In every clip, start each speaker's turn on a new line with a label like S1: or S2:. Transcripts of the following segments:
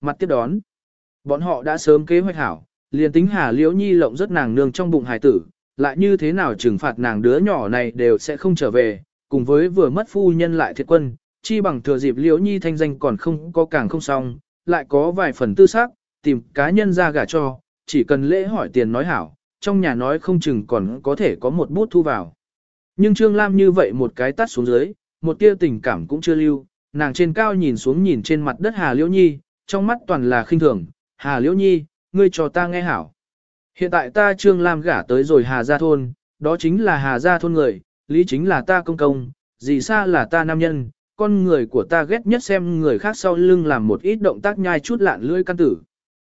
S1: mặt tiếp đón. Bọn họ đã sớm kế hoạch hảo, liền tính Hà Liễu Nhi lộng rất nàng nương trong bụng hài tử, lại như thế nào trừng phạt nàng đứa nhỏ này đều sẽ không trở về, cùng với vừa mất phu nhân lại thiệt quân, chi bằng thừa dịp Liễu Nhi thanh danh còn không có càng không xong, lại có vài phần tư xác, tìm cá nhân ra gả cho, chỉ cần lễ hỏi tiền nói hảo, trong nhà nói không chừng còn có thể có một bút thu vào. Nhưng Trương Lam như vậy một cái tắt xuống dưới, một tia tình cảm cũng chưa lưu, nàng trên cao nhìn xuống nhìn trên mặt đất Hà Liễu Nhi, trong mắt toàn là khinh thường, Hà Liễu Nhi, ngươi cho ta nghe hảo. Hiện tại ta Trương Lam gả tới rồi Hà Gia Thôn, đó chính là Hà Gia Thôn người, lý chính là ta công công, gì xa là ta nam nhân, con người của ta ghét nhất xem người khác sau lưng làm một ít động tác nhai chút lạn lưỡi căn tử.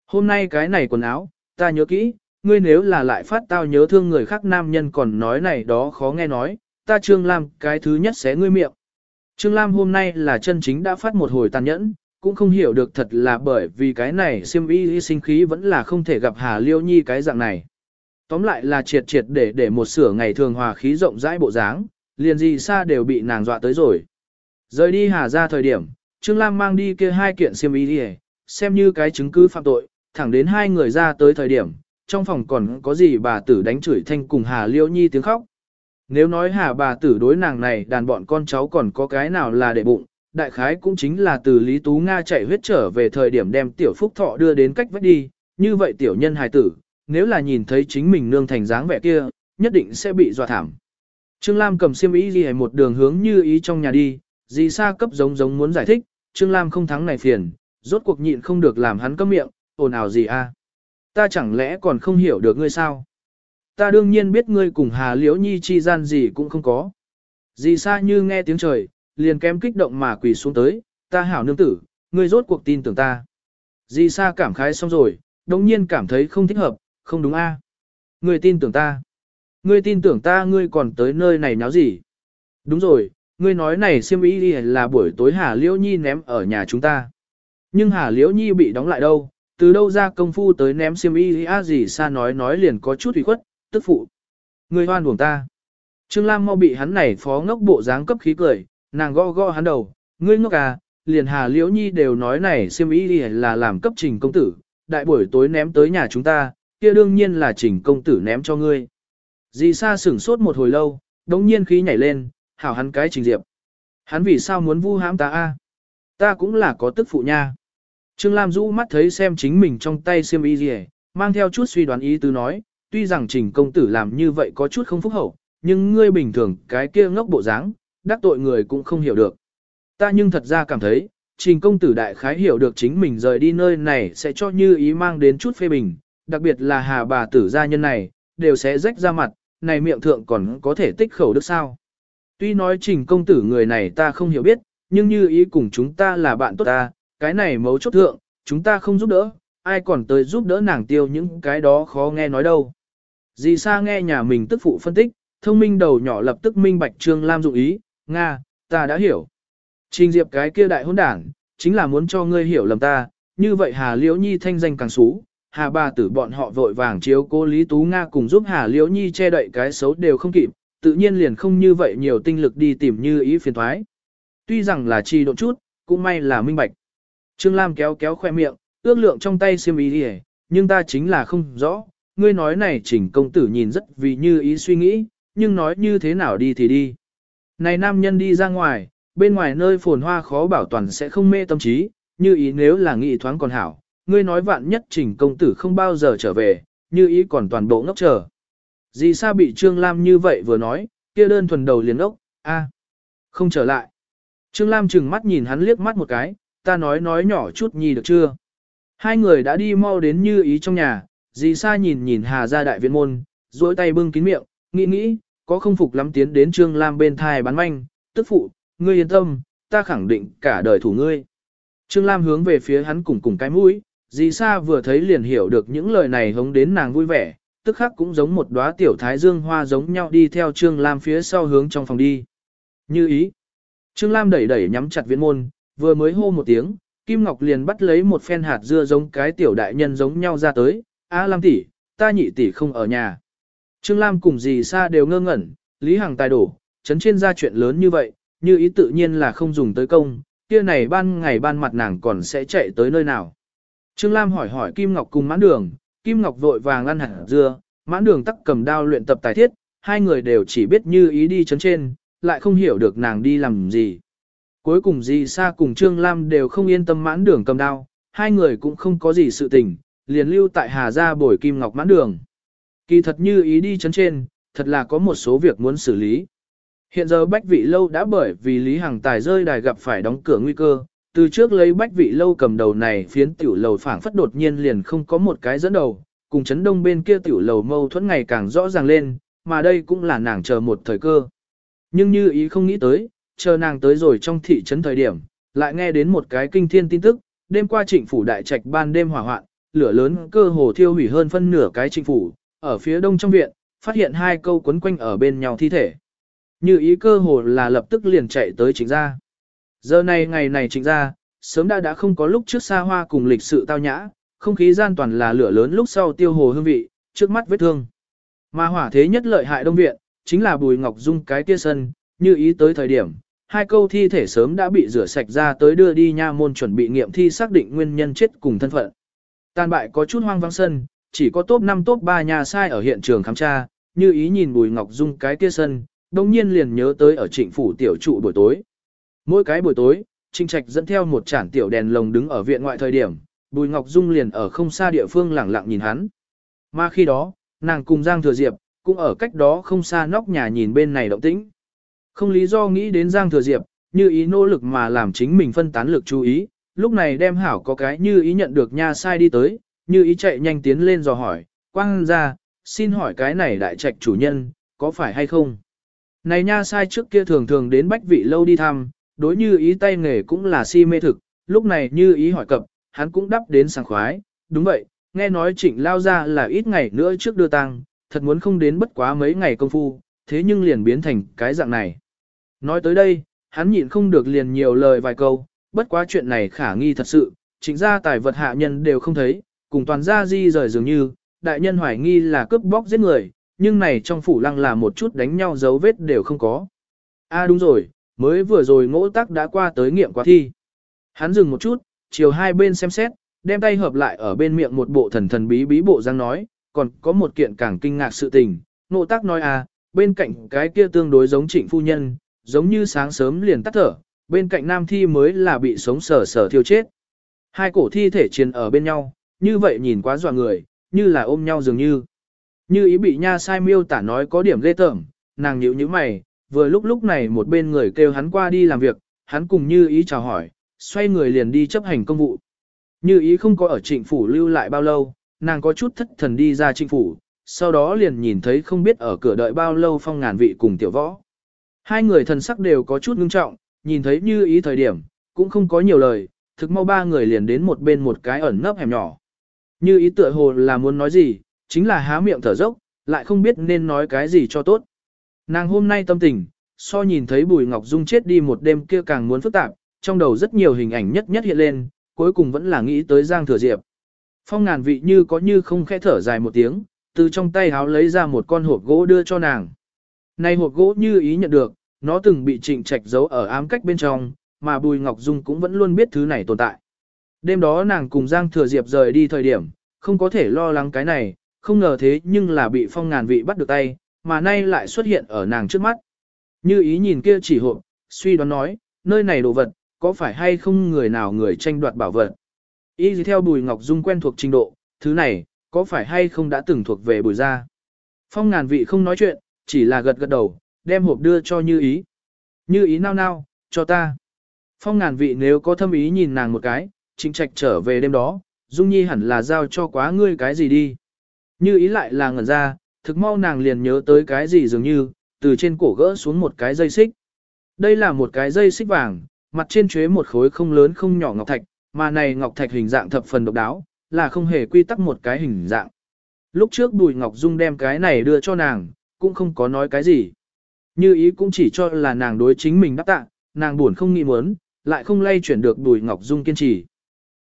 S1: Hôm nay cái này quần áo, ta nhớ kỹ, ngươi nếu là lại phát tao nhớ thương người khác nam nhân còn nói này đó khó nghe nói, ta Trương Lam cái thứ nhất sẽ ngươi miệng. Trương Lam hôm nay là chân chính đã phát một hồi tàn nhẫn, cũng không hiểu được thật là bởi vì cái này siêm y sinh khí vẫn là không thể gặp Hà Liêu Nhi cái dạng này. Tóm lại là triệt triệt để để một sửa ngày thường hòa khí rộng rãi bộ dáng, liền gì xa đều bị nàng dọa tới rồi. Rời đi Hà ra thời điểm, Trương Lam mang đi kia hai kiện siêm y đi xem như cái chứng cứ phạm tội, thẳng đến hai người ra tới thời điểm, trong phòng còn có gì bà tử đánh chửi thanh cùng Hà Liêu Nhi tiếng khóc. Nếu nói Hà bà tử đối nàng này đàn bọn con cháu còn có cái nào là để bụng, đại khái cũng chính là từ Lý Tú Nga chạy huyết trở về thời điểm đem tiểu phúc thọ đưa đến cách vách đi, như vậy tiểu nhân hài tử, nếu là nhìn thấy chính mình nương thành dáng vẻ kia, nhất định sẽ bị dọa thảm. Trương Lam cầm xiêm ý gì một đường hướng như ý trong nhà đi, gì xa cấp giống giống muốn giải thích, Trương Lam không thắng này phiền, rốt cuộc nhịn không được làm hắn cấm miệng, ồn ào gì a? Ta chẳng lẽ còn không hiểu được ngươi sao? Ta đương nhiên biết ngươi cùng Hà Liễu Nhi chi gian gì cũng không có. Dì xa như nghe tiếng trời, liền kém kích động mà quỳ xuống tới, ta hảo nương tử, ngươi rốt cuộc tin tưởng ta. di sa cảm khái xong rồi, đồng nhiên cảm thấy không thích hợp, không đúng a? Ngươi tin tưởng ta. Ngươi tin tưởng ta ngươi còn tới nơi này náo gì? Đúng rồi, ngươi nói này siêm ý là buổi tối Hà Liễu Nhi ném ở nhà chúng ta. Nhưng Hà Liễu Nhi bị đóng lại đâu, từ đâu ra công phu tới ném xiêm y a gì xa nói nói liền có chút ủy khuất, tức phụ. Người hoan buồng ta. Trương Lam mau bị hắn này phó ngốc bộ dáng cấp khí cười, nàng gõ gõ hắn đầu, ngươi ngốc à, liền Hà Liễu Nhi đều nói này Siêm y là làm cấp trình công tử, đại buổi tối ném tới nhà chúng ta, kia đương nhiên là trình công tử ném cho ngươi. Dì Sa sửng sốt một hồi lâu, đống nhiên khí nhảy lên, hảo hắn cái trình diệp. Hắn vì sao muốn vu hãm ta a? Ta cũng là có tức phụ nha. Trương Lam rũ mắt thấy xem chính mình trong tay xiêm y gì mang theo chút suy đoán ý tứ nói, tuy rằng trình công tử làm như vậy có chút không phúc hậu, nhưng ngươi bình thường cái kia ngốc bộ dáng, đắc tội người cũng không hiểu được. Ta nhưng thật ra cảm thấy, trình công tử đại khái hiểu được chính mình rời đi nơi này sẽ cho như ý mang đến chút phê bình, đặc biệt là hà bà tử gia nhân này, đều sẽ rách ra mặt, này miệng thượng còn có thể tích khẩu được sao. Tuy nói trình công tử người này ta không hiểu biết, nhưng như ý cùng chúng ta là bạn tốt ta, cái này mấu chốt thượng, chúng ta không giúp đỡ, ai còn tới giúp đỡ nàng tiêu những cái đó khó nghe nói đâu. Dì Sa nghe nhà mình tức phụ phân tích, thông minh đầu nhỏ lập tức minh bạch Trương Lam dụng ý, Nga, ta đã hiểu. Trình diệp cái kia đại hôn đảng, chính là muốn cho ngươi hiểu lầm ta, như vậy Hà Liễu Nhi thanh danh càng xú, Hà bà tử bọn họ vội vàng chiếu cô Lý Tú Nga cùng giúp Hà Liễu Nhi che đậy cái xấu đều không kịp, tự nhiên liền không như vậy nhiều tinh lực đi tìm như ý phiền thoái. Tuy rằng là chi độ chút, cũng may là minh bạch. Trương Lam kéo kéo khoe miệng, ước lượng trong tay xiêm ý đi nhưng ta chính là không rõ, ngươi nói này chỉnh công tử nhìn rất vì như ý suy nghĩ, nhưng nói như thế nào đi thì đi. Này nam nhân đi ra ngoài, bên ngoài nơi phồn hoa khó bảo toàn sẽ không mê tâm trí, như ý nếu là nghị thoáng còn hảo, ngươi nói vạn nhất trình công tử không bao giờ trở về, như ý còn toàn bộ ngốc chờ. Dì sa bị Trương Lam như vậy vừa nói, kia đơn thuần đầu liền ốc, a, không trở lại. Trương Lam chừng mắt nhìn hắn liếc mắt một cái, ta nói nói nhỏ chút nhi được chưa? Hai người đã đi mau đến như ý trong nhà, dì sa nhìn nhìn hà ra đại viện môn, duỗi tay bưng kín miệng, nghĩ nghĩ, có không phục lắm tiến đến Trương Lam bên thai bán manh, tức phụ, ngươi yên tâm, ta khẳng định cả đời thủ ngươi. Trương Lam hướng về phía hắn cùng cùng cái mũi, dì sa vừa thấy liền hiểu được những lời này hống đến nàng vui vẻ, tức khắc cũng giống một đóa tiểu thái dương hoa giống nhau đi theo Trương Lam phía sau hướng trong phòng đi. Như ý. Trương Lam đẩy đẩy nhắm chặt viễn môn, vừa mới hô một tiếng, Kim Ngọc liền bắt lấy một phen hạt dưa giống cái tiểu đại nhân giống nhau ra tới, A Lam tỷ, ta nhị tỷ không ở nhà. Trương Lam cùng dì Sa đều ngơ ngẩn, Lý Hằng tài đổ, chấn trên ra chuyện lớn như vậy, như ý tự nhiên là không dùng tới công, kia này ban ngày ban mặt nàng còn sẽ chạy tới nơi nào. Trương Lam hỏi hỏi Kim Ngọc cùng mãn đường, Kim Ngọc vội vàng ăn hẳn dưa, mãn đường tắc cầm đao luyện tập tài thiết, hai người đều chỉ biết như ý đi chấn trên, lại không hiểu được nàng đi làm gì. Cuối cùng Dì Sa cùng Trương Lam đều không yên tâm mãn đường cầm đao, hai người cũng không có gì sự tình, liền lưu tại Hà Gia bồi Kim Ngọc mãn đường. Kỳ thật như ý đi chấn trên, thật là có một số việc muốn xử lý. Hiện giờ Bách Vị Lâu đã bởi vì Lý Hằng Tài rơi đài gặp phải đóng cửa nguy cơ, từ trước lấy Bách Vị Lâu cầm đầu này phiến tiểu lầu phảng phất đột nhiên liền không có một cái dẫn đầu, cùng chấn đông bên kia tiểu lầu mâu thuẫn ngày càng rõ ràng lên, mà đây cũng là nàng chờ một thời cơ. Nhưng như ý không nghĩ tới, chờ nàng tới rồi trong thị trấn thời điểm, lại nghe đến một cái kinh thiên tin tức, đêm qua trịnh phủ đại trạch ban đêm hỏa hoạn, lửa lớn cơ hồ thiêu hủy hơn phân nửa cái trịnh phủ, ở phía đông trong viện, phát hiện hai câu quấn quanh ở bên nhau thi thể. Như ý cơ hồ là lập tức liền chạy tới trịnh gia. Giờ này ngày này trịnh gia, sớm đã đã không có lúc trước xa hoa cùng lịch sự tao nhã, không khí gian toàn là lửa lớn lúc sau tiêu hồ hương vị, trước mắt vết thương. Mà hỏa thế nhất lợi hại đông viện, chính là Bùi Ngọc Dung cái kia sân, như ý tới thời điểm, hai câu thi thể sớm đã bị rửa sạch ra tới đưa đi nha môn chuẩn bị nghiệm thi xác định nguyên nhân chết cùng thân phận. Tàn bại có chút hoang vắng sân, chỉ có top 5 top 3 nhà sai ở hiện trường khám tra, như ý nhìn Bùi Ngọc Dung cái kia sân, đồng nhiên liền nhớ tới ở trịnh phủ tiểu trụ buổi tối. Mỗi cái buổi tối, Trinh Trạch dẫn theo một chản tiểu đèn lồng đứng ở viện ngoại thời điểm, Bùi Ngọc Dung liền ở không xa địa phương lẳng lặng nhìn hắn. Mà khi đó, nàng cùng Giang Thừa Diệp, cũng ở cách đó không xa nóc nhà nhìn bên này động tĩnh. Không lý do nghĩ đến Giang Thừa Diệp, như ý nỗ lực mà làm chính mình phân tán lực chú ý, lúc này đem hảo có cái như ý nhận được nha sai đi tới, như ý chạy nhanh tiến lên dò hỏi, quang ra, xin hỏi cái này đại trạch chủ nhân, có phải hay không? Này nha sai trước kia thường thường đến bách vị lâu đi thăm, đối như ý tay nghề cũng là si mê thực, lúc này như ý hỏi cập, hắn cũng đáp đến sảng khoái, đúng vậy, nghe nói trịnh lao ra là ít ngày nữa trước đưa tang, thật muốn không đến bất quá mấy ngày công phu, thế nhưng liền biến thành cái dạng này. Nói tới đây, hắn nhịn không được liền nhiều lời vài câu, bất quá chuyện này khả nghi thật sự, chính ra tài vật hạ nhân đều không thấy, cùng toàn gia di rời dường như, đại nhân hoài nghi là cướp bóc giết người, nhưng này trong phủ lăng là một chút đánh nhau dấu vết đều không có. a à đúng rồi, mới vừa rồi ngỗ tắc đã qua tới nghiệm quá thi. Hắn dừng một chút, chiều hai bên xem xét, đem tay hợp lại ở bên miệng một bộ thần thần bí bí bộ răng nói, còn có một kiện càng kinh ngạc sự tình. ngỗ tác nói à, bên cạnh cái kia tương đối giống trịnh phu nhân, giống như sáng sớm liền tắt thở, bên cạnh nam thi mới là bị sống sờ sờ thiêu chết. Hai cổ thi thể chiến ở bên nhau, như vậy nhìn quá dọa người, như là ôm nhau dường như. Như ý bị nha sai miêu tả nói có điểm ghê tởm, nàng nhíu nhíu mày, vừa lúc lúc này một bên người kêu hắn qua đi làm việc, hắn cùng như ý chào hỏi, xoay người liền đi chấp hành công vụ. Như ý không có ở trịnh phủ lưu lại bao lâu, nàng có chút thất thần đi ra trịnh phủ, sau đó liền nhìn thấy không biết ở cửa đợi bao lâu phong ngàn vị cùng tiểu võ. Hai người thần sắc đều có chút ngưng trọng, nhìn thấy như ý thời điểm, cũng không có nhiều lời, thực mau ba người liền đến một bên một cái ẩn nấp hẻm nhỏ. Như ý tựa hồ là muốn nói gì, chính là há miệng thở dốc, lại không biết nên nói cái gì cho tốt. Nàng hôm nay tâm tình, so nhìn thấy Bùi Ngọc Dung chết đi một đêm kia càng muốn phức tạp, trong đầu rất nhiều hình ảnh nhất nhất hiện lên, cuối cùng vẫn là nghĩ tới Giang Thừa Diệp. Phong ngàn vị như có như không khẽ thở dài một tiếng, từ trong tay háo lấy ra một con hộp gỗ đưa cho nàng. Này hộp gỗ như ý nhận được, nó từng bị trịnh trạch giấu ở ám cách bên trong, mà Bùi Ngọc Dung cũng vẫn luôn biết thứ này tồn tại. Đêm đó nàng cùng Giang Thừa Diệp rời đi thời điểm, không có thể lo lắng cái này, không ngờ thế nhưng là bị phong ngàn vị bắt được tay, mà nay lại xuất hiện ở nàng trước mắt. Như ý nhìn kia chỉ hộp, suy đoán nói, nơi này đồ vật, có phải hay không người nào người tranh đoạt bảo vật. Ý gì theo Bùi Ngọc Dung quen thuộc trình độ, thứ này, có phải hay không đã từng thuộc về bùi gia. Phong ngàn vị không nói chuyện, chỉ là gật gật đầu, đem hộp đưa cho như ý. Như ý nao nao, cho ta. Phong ngàn vị nếu có thâm ý nhìn nàng một cái, trịnh trạch trở về đêm đó, Dung Nhi hẳn là giao cho quá ngươi cái gì đi. Như ý lại là ngẩn ra, thực mau nàng liền nhớ tới cái gì dường như, từ trên cổ gỡ xuống một cái dây xích. Đây là một cái dây xích vàng, mặt trên chế một khối không lớn không nhỏ ngọc thạch, mà này ngọc thạch hình dạng thập phần độc đáo, là không hề quy tắc một cái hình dạng. Lúc trước Bùi Ngọc Dung đem cái này đưa cho nàng, cũng không có nói cái gì. Như ý cũng chỉ cho là nàng đối chính mình đáp tạ, nàng buồn không nghĩ muốn, lại không lay chuyển được Bùi Ngọc Dung kiên trì.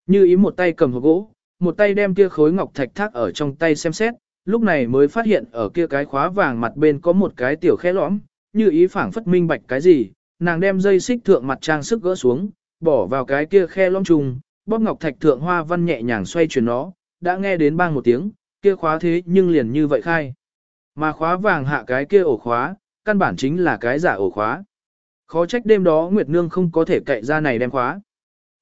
S1: Như ý một tay cầm hộp gỗ, một tay đem kia khối ngọc thạch thác ở trong tay xem xét, lúc này mới phát hiện ở kia cái khóa vàng mặt bên có một cái tiểu khe lõm, như ý phảng phất minh bạch cái gì, nàng đem dây xích thượng mặt trang sức gỡ xuống, bỏ vào cái kia khe lõm trùng, bóp ngọc thạch thượng hoa văn nhẹ nhàng xoay chuyển nó, đã nghe đến bang một tiếng, kia khóa thế nhưng liền như vậy khai. Mà khóa vàng hạ cái kia ổ khóa, căn bản chính là cái giả ổ khóa. Khó trách đêm đó Nguyệt Nương không có thể cậy ra này đem khóa.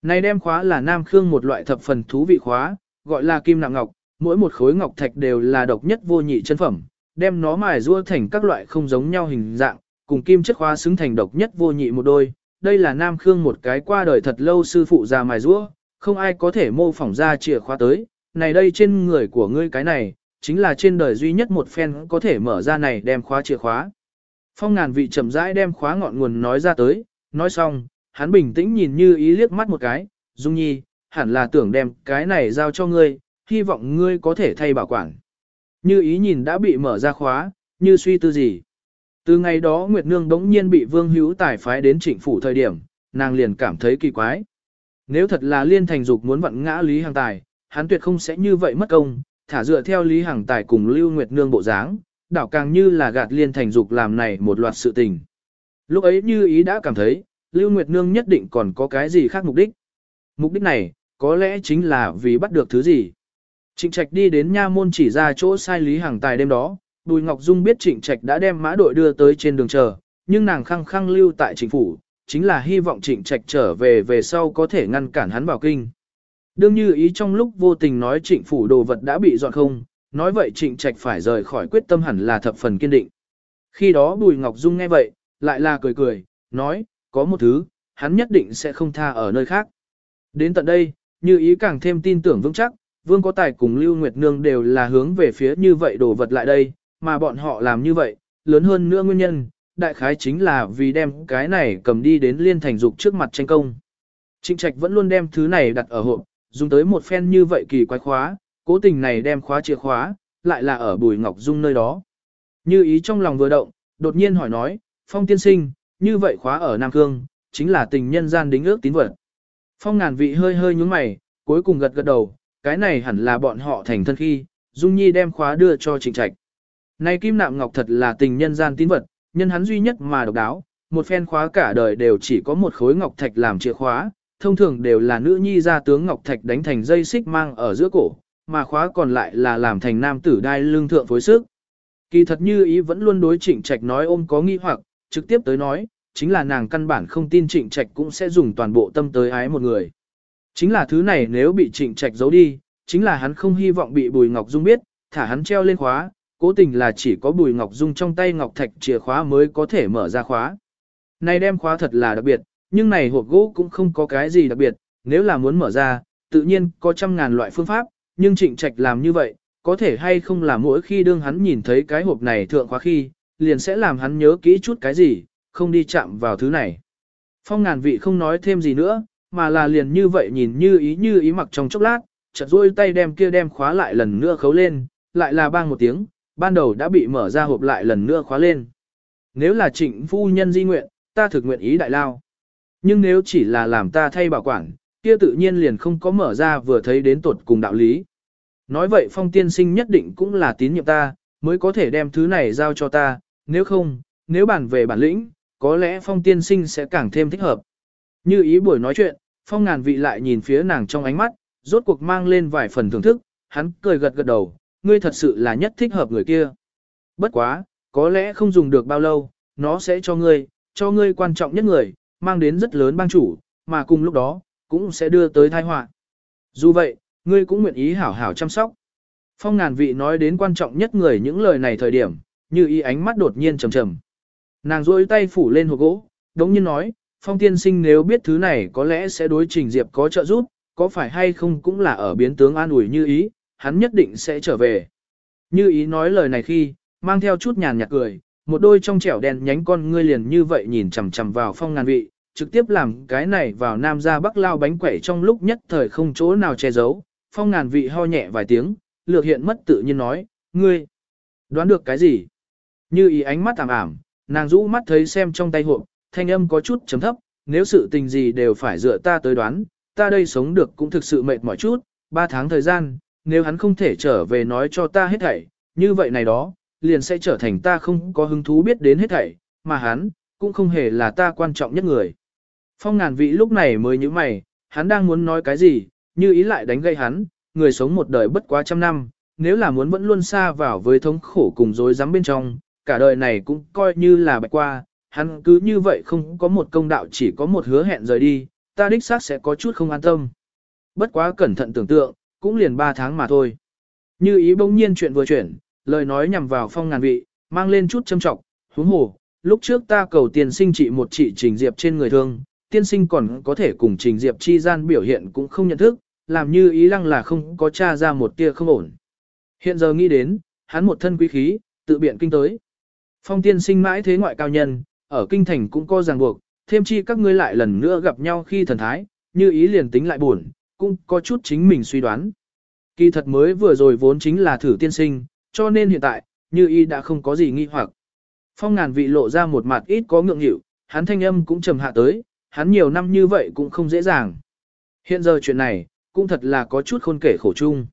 S1: Này đem khóa là Nam Khương một loại thập phần thú vị khóa, gọi là kim nặng ngọc, mỗi một khối ngọc thạch đều là độc nhất vô nhị chân phẩm, đem nó mài rua thành các loại không giống nhau hình dạng, cùng kim chất khóa xứng thành độc nhất vô nhị một đôi. Đây là Nam Khương một cái qua đời thật lâu sư phụ già mài rua, không ai có thể mô phỏng ra chìa khóa tới. Này đây trên người của ngươi cái này, chính là trên đời duy nhất một phen có thể mở ra này đem khóa chìa khóa. Phong ngàn vị chậm rãi đem khóa ngọn nguồn nói ra tới, nói xong, hắn bình tĩnh nhìn như ý liếc mắt một cái, Dung Nhi, hẳn là tưởng đem cái này giao cho ngươi, hy vọng ngươi có thể thay bảo quản. Như ý nhìn đã bị mở ra khóa, như suy tư gì. Từ ngày đó Nguyệt Nương đống nhiên bị Vương Hữu Tài phái đến trịnh phủ thời điểm, nàng liền cảm thấy kỳ quái. Nếu thật là liên thành dục muốn vận ngã Lý Hằng Tài, hắn tuyệt không sẽ như vậy mất công, thả dựa theo Lý Hằng Tài cùng Lưu Nguyệt Nương bộ dáng, đảo càng như là gạt liên thành dục làm này một loạt sự tình. Lúc ấy như ý đã cảm thấy, Lưu Nguyệt Nương nhất định còn có cái gì khác mục đích. Mục đích này, có lẽ chính là vì bắt được thứ gì. Trịnh Trạch đi đến nha môn chỉ ra chỗ sai Lý Hàng Tài đêm đó, Bùi Ngọc Dung biết Trịnh Trạch đã đem mã đội đưa tới trên đường chờ, nhưng nàng khăng khăng lưu tại chính phủ, chính là hy vọng Trịnh Trạch trở về về sau có thể ngăn cản hắn vào kinh. Đương như ý trong lúc vô tình nói Trịnh phủ đồ vật đã bị dọn không, nói vậy Trịnh Trạch phải rời khỏi quyết tâm hẳn là thập phần kiên định. Khi đó Bùi Ngọc Dung nghe vậy, lại là cười cười, nói, có một thứ, hắn nhất định sẽ không tha ở nơi khác. Đến tận đây, như ý càng thêm tin tưởng vững chắc, Vương có tài cùng Lưu Nguyệt Nương đều là hướng về phía như vậy đồ vật lại đây, mà bọn họ làm như vậy, lớn hơn nữa nguyên nhân, đại khái chính là vì đem cái này cầm đi đến liên thành dục trước mặt tranh công. Trịnh Trạch vẫn luôn đem thứ này đặt ở hộp, dùng tới một phen như vậy kỳ quái khóa, cố tình này đem khóa chìa khóa, lại là ở Bùi Ngọc Dung nơi đó. Như ý trong lòng vừa động, đột nhiên hỏi nói, Phong tiên sinh, như vậy khóa ở Nam Cương, chính là tình nhân gian đính ước tín vật. Phong ngàn vị hơi hơi nhúng mày, cuối cùng gật gật đầu, cái này hẳn là bọn họ thành thân khi, Dung Nhi đem khóa đưa cho Trịnh Trạch. Này kim nạm ngọc thật là tình nhân gian tín vật, nhân hắn duy nhất mà độc đáo, một phen khóa cả đời đều chỉ có một khối ngọc thạch làm chìa khóa, thông thường đều là nữ nhi ra tướng ngọc thạch đánh thành dây xích mang ở giữa cổ, mà khóa còn lại là làm thành nam tử đai lưng thượng phối sức. Kỳ thật như ý vẫn luôn đối Trịnh Trạch nói ôm có nghi hoặc, trực tiếp tới nói, chính là nàng căn bản không tin Trịnh Trạch cũng sẽ dùng toàn bộ tâm tới ái một người. Chính là thứ này nếu bị Trịnh Trạch giấu đi, chính là hắn không hy vọng bị Bùi Ngọc Dung biết, thả hắn treo lên khóa, cố tình là chỉ có Bùi Ngọc Dung trong tay Ngọc Thạch chìa khóa mới có thể mở ra khóa. Này đem khóa thật là đặc biệt, nhưng này hộp gỗ cũng không có cái gì đặc biệt, nếu là muốn mở ra, tự nhiên có trăm ngàn loại phương pháp, nhưng Trịnh Trạch làm như vậy, có thể hay không là mỗi khi đương hắn nhìn thấy cái hộp này thượng khóa khi, liền sẽ làm hắn nhớ kỹ chút cái gì, không đi chạm vào thứ này. Phong ngàn vị không nói thêm gì nữa, mà là liền như vậy nhìn như ý như ý mặc trong chốc lát, chợt duỗi tay đem kia đem khóa lại lần nữa khấu lên, lại là bang một tiếng, ban đầu đã bị mở ra hộp lại lần nữa khóa lên. Nếu là trịnh phu nhân di nguyện, ta thực nguyện ý đại lao. Nhưng nếu chỉ là làm ta thay bảo quản, kia tự nhiên liền không có mở ra vừa thấy đến tột cùng đạo lý. Nói vậy phong tiên sinh nhất định cũng là tín nhiệm ta, mới có thể đem thứ này giao cho ta, nếu không, nếu bản về bản lĩnh, có lẽ phong tiên sinh sẽ càng thêm thích hợp. Như ý buổi nói chuyện, phong ngàn vị lại nhìn phía nàng trong ánh mắt, rốt cuộc mang lên vài phần thưởng thức, hắn cười gật gật đầu, ngươi thật sự là nhất thích hợp người kia. Bất quá, có lẽ không dùng được bao lâu, nó sẽ cho ngươi, cho ngươi quan trọng nhất người, mang đến rất lớn bang chủ, mà cùng lúc đó, cũng sẽ đưa tới tai họa. Dù vậy, ngươi cũng nguyện ý hảo hảo chăm sóc. Phong ngàn vị nói đến quan trọng nhất người những lời này thời điểm, như ý ánh mắt đột nhiên trầm trầm. Nàng rôi tay phủ lên hộp gỗ, đống nhiên nói, phong tiên sinh nếu biết thứ này có lẽ sẽ đối trình diệp có trợ giúp, có phải hay không cũng là ở biến tướng an ủi như ý, hắn nhất định sẽ trở về. Như ý nói lời này khi, mang theo chút nhàn nhạt cười, một đôi trong trẻo đen nhánh con ngươi liền như vậy nhìn chằm chằm vào phong ngàn vị, trực tiếp làm cái này vào nam ra bắc lao bánh quẩy trong lúc nhất thời không chỗ nào che giấu, phong ngàn vị ho nhẹ vài tiếng, lược hiện mất tự nhiên nói, ngươi, đoán được cái gì? Như ý ánh mắt tạm ảm, nàng rũ mắt thấy xem trong tay hộp, thanh âm có chút chấm thấp, nếu sự tình gì đều phải dựa ta tới đoán, ta đây sống được cũng thực sự mệt mỏi chút, ba tháng thời gian, nếu hắn không thể trở về nói cho ta hết thảy, như vậy này đó, liền sẽ trở thành ta không có hứng thú biết đến hết thảy, mà hắn, cũng không hề là ta quan trọng nhất người. Phong ngàn vị lúc này mới như mày, hắn đang muốn nói cái gì, như ý lại đánh gây hắn, người sống một đời bất quá trăm năm, nếu là muốn vẫn luôn xa vào với thống khổ cùng dối rắm bên trong, cả đời này cũng coi như là bạch qua, hắn cứ như vậy không có một công đạo chỉ có một hứa hẹn rời đi, ta đích xác sẽ có chút không an tâm. Bất quá cẩn thận tưởng tượng, cũng liền ba tháng mà thôi. Như ý bỗng nhiên chuyện vừa chuyển, lời nói nhằm vào phong ngàn vị, mang lên chút châm trọng, huống hồ, lúc trước ta cầu tiền sinh trị một trị trình diệp trên người thương, tiên sinh còn có thể cùng trình diệp chi gian biểu hiện cũng không nhận thức, làm như ý lăng là không có tra ra một tia không ổn. Hiện giờ nghĩ đến, hắn một thân quý khí, tự biện kinh tới. Phong tiên sinh mãi thế ngoại cao nhân, ở kinh thành cũng có ràng buộc, thêm chi các ngươi lại lần nữa gặp nhau khi thần thái, như ý liền tính lại buồn, cũng có chút chính mình suy đoán. Kỳ thật mới vừa rồi vốn chính là thử tiên sinh, cho nên hiện tại, như ý đã không có gì nghi hoặc. Phong ngàn vị lộ ra một mặt ít có ngượng nghịu, hắn thanh âm cũng trầm hạ tới, hắn nhiều năm như vậy cũng không dễ dàng. Hiện giờ chuyện này, cũng thật là có chút khôn kể khổ chung.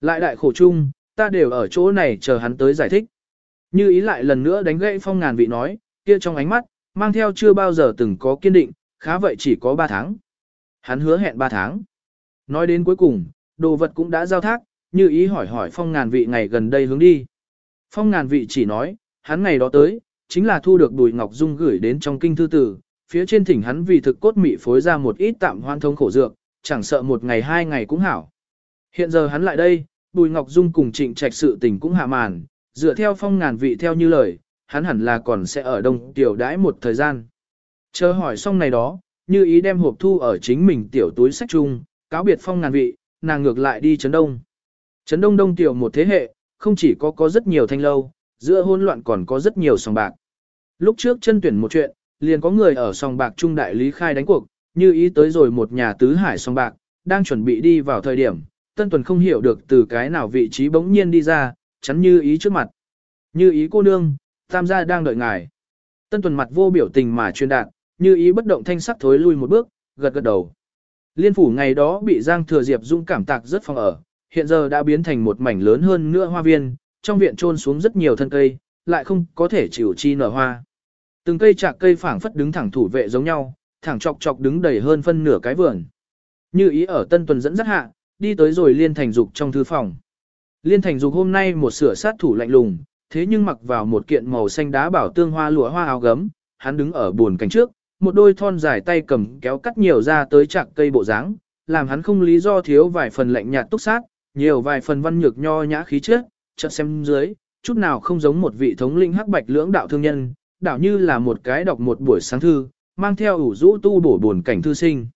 S1: Lại đại khổ chung, ta đều ở chỗ này chờ hắn tới giải thích. Như ý lại lần nữa đánh gãy phong ngàn vị nói, kia trong ánh mắt, mang theo chưa bao giờ từng có kiên định, khá vậy chỉ có 3 tháng. Hắn hứa hẹn 3 tháng. Nói đến cuối cùng, đồ vật cũng đã giao thác, như ý hỏi hỏi phong ngàn vị ngày gần đây hướng đi. Phong ngàn vị chỉ nói, hắn ngày đó tới, chính là thu được Bùi Ngọc Dung gửi đến trong kinh thư tử, phía trên thỉnh hắn vì thực cốt mị phối ra một ít tạm hoan thông khổ dược, chẳng sợ một ngày hai ngày cũng hảo. Hiện giờ hắn lại đây, Bùi Ngọc Dung cùng trịnh trạch sự tình cũng hạ màn, dựa theo phong ngàn vị theo như lời, hắn hẳn là còn sẽ ở đông tiểu đãi một thời gian. Chờ hỏi xong này đó, như ý đem hộp thu ở chính mình tiểu túi sách chung, cáo biệt phong ngàn vị, nàng ngược lại đi chấn đông. Chấn đông đông tiểu một thế hệ, không chỉ có có rất nhiều thanh lâu, giữa hỗn loạn còn có rất nhiều sòng bạc. Lúc trước chân tuyển một chuyện, liền có người ở sòng bạc trung đại lý khai đánh cuộc, như ý tới rồi một nhà tứ hải sòng bạc, đang chuẩn bị đi vào thời điểm, Tân Tuần không hiểu được từ cái nào vị trí bỗng nhiên đi ra, chắn như ý trước mặt. Như ý cô nương, tam gia đang đợi ngài. Tân Tuần mặt vô biểu tình mà truyền đạt, như ý bất động thanh sắc thối lui một bước, gật gật đầu. Liên phủ ngày đó bị Giang Thừa Diệp dung cảm tạc rất phòng ở, hiện giờ đã biến thành một mảnh lớn hơn nữa hoa viên, trong viện trôn xuống rất nhiều thân cây, lại không có thể chịu chi nở hoa. Từng cây chạc cây phảng phất đứng thẳng thủ vệ giống nhau, thẳng chọc chọc đứng đầy hơn phân nửa cái vườn. Như ý ở Tân Tuần dẫn dắt hạ, đi tới rồi Liên Thành Dục trong thư phòng. Liên Thành Dục hôm nay một sửa sát thủ lạnh lùng, thế nhưng mặc vào một kiện màu xanh đá bảo tương hoa lụa hoa áo gấm, hắn đứng ở buồn cảnh trước, một đôi thon dài tay cầm kéo cắt nhiều ra tới chạc cây bộ dáng, làm hắn không lý do thiếu vài phần lạnh nhạt túc sát, nhiều vài phần văn nhược nho nhã khí chất, chợt xem dưới, chút nào không giống một vị thống linh hắc bạch lưỡng đạo thương nhân, đảo như là một cái đọc một buổi sáng thư, mang theo ủ rũ tu bổ buồn cảnh thư sinh.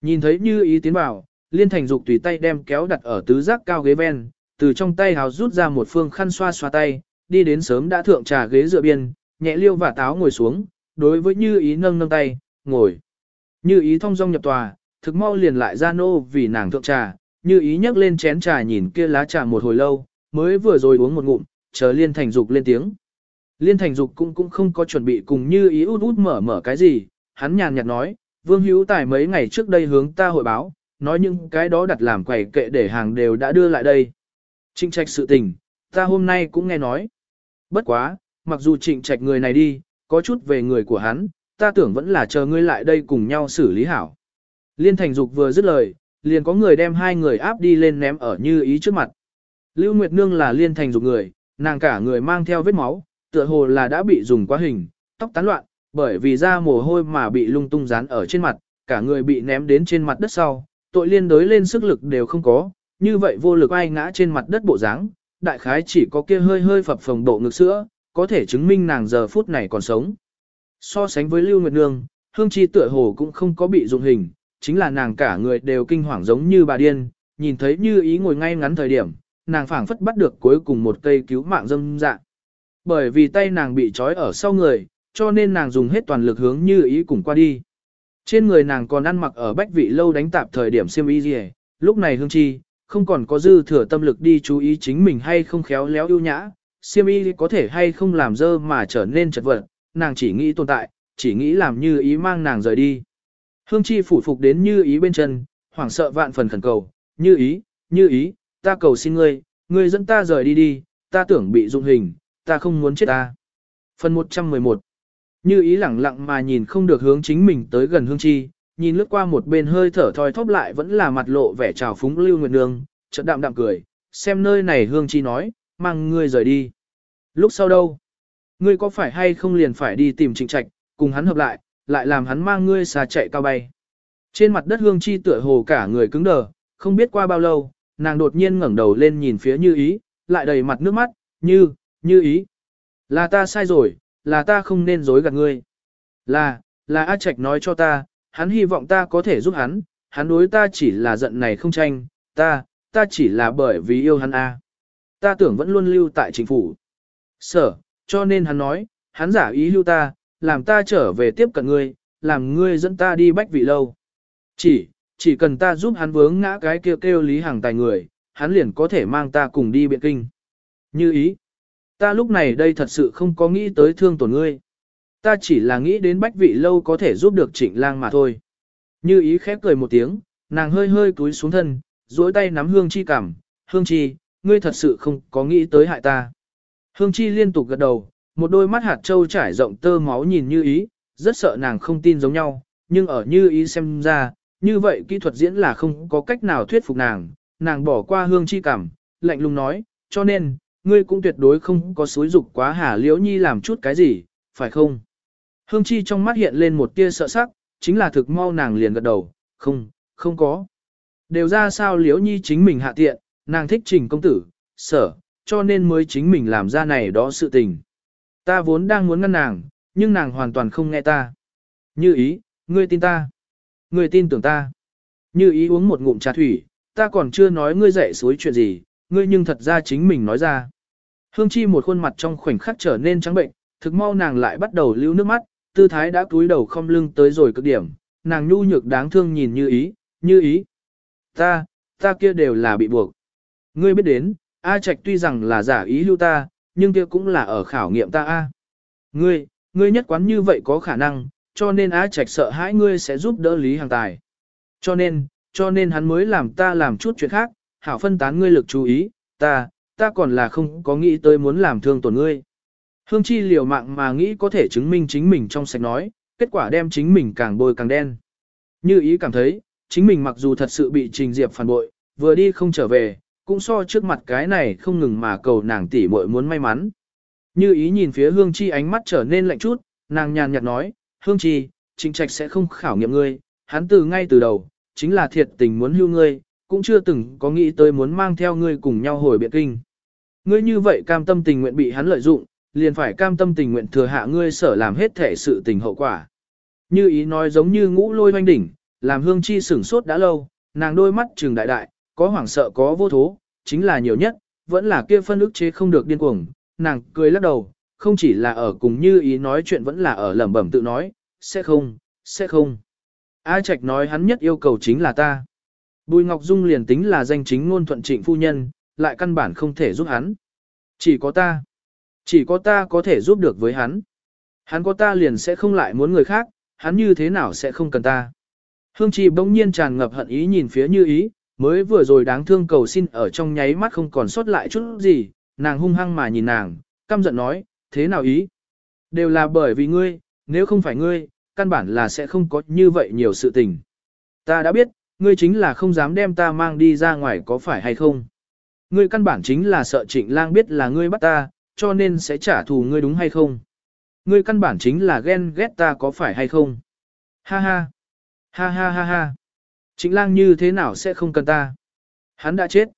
S1: Nhìn thấy như ý tiến vào, liên thành dục tùy tay đem kéo đặt ở tứ giác cao ghế ven, từ trong tay hào rút ra một phương khăn xoa xoa tay, đi đến sớm đã thượng trà ghế dựa biên, nhẹ liêu và táo ngồi xuống, đối với như ý nâng nâng tay, ngồi. Như ý thông dong nhập tòa, thực mau liền lại ra nô vì nàng thượng trà, như ý nhấc lên chén trà nhìn kia lá trà một hồi lâu, mới vừa rồi uống một ngụm, chờ liên thành dục lên tiếng. Liên thành dục cũng cũng không có chuẩn bị cùng như ý út út mở mở cái gì, hắn nhàn nhạt nói, vương hữu tài mấy ngày trước đây hướng ta hội báo, nói những cái đó đặt làm quầy kệ để hàng đều đã đưa lại đây. Trịnh trạch sự tình, ta hôm nay cũng nghe nói. Bất quá, mặc dù trịnh trạch người này đi, có chút về người của hắn, ta tưởng vẫn là chờ ngươi lại đây cùng nhau xử lý hảo. Liên thành dục vừa dứt lời, liền có người đem hai người áp đi lên ném ở như ý trước mặt. Lưu Nguyệt Nương là liên thành dục người, nàng cả người mang theo vết máu, tựa hồ là đã bị dùng quá hình, tóc tán loạn, bởi vì da mồ hôi mà bị lung tung dán ở trên mặt, cả người bị ném đến trên mặt đất sau, tội liên đối lên sức lực đều không có, như vậy vô lực ai ngã trên mặt đất bộ dáng, đại khái chỉ có kia hơi hơi phập phồng độ ngực sữa, có thể chứng minh nàng giờ phút này còn sống. So sánh với Lưu Nguyệt Nương, Hương Chi tựa hồ cũng không có bị dụng hình, chính là nàng cả người đều kinh hoàng giống như bà điên, nhìn thấy như ý ngồi ngay ngắn thời điểm, nàng phảng phất bắt được cuối cùng một cây cứu mạng dâm dạ. Bởi vì tay nàng bị trói ở sau người, cho nên nàng dùng hết toàn lực hướng như ý cùng qua đi. Trên người nàng còn ăn mặc ở bách vị lâu đánh tạp thời điểm xiêm y gì lúc này hương chi, không còn có dư thừa tâm lực đi chú ý chính mình hay không khéo léo ưu nhã, siêm y có thể hay không làm dơ mà trở nên chật vật, nàng chỉ nghĩ tồn tại, chỉ nghĩ làm như ý mang nàng rời đi. Hương chi phủ phục đến như ý bên chân, hoảng sợ vạn phần khẩn cầu, như ý, như ý, ta cầu xin ngươi, ngươi dẫn ta rời đi đi, ta tưởng bị dụng hình, ta không muốn chết ta. Phần 111 Như ý lẳng lặng mà nhìn không được hướng chính mình tới gần hương chi, nhìn lướt qua một bên hơi thở thoi thóp lại vẫn là mặt lộ vẻ trào phúng Lưu Nguyệt Nương, chợt đạm đạm cười, xem nơi này Hương Chi nói, mang ngươi rời đi. Lúc sau đâu? Ngươi có phải hay không liền phải đi tìm trịnh trạch, cùng hắn hợp lại, lại làm hắn mang ngươi xà chạy cao bay. Trên mặt đất Hương Chi tựa hồ cả người cứng đờ, không biết qua bao lâu, nàng đột nhiên ngẩng đầu lên nhìn phía như ý, lại đầy mặt nước mắt, như, như ý. Là ta sai rồi, là ta không nên dối gạt ngươi. Là, là A Trạch nói cho ta, hắn hy vọng ta có thể giúp hắn, hắn đối ta chỉ là giận này không tranh, ta, ta chỉ là bởi vì yêu hắn A. Ta tưởng vẫn luôn lưu tại chính phủ. Sở, cho nên hắn nói, hắn giả ý lưu ta, làm ta trở về tiếp cận ngươi, làm ngươi dẫn ta đi bách vị lâu. Chỉ, chỉ cần ta giúp hắn vướng ngã cái kêu kêu lý hàng tài người, hắn liền có thể mang ta cùng đi biện kinh. Như ý, ta lúc này đây thật sự không có nghĩ tới thương tổn ngươi. Ta chỉ là nghĩ đến bách vị lâu có thể giúp được trịnh lang mà thôi. Như ý khép cười một tiếng, nàng hơi hơi cúi xuống thân, duỗi tay nắm hương chi cảm, hương chi, ngươi thật sự không có nghĩ tới hại ta. Hương chi liên tục gật đầu, một đôi mắt hạt trâu trải rộng tơ máu nhìn như ý, rất sợ nàng không tin giống nhau, nhưng ở như ý xem ra, như vậy kỹ thuật diễn là không có cách nào thuyết phục nàng, nàng bỏ qua hương chi cảm, lạnh lùng nói, cho nên, ngươi cũng tuyệt đối không có xúi dục quá hà liễu nhi làm chút cái gì, phải không? Hương chi trong mắt hiện lên một tia sợ sắc, chính là thực mau nàng liền gật đầu, không, không có. Đều ra sao liễu nhi chính mình hạ tiện, nàng thích trình công tử, sở, cho nên mới chính mình làm ra này đó sự tình. Ta vốn đang muốn ngăn nàng, nhưng nàng hoàn toàn không nghe ta. Như ý, ngươi tin ta. Ngươi tin tưởng ta. Như ý uống một ngụm trà thủy, ta còn chưa nói ngươi dạy suối chuyện gì, ngươi nhưng thật ra chính mình nói ra. Hương chi một khuôn mặt trong khoảnh khắc trở nên trắng bệnh, thực mau nàng lại bắt đầu lưu nước mắt, tư thái đã cúi đầu không lưng tới rồi cực điểm, nàng nhu nhược đáng thương nhìn như ý, như ý. Ta, ta kia đều là bị buộc. Ngươi biết đến, A Trạch tuy rằng là giả ý lưu ta, nhưng kia cũng là ở khảo nghiệm ta A. Ngươi, ngươi nhất quán như vậy có khả năng, cho nên A Trạch sợ hãi ngươi sẽ giúp đỡ Lý Hàng Tài. Cho nên, cho nên hắn mới làm ta làm chút chuyện khác, hảo phân tán ngươi lực chú ý, ta, ta còn là không có nghĩ tới muốn làm thương tổn ngươi. Hương Chi liều mạng mà nghĩ có thể chứng minh chính mình trong sạch nói, kết quả đem chính mình càng bôi càng đen. Như ý cảm thấy, chính mình mặc dù thật sự bị Trình Diệp phản bội, vừa đi không trở về, cũng so trước mặt cái này không ngừng mà cầu nàng tỷ muội muốn may mắn. Như ý nhìn phía Hương Chi ánh mắt trở nên lạnh chút, nàng nhàn nhạt nói, Hương Chi, Trình Trạch sẽ không khảo nghiệm ngươi, hắn từ ngay từ đầu, chính là thiệt tình muốn hưu ngươi, cũng chưa từng có nghĩ tới muốn mang theo ngươi cùng nhau hồi biện kinh. Ngươi như vậy cam tâm tình nguyện bị hắn lợi dụng, liền phải cam tâm tình nguyện thừa hạ ngươi sở làm hết thể sự tình hậu quả. Như ý nói giống như ngũ lôi hoanh đỉnh, làm hương chi sửng sốt đã lâu, nàng đôi mắt trừng đại đại, có hoảng sợ có vô thố, chính là nhiều nhất, vẫn là kia phân ức chế không được điên cuồng, nàng cười lắc đầu, không chỉ là ở cùng như ý nói chuyện vẫn là ở lẩm bẩm tự nói, sẽ không, sẽ không. A Trạch nói hắn nhất yêu cầu chính là ta. Bùi Ngọc Dung liền tính là danh chính ngôn thuận trịnh phu nhân, lại căn bản không thể giúp hắn. Chỉ có ta. Chỉ có ta có thể giúp được với hắn. Hắn có ta liền sẽ không lại muốn người khác, hắn như thế nào sẽ không cần ta. Hương Trì bỗng nhiên tràn ngập hận ý nhìn phía như ý, mới vừa rồi đáng thương cầu xin ở trong nháy mắt không còn sót lại chút gì, nàng hung hăng mà nhìn nàng, căm giận nói, thế nào ý? Đều là bởi vì ngươi, nếu không phải ngươi, căn bản là sẽ không có như vậy nhiều sự tình. Ta đã biết, ngươi chính là không dám đem ta mang đi ra ngoài có phải hay không? Ngươi căn bản chính là sợ trịnh lang biết là ngươi bắt ta, cho nên sẽ trả thù ngươi đúng hay không? Ngươi căn bản chính là ghen ghét ta có phải hay không? Ha ha! Ha ha ha ha! Trịnh lang như thế nào sẽ không cần ta? Hắn đã chết.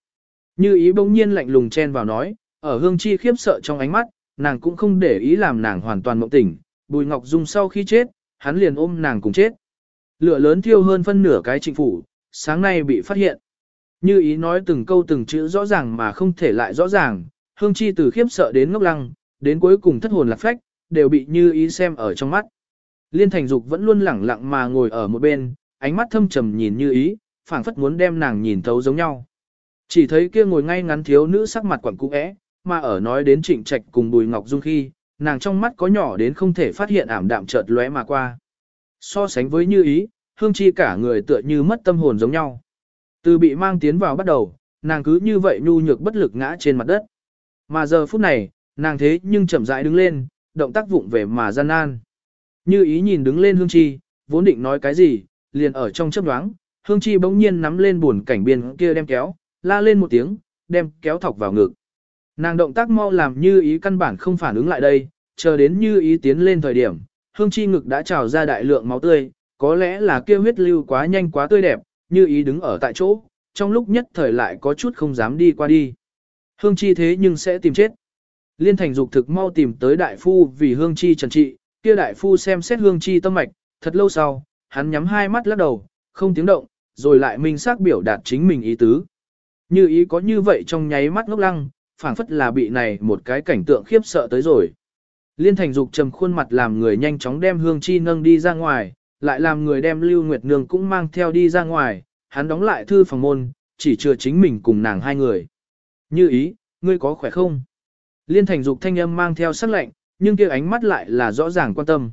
S1: Như ý bỗng nhiên lạnh lùng chen vào nói, ở hương chi khiếp sợ trong ánh mắt, nàng cũng không để ý làm nàng hoàn toàn mộng tỉnh. Bùi Ngọc Dung sau khi chết, hắn liền ôm nàng cùng chết. Lửa lớn thiêu hơn phân nửa cái trịnh phủ, sáng nay bị phát hiện. Như ý nói từng câu từng chữ rõ ràng mà không thể lại rõ ràng, hương chi từ khiếp sợ đến ngốc lăng, đến cuối cùng thất hồn lạc phách, đều bị như ý xem ở trong mắt. Liên thành dục vẫn luôn lẳng lặng mà ngồi ở một bên, ánh mắt thâm trầm nhìn như ý, phảng phất muốn đem nàng nhìn thấu giống nhau. Chỉ thấy kia ngồi ngay ngắn thiếu nữ sắc mặt quẩn cũ é, mà ở nói đến trịnh trạch cùng bùi ngọc dung khi, nàng trong mắt có nhỏ đến không thể phát hiện ảm đạm chợt lóe mà qua. So sánh với như ý, hương chi cả người tựa như mất tâm hồn giống nhau. Từ bị mang tiến vào bắt đầu, nàng cứ như vậy nhu nhược bất lực ngã trên mặt đất. Mà giờ phút này, nàng thế nhưng chậm rãi đứng lên, động tác vụng về mà gian nan. Như ý nhìn đứng lên hương chi, vốn định nói cái gì, liền ở trong chớp nhoáng, Hương Chi bỗng nhiên nắm lên buồn cảnh biên kia đem kéo, la lên một tiếng, đem kéo thọc vào ngực. Nàng động tác mau làm như ý căn bản không phản ứng lại đây, chờ đến như ý tiến lên thời điểm, Hương Chi ngực đã trào ra đại lượng máu tươi, có lẽ là kia huyết lưu quá nhanh quá tươi đẹp, như ý đứng ở tại chỗ, trong lúc nhất thời lại có chút không dám đi qua đi. Hương Chi thế nhưng sẽ tìm chết. Liên thành dục thực mau tìm tới đại phu vì Hương Chi trần trị, kia đại phu xem xét Hương Chi tâm mạch, thật lâu sau, hắn nhắm hai mắt lắc đầu, không tiếng động, rồi lại minh xác biểu đạt chính mình ý tứ. Như ý có như vậy trong nháy mắt ngốc lăng, phảng phất là bị này một cái cảnh tượng khiếp sợ tới rồi. Liên thành dục trầm khuôn mặt làm người nhanh chóng đem Hương Chi nâng đi ra ngoài, lại làm người đem Lưu Nguyệt Nương cũng mang theo đi ra ngoài, hắn đóng lại thư phòng môn, chỉ chừa chính mình cùng nàng hai người. Như ý, ngươi có khỏe không? Liên thành dục thanh âm mang theo sắc lạnh, nhưng kia ánh mắt lại là rõ ràng quan tâm.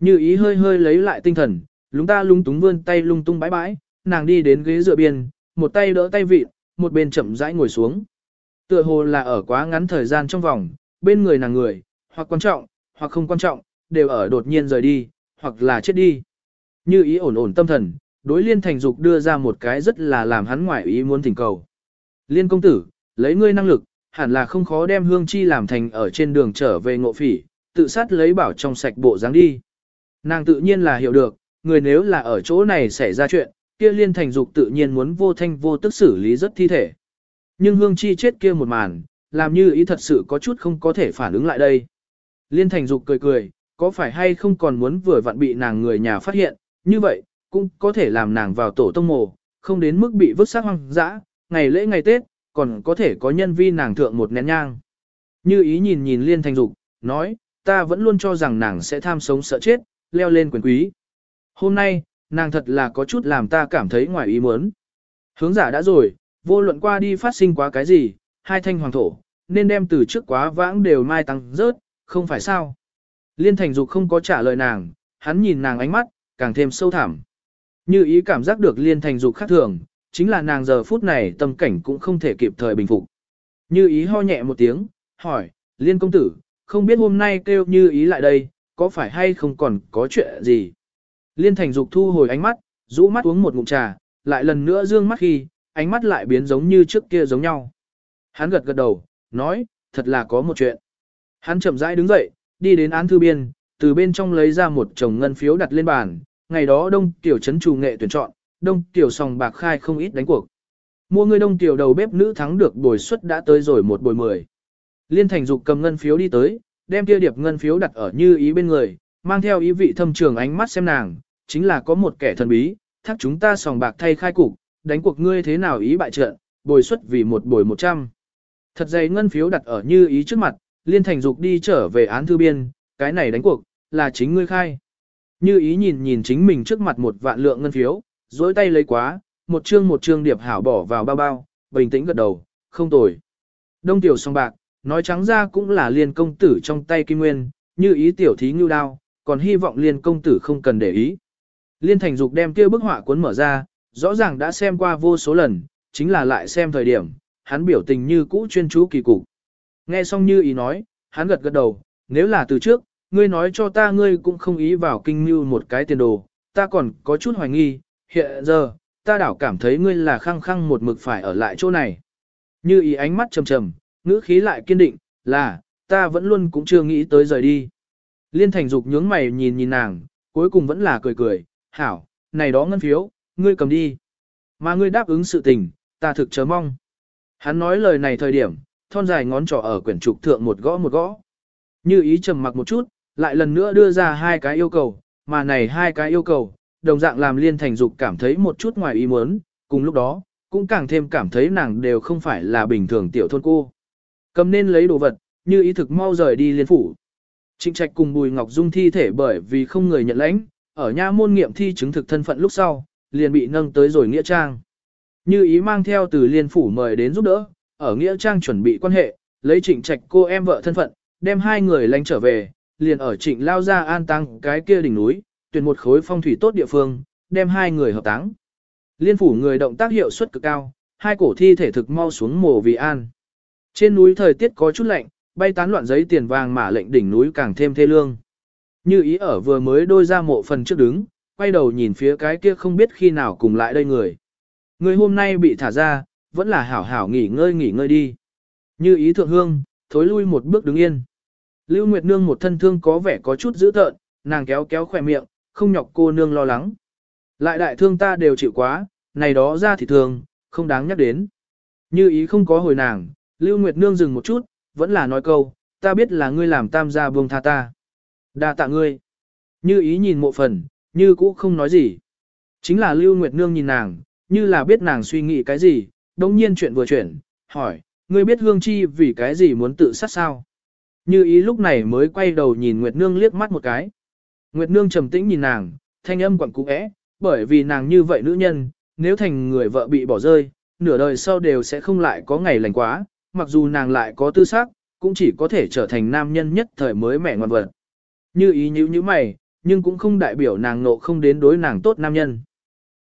S1: Như ý hơi hơi lấy lại tinh thần, lúng ta lung túng vươn tay lung tung bãi bãi, nàng đi đến ghế dựa biên, một tay đỡ tay vịt, một bên chậm rãi ngồi xuống. Tựa hồ là ở quá ngắn thời gian trong vòng, bên người nàng người, hoặc quan trọng, hoặc không quan trọng, đều ở đột nhiên rời đi, hoặc là chết đi. Như ý ổn ổn tâm thần, đối liên thành dục đưa ra một cái rất là làm hắn ngoại ý muốn thỉnh cầu. Liên công tử, lấy ngươi năng lực, hẳn là không khó đem hương chi làm thành ở trên đường trở về ngộ phỉ, tự sát lấy bảo trong sạch bộ dáng đi. Nàng tự nhiên là hiểu được, người nếu là ở chỗ này xảy ra chuyện, kia liên thành dục tự nhiên muốn vô thanh vô tức xử lý rất thi thể. Nhưng hương chi chết kia một màn, làm như ý thật sự có chút không có thể phản ứng lại đây. Liên thành dục cười cười, có phải hay không còn muốn vừa vặn bị nàng người nhà phát hiện, như vậy, cũng có thể làm nàng vào tổ tông mồ, không đến mức bị vứt xác hoang dã, ngày lễ ngày Tết, còn có thể có nhân vi nàng thượng một nén nhang. Như ý nhìn nhìn liên thành dục, nói, ta vẫn luôn cho rằng nàng sẽ tham sống sợ chết, leo lên quyền quý. Hôm nay, nàng thật là có chút làm ta cảm thấy ngoài ý muốn. Hướng giả đã rồi, vô luận qua đi phát sinh quá cái gì, hai thanh hoàng thổ, nên đem từ trước quá vãng đều mai tăng rớt, không phải sao. Liên thành dục không có trả lời nàng, hắn nhìn nàng ánh mắt, càng thêm sâu thẳm. Như ý cảm giác được liên thành dục khác thường, chính là nàng giờ phút này tâm cảnh cũng không thể kịp thời bình phục. Như ý ho nhẹ một tiếng, hỏi, liên công tử, không biết hôm nay kêu như ý lại đây, có phải hay không còn có chuyện gì? Liên thành dục thu hồi ánh mắt, rũ mắt uống một ngụm trà, lại lần nữa dương mắt khi, ánh mắt lại biến giống như trước kia giống nhau. Hắn gật gật đầu, nói, thật là có một chuyện. Hắn chậm rãi đứng dậy, đi đến án thư biên, từ bên trong lấy ra một chồng ngân phiếu đặt lên bàn, ngày đó đông tiểu trấn chủ nghệ tuyển chọn, đông tiểu sòng bạc khai không ít đánh cuộc. Mua người đông tiểu đầu bếp nữ thắng được bồi suất đã tới rồi một bồi mười. Liên thành dục cầm ngân phiếu đi tới, đem kia điệp ngân phiếu đặt ở như ý bên người, mang theo ý vị thâm trường ánh mắt xem nàng, chính là có một kẻ thần bí, thác chúng ta sòng bạc thay khai cục, đánh cuộc ngươi thế nào ý bại trận, bồi suất vì một bồi một trăm. Thật dày ngân phiếu đặt ở như ý trước mặt, liên thành dục đi trở về án thư biên, cái này đánh cuộc, là chính ngươi khai. Như ý nhìn nhìn chính mình trước mặt một vạn lượng ngân phiếu, dối tay lấy quá, một chương một chương điệp hảo bỏ vào bao bao, bình tĩnh gật đầu, không tồi. Đông tiểu song bạc, nói trắng ra cũng là liên công tử trong tay kim nguyên, như ý tiểu thí ngưu đao, còn hy vọng liên công tử không cần để ý. Liên thành dục đem kia bức họa cuốn mở ra, rõ ràng đã xem qua vô số lần, chính là lại xem thời điểm, hắn biểu tình như cũ chuyên chú kỳ cục. Nghe xong như ý nói, hắn gật gật đầu, nếu là từ trước, ngươi nói cho ta ngươi cũng không ý vào kinh mưu một cái tiền đồ, ta còn có chút hoài nghi, hiện giờ, ta đảo cảm thấy ngươi là khăng khăng một mực phải ở lại chỗ này. Như ý ánh mắt trầm trầm, ngữ khí lại kiên định, là, ta vẫn luôn cũng chưa nghĩ tới rời đi. Liên thành dục nhướng mày nhìn nhìn nàng, cuối cùng vẫn là cười cười, hảo, này đó ngân phiếu, ngươi cầm đi. Mà ngươi đáp ứng sự tình, ta thực chớ mong. Hắn nói lời này thời điểm, thon dài ngón trỏ ở quyển trục thượng một gõ một gõ. Như ý trầm mặc một chút, lại lần nữa đưa ra hai cái yêu cầu, mà này hai cái yêu cầu, đồng dạng làm liên thành dục cảm thấy một chút ngoài ý muốn, cùng lúc đó, cũng càng thêm cảm thấy nàng đều không phải là bình thường tiểu thôn cô. Cầm nên lấy đồ vật, như ý thực mau rời đi liên phủ. Trịnh trạch cùng Bùi Ngọc Dung thi thể bởi vì không người nhận lãnh, ở nha môn nghiệm thi chứng thực thân phận lúc sau, liền bị nâng tới rồi Nghĩa Trang. Như ý mang theo từ liên phủ mời đến giúp đỡ, ở Nghĩa Trang chuẩn bị quan hệ, lấy trịnh trạch cô em vợ thân phận, đem hai người lánh trở về, liền ở trịnh lao ra an tăng cái kia đỉnh núi, tuyển một khối phong thủy tốt địa phương, đem hai người hợp táng. Liên phủ người động tác hiệu suất cực cao, hai cổ thi thể thực mau xuống mồ vì an. Trên núi thời tiết có chút lạnh, bay tán loạn giấy tiền vàng mà lệnh đỉnh núi càng thêm thê lương. Như ý ở vừa mới đôi ra mộ phần trước đứng, quay đầu nhìn phía cái kia không biết khi nào cùng lại đây người. Người hôm nay bị thả ra, vẫn là hảo hảo nghỉ ngơi nghỉ ngơi đi. Như ý thượng hương, thối lui một bước đứng yên. Lưu Nguyệt Nương một thân thương có vẻ có chút dữ tợn, nàng kéo kéo khỏe miệng, không nhọc cô nương lo lắng. Lại đại thương ta đều chịu quá, này đó ra thì thường, không đáng nhắc đến. Như ý không có hồi nàng, Lưu Nguyệt Nương dừng một chút, vẫn là nói câu, ta biết là ngươi làm tam gia buông tha ta. đa tạ ngươi. Như ý nhìn mộ phần, như cũ không nói gì. Chính là Lưu Nguyệt Nương nhìn nàng, như là biết nàng suy nghĩ cái gì, đồng nhiên chuyện vừa chuyển, hỏi, ngươi biết Hương Chi vì cái gì muốn tự sát sao? Như ý lúc này mới quay đầu nhìn Nguyệt Nương liếc mắt một cái. Nguyệt Nương trầm tĩnh nhìn nàng, thanh âm quặn cú é, bởi vì nàng như vậy nữ nhân, nếu thành người vợ bị bỏ rơi, nửa đời sau đều sẽ không lại có ngày lành quá, mặc dù nàng lại có tư xác, cũng chỉ có thể trở thành nam nhân nhất thời mới mẹ ngoan vật. Như ý nhíu như mày, nhưng cũng không đại biểu nàng nộ không đến đối nàng tốt nam nhân.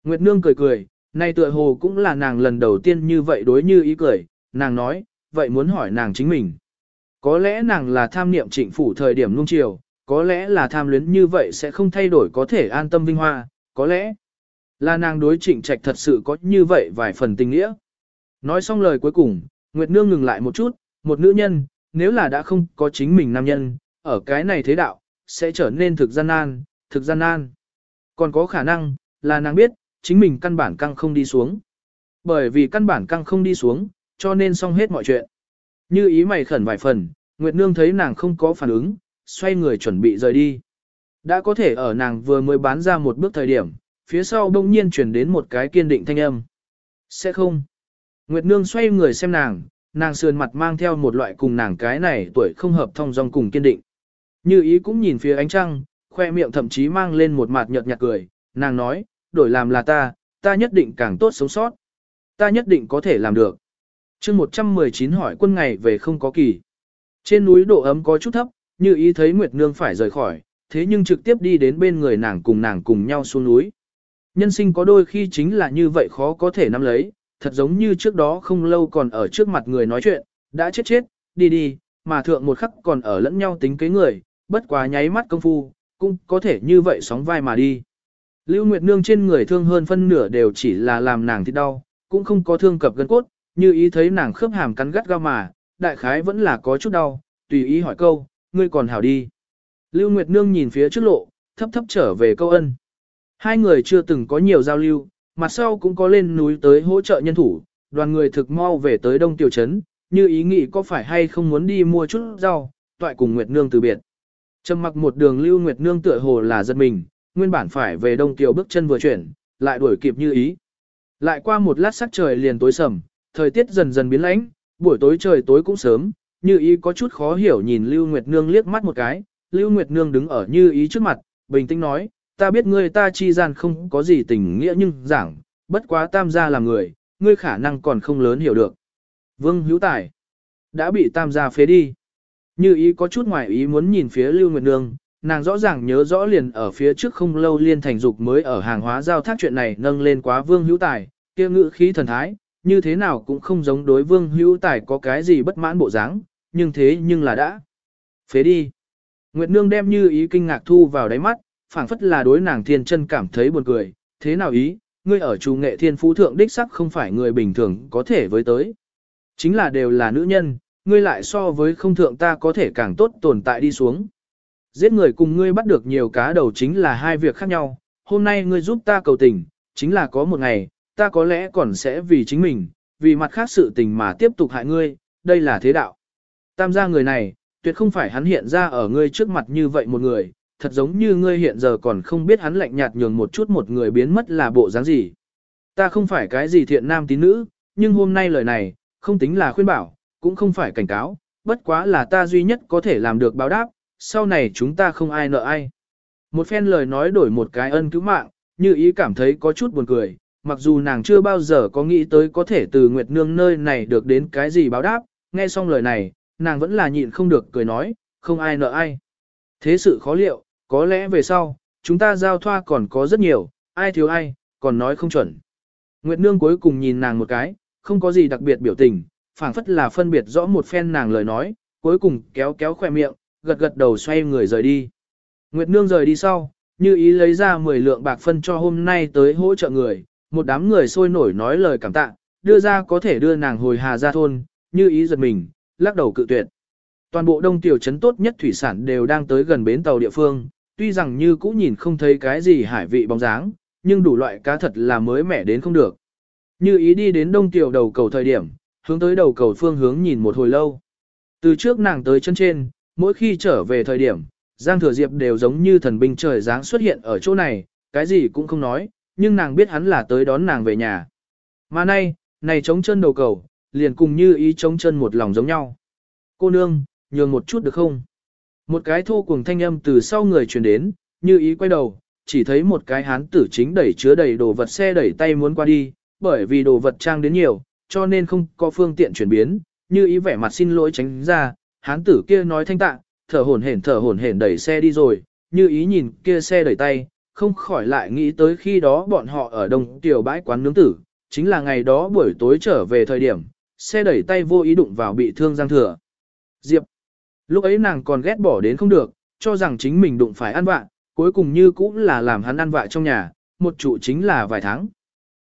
S1: Nguyệt Nương cười cười, nay tựa hồ cũng là nàng lần đầu tiên như vậy đối như ý cười, nàng nói, vậy muốn hỏi nàng chính mình. Có lẽ nàng là tham niệm trịnh phủ thời điểm nung chiều, có lẽ là tham luyến như vậy sẽ không thay đổi có thể an tâm vinh hoa, có lẽ là nàng đối trịnh trạch thật sự có như vậy vài phần tình nghĩa. Nói xong lời cuối cùng, Nguyệt Nương ngừng lại một chút, một nữ nhân, nếu là đã không có chính mình nam nhân, ở cái này thế đạo, sẽ trở nên thực gian nan, thực gian nan. Còn có khả năng, là nàng biết, chính mình căn bản căng không đi xuống. Bởi vì căn bản căng không đi xuống, cho nên xong hết mọi chuyện. Như ý mày khẩn vài phần, Nguyệt Nương thấy nàng không có phản ứng, xoay người chuẩn bị rời đi. Đã có thể ở nàng vừa mới bán ra một bước thời điểm, phía sau đông nhiên chuyển đến một cái kiên định thanh âm. Sẽ không. Nguyệt Nương xoay người xem nàng, nàng sườn mặt mang theo một loại cùng nàng cái này tuổi không hợp thông dong cùng kiên định. Như ý cũng nhìn phía ánh trăng, khoe miệng thậm chí mang lên một mặt nhợt nhạt cười, nàng nói, đổi làm là ta, ta nhất định càng tốt sống sót. Ta nhất định có thể làm được. chương 119 hỏi quân ngày về không có kỳ. Trên núi độ ấm có chút thấp, như ý thấy Nguyệt Nương phải rời khỏi, thế nhưng trực tiếp đi đến bên người nàng cùng nàng cùng nhau xuống núi. Nhân sinh có đôi khi chính là như vậy khó có thể nắm lấy, thật giống như trước đó không lâu còn ở trước mặt người nói chuyện, đã chết chết, đi đi, mà thượng một khắc còn ở lẫn nhau tính kế người, bất quá nháy mắt công phu, cũng có thể như vậy sóng vai mà đi. Lưu Nguyệt Nương trên người thương hơn phân nửa đều chỉ là làm nàng thịt đau, cũng không có thương cập gân cốt, như ý thấy nàng khớp hàm cắn gắt gao mà, đại khái vẫn là có chút đau, tùy ý hỏi câu, ngươi còn hảo đi. Lưu Nguyệt Nương nhìn phía trước lộ, thấp thấp trở về câu ân. Hai người chưa từng có nhiều giao lưu, mặt sau cũng có lên núi tới hỗ trợ nhân thủ, đoàn người thực mau về tới Đông Tiểu Trấn, như ý nghĩ có phải hay không muốn đi mua chút rau, toại cùng Nguyệt Nương từ biệt. Trầm mặc một đường Lưu Nguyệt Nương tựa hồ là giật mình, nguyên bản phải về Đông Tiểu bước chân vừa chuyển, lại đuổi kịp như ý. Lại qua một lát sắc trời liền tối sầm, thời tiết dần dần biến lãnh, buổi tối trời tối cũng sớm, như ý có chút khó hiểu nhìn Lưu Nguyệt Nương liếc mắt một cái, Lưu Nguyệt Nương đứng ở như ý trước mặt, bình tĩnh nói, ta biết ngươi ta chi gian không có gì tình nghĩa nhưng giảng, bất quá tam gia là người, ngươi khả năng còn không lớn hiểu được. Vương Hữu Tài đã bị tam gia phế đi. Như ý có chút ngoài ý muốn nhìn phía Lưu Nguyệt Nương, nàng rõ ràng nhớ rõ liền ở phía trước không lâu liên thành dục mới ở hàng hóa giao thác chuyện này nâng lên quá Vương Hữu Tài, kia ngữ khí thần thái, như thế nào cũng không giống đối Vương Hữu Tài có cái gì bất mãn bộ dáng, nhưng thế nhưng là đã. Phế đi. Nguyệt Nương đem như ý kinh ngạc thu vào đáy mắt, phảng phất là đối nàng thiên chân cảm thấy buồn cười, thế nào ý, ngươi ở trù nghệ thiên phú thượng đích sắc không phải người bình thường có thể với tới. Chính là đều là nữ nhân, ngươi lại so với không thượng ta có thể càng tốt tồn tại đi xuống. Giết người cùng ngươi bắt được nhiều cá đầu chính là hai việc khác nhau, hôm nay ngươi giúp ta cầu tình, chính là có một ngày, ta có lẽ còn sẽ vì chính mình, vì mặt khác sự tình mà tiếp tục hại ngươi, đây là thế đạo. Tam gia người này, tuyệt không phải hắn hiện ra ở ngươi trước mặt như vậy một người, thật giống như ngươi hiện giờ còn không biết hắn lạnh nhạt nhường một chút một người biến mất là bộ dáng gì. Ta không phải cái gì thiện nam tín nữ, nhưng hôm nay lời này, không tính là khuyên bảo, cũng không phải cảnh cáo, bất quá là ta duy nhất có thể làm được báo đáp, sau này chúng ta không ai nợ ai. Một phen lời nói đổi một cái ân cứu mạng, như ý cảm thấy có chút buồn cười, mặc dù nàng chưa bao giờ có nghĩ tới có thể từ Nguyệt Nương nơi này được đến cái gì báo đáp, nghe xong lời này, nàng vẫn là nhịn không được cười nói, không ai nợ ai. Thế sự khó liệu, có lẽ về sau, chúng ta giao thoa còn có rất nhiều, ai thiếu ai, còn nói không chuẩn. Nguyệt Nương cuối cùng nhìn nàng một cái, không có gì đặc biệt biểu tình, phảng phất là phân biệt rõ một phen nàng lời nói, cuối cùng kéo kéo khoe miệng, gật gật đầu xoay người rời đi. Nguyệt Nương rời đi sau, như ý lấy ra 10 lượng bạc phân cho hôm nay tới hỗ trợ người, một đám người sôi nổi nói lời cảm tạ, đưa ra có thể đưa nàng hồi hà ra thôn, như ý giật mình, lắc đầu cự tuyệt. Toàn bộ đông tiểu trấn tốt nhất thủy sản đều đang tới gần bến tàu địa phương, tuy rằng như cũ nhìn không thấy cái gì hải vị bóng dáng, nhưng đủ loại cá thật là mới mẻ đến không được. Như ý đi đến đông tiểu đầu cầu thời điểm, hướng tới đầu cầu phương hướng nhìn một hồi lâu. Từ trước nàng tới chân trên, mỗi khi trở về thời điểm, Giang Thừa Diệp đều giống như thần binh trời giáng xuất hiện ở chỗ này, cái gì cũng không nói, nhưng nàng biết hắn là tới đón nàng về nhà. Mà nay, này chống chân đầu cầu, liền cùng như ý chống chân một lòng giống nhau. Cô nương, nhường một chút được không? Một cái thô cuồng thanh âm từ sau người truyền đến, như ý quay đầu, chỉ thấy một cái hán tử chính đẩy chứa đầy đồ vật xe đẩy tay muốn qua đi, bởi vì đồ vật trang đến nhiều, cho nên không có phương tiện chuyển biến, như ý vẻ mặt xin lỗi tránh ra, hán tử kia nói thanh tạ, thở hổn hển thở hổn hển đẩy xe đi rồi, như ý nhìn kia xe đẩy tay, không khỏi lại nghĩ tới khi đó bọn họ ở đông tiểu bãi quán nướng tử, chính là ngày đó buổi tối trở về thời điểm, xe đẩy tay vô ý đụng vào bị thương Giang Thừa. Diệp. Lúc ấy nàng còn ghét bỏ đến không được, cho rằng chính mình đụng phải ăn vạ, cuối cùng như cũng là làm hắn ăn vạ trong nhà, một trụ chính là vài tháng.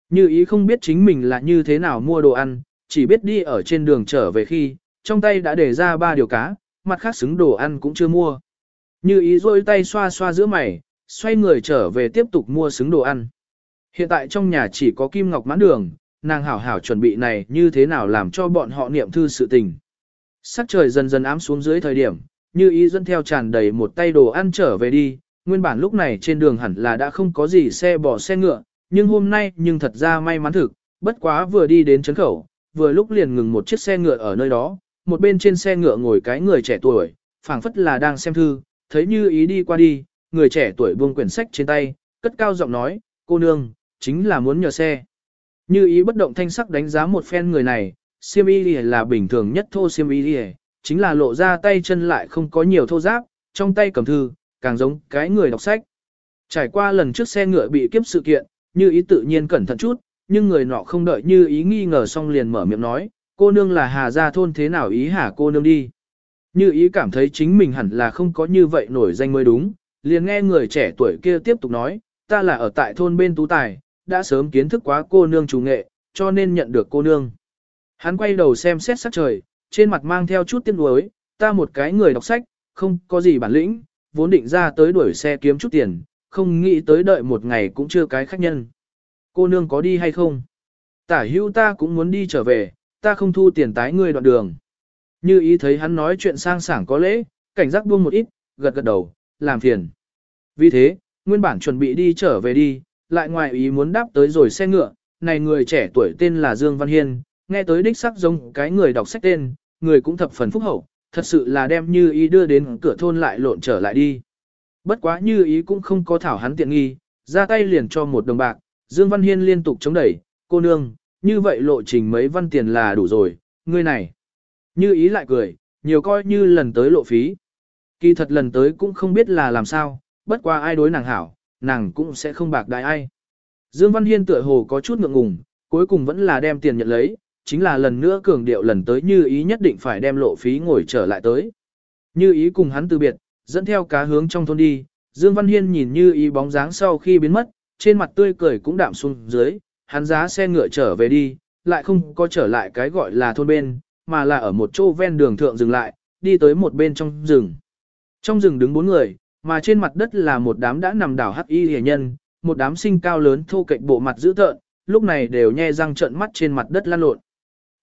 S1: Như ý không biết chính mình là như thế nào mua đồ ăn, chỉ biết đi ở trên đường trở về khi, trong tay đã để ra ba điều cá, mặt khác xứng đồ ăn cũng chưa mua. Như ý rôi tay xoa xoa giữa mày, xoay người trở về tiếp tục mua xứng đồ ăn. Hiện tại trong nhà chỉ có kim ngọc mãn đường, nàng hảo hảo chuẩn bị này như thế nào làm cho bọn họ niệm thư sự tình. Sắc trời dần dần ám xuống dưới thời điểm, như ý dẫn theo tràn đầy một tay đồ ăn trở về đi, nguyên bản lúc này trên đường hẳn là đã không có gì xe bỏ xe ngựa, nhưng hôm nay nhưng thật ra may mắn thực, bất quá vừa đi đến chấn khẩu, vừa lúc liền ngừng một chiếc xe ngựa ở nơi đó, một bên trên xe ngựa ngồi cái người trẻ tuổi, phảng phất là đang xem thư, thấy như ý đi qua đi, người trẻ tuổi buông quyển sách trên tay, cất cao giọng nói, cô nương, chính là muốn nhờ xe. Như ý bất động thanh sắc đánh giá một phen người này, siêm y là bình thường nhất thô siêm y chính là lộ ra tay chân lại không có nhiều thô giáp, trong tay cầm thư, càng giống cái người đọc sách. Trải qua lần trước xe ngựa bị kiếp sự kiện, như ý tự nhiên cẩn thận chút, nhưng người nọ không đợi như ý nghi ngờ xong liền mở miệng nói, cô nương là hà gia thôn thế nào ý hả cô nương đi. Như ý cảm thấy chính mình hẳn là không có như vậy nổi danh mới đúng, liền nghe người trẻ tuổi kia tiếp tục nói, ta là ở tại thôn bên Tú Tài, đã sớm kiến thức quá cô nương chủ nghệ, cho nên nhận được cô nương. Hắn quay đầu xem xét sắc trời, trên mặt mang theo chút tiếc nuối, ta một cái người đọc sách, không có gì bản lĩnh, vốn định ra tới đuổi xe kiếm chút tiền, không nghĩ tới đợi một ngày cũng chưa cái khách nhân. Cô nương có đi hay không? Tả hữu ta cũng muốn đi trở về, ta không thu tiền tái ngươi đoạn đường. Như ý thấy hắn nói chuyện sang sảng có lễ, cảnh giác buông một ít, gật gật đầu, làm phiền. Vì thế, nguyên bản chuẩn bị đi trở về đi, lại ngoài ý muốn đáp tới rồi xe ngựa, này người trẻ tuổi tên là Dương Văn Hiên, nghe tới đích sắc giống cái người đọc sách tên, người cũng thập phần phúc hậu, thật sự là đem như ý đưa đến cửa thôn lại lộn trở lại đi. Bất quá như ý cũng không có thảo hắn tiện nghi, ra tay liền cho một đồng bạc, Dương Văn Hiên liên tục chống đẩy, cô nương, như vậy lộ trình mấy văn tiền là đủ rồi, ngươi này. Như ý lại cười, nhiều coi như lần tới lộ phí. Kỳ thật lần tới cũng không biết là làm sao, bất qua ai đối nàng hảo, nàng cũng sẽ không bạc đại ai. Dương Văn Hiên tựa hồ có chút ngượng ngùng, cuối cùng vẫn là đem tiền nhận lấy, chính là lần nữa cường điệu lần tới như ý nhất định phải đem lộ phí ngồi trở lại tới. Như ý cùng hắn từ biệt, dẫn theo cá hướng trong thôn đi, Dương Văn Hiên nhìn như ý bóng dáng sau khi biến mất, trên mặt tươi cười cũng đạm xuống dưới, hắn giá xe ngựa trở về đi, lại không có trở lại cái gọi là thôn bên, mà là ở một chỗ ven đường thượng dừng lại, đi tới một bên trong rừng. Trong rừng đứng bốn người, mà trên mặt đất là một đám đã nằm đảo hắc y hề nhân, một đám sinh cao lớn thô cạnh bộ mặt dữ tợn, lúc này đều nhe răng trợn mắt trên mặt đất lăn lộn.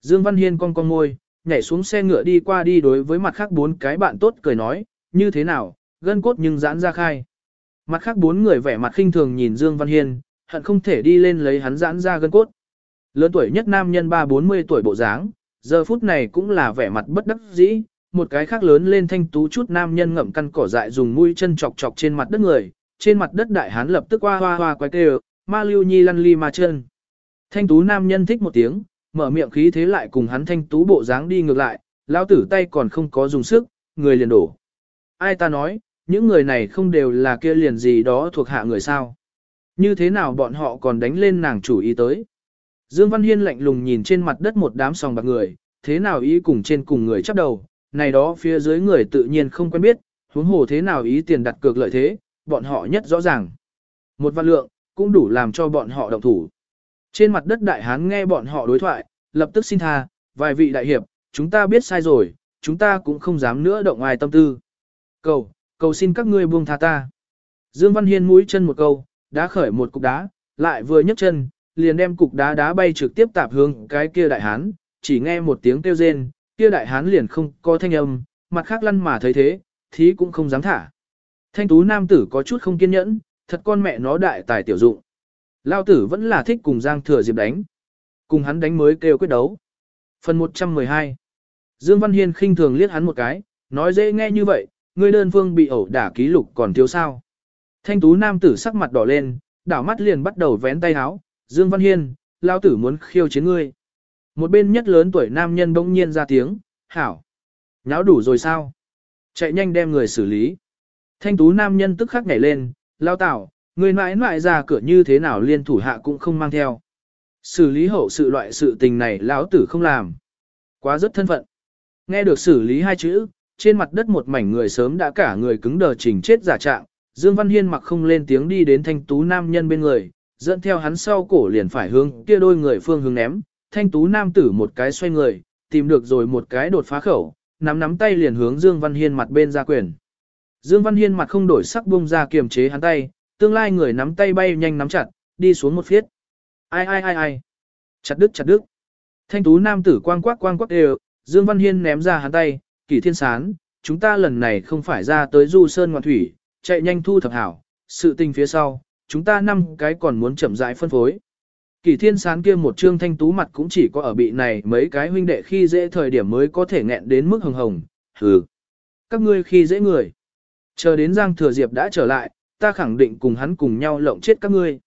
S1: Dương Văn Hiên cong cong môi, nhảy xuống xe ngựa đi qua đi đối với mặt khác bốn cái bạn tốt cười nói, như thế nào, gân cốt nhưng giãn ra khai. Mặt khác bốn người vẻ mặt khinh thường nhìn Dương Văn Hiên, hận không thể đi lên lấy hắn giãn ra gân cốt. Lớn tuổi nhất nam nhân ba bốn mươi tuổi bộ dáng, giờ phút này cũng là vẻ mặt bất đắc dĩ, một cái khác lớn lên thanh tú chút nam nhân ngậm căn cỏ dại dùng mũi chân chọc chọc trên mặt đất người, trên mặt đất đại hán lập tức hoa hoa hoa quái kêu, ma lưu nhi lăn ly ma chân. Thanh tú nam nhân thích một tiếng, mở miệng khí thế lại cùng hắn thanh tú bộ dáng đi ngược lại, lão tử tay còn không có dùng sức, người liền đổ. Ai ta nói, những người này không đều là kia liền gì đó thuộc hạ người sao. Như thế nào bọn họ còn đánh lên nàng chủ ý tới. Dương Văn Hiên lạnh lùng nhìn trên mặt đất một đám sòng bạc người, thế nào ý cùng trên cùng người chấp đầu, này đó phía dưới người tự nhiên không quen biết, huống hồ thế nào ý tiền đặt cược lợi thế, bọn họ nhất rõ ràng. Một vạn lượng, cũng đủ làm cho bọn họ động thủ. Trên mặt đất đại hán nghe bọn họ đối thoại, lập tức xin tha, vài vị đại hiệp, chúng ta biết sai rồi, chúng ta cũng không dám nữa động ai tâm tư. Cầu, cầu xin các ngươi buông tha ta. Dương Văn Hiên mũi chân một câu, đã khởi một cục đá, lại vừa nhấc chân, liền đem cục đá đá bay trực tiếp tạp hướng cái kia đại hán, chỉ nghe một tiếng kêu rên, kia đại hán liền không có thanh âm, mặt khác lăn mà thấy thế, thí cũng không dám thả. Thanh tú nam tử có chút không kiên nhẫn, thật con mẹ nó đại tài tiểu dụng. Lao tử vẫn là thích cùng Giang Thừa Diệp đánh. Cùng hắn đánh mới kêu quyết đấu. Phần 112 Dương Văn Hiên khinh thường liếc hắn một cái, nói dễ nghe như vậy, ngươi đơn phương bị ẩu đả ký lục còn thiếu sao. Thanh tú nam tử sắc mặt đỏ lên, đảo mắt liền bắt đầu vén tay áo, Dương Văn Hiên, lao tử muốn khiêu chiến ngươi. Một bên nhất lớn tuổi nam nhân bỗng nhiên ra tiếng, hảo. Nháo đủ rồi sao? Chạy nhanh đem người xử lý. Thanh tú nam nhân tức khắc nhảy lên, lao tảo, người mãi mãi ra cửa như thế nào liên thủ hạ cũng không mang theo. Xử lý hậu sự loại sự tình này lão tử không làm. Quá rất thân phận. Nghe được xử lý hai chữ, trên mặt đất một mảnh người sớm đã cả người cứng đờ chỉnh chết giả trạng. Dương Văn Hiên mặc không lên tiếng đi đến thanh tú nam nhân bên người, dẫn theo hắn sau cổ liền phải hướng kia đôi người phương hướng ném. Thanh tú nam tử một cái xoay người, tìm được rồi một cái đột phá khẩu, nắm nắm tay liền hướng Dương Văn Hiên mặt bên ra quyền. Dương Văn Hiên mặt không đổi sắc bung ra kiềm chế hắn tay, tương lai người nắm tay bay nhanh nắm chặt, đi xuống một phiết. Ai ai ai ai. Chặt đứt chặt đứt. Thanh tú nam tử quang quắc quang quắc đều, Dương Văn Hiên ném ra hắn tay, kỷ thiên sán, chúng ta lần này không phải ra tới du sơn ngoạn thủy, chạy nhanh thu thập hảo, sự tình phía sau, chúng ta năm cái còn muốn chậm rãi phân phối. Kỳ thiên sán kia một trương thanh tú mặt cũng chỉ có ở bị này mấy cái huynh đệ khi dễ thời điểm mới có thể nghẹn đến mức hồng hồng, hừ. Các ngươi khi dễ người. Chờ đến Giang Thừa Diệp đã trở lại, ta khẳng định cùng hắn cùng nhau lộng chết các ngươi.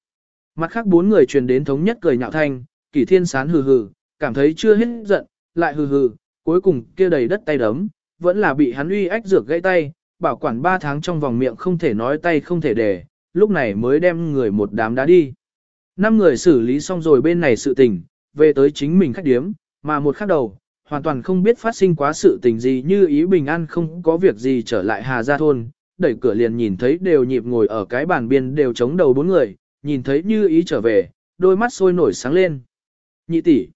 S1: Mặt khác bốn người truyền đến thống nhất cười nhạo thanh, kỷ thiên sán hừ hừ, cảm thấy chưa hết giận, lại hừ hừ, cuối cùng kia đầy đất tay đấm, vẫn là bị hắn uy ách dược gãy tay, bảo quản ba tháng trong vòng miệng không thể nói tay không thể để, lúc này mới đem người một đám đá đi. Năm người xử lý xong rồi bên này sự tình, về tới chính mình khách điếm, mà một khắc đầu, hoàn toàn không biết phát sinh quá sự tình gì như ý bình an không có việc gì trở lại Hà Gia Thôn, đẩy cửa liền nhìn thấy đều nhịp ngồi ở cái bàn biên đều chống đầu bốn người, nhìn thấy như ý trở về, đôi mắt sôi nổi sáng lên. Nhị tỷ,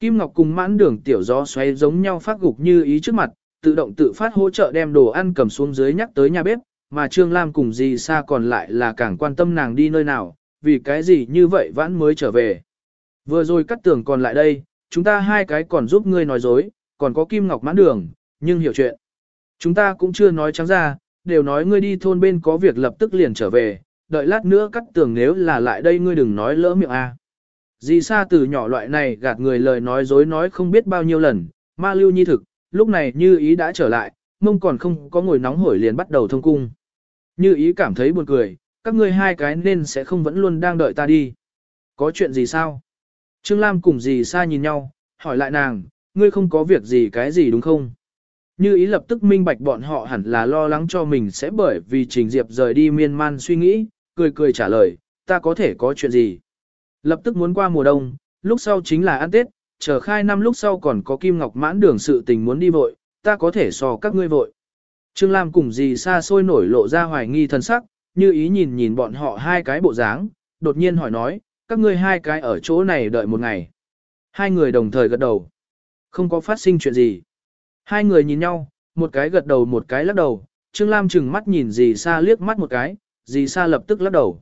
S1: Kim Ngọc cùng mãn đường tiểu gió xoay giống nhau phát gục như ý trước mặt, tự động tự phát hỗ trợ đem đồ ăn cầm xuống dưới nhắc tới nhà bếp, mà Trương Lam cùng dì xa còn lại là càng quan tâm nàng đi nơi nào, vì cái gì như vậy vãn mới trở về. Vừa rồi cắt tường còn lại đây, chúng ta hai cái còn giúp ngươi nói dối, còn có Kim Ngọc mãn đường, nhưng hiểu chuyện. Chúng ta cũng chưa nói trắng ra, đều nói ngươi đi thôn bên có việc lập tức liền trở về, đợi lát nữa cắt tường nếu là lại đây ngươi đừng nói lỡ miệng a. Dì xa từ nhỏ loại này gạt người lời nói dối nói không biết bao nhiêu lần, ma lưu nhi thực, lúc này như ý đã trở lại, mông còn không có ngồi nóng hổi liền bắt đầu thông cung. Như ý cảm thấy buồn cười, các ngươi hai cái nên sẽ không vẫn luôn đang đợi ta đi. Có chuyện gì sao? Trương Lam cùng dì sa nhìn nhau, hỏi lại nàng, ngươi không có việc gì cái gì đúng không? Như ý lập tức minh bạch bọn họ hẳn là lo lắng cho mình sẽ bởi vì Trình Diệp rời đi miên man suy nghĩ, cười cười trả lời, ta có thể có chuyện gì? Lập tức muốn qua mùa đông, lúc sau chính là ăn Tết, chờ khai năm lúc sau còn có Kim Ngọc mãn đường sự tình muốn đi vội, ta có thể so các ngươi vội. Trương Lam cùng dì xa xôi nổi lộ ra hoài nghi thân sắc, như ý nhìn nhìn bọn họ hai cái bộ dáng, đột nhiên hỏi nói, các ngươi hai cái ở chỗ này đợi một ngày. Hai người đồng thời gật đầu. Không có phát sinh chuyện gì. Hai người nhìn nhau, một cái gật đầu một cái lắc đầu, Trương Lam chừng mắt nhìn dì xa liếc mắt một cái, dì xa lập tức lắc đầu.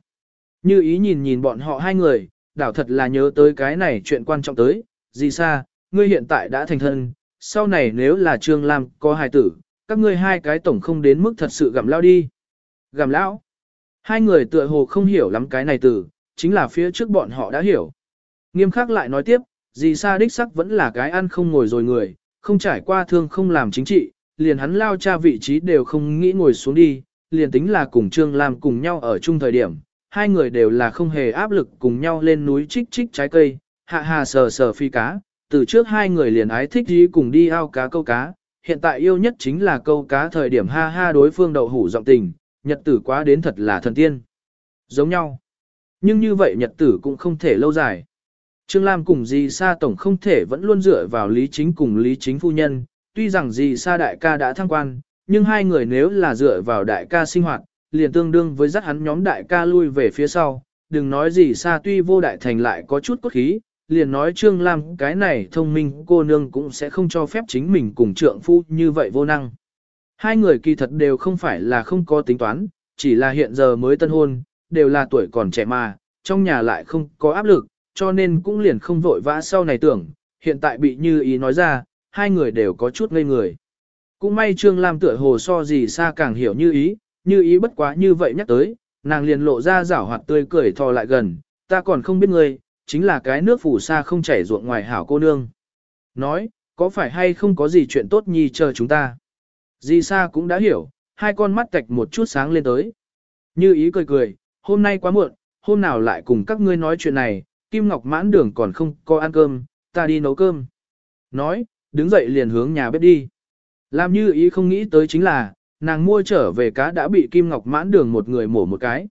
S1: Như ý nhìn nhìn bọn họ hai người, đảo thật là nhớ tới cái này chuyện quan trọng tới, dì xa, ngươi hiện tại đã thành thân, sau này nếu là Trương Lam có hài tử, các ngươi hai cái tổng không đến mức thật sự gặm lao đi. Gặm lão. Hai người tựa hồ không hiểu lắm cái này từ, chính là phía trước bọn họ đã hiểu. Nghiêm khắc lại nói tiếp, dì xa đích sắc vẫn là cái ăn không ngồi rồi người, không trải qua thương không làm chính trị, liền hắn lao cha vị trí đều không nghĩ ngồi xuống đi, liền tính là cùng Trương Lam cùng nhau ở chung thời điểm, hai người đều là không hề áp lực cùng nhau lên núi trích trích trái cây, hạ hà sờ sờ phi cá, từ trước hai người liền ái thích đi cùng đi ao cá câu cá, hiện tại yêu nhất chính là câu cá thời điểm ha ha đối phương đậu hủ giọng tình, nhật tử quá đến thật là thần tiên. Giống nhau. Nhưng như vậy nhật tử cũng không thể lâu dài. Trương Lam cùng dì Sa Tổng không thể vẫn luôn dựa vào Lý Chính cùng Lý Chính phu nhân, tuy rằng dì Sa đại ca đã thăng quan, nhưng hai người nếu là dựa vào đại ca sinh hoạt, liền tương đương với dắt hắn nhóm đại ca lui về phía sau, đừng nói gì Sa, tuy vô đại thành lại có chút cốt khí, liền nói Trương Lam cái này thông minh cô nương cũng sẽ không cho phép chính mình cùng trượng phu như vậy vô năng. Hai người kỳ thật đều không phải là không có tính toán, chỉ là hiện giờ mới tân hôn, đều là tuổi còn trẻ mà, trong nhà lại không có áp lực, cho nên cũng liền không vội vã sau này tưởng, hiện tại bị như ý nói ra, hai người đều có chút ngây người. Cũng may Trương Lam tựa hồ so gì xa càng hiểu như ý, như ý bất quá như vậy nhắc tới, nàng liền lộ ra rảo hoạt tươi cười thò lại gần, ta còn không biết ngươi, chính là cái nước phủ xa không chảy ruộng ngoài hảo cô nương. Nói, có phải hay không có gì chuyện tốt nhi chờ chúng ta? Di Sa cũng đã hiểu, hai con mắt tạch một chút sáng lên tới. Như ý cười cười, hôm nay quá muộn, hôm nào lại cùng các ngươi nói chuyện này, Kim Ngọc mãn đường còn không có ăn cơm, ta đi nấu cơm. Nói, đứng dậy liền hướng nhà bếp đi. Làm như ý không nghĩ tới chính là, nàng mua trở về cá đã bị Kim Ngọc mãn đường một người mổ một cái.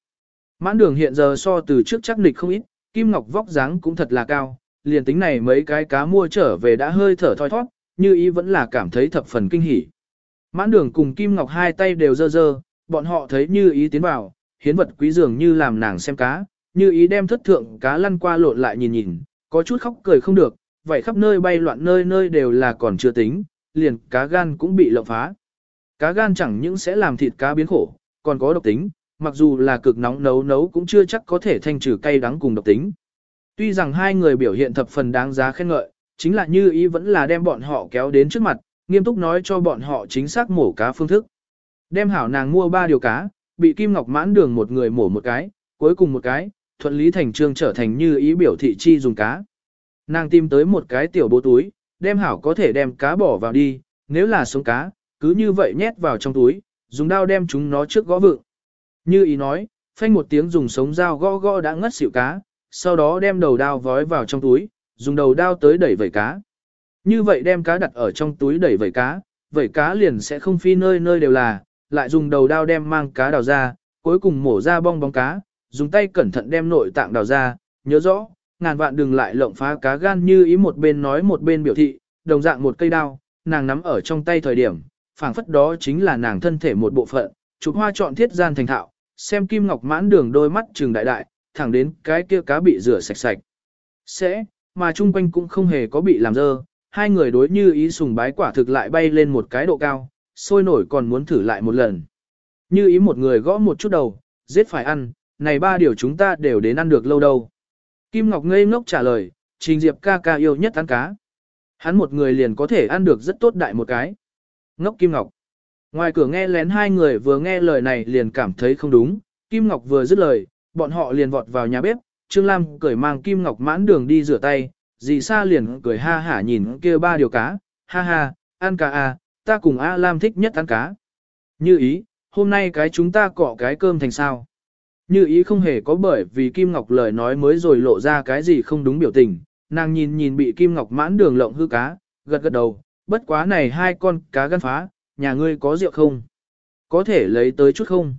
S1: Mãn đường hiện giờ so từ trước chắc nịch không ít, Kim Ngọc vóc dáng cũng thật là cao, liền tính này mấy cái cá mua trở về đã hơi thở thoi thoát, như ý vẫn là cảm thấy thập phần kinh hỉ. Mãn đường cùng Kim Ngọc hai tay đều dơ dơ, bọn họ thấy như ý tiến vào, hiến vật quý dường như làm nàng xem cá, như ý đem thất thượng cá lăn qua lộn lại nhìn nhìn, có chút khóc cười không được, vậy khắp nơi bay loạn nơi nơi đều là còn chưa tính, liền cá gan cũng bị lộng phá. Cá gan chẳng những sẽ làm thịt cá biến khổ, còn có độc tính, mặc dù là cực nóng nấu nấu cũng chưa chắc có thể thanh trừ cay đắng cùng độc tính. Tuy rằng hai người biểu hiện thập phần đáng giá khen ngợi, chính là như ý vẫn là đem bọn họ kéo đến trước mặt, nghiêm túc nói cho bọn họ chính xác mổ cá phương thức. Đem hảo nàng mua ba điều cá, bị Kim Ngọc mãn đường một người mổ một cái, cuối cùng một cái, thuận lý thành trương trở thành như ý biểu thị chi dùng cá. Nàng tìm tới một cái tiểu bố túi, đem hảo có thể đem cá bỏ vào đi, nếu là sống cá, cứ như vậy nhét vào trong túi, dùng đao đem chúng nó trước gõ vựng. Như ý nói, phanh một tiếng dùng sống dao gõ gõ đã ngất xỉu cá, sau đó đem đầu đao vói vào trong túi, dùng đầu đao tới đẩy vẩy cá. Như vậy đem cá đặt ở trong túi đẩy vẩy cá, vẩy cá liền sẽ không phi nơi nơi đều là, lại dùng đầu đao đem mang cá đào ra, cuối cùng mổ ra bong bóng cá, dùng tay cẩn thận đem nội tạng đào ra, nhớ rõ, ngàn vạn đừng lại lộng phá cá gan như ý một bên nói một bên biểu thị, đồng dạng một cây đao, nàng nắm ở trong tay thời điểm, phảng phất đó chính là nàng thân thể một bộ phận, chụp hoa chọn thiết gian thành thạo, xem kim ngọc mãn đường đôi mắt trừng đại đại, thẳng đến cái kia cá bị rửa sạch sạch. Sẽ, mà chung quanh cũng không hề có bị làm dơ, hai người đối như ý sùng bái quả thực lại bay lên một cái độ cao, sôi nổi còn muốn thử lại một lần. Như ý một người gõ một chút đầu, giết phải ăn, này ba điều chúng ta đều đến ăn được lâu đâu. Kim Ngọc ngây ngốc trả lời, Trình Diệp ca ca yêu nhất ăn cá. Hắn một người liền có thể ăn được rất tốt đại một cái. Ngốc Kim Ngọc. Ngoài cửa nghe lén hai người vừa nghe lời này liền cảm thấy không đúng, Kim Ngọc vừa dứt lời, bọn họ liền vọt vào nhà bếp, Trương Lam cởi mang Kim Ngọc mãn đường đi rửa tay, dì Sa liền cười ha hả nhìn kia ba điều cá, ha ha, ăn cá à, ta cùng A Lam thích nhất ăn cá. Như ý, hôm nay cái chúng ta cọ cái cơm thành sao. Như ý không hề có bởi vì Kim Ngọc lời nói mới rồi lộ ra cái gì không đúng biểu tình, nàng nhìn nhìn bị Kim Ngọc mãn đường lộng hư cá, gật gật đầu, bất quá này hai con cá gan phá, nhà ngươi có rượu không? Có thể lấy tới chút không?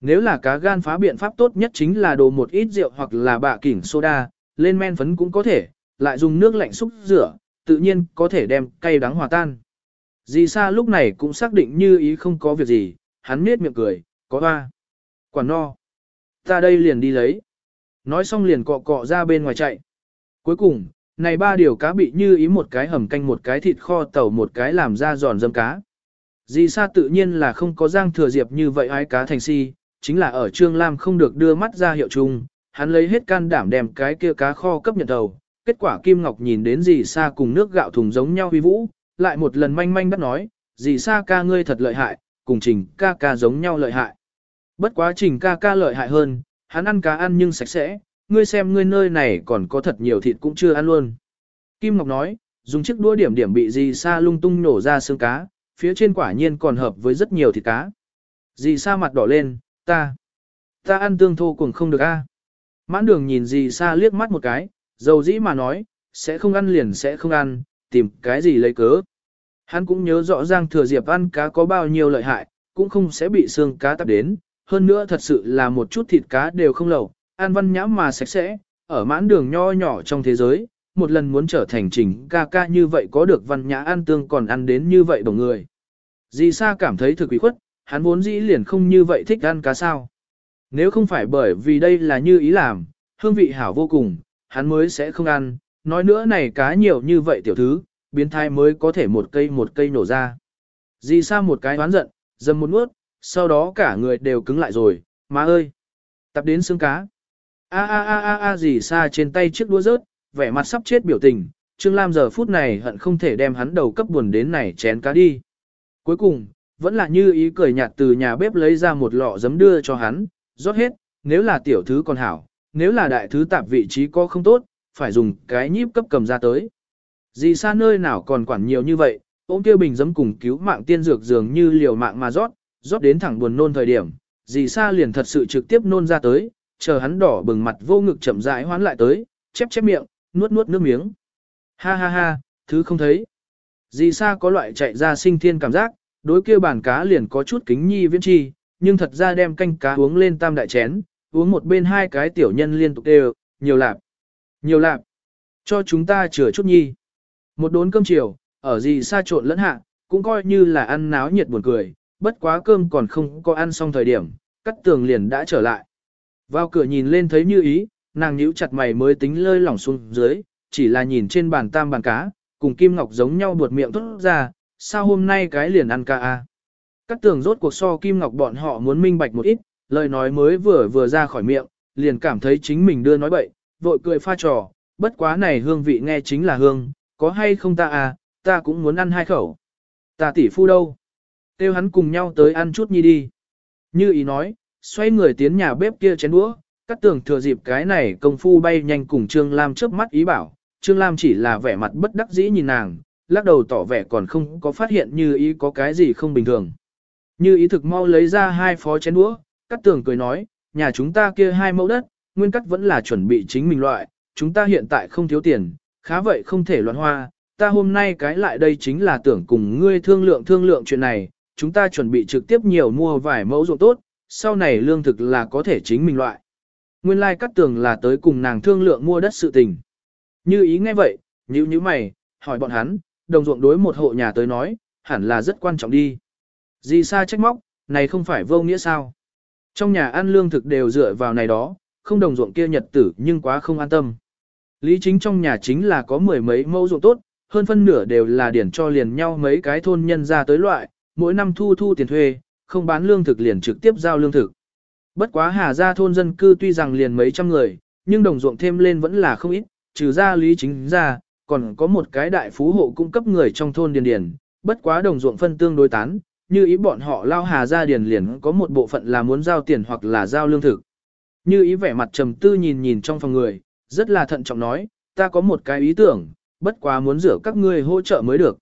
S1: Nếu là cá gan phá biện pháp tốt nhất chính là đồ một ít rượu hoặc là bạ kỉnh soda, lên men phấn cũng có thể, lại dùng nước lạnh xúc rửa, tự nhiên có thể đem cay đắng hòa tan. Dì Sa lúc này cũng xác định như ý không có việc gì, hắn nết miệng cười, có hoa. Quả no. Ta đây liền đi lấy. Nói xong liền cọ cọ ra bên ngoài chạy. Cuối cùng, này ba điều cá bị như ý một cái hầm canh một cái thịt kho tàu một cái làm ra giòn dâm cá. Dì Sa tự nhiên là không có giang thừa diệp như vậy ai cá thành si, chính là ở Trương Lam không được đưa mắt ra hiệu chung, hắn lấy hết can đảm đem cái kia cá kho cấp nhận đầu. Kết quả Kim Ngọc nhìn đến dì Sa cùng nước gạo thùng giống nhau huy vũ, lại một lần manh manh đắt nói, dì Sa ca ngươi thật lợi hại, cùng trình ca ca giống nhau lợi hại. Bất quá trình ca ca lợi hại hơn, hắn ăn cá ăn nhưng sạch sẽ, ngươi xem ngươi nơi này còn có thật nhiều thịt cũng chưa ăn luôn. Kim Ngọc nói, dùng chiếc đũa điểm điểm bị dì Sa lung tung nổ ra xương cá, phía trên quả nhiên còn hợp với rất nhiều thịt cá. Dì Sa mặt đỏ lên, ta, ta ăn tương thô cùng không được a. Mãn đường nhìn dì Sa liếc mắt một cái, dầu dĩ mà nói, sẽ không ăn liền sẽ không ăn, tìm cái gì lấy cớ. Hắn cũng nhớ rõ ràng thừa diệp ăn cá có bao nhiêu lợi hại, cũng không sẽ bị xương cá tập đến, hơn nữa thật sự là một chút thịt cá đều không lẩu, ăn văn nhãm mà sạch sẽ, ở mãn đường nho nhỏ trong thế giới, một lần muốn trở thành trình ca ca như vậy có được văn nhã ăn tương còn ăn đến như vậy đồng người. Dì Sa cảm thấy thực quý khuất, hắn vốn dĩ liền không như vậy thích ăn cá sao. Nếu không phải bởi vì đây là như ý làm, hương vị hảo vô cùng, hắn mới sẽ không ăn, nói nữa này cá nhiều như vậy tiểu thứ, biến thai mới có thể một cây một cây nổ ra. Dì sa một cái oán giận, dầm một nuốt, sau đó cả người đều cứng lại rồi, má ơi. Tập đến xương cá. A a a a a dì sa trên tay chiếc đũa rớt, vẻ mặt sắp chết biểu tình, Trương Lam giờ phút này hận không thể đem hắn đầu cấp buồn đến này chén cá đi. Cuối cùng, vẫn là như ý cười nhạt từ nhà bếp lấy ra một lọ giấm đưa cho hắn, rót hết, nếu là tiểu thứ còn hảo, nếu là đại thứ tạp vị trí có không tốt, phải dùng cái nhíp cấp cầm ra tới. Dì xa nơi nào còn quản nhiều như vậy, ôm kia bình giấm cùng cứu mạng tiên dược dường như liều mạng mà rót, rót đến thẳng buồn nôn thời điểm, dì xa liền thật sự trực tiếp nôn ra tới, chờ hắn đỏ bừng mặt vô ngực chậm rãi hoán lại tới, chép chép miệng, nuốt nuốt nước miếng. Ha ha ha, thứ không thấy. Dì xa có loại chạy ra sinh thiên cảm giác, đối kia bàn cá liền có chút kính nhi viễn chi, nhưng thật ra đem canh cá uống lên tam đại chén, uống một bên hai cái tiểu nhân liên tục đều, nhiều lạp, nhiều lạp, cho chúng ta chừa chút nhi. Một đốn cơm chiều, ở gì xa trộn lẫn hạ, cũng coi như là ăn náo nhiệt buồn cười, bất quá cơm còn không có ăn xong thời điểm, cắt tường liền đã trở lại. Vào cửa nhìn lên thấy như ý, nàng nhíu chặt mày mới tính lơi lỏng xuống dưới, chỉ là nhìn trên bàn tam bàn cá, cùng Kim Ngọc giống nhau buột miệng thốt ra, sao hôm nay cái liền ăn ca a? À? Cắt tường rốt cuộc so Kim Ngọc bọn họ muốn minh bạch một ít, lời nói mới vừa vừa ra khỏi miệng, liền cảm thấy chính mình đưa nói bậy, vội cười pha trò, bất quá này hương vị nghe chính là hương, có hay không ta à, ta cũng muốn ăn hai khẩu. Ta tỷ phu đâu? Têu hắn cùng nhau tới ăn chút nhi đi. Như ý nói, xoay người tiến nhà bếp kia chén đũa, cắt tường thừa dịp cái này công phu bay nhanh cùng Trương Lam trước mắt ý bảo, Trương Lam chỉ là vẻ mặt bất đắc dĩ nhìn nàng, lắc đầu tỏ vẻ còn không có phát hiện như ý có cái gì không bình thường. Như ý thực mau lấy ra hai phó chén đũa, Cát tường cười nói, nhà chúng ta kia hai mẫu đất, nguyên cắt vẫn là chuẩn bị chính mình loại, chúng ta hiện tại không thiếu tiền, khá vậy không thể loạn hoa, ta hôm nay cái lại đây chính là tưởng cùng ngươi thương lượng thương lượng chuyện này, chúng ta chuẩn bị trực tiếp nhiều mua vài mẫu ruộng tốt, sau này lương thực là có thể chính mình loại. Nguyên lai like cắt tường là tới cùng nàng thương lượng mua đất sự tình. Như ý nghe vậy, như như mày, hỏi bọn hắn, đồng ruộng đối một hộ nhà tới nói, hẳn là rất quan trọng đi. Gì xa trách móc, này không phải vô nghĩa sao. Trong nhà ăn lương thực đều dựa vào này đó, không đồng ruộng kia nhật tử nhưng quá không an tâm. Lý chính trong nhà chính là có mười mấy mẫu ruộng tốt, hơn phân nửa đều là điển cho liền nhau mấy cái thôn nhân ra tới loại, mỗi năm thu thu tiền thuê, không bán lương thực liền trực tiếp giao lương thực. Bất quá hà ra thôn dân cư tuy rằng liền mấy trăm người, nhưng đồng ruộng thêm lên vẫn là không ít, trừ ra lý chính ra, còn có một cái đại phú hộ cung cấp người trong thôn điền điền, bất quá đồng ruộng phân tương đối tán, như ý bọn họ lao hà ra điền liền có một bộ phận là muốn giao tiền hoặc là giao lương thực. Như ý vẻ mặt trầm tư nhìn nhìn trong phòng người, rất là thận trọng nói, ta có một cái ý tưởng, bất quá muốn rửa các ngươi hỗ trợ mới được.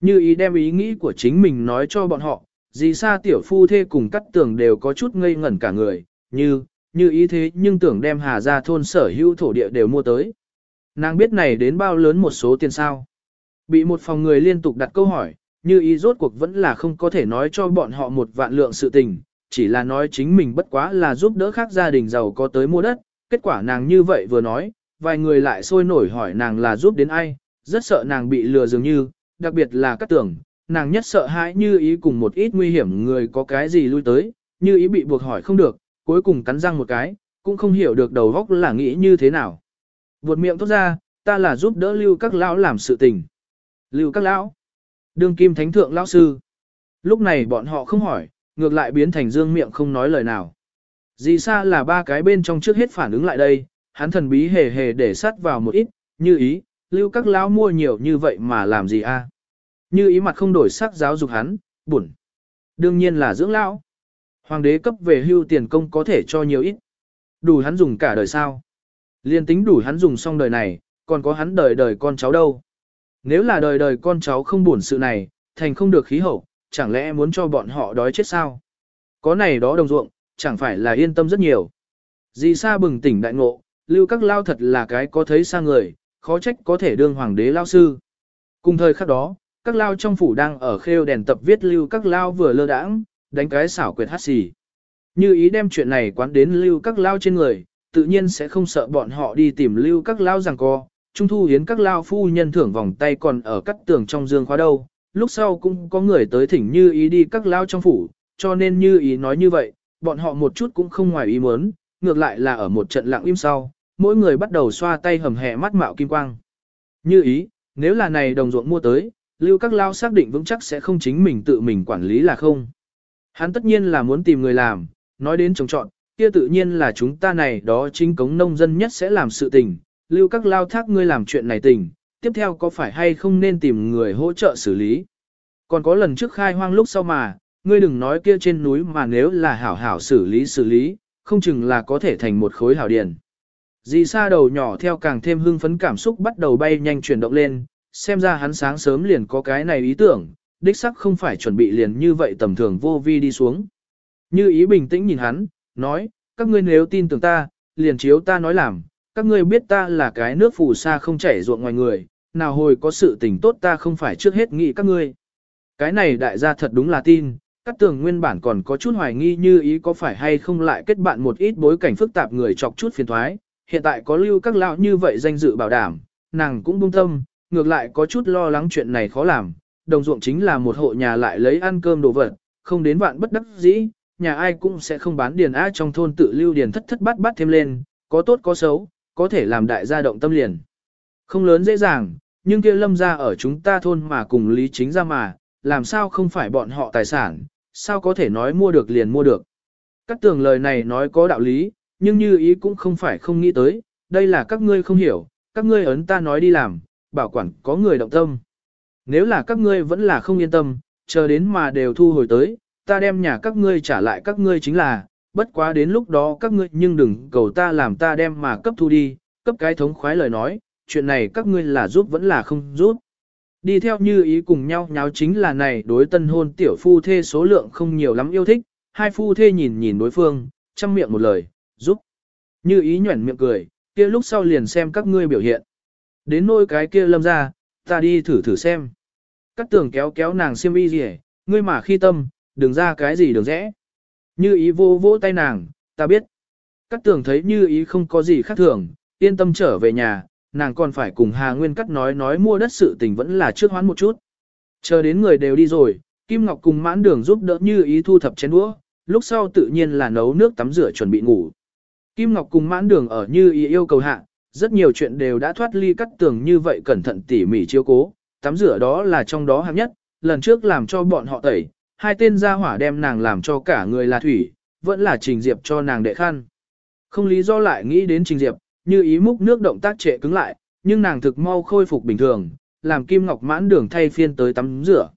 S1: Như ý đem ý nghĩ của chính mình nói cho bọn họ, gì xa tiểu phu thê cùng cắt tường đều có chút ngây ngẩn cả người, như, như ý thế nhưng tưởng đem hà ra thôn sở hữu thổ địa đều mua tới. Nàng biết này đến bao lớn một số tiền sao. Bị một phòng người liên tục đặt câu hỏi, như ý rốt cuộc vẫn là không có thể nói cho bọn họ một vạn lượng sự tình, chỉ là nói chính mình bất quá là giúp đỡ khác gia đình giàu có tới mua đất, kết quả nàng như vậy vừa nói, vài người lại sôi nổi hỏi nàng là giúp đến ai, rất sợ nàng bị lừa dường như, đặc biệt là các tưởng, nàng nhất sợ hãi như ý cùng một ít nguy hiểm người có cái gì lui tới, như ý bị buộc hỏi không được, cuối cùng cắn răng một cái, cũng không hiểu được đầu góc là nghĩ như thế nào. Buột miệng tốt ra, ta là giúp đỡ lưu các lão làm sự tình. Lưu các lão, đương kim thánh thượng lão sư. Lúc này bọn họ không hỏi, ngược lại biến thành dương miệng không nói lời nào. Dì xa là ba cái bên trong trước hết phản ứng lại đây, hắn thần bí hề hề để sát vào một ít, như ý, lưu các lão mua nhiều như vậy mà làm gì a? Như ý mặt không đổi sắc giáo dục hắn, buồn. Đương nhiên là dưỡng lão. Hoàng đế cấp về hưu tiền công có thể cho nhiều ít. Đủ hắn dùng cả đời sao. Liên tính đủ hắn dùng xong đời này, còn có hắn đời đời con cháu đâu. Nếu là đời đời con cháu không buồn sự này, thành không được khí hậu, chẳng lẽ muốn cho bọn họ đói chết sao? Có này đó đồng ruộng, chẳng phải là yên tâm rất nhiều. Dì sa bừng tỉnh đại ngộ, lưu các lao thật là cái có thấy xa người, khó trách có thể đương hoàng đế lao sư. Cùng thời khắc đó, các lao trong phủ đang ở khêu đèn tập viết lưu các lao vừa lơ đãng, đánh cái xảo quyệt hát xì. Như ý đem chuyện này quán đến lưu các lao trên người, tự nhiên sẽ không sợ bọn họ đi tìm lưu các lao rằng co. Trung thu hiến các lao phu nhân thưởng vòng tay còn ở cắt tường trong dương khóa đâu, lúc sau cũng có người tới thỉnh như ý đi các lao trong phủ, cho nên như ý nói như vậy, bọn họ một chút cũng không ngoài ý muốn, ngược lại là ở một trận lặng im sau, mỗi người bắt đầu xoa tay hầm hẹ mắt mạo kim quang. Như ý, nếu là này đồng ruộng mua tới, lưu các lao xác định vững chắc sẽ không chính mình tự mình quản lý là không. Hắn tất nhiên là muốn tìm người làm, nói đến trồng trọn, kia tự nhiên là chúng ta này đó chính cống nông dân nhất sẽ làm sự tình, lưu các lao thác ngươi làm chuyện này tình, tiếp theo có phải hay không nên tìm người hỗ trợ xử lý. Còn có lần trước khai hoang lúc sau mà, ngươi đừng nói kia trên núi mà nếu là hảo hảo xử lý xử lý, không chừng là có thể thành một khối hảo điện Dì xa đầu nhỏ theo càng thêm hưng phấn cảm xúc bắt đầu bay nhanh chuyển động lên, xem ra hắn sáng sớm liền có cái này ý tưởng, đích sắc không phải chuẩn bị liền như vậy tầm thường vô vi đi xuống. Như ý bình tĩnh nhìn hắn, nói, các ngươi nếu tin tưởng ta, liền chiếu ta nói làm, các ngươi biết ta là cái nước phù sa không chảy ruộng ngoài người, nào hồi có sự tình tốt ta không phải trước hết nghĩ các ngươi. Cái này đại gia thật đúng là tin, các tường nguyên bản còn có chút hoài nghi như ý có phải hay không lại kết bạn một ít bối cảnh phức tạp người chọc chút phiền thoái, hiện tại có lưu các lão như vậy danh dự bảo đảm, nàng cũng buông tâm, ngược lại có chút lo lắng chuyện này khó làm, đồng ruộng chính là một hộ nhà lại lấy ăn cơm đồ vật, không đến vạn bất đắc dĩ, nhà ai cũng sẽ không bán điền á trong thôn tự lưu điền thất thất bát bát thêm lên, có tốt có xấu, có thể làm đại gia động tâm liền. Không lớn dễ dàng, nhưng kia lâm ra ở chúng ta thôn mà cùng lý chính ra mà, làm sao không phải bọn họ tài sản, sao có thể nói mua được liền mua được. Các tường lời này nói có đạo lý, nhưng như ý cũng không phải không nghĩ tới, đây là các ngươi không hiểu, các ngươi ấn ta nói đi làm, bảo quản có người động tâm. Nếu là các ngươi vẫn là không yên tâm, chờ đến mà đều thu hồi tới, ta đem nhà các ngươi trả lại các ngươi chính là, bất quá đến lúc đó các ngươi nhưng đừng cầu ta làm ta đem mà cấp thu đi, cấp cái thống khoái lời nói, chuyện này các ngươi là giúp vẫn là không giúp. Đi theo như ý cùng nhau nháo chính là này đối tân hôn tiểu phu thê số lượng không nhiều lắm yêu thích, hai phu thê nhìn nhìn đối phương, chăm miệng một lời, giúp. Như ý nhuẩn miệng cười, kia lúc sau liền xem các ngươi biểu hiện. Đến nôi cái kia lâm ra, ta đi thử thử xem. Cắt tường kéo kéo nàng xiêm y gì ngươi mà khi tâm, đừng ra cái gì đường rẽ. Như ý vô vỗ tay nàng, ta biết. Cắt tường thấy như ý không có gì khác thường, yên tâm trở về nhà, nàng còn phải cùng Hà Nguyên Cắt nói nói mua đất sự tình vẫn là trước hoán một chút. Chờ đến người đều đi rồi, Kim Ngọc cùng mãn đường giúp đỡ như ý thu thập chén đũa, lúc sau tự nhiên là nấu nước tắm rửa chuẩn bị ngủ. Kim Ngọc cùng mãn đường ở như ý yêu cầu hạ, rất nhiều chuyện đều đã thoát ly cắt tường như vậy cẩn thận tỉ mỉ chiếu cố, tắm rửa đó là trong đó hạng nhất, lần trước làm cho bọn họ tẩy, hai tên gia hỏa đem nàng làm cho cả người là thủy, vẫn là trình diệp cho nàng đệ khăn. Không lý do lại nghĩ đến trình diệp, như ý múc nước động tác trệ cứng lại, nhưng nàng thực mau khôi phục bình thường, làm Kim Ngọc mãn đường thay phiên tới tắm rửa.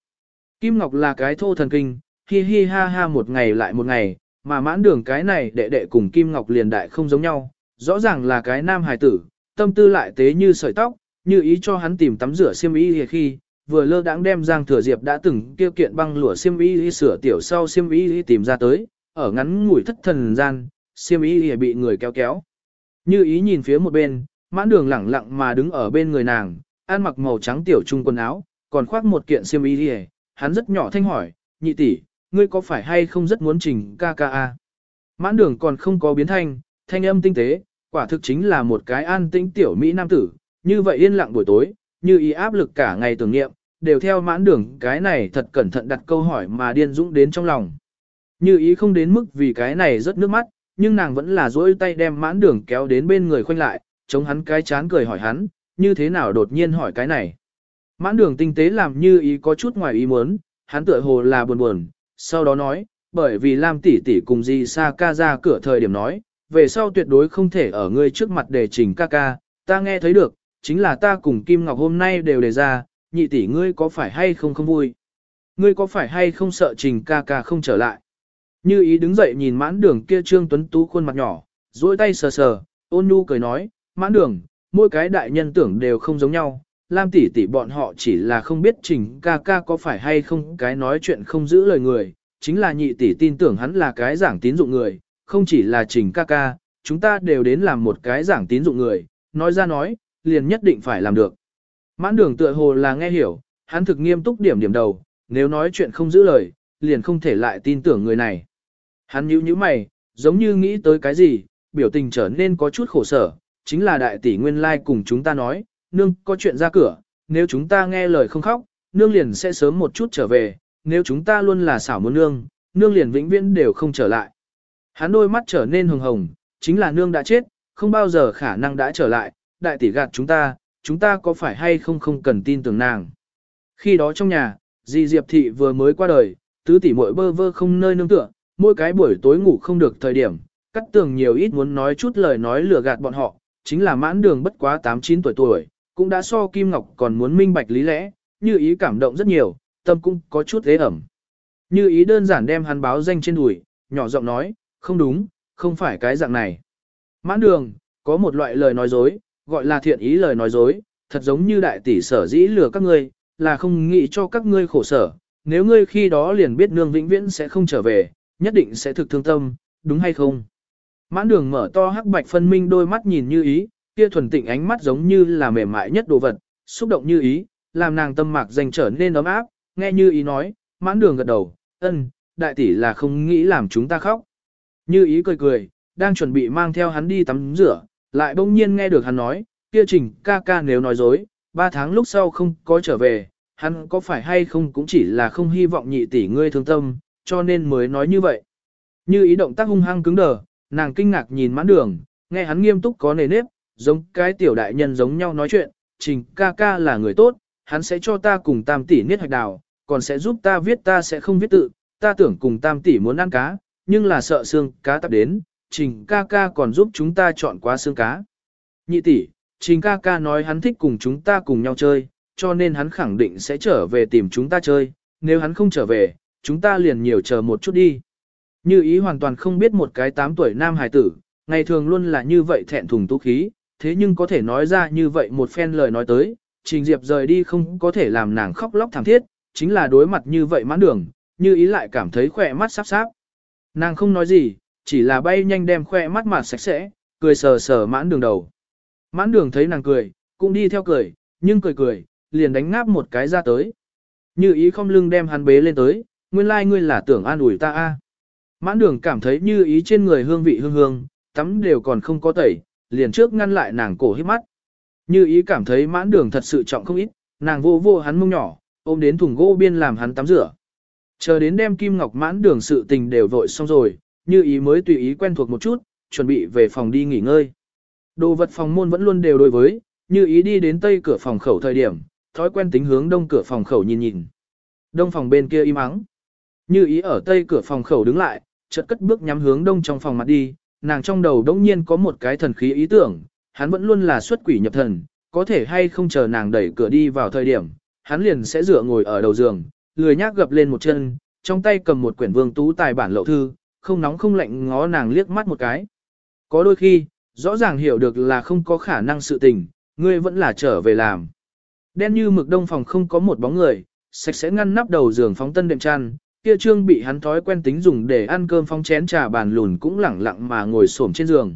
S1: Kim Ngọc là cái thô thần kinh, hi hi ha ha một ngày lại một ngày, mà mãn đường cái này đệ đệ cùng Kim Ngọc liền đại không giống nhau, rõ ràng là cái nam hài tử, tâm tư lại tế như sợi tóc, như ý cho hắn tìm tắm rửa xiêm y khi, vừa lơ đãng đem Giang Thừa Diệp đã từng kêu kiện băng lụa xiêm y sửa tiểu sau xiêm y tìm ra tới, ở ngắn ngủi thất thần gian, xiêm y bị người kéo kéo. Như ý nhìn phía một bên, mãn đường lẳng lặng mà đứng ở bên người nàng, ăn mặc màu trắng tiểu trung quần áo, còn khoác một kiện xiêm y hắn rất nhỏ thanh hỏi, nhị tỷ, ngươi có phải hay không rất muốn trình ca ca a? Mãn đường còn không có biến thanh, thanh âm tinh tế, quả thực chính là một cái an tĩnh tiểu Mỹ nam tử, như vậy yên lặng buổi tối, như ý áp lực cả ngày tưởng niệm, đều theo mãn đường cái này thật cẩn thận đặt câu hỏi mà điên dũng đến trong lòng. Như ý không đến mức vì cái này rất nước mắt, nhưng nàng vẫn là duỗi tay đem mãn đường kéo đến bên người khoanh lại, chống hắn cái chán cười hỏi hắn, như thế nào đột nhiên hỏi cái này. Mãn đường tinh tế làm như ý có chút ngoài ý muốn, hắn tựa hồ là buồn buồn, sau đó nói, bởi vì Lam tỷ tỷ cùng Di Sa ca ra cửa thời điểm nói, về sau tuyệt đối không thể ở ngươi trước mặt để trình ca ca, ta nghe thấy được, chính là ta cùng Kim Ngọc hôm nay đều đề ra, nhị tỷ ngươi có phải hay không không vui? Ngươi có phải hay không sợ trình ca ca không trở lại? Như ý đứng dậy nhìn mãn đường kia trương tuấn tú khuôn mặt nhỏ, duỗi tay sờ sờ, ôn nhu cười nói, mãn đường, mỗi cái đại nhân tưởng đều không giống nhau, Lam tỷ tỷ bọn họ chỉ là không biết trình ca ca có phải hay không cái nói chuyện không giữ lời người, chính là nhị tỷ tin tưởng hắn là cái giảng tín dụng người, không chỉ là trình ca ca, chúng ta đều đến làm một cái giảng tín dụng người, nói ra nói, liền nhất định phải làm được. Mãn đường tựa hồ là nghe hiểu, hắn thực nghiêm túc điểm điểm đầu, nếu nói chuyện không giữ lời, liền không thể lại tin tưởng người này. Hắn nhíu nhíu mày, giống như nghĩ tới cái gì, biểu tình trở nên có chút khổ sở, chính là đại tỷ nguyên lai cùng chúng ta nói, nương có chuyện ra cửa, nếu chúng ta nghe lời không khóc, nương liền sẽ sớm một chút trở về, nếu chúng ta luôn là xảo muốn nương, nương liền vĩnh viễn đều không trở lại. Hắn đôi mắt trở nên hồng hồng, chính là nương đã chết, không bao giờ khả năng đã trở lại, đại tỷ gạt chúng ta, chúng ta có phải hay không không cần tin tưởng nàng. Khi đó trong nhà, dì Diệp Thị vừa mới qua đời, tứ tỷ muội bơ vơ không nơi nương tựa, mỗi cái buổi tối ngủ không được thời điểm, cắt tường nhiều ít muốn nói chút lời nói lừa gạt bọn họ, chính là mãn đường bất quá 8-9 tuổi tuổi, cũng đã so Kim Ngọc còn muốn minh bạch lý lẽ, như ý cảm động rất nhiều, tâm cũng có chút thế ẩm. Như ý đơn giản đem hắn báo danh trên đùi, nhỏ giọng nói, không đúng, không phải cái dạng này. Mãn đường, có một loại lời nói dối, gọi là thiện ý lời nói dối, thật giống như đại tỷ sở dĩ lừa các ngươi, là không nghĩ cho các ngươi khổ sở. Nếu ngươi khi đó liền biết nương vĩnh viễn sẽ không trở về, nhất định sẽ thực thương tâm, đúng hay không? Mãn đường mở to hắc bạch phân minh đôi mắt nhìn như ý, kia thuần tịnh ánh mắt giống như là mềm mại nhất đồ vật, xúc động như ý, làm nàng tâm mạc dành trở nên ấm áp, nghe như ý nói, mãn đường gật đầu, ân, đại tỷ là không nghĩ làm chúng ta khóc. Như ý cười cười, đang chuẩn bị mang theo hắn đi tắm rửa, lại bỗng nhiên nghe được hắn nói, kia trình ca ca nếu nói dối, ba tháng lúc sau không có trở về, hắn có phải hay không cũng chỉ là không hy vọng nhị tỷ ngươi thương tâm, cho nên mới nói như vậy. Như ý động tác hung hăng cứng đờ, nàng kinh ngạc nhìn mãn đường, nghe hắn nghiêm túc có nề nếp, giống cái tiểu đại nhân giống nhau nói chuyện, trình ca ca là người tốt, hắn sẽ cho ta cùng tam tỷ niết hạch đào, còn sẽ giúp ta viết ta sẽ không viết tự, ta tưởng cùng tam tỷ muốn ăn cá, nhưng là sợ xương cá tập đến, trình ca ca còn giúp chúng ta chọn quá xương cá. Nhị tỷ, trình ca ca nói hắn thích cùng chúng ta cùng nhau chơi, cho nên hắn khẳng định sẽ trở về tìm chúng ta chơi, nếu hắn không trở về, chúng ta liền nhiều chờ một chút đi. Như ý hoàn toàn không biết một cái 8 tuổi nam hài tử, ngày thường luôn là như vậy thẹn thùng tú khí, thế nhưng có thể nói ra như vậy một phen lời nói tới, Trình Diệp rời đi không có thể làm nàng khóc lóc thảm thiết, chính là đối mặt như vậy mãn đường, như ý lại cảm thấy khỏe mắt sắp sáp. Nàng không nói gì, chỉ là bay nhanh đem khoe mắt mặt sạch sẽ, cười sờ sờ mãn đường đầu. Mãn đường thấy nàng cười, cũng đi theo cười, nhưng cười cười, liền đánh ngáp một cái ra tới. Như ý không lưng đem hắn bế lên tới, nguyên lai like ngươi là tưởng an ủi ta a. Mãn đường cảm thấy như ý trên người hương vị hương hương, tắm đều còn không có tẩy, liền trước ngăn lại nàng cổ hít mắt. Như ý cảm thấy mãn đường thật sự trọng không ít, nàng vô vô hắn mông nhỏ, ôm đến thùng gỗ biên làm hắn tắm rửa. Chờ đến đem kim ngọc mãn đường sự tình đều vội xong rồi, như ý mới tùy ý quen thuộc một chút, chuẩn bị về phòng đi nghỉ ngơi. Đồ vật phòng môn vẫn luôn đều đối với, như ý đi đến tây cửa phòng khẩu thời điểm, thói quen tính hướng đông cửa phòng khẩu nhìn nhìn. Đông phòng bên kia im ắng. Như ý ở tây cửa phòng khẩu đứng lại, chợt cất bước nhắm hướng đông trong phòng mặt đi, nàng trong đầu đống nhiên có một cái thần khí ý tưởng, hắn vẫn luôn là xuất quỷ nhập thần, có thể hay không chờ nàng đẩy cửa đi vào thời điểm, hắn liền sẽ dựa ngồi ở đầu giường, lười nhác gập lên một chân, trong tay cầm một quyển vương tú tài bản lậu thư, không nóng không lạnh ngó nàng liếc mắt một cái. Có đôi khi, rõ ràng hiểu được là không có khả năng sự tình, ngươi vẫn là trở về làm. Đen như mực đông phòng không có một bóng người, sạch sẽ ngăn nắp đầu giường phóng tân đệm chăn, kia trương bị hắn thói quen tính dùng để ăn cơm phong chén trà bàn lùn cũng lẳng lặng mà ngồi xổm trên giường.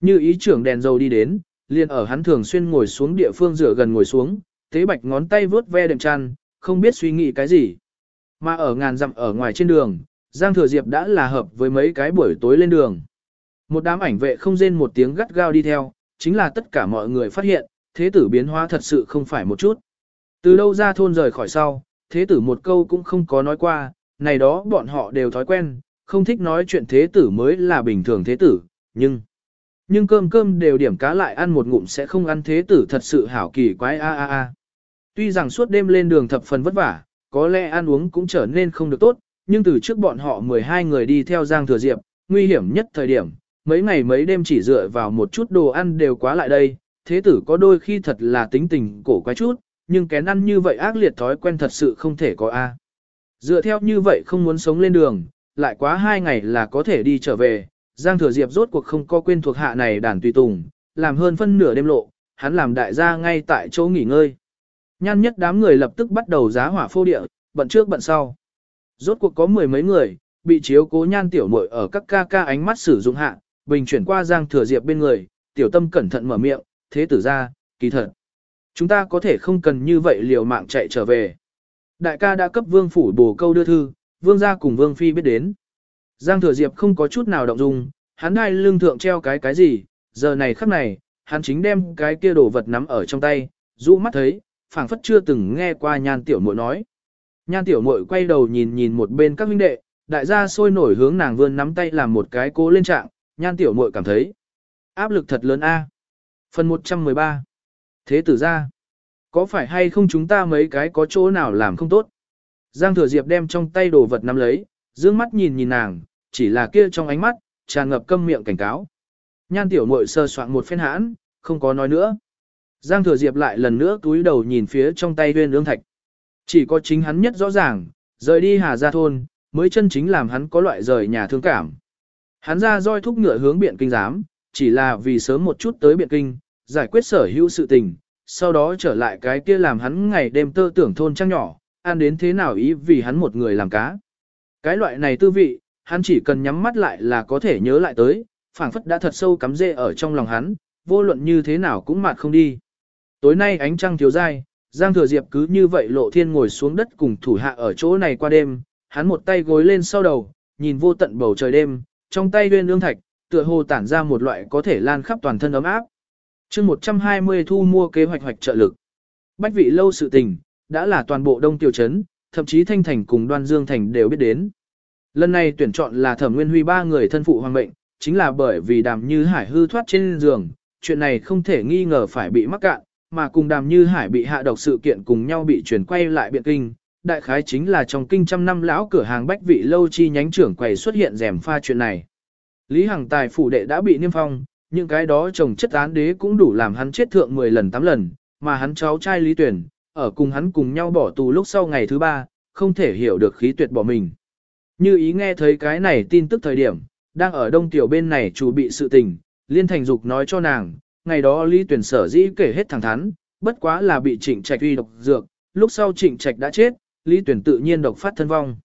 S1: Như ý trưởng đèn dầu đi đến, liền ở hắn thường xuyên ngồi xuống địa phương rửa gần ngồi xuống, tế bạch ngón tay vướt ve đệm chăn, không biết suy nghĩ cái gì. Mà ở ngàn dặm ở ngoài trên đường, Giang Thừa Diệp đã là hợp với mấy cái buổi tối lên đường. Một đám ảnh vệ không rên một tiếng gắt gao đi theo, chính là tất cả mọi người phát hiện, thế tử biến hóa thật sự không phải một chút. Từ đâu ra thôn rời khỏi sau, thế tử một câu cũng không có nói qua, này đó bọn họ đều thói quen, không thích nói chuyện thế tử mới là bình thường thế tử, nhưng... Nhưng cơm cơm đều điểm cá lại ăn một ngụm sẽ không ăn thế tử thật sự hảo kỳ quái a a a. Tuy rằng suốt đêm lên đường thập phần vất vả, có lẽ ăn uống cũng trở nên không được tốt, nhưng từ trước bọn họ 12 người đi theo Giang Thừa Diệp, nguy hiểm nhất thời điểm, mấy ngày mấy đêm chỉ dựa vào một chút đồ ăn đều quá lại đây, thế tử có đôi khi thật là tính tình cổ quái chút, nhưng kén ăn như vậy ác liệt thói quen thật sự không thể có a. À. Dựa theo như vậy không muốn sống lên đường, lại quá hai ngày là có thể đi trở về, Giang Thừa Diệp rốt cuộc không có quên thuộc hạ này đàn tùy tùng, làm hơn phân nửa đêm lộ, hắn làm đại gia ngay tại chỗ nghỉ ngơi. Nhan nhất đám người lập tức bắt đầu giá hỏa phô địa, bận trước bận sau. Rốt cuộc có mười mấy người, bị chiếu cố nhan tiểu muội ở các ca ca ánh mắt sử dụng hạ, bình chuyển qua Giang Thừa Diệp bên người, tiểu tâm cẩn thận mở miệng, thế tử ra, kỳ thật. Chúng ta có thể không cần như vậy liều mạng chạy trở về. Đại ca đã cấp vương phủ bổ câu đưa thư, vương gia cùng vương phi biết đến. Giang thừa diệp không có chút nào động dung, hắn đai lưng thượng treo cái cái gì, giờ này khắc này, hắn chính đem cái kia đồ vật nắm ở trong tay, rũ mắt thấy, phảng phất chưa từng nghe qua nhan tiểu muội nói. Nhan tiểu muội quay đầu nhìn nhìn một bên các huynh đệ, đại gia sôi nổi hướng nàng vươn nắm tay làm một cái cố lên trạng, nhan tiểu muội cảm thấy áp lực thật lớn a. Phần 113 Thế tử ra Có phải hay không chúng ta mấy cái có chỗ nào làm không tốt? Giang thừa diệp đem trong tay đồ vật nắm lấy, dương mắt nhìn nhìn nàng, chỉ là kia trong ánh mắt, tràn ngập câm miệng cảnh cáo. Nhan tiểu muội sơ soạn một phen hãn, không có nói nữa. Giang thừa diệp lại lần nữa túi đầu nhìn phía trong tay huyên ương thạch. Chỉ có chính hắn nhất rõ ràng, rời đi hà gia thôn, mới chân chính làm hắn có loại rời nhà thương cảm. Hắn ra roi thúc ngựa hướng biện kinh giám, chỉ là vì sớm một chút tới biện kinh, giải quyết sở hữu sự tình, sau đó trở lại cái kia làm hắn ngày đêm tơ tưởng thôn trang nhỏ, ăn đến thế nào ý vì hắn một người làm cá. Cái loại này tư vị, hắn chỉ cần nhắm mắt lại là có thể nhớ lại tới, phảng phất đã thật sâu cắm rễ ở trong lòng hắn, vô luận như thế nào cũng mạt không đi. Tối nay ánh trăng thiếu dai, Giang Thừa Diệp cứ như vậy lộ thiên ngồi xuống đất cùng thủ hạ ở chỗ này qua đêm, hắn một tay gối lên sau đầu, nhìn vô tận bầu trời đêm, trong tay uyên ương thạch, tựa hồ tản ra một loại có thể lan khắp toàn thân ấm áp. chương 120 thu mua kế hoạch hoạch trợ lực. Bách vị lâu sự tình, đã là toàn bộ đông tiểu trấn, thậm chí Thanh Thành cùng Đoan Dương Thành đều biết đến. Lần này tuyển chọn là Thẩm Nguyên Huy ba người thân phụ hoàng mệnh, chính là bởi vì đàm như hải hư thoát trên giường, chuyện này không thể nghi ngờ phải bị mắc cạn, mà cùng đàm như hải bị hạ độc sự kiện cùng nhau bị chuyển quay lại biện kinh. Đại khái chính là trong kinh trăm năm lão cửa hàng bách vị lâu chi nhánh trưởng quầy xuất hiện rèm pha chuyện này. Lý Hằng Tài phủ đệ đã bị niêm phong, những cái đó chồng chất án đế cũng đủ làm hắn chết thượng 10 lần 8 lần, mà hắn cháu trai Lý Tuyển, ở cùng hắn cùng nhau bỏ tù lúc sau ngày thứ ba, không thể hiểu được khí tuyệt bỏ mình. Như ý nghe thấy cái này tin tức thời điểm, đang ở đông tiểu bên này chủ bị sự tình, liên thành dục nói cho nàng, ngày đó Lý Tuyển sở dĩ kể hết thẳng thắn, bất quá là bị trịnh trạch uy độc dược, lúc sau trịnh trạch đã chết, Lý Tuyển tự nhiên độc phát thân vong.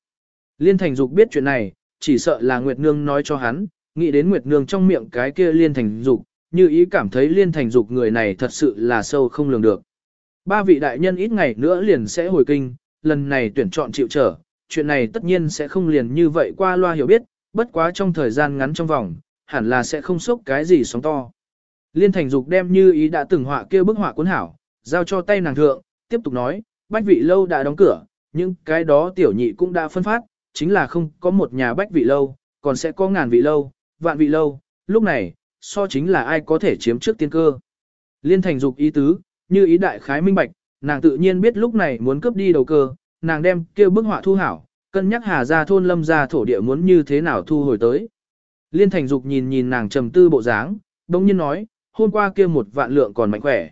S1: Liên thành dục biết chuyện này, chỉ sợ là Nguyệt Nương nói cho hắn, nghĩ đến Nguyệt Nương trong miệng cái kia liên thành dục, như ý cảm thấy liên thành dục người này thật sự là sâu không lường được. Ba vị đại nhân ít ngày nữa liền sẽ hồi kinh, lần này tuyển chọn chịu trở, chuyện này tất nhiên sẽ không liền như vậy qua loa hiểu biết, bất quá trong thời gian ngắn trong vòng, hẳn là sẽ không sốc cái gì sóng to. Liên thành dục đem như ý đã từng họa kia bức họa cuốn hảo, giao cho tay nàng thượng, tiếp tục nói, bách vị lâu đã đóng cửa, nhưng cái đó tiểu nhị cũng đã phân phát, chính là không có một nhà bách vị lâu, còn sẽ có ngàn vị lâu, vạn vị lâu, lúc này, so chính là ai có thể chiếm trước tiên cơ. Liên thành dục ý tứ, như ý đại khái minh bạch, nàng tự nhiên biết lúc này muốn cướp đi đầu cơ, nàng đem kia bức họa thu hảo, cân nhắc hà ra thôn lâm ra thổ địa muốn như thế nào thu hồi tới. Liên thành dục nhìn nhìn nàng trầm tư bộ dáng, đồng nhiên nói, hôm qua kia một vạn lượng còn mạnh khỏe.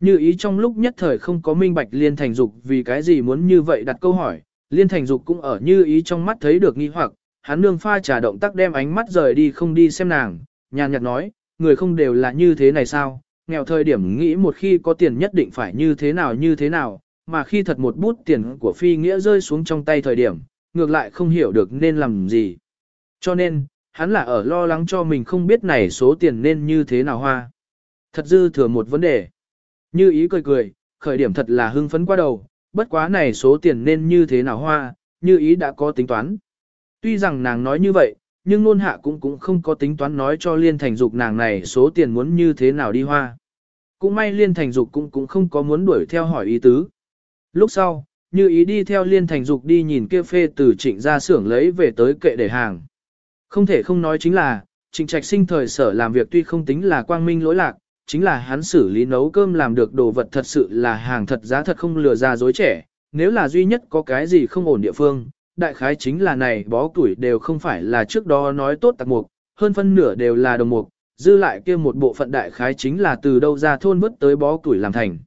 S1: Như ý trong lúc nhất thời không có minh bạch liên thành dục vì cái gì muốn như vậy đặt câu hỏi, liên thành dục cũng ở như ý trong mắt thấy được nghi hoặc, hắn nương pha trà động tác đem ánh mắt rời đi không đi xem nàng, nhàn nhạt nói, người không đều là như thế này sao, nghèo thời điểm nghĩ một khi có tiền nhất định phải như thế nào như thế nào, mà khi thật một bút tiền của phi nghĩa rơi xuống trong tay thời điểm, ngược lại không hiểu được nên làm gì. Cho nên, hắn là ở lo lắng cho mình không biết này số tiền nên như thế nào hoa. Thật dư thừa một vấn đề. Như ý cười cười, khởi điểm thật là hưng phấn qua đầu, bất quá này số tiền nên như thế nào hoa, như ý đã có tính toán. Tuy rằng nàng nói như vậy, nhưng nôn hạ cũng cũng không có tính toán nói cho liên thành dục nàng này số tiền muốn như thế nào đi hoa. Cũng may liên thành dục cũng cũng không có muốn đuổi theo hỏi ý tứ. Lúc sau, như ý đi theo liên thành dục đi nhìn kia phê từ trịnh ra xưởng lấy về tới kệ để hàng. Không thể không nói chính là, trịnh trạch sinh thời sở làm việc tuy không tính là quang minh lỗi lạc, chính là hắn xử lý nấu cơm làm được đồ vật thật sự là hàng thật giá thật không lừa ra dối trẻ. Nếu là duy nhất có cái gì không ổn địa phương, đại khái chính là này bó tuổi đều không phải là trước đó nói tốt tạc mục, hơn phân nửa đều là đồng mục, dư lại kia một bộ phận đại khái chính là từ đâu ra thôn vứt tới bó tuổi làm thành.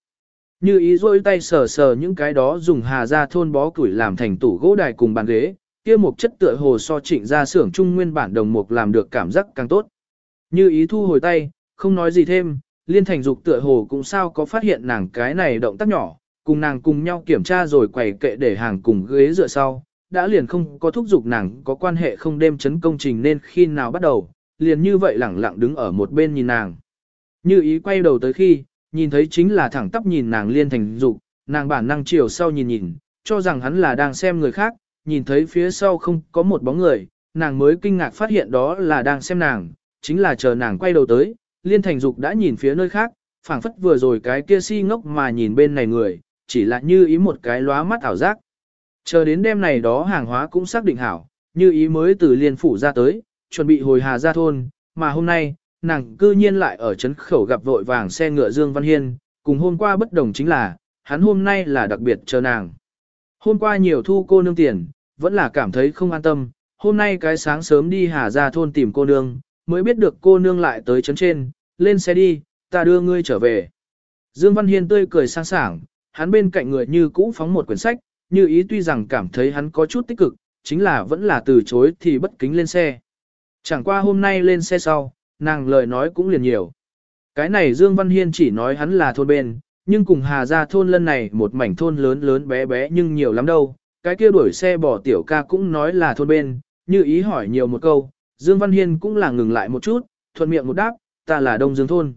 S1: Như ý rôi tay sờ sờ những cái đó dùng hà ra thôn bó tuổi làm thành tủ gỗ đài cùng bàn ghế, kia mục chất tựa hồ so trịnh ra xưởng trung nguyên bản đồng mục làm được cảm giác càng tốt. Như ý thu hồi tay, không nói gì thêm, liên thành dục tựa hồ cũng sao có phát hiện nàng cái này động tác nhỏ, cùng nàng cùng nhau kiểm tra rồi quầy kệ để hàng cùng ghế dựa sau, đã liền không có thúc giục nàng có quan hệ không đêm chấn công trình nên khi nào bắt đầu, liền như vậy lẳng lặng đứng ở một bên nhìn nàng. Như ý quay đầu tới khi, nhìn thấy chính là thẳng tắp nhìn nàng liên thành dục, nàng bản năng chiều sau nhìn nhìn, cho rằng hắn là đang xem người khác, nhìn thấy phía sau không có một bóng người, nàng mới kinh ngạc phát hiện đó là đang xem nàng, chính là chờ nàng quay đầu tới, liên thành dục đã nhìn phía nơi khác, phảng phất vừa rồi cái kia si ngốc mà nhìn bên này người, chỉ là như ý một cái lóa mắt ảo giác. Chờ đến đêm này đó hàng hóa cũng xác định hảo, như ý mới từ liên phủ ra tới, chuẩn bị hồi hà ra thôn, mà hôm nay, nàng cư nhiên lại ở trấn khẩu gặp vội vàng xe ngựa Dương Văn Hiên, cùng hôm qua bất đồng chính là, hắn hôm nay là đặc biệt chờ nàng. Hôm qua nhiều thu cô nương tiền, vẫn là cảm thấy không an tâm, hôm nay cái sáng sớm đi hà ra thôn tìm cô nương, mới biết được cô nương lại tới trấn trên, lên xe đi, ta đưa ngươi trở về. Dương Văn Hiên tươi cười sang sảng, hắn bên cạnh người như cũ phóng một quyển sách, như ý tuy rằng cảm thấy hắn có chút tích cực, chính là vẫn là từ chối thì bất kính lên xe. Chẳng qua hôm nay lên xe sau, nàng lời nói cũng liền nhiều. Cái này Dương Văn Hiên chỉ nói hắn là thôn bên, nhưng cùng Hà Gia thôn lân này một mảnh thôn lớn lớn bé bé nhưng nhiều lắm đâu. Cái kia đuổi xe bỏ tiểu ca cũng nói là thôn bên, như ý hỏi nhiều một câu, Dương Văn Hiên cũng là ngừng lại một chút, thuận miệng một đáp, ta là Đông Dương thôn.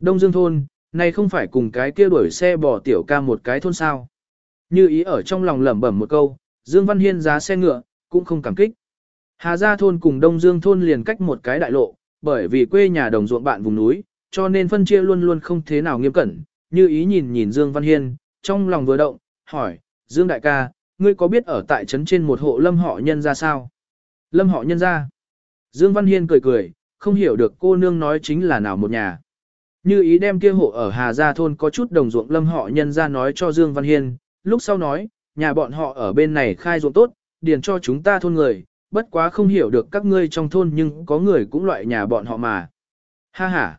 S1: Đông Dương thôn, này không phải cùng cái kia đuổi xe bỏ tiểu ca một cái thôn sao. Như ý ở trong lòng lẩm bẩm một câu, Dương Văn Hiên giá xe ngựa, cũng không cảm kích. Hà Gia thôn cùng Đông Dương thôn liền cách một cái đại lộ, bởi vì quê nhà đồng ruộng bạn vùng núi, cho nên phân chia luôn luôn không thế nào nghiêm cẩn. Như ý nhìn nhìn Dương Văn Hiên, trong lòng vừa động, hỏi, Dương đại ca, ngươi có biết ở tại trấn trên một hộ lâm họ nhân ra sao? Lâm họ nhân ra. Dương Văn Hiên cười cười, không hiểu được cô nương nói chính là nào một nhà. Như ý đem kia hộ ở Hà Gia thôn có chút đồng ruộng lâm họ nhân ra nói cho Dương Văn Hiên, lúc sau nói, nhà bọn họ ở bên này khai ruộng tốt, điền cho chúng ta thôn người, bất quá không hiểu được các ngươi trong thôn nhưng có người cũng loại nhà bọn họ mà. Ha ha.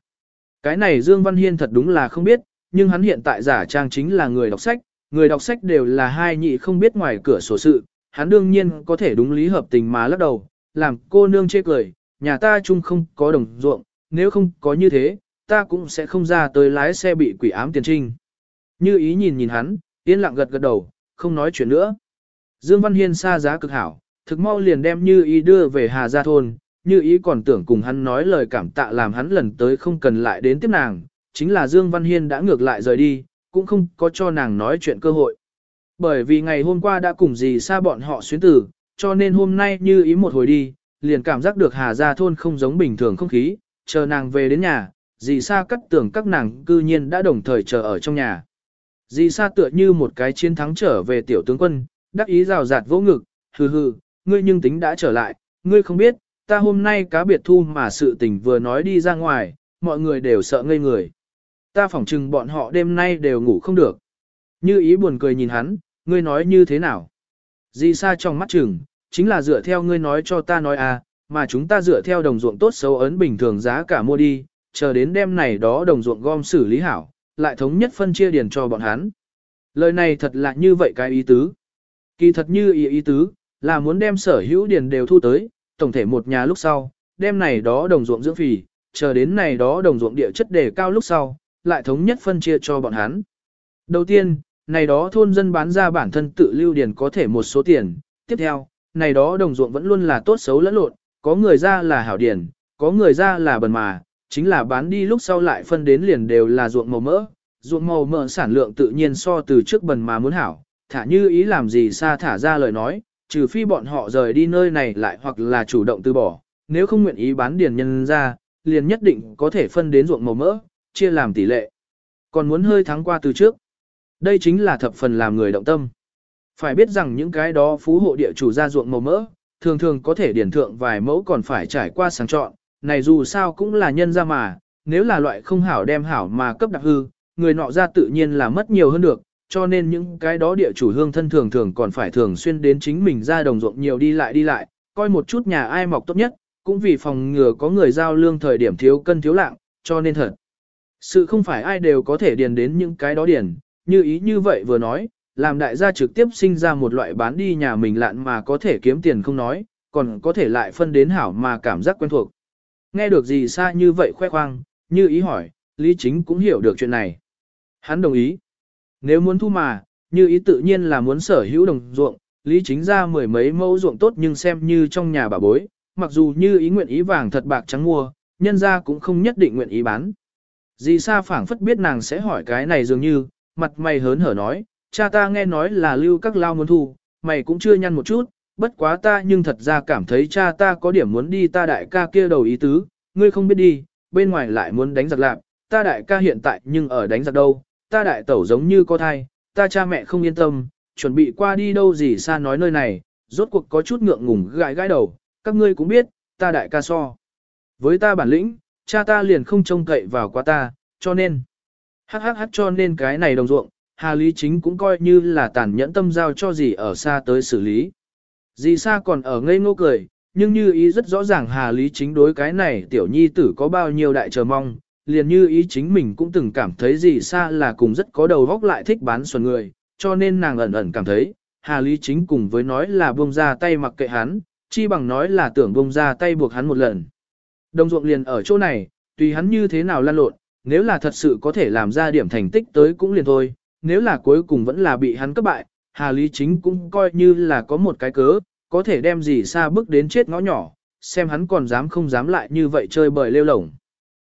S1: Cái này Dương Văn Hiên thật đúng là không biết, nhưng hắn hiện tại giả trang chính là người đọc sách, người đọc sách đều là hai nhị không biết ngoài cửa sổ sự, hắn đương nhiên có thể đúng lý hợp tình mà lắc đầu, làm cô nương chê cười, nhà ta chung không có đồng ruộng, nếu không có như thế, ta cũng sẽ không ra tới lái xe bị quỷ ám tiền trinh. Như ý nhìn nhìn hắn, yên lặng gật gật đầu, không nói chuyện nữa. Dương Văn Hiên xa giá cực hảo, thực mau liền đem Như ý đưa về Hà Gia Thôn, Như ý còn tưởng cùng hắn nói lời cảm tạ làm hắn lần tới không cần lại đến tiếp nàng, chính là Dương Văn Hiên đã ngược lại rời đi, cũng không có cho nàng nói chuyện cơ hội. Bởi vì ngày hôm qua đã cùng dì xa bọn họ xuyến tử, cho nên hôm nay Như ý một hồi đi, liền cảm giác được Hà Gia Thôn không giống bình thường không khí, chờ nàng về đến nhà, dì xa cắt tưởng các nàng cư nhiên đã đồng thời chờ ở trong nhà. Dì xa tựa như một cái chiến thắng trở về tiểu tướng quân, đắc ý rào rạt vỗ ngực, hừ hừ, ngươi nhưng tính đã trở lại, ngươi không biết, ta hôm nay cá biệt thu mà sự tình vừa nói đi ra ngoài, mọi người đều sợ ngây người. Ta phỏng chừng bọn họ đêm nay đều ngủ không được. Như ý buồn cười nhìn hắn, ngươi nói như thế nào? Dì xa trong mắt chừng, chính là dựa theo ngươi nói cho ta nói à, mà chúng ta dựa theo đồng ruộng tốt xấu ấn bình thường giá cả mua đi, chờ đến đêm này đó đồng ruộng gom xử lý hảo, lại thống nhất phân chia điền cho bọn hắn. Lời này thật là như vậy cái ý tứ. Kỳ thật như ý ý tứ, là muốn đem sở hữu điền đều thu tới, tổng thể một nhà lúc sau, đem này đó đồng ruộng dưỡng phì, chờ đến này đó đồng ruộng địa chất đề cao lúc sau, lại thống nhất phân chia cho bọn hắn. Đầu tiên, này đó thôn dân bán ra bản thân tự lưu điền có thể một số tiền, tiếp theo, này đó đồng ruộng vẫn luôn là tốt xấu lẫn lộn, có người ra là hảo điền, có người ra là bần mà, chính là bán đi lúc sau lại phân đến liền đều là ruộng màu mỡ, ruộng màu mỡ sản lượng tự nhiên so từ trước bần mà muốn hảo, thả như ý làm gì xa thả ra lời nói, trừ phi bọn họ rời đi nơi này lại hoặc là chủ động từ bỏ, nếu không nguyện ý bán điền nhân ra, liền nhất định có thể phân đến ruộng màu mỡ, chia làm tỷ lệ. Còn muốn hơi thắng qua từ trước. Đây chính là thập phần làm người động tâm. Phải biết rằng những cái đó phú hộ địa chủ ra ruộng màu mỡ, thường thường có thể điển thượng vài mẫu còn phải trải qua sáng chọn, này dù sao cũng là nhân ra mà, nếu là loại không hảo đem hảo mà cấp đặc hư, người nọ ra tự nhiên là mất nhiều hơn được, cho nên những cái đó địa chủ hương thân thường thường còn phải thường xuyên đến chính mình ra đồng ruộng nhiều đi lại đi lại, coi một chút nhà ai mọc tốt nhất, cũng vì phòng ngừa có người giao lương thời điểm thiếu cân thiếu lạng, cho nên thật. Sự không phải ai đều có thể điền đến những cái đó điền, như ý như vậy vừa nói, làm đại gia trực tiếp sinh ra một loại bán đi nhà mình lạn mà có thể kiếm tiền không nói, còn có thể lại phân đến hảo mà cảm giác quen thuộc. Nghe được gì xa như vậy khoe khoang, như ý hỏi, Lý Chính cũng hiểu được chuyện này. Hắn đồng ý. Nếu muốn thu mà, như ý tự nhiên là muốn sở hữu đồng ruộng, Lý Chính ra mười mấy mẫu ruộng tốt nhưng xem như trong nhà bà bối, mặc dù như ý nguyện ý vàng thật bạc trắng mua, nhân ra cũng không nhất định nguyện ý bán. Dì Sa phảng phất biết nàng sẽ hỏi cái này dường như, mặt mày hớn hở nói, cha ta nghe nói là lưu các lao muốn thu, mày cũng chưa nhăn một chút, bất quá ta nhưng thật ra cảm thấy cha ta có điểm muốn đi ta đại ca kia đầu ý tứ, ngươi không biết đi, bên ngoài lại muốn đánh giặc lạc, ta đại ca hiện tại nhưng ở đánh giặc đâu, ta đại tẩu giống như có thai, ta cha mẹ không yên tâm, chuẩn bị qua đi đâu gì xa nói nơi này, rốt cuộc có chút ngượng ngùng gãi gãi đầu, các ngươi cũng biết, ta đại ca so. Với ta bản lĩnh, cha ta liền không trông cậy vào quá ta, cho nên. Hắc hắc hắc cho nên cái này đồng ruộng, Hà Lý Chính cũng coi như là tàn nhẫn tâm giao cho gì ở xa tới xử lý. Dì xa còn ở ngây ngô cười, nhưng như ý rất rõ ràng Hà Lý Chính đối cái này tiểu nhi tử có bao nhiêu đại chờ mong, liền như ý chính mình cũng từng cảm thấy dì xa là cùng rất có đầu vóc lại thích bán xuân người, cho nên nàng ẩn ẩn cảm thấy, Hà Lý Chính cùng với nói là buông ra tay mặc kệ hắn, chi bằng nói là tưởng buông ra tay buộc hắn một lần. Đồng ruộng liền ở chỗ này, tùy hắn như thế nào lan lộn, nếu là thật sự có thể làm ra điểm thành tích tới cũng liền thôi, nếu là cuối cùng vẫn là bị hắn cấp bại, Hà Lý Chính cũng coi như là có một cái cớ, có thể đem gì xa bước đến chết ngõ nhỏ, xem hắn còn dám không dám lại như vậy chơi bời lêu lổng.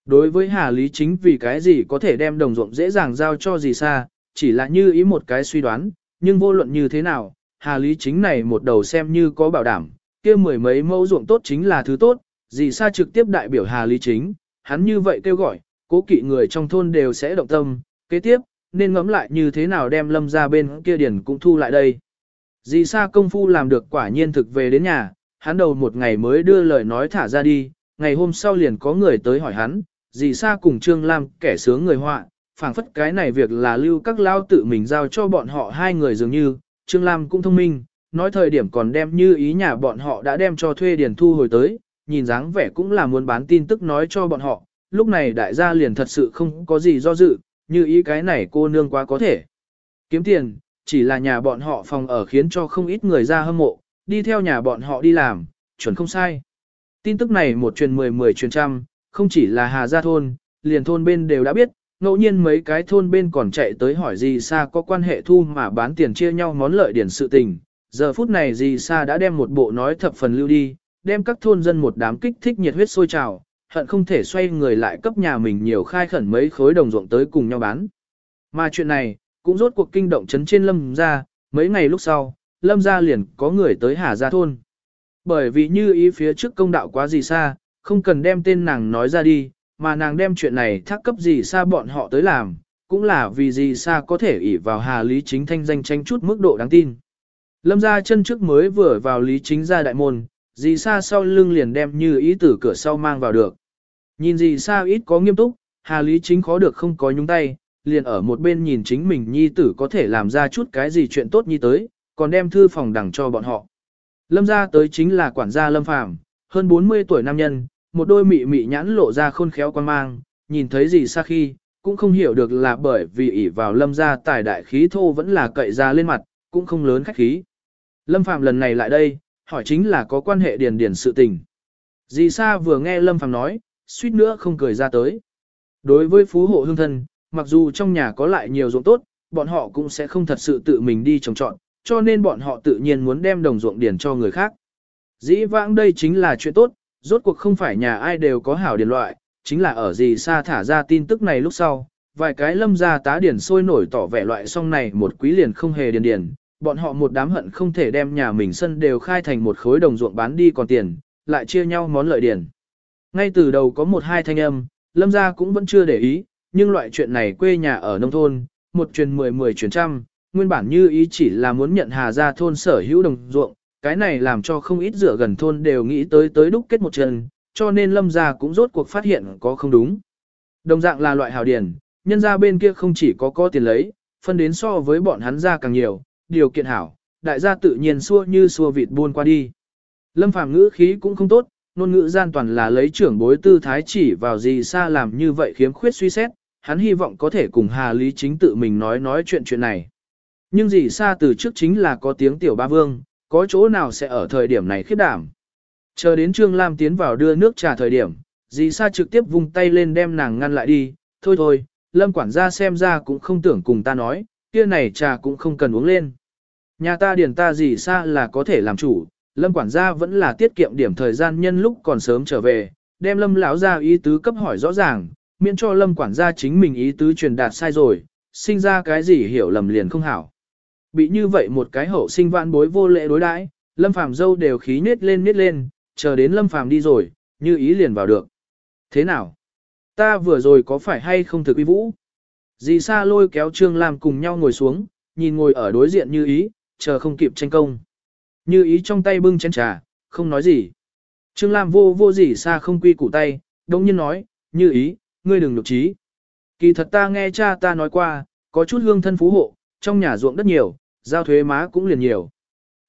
S1: Đối với Hà Lý Chính vì cái gì có thể đem đồng ruộng dễ dàng giao cho gì xa, chỉ là như ý một cái suy đoán, nhưng vô luận như thế nào, Hà Lý Chính này một đầu xem như có bảo đảm, kia mười mấy mẫu ruộng tốt chính là thứ tốt, Dì Sa trực tiếp đại biểu Hà Lý Chính, hắn như vậy kêu gọi, cố kỵ người trong thôn đều sẽ động tâm, kế tiếp, nên ngẫm lại như thế nào đem lâm ra bên kia điển cũng thu lại đây. Dì Sa công phu làm được quả nhiên thực về đến nhà, hắn đầu một ngày mới đưa lời nói thả ra đi, ngày hôm sau liền có người tới hỏi hắn, dì Sa cùng Trương Lam kẻ sướng người họa, phảng phất cái này việc là lưu các lao tự mình giao cho bọn họ hai người dường như, Trương Lam cũng thông minh, nói thời điểm còn đem như ý nhà bọn họ đã đem cho thuê điền thu hồi tới, nhìn dáng vẻ cũng là muốn bán tin tức nói cho bọn họ, lúc này đại gia liền thật sự không có gì do dự, như ý cái này cô nương quá có thể. Kiếm tiền, chỉ là nhà bọn họ phòng ở khiến cho không ít người ra hâm mộ, đi theo nhà bọn họ đi làm, chuẩn không sai. Tin tức này một truyền mười mười truyền trăm, không chỉ là Hà Gia Thôn, liền thôn bên đều đã biết, ngẫu nhiên mấy cái thôn bên còn chạy tới hỏi gì xa có quan hệ thu mà bán tiền chia nhau món lợi điển sự tình. Giờ phút này gì xa đã đem một bộ nói thập phần lưu đi, đem các thôn dân một đám kích thích nhiệt huyết sôi trào, hận không thể xoay người lại cấp nhà mình nhiều khai khẩn mấy khối đồng ruộng tới cùng nhau bán. Mà chuyện này, cũng rốt cuộc kinh động chấn trên lâm ra, mấy ngày lúc sau, lâm ra liền có người tới Hà Gia Thôn. Bởi vì như ý phía trước công đạo quá gì xa, không cần đem tên nàng nói ra đi, mà nàng đem chuyện này thác cấp gì xa bọn họ tới làm, cũng là vì gì xa có thể ỷ vào Hà Lý Chính thanh danh tranh chút mức độ đáng tin. Lâm ra chân trước mới vừa vào Lý Chính ra đại môn, Dì xa sau lưng liền đem như ý tử cửa sau mang vào được. Nhìn dì xa ít có nghiêm túc, Hà Lý Chính khó được không có nhúng tay, liền ở một bên nhìn chính mình nhi tử có thể làm ra chút cái gì chuyện tốt như tới, còn đem thư phòng đằng cho bọn họ. Lâm gia tới chính là quản gia Lâm Phàm hơn 40 tuổi nam nhân, một đôi mị mị nhãn lộ ra khôn khéo quan mang, nhìn thấy gì xa khi, cũng không hiểu được là bởi vì ỷ vào lâm gia tài đại khí thô vẫn là cậy ra lên mặt, cũng không lớn khách khí. Lâm Phạm lần này lại đây, hỏi chính là có quan hệ điền điền sự tình. Dì Sa vừa nghe Lâm Phàm nói, suýt nữa không cười ra tới. Đối với phú hộ hương thân, mặc dù trong nhà có lại nhiều ruộng tốt, bọn họ cũng sẽ không thật sự tự mình đi trồng trọt, cho nên bọn họ tự nhiên muốn đem đồng ruộng điền cho người khác. Dĩ vãng đây chính là chuyện tốt, rốt cuộc không phải nhà ai đều có hảo điền loại, chính là ở Dì Sa thả ra tin tức này lúc sau, vài cái lâm gia tá điển sôi nổi tỏ vẻ loại song này một quý liền không hề điền điền, bọn họ một đám hận không thể đem nhà mình sân đều khai thành một khối đồng ruộng bán đi còn tiền, lại chia nhau món lợi điển. Ngay từ đầu có một hai thanh âm, lâm gia cũng vẫn chưa để ý, nhưng loại chuyện này quê nhà ở nông thôn, một truyền mười mười truyền trăm, nguyên bản như ý chỉ là muốn nhận hà gia thôn sở hữu đồng ruộng, cái này làm cho không ít rửa gần thôn đều nghĩ tới tới đúc kết một chân, cho nên lâm gia cũng rốt cuộc phát hiện có không đúng. Đồng dạng là loại hào điển, nhân gia bên kia không chỉ có có tiền lấy, phân đến so với bọn hắn ra càng nhiều, điều kiện hảo, đại gia tự nhiên xua như xua vịt buôn qua đi. Lâm phàm ngữ khí cũng không tốt, ngôn ngữ gian toàn là lấy trưởng bối tư thái chỉ vào gì xa làm như vậy khiếm khuyết suy xét, hắn hy vọng có thể cùng Hà Lý chính tự mình nói nói chuyện chuyện này. Nhưng gì xa từ trước chính là có tiếng tiểu ba vương, có chỗ nào sẽ ở thời điểm này khiếp đảm. Chờ đến Trương Lam tiến vào đưa nước trà thời điểm, dì Sa trực tiếp vung tay lên đem nàng ngăn lại đi, thôi thôi, Lâm quản gia xem ra cũng không tưởng cùng ta nói, kia này trà cũng không cần uống lên. Nhà ta điền ta gì xa là có thể làm chủ, Lâm quản gia vẫn là tiết kiệm điểm thời gian nhân lúc còn sớm trở về, đem Lâm lão ra ý tứ cấp hỏi rõ ràng, miễn cho Lâm quản gia chính mình ý tứ truyền đạt sai rồi, sinh ra cái gì hiểu lầm liền không hảo. Bị như vậy một cái hậu sinh vạn bối vô lệ đối đãi, Lâm Phàm dâu đều khí nết lên nết lên, chờ đến Lâm Phàm đi rồi, như ý liền vào được. Thế nào? Ta vừa rồi có phải hay không thực uy vũ? Dì Sa lôi kéo Trương Lam cùng nhau ngồi xuống, nhìn ngồi ở đối diện như ý, chờ không kịp tranh công. Như ý trong tay bưng chén trà, không nói gì. Trương Lam vô vô gì xa không quy củ tay, đồng nhiên nói, như ý, ngươi đừng lục trí. Kỳ thật ta nghe cha ta nói qua, có chút hương thân phú hộ, trong nhà ruộng đất nhiều, giao thuế má cũng liền nhiều.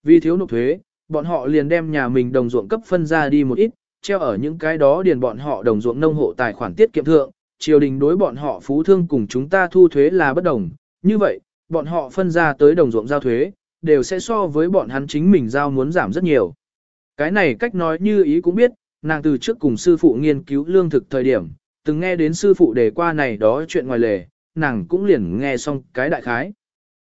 S1: Vì thiếu nộp thuế, bọn họ liền đem nhà mình đồng ruộng cấp phân ra đi một ít, treo ở những cái đó điền bọn họ đồng ruộng nông hộ tài khoản tiết kiệm thượng, triều đình đối bọn họ phú thương cùng chúng ta thu thuế là bất đồng. Như vậy, bọn họ phân ra tới đồng ruộng giao thuế, đều sẽ so với bọn hắn chính mình giao muốn giảm rất nhiều. Cái này cách nói như ý cũng biết, nàng từ trước cùng sư phụ nghiên cứu lương thực thời điểm, từng nghe đến sư phụ đề qua này đó chuyện ngoài lề, nàng cũng liền nghe xong cái đại khái.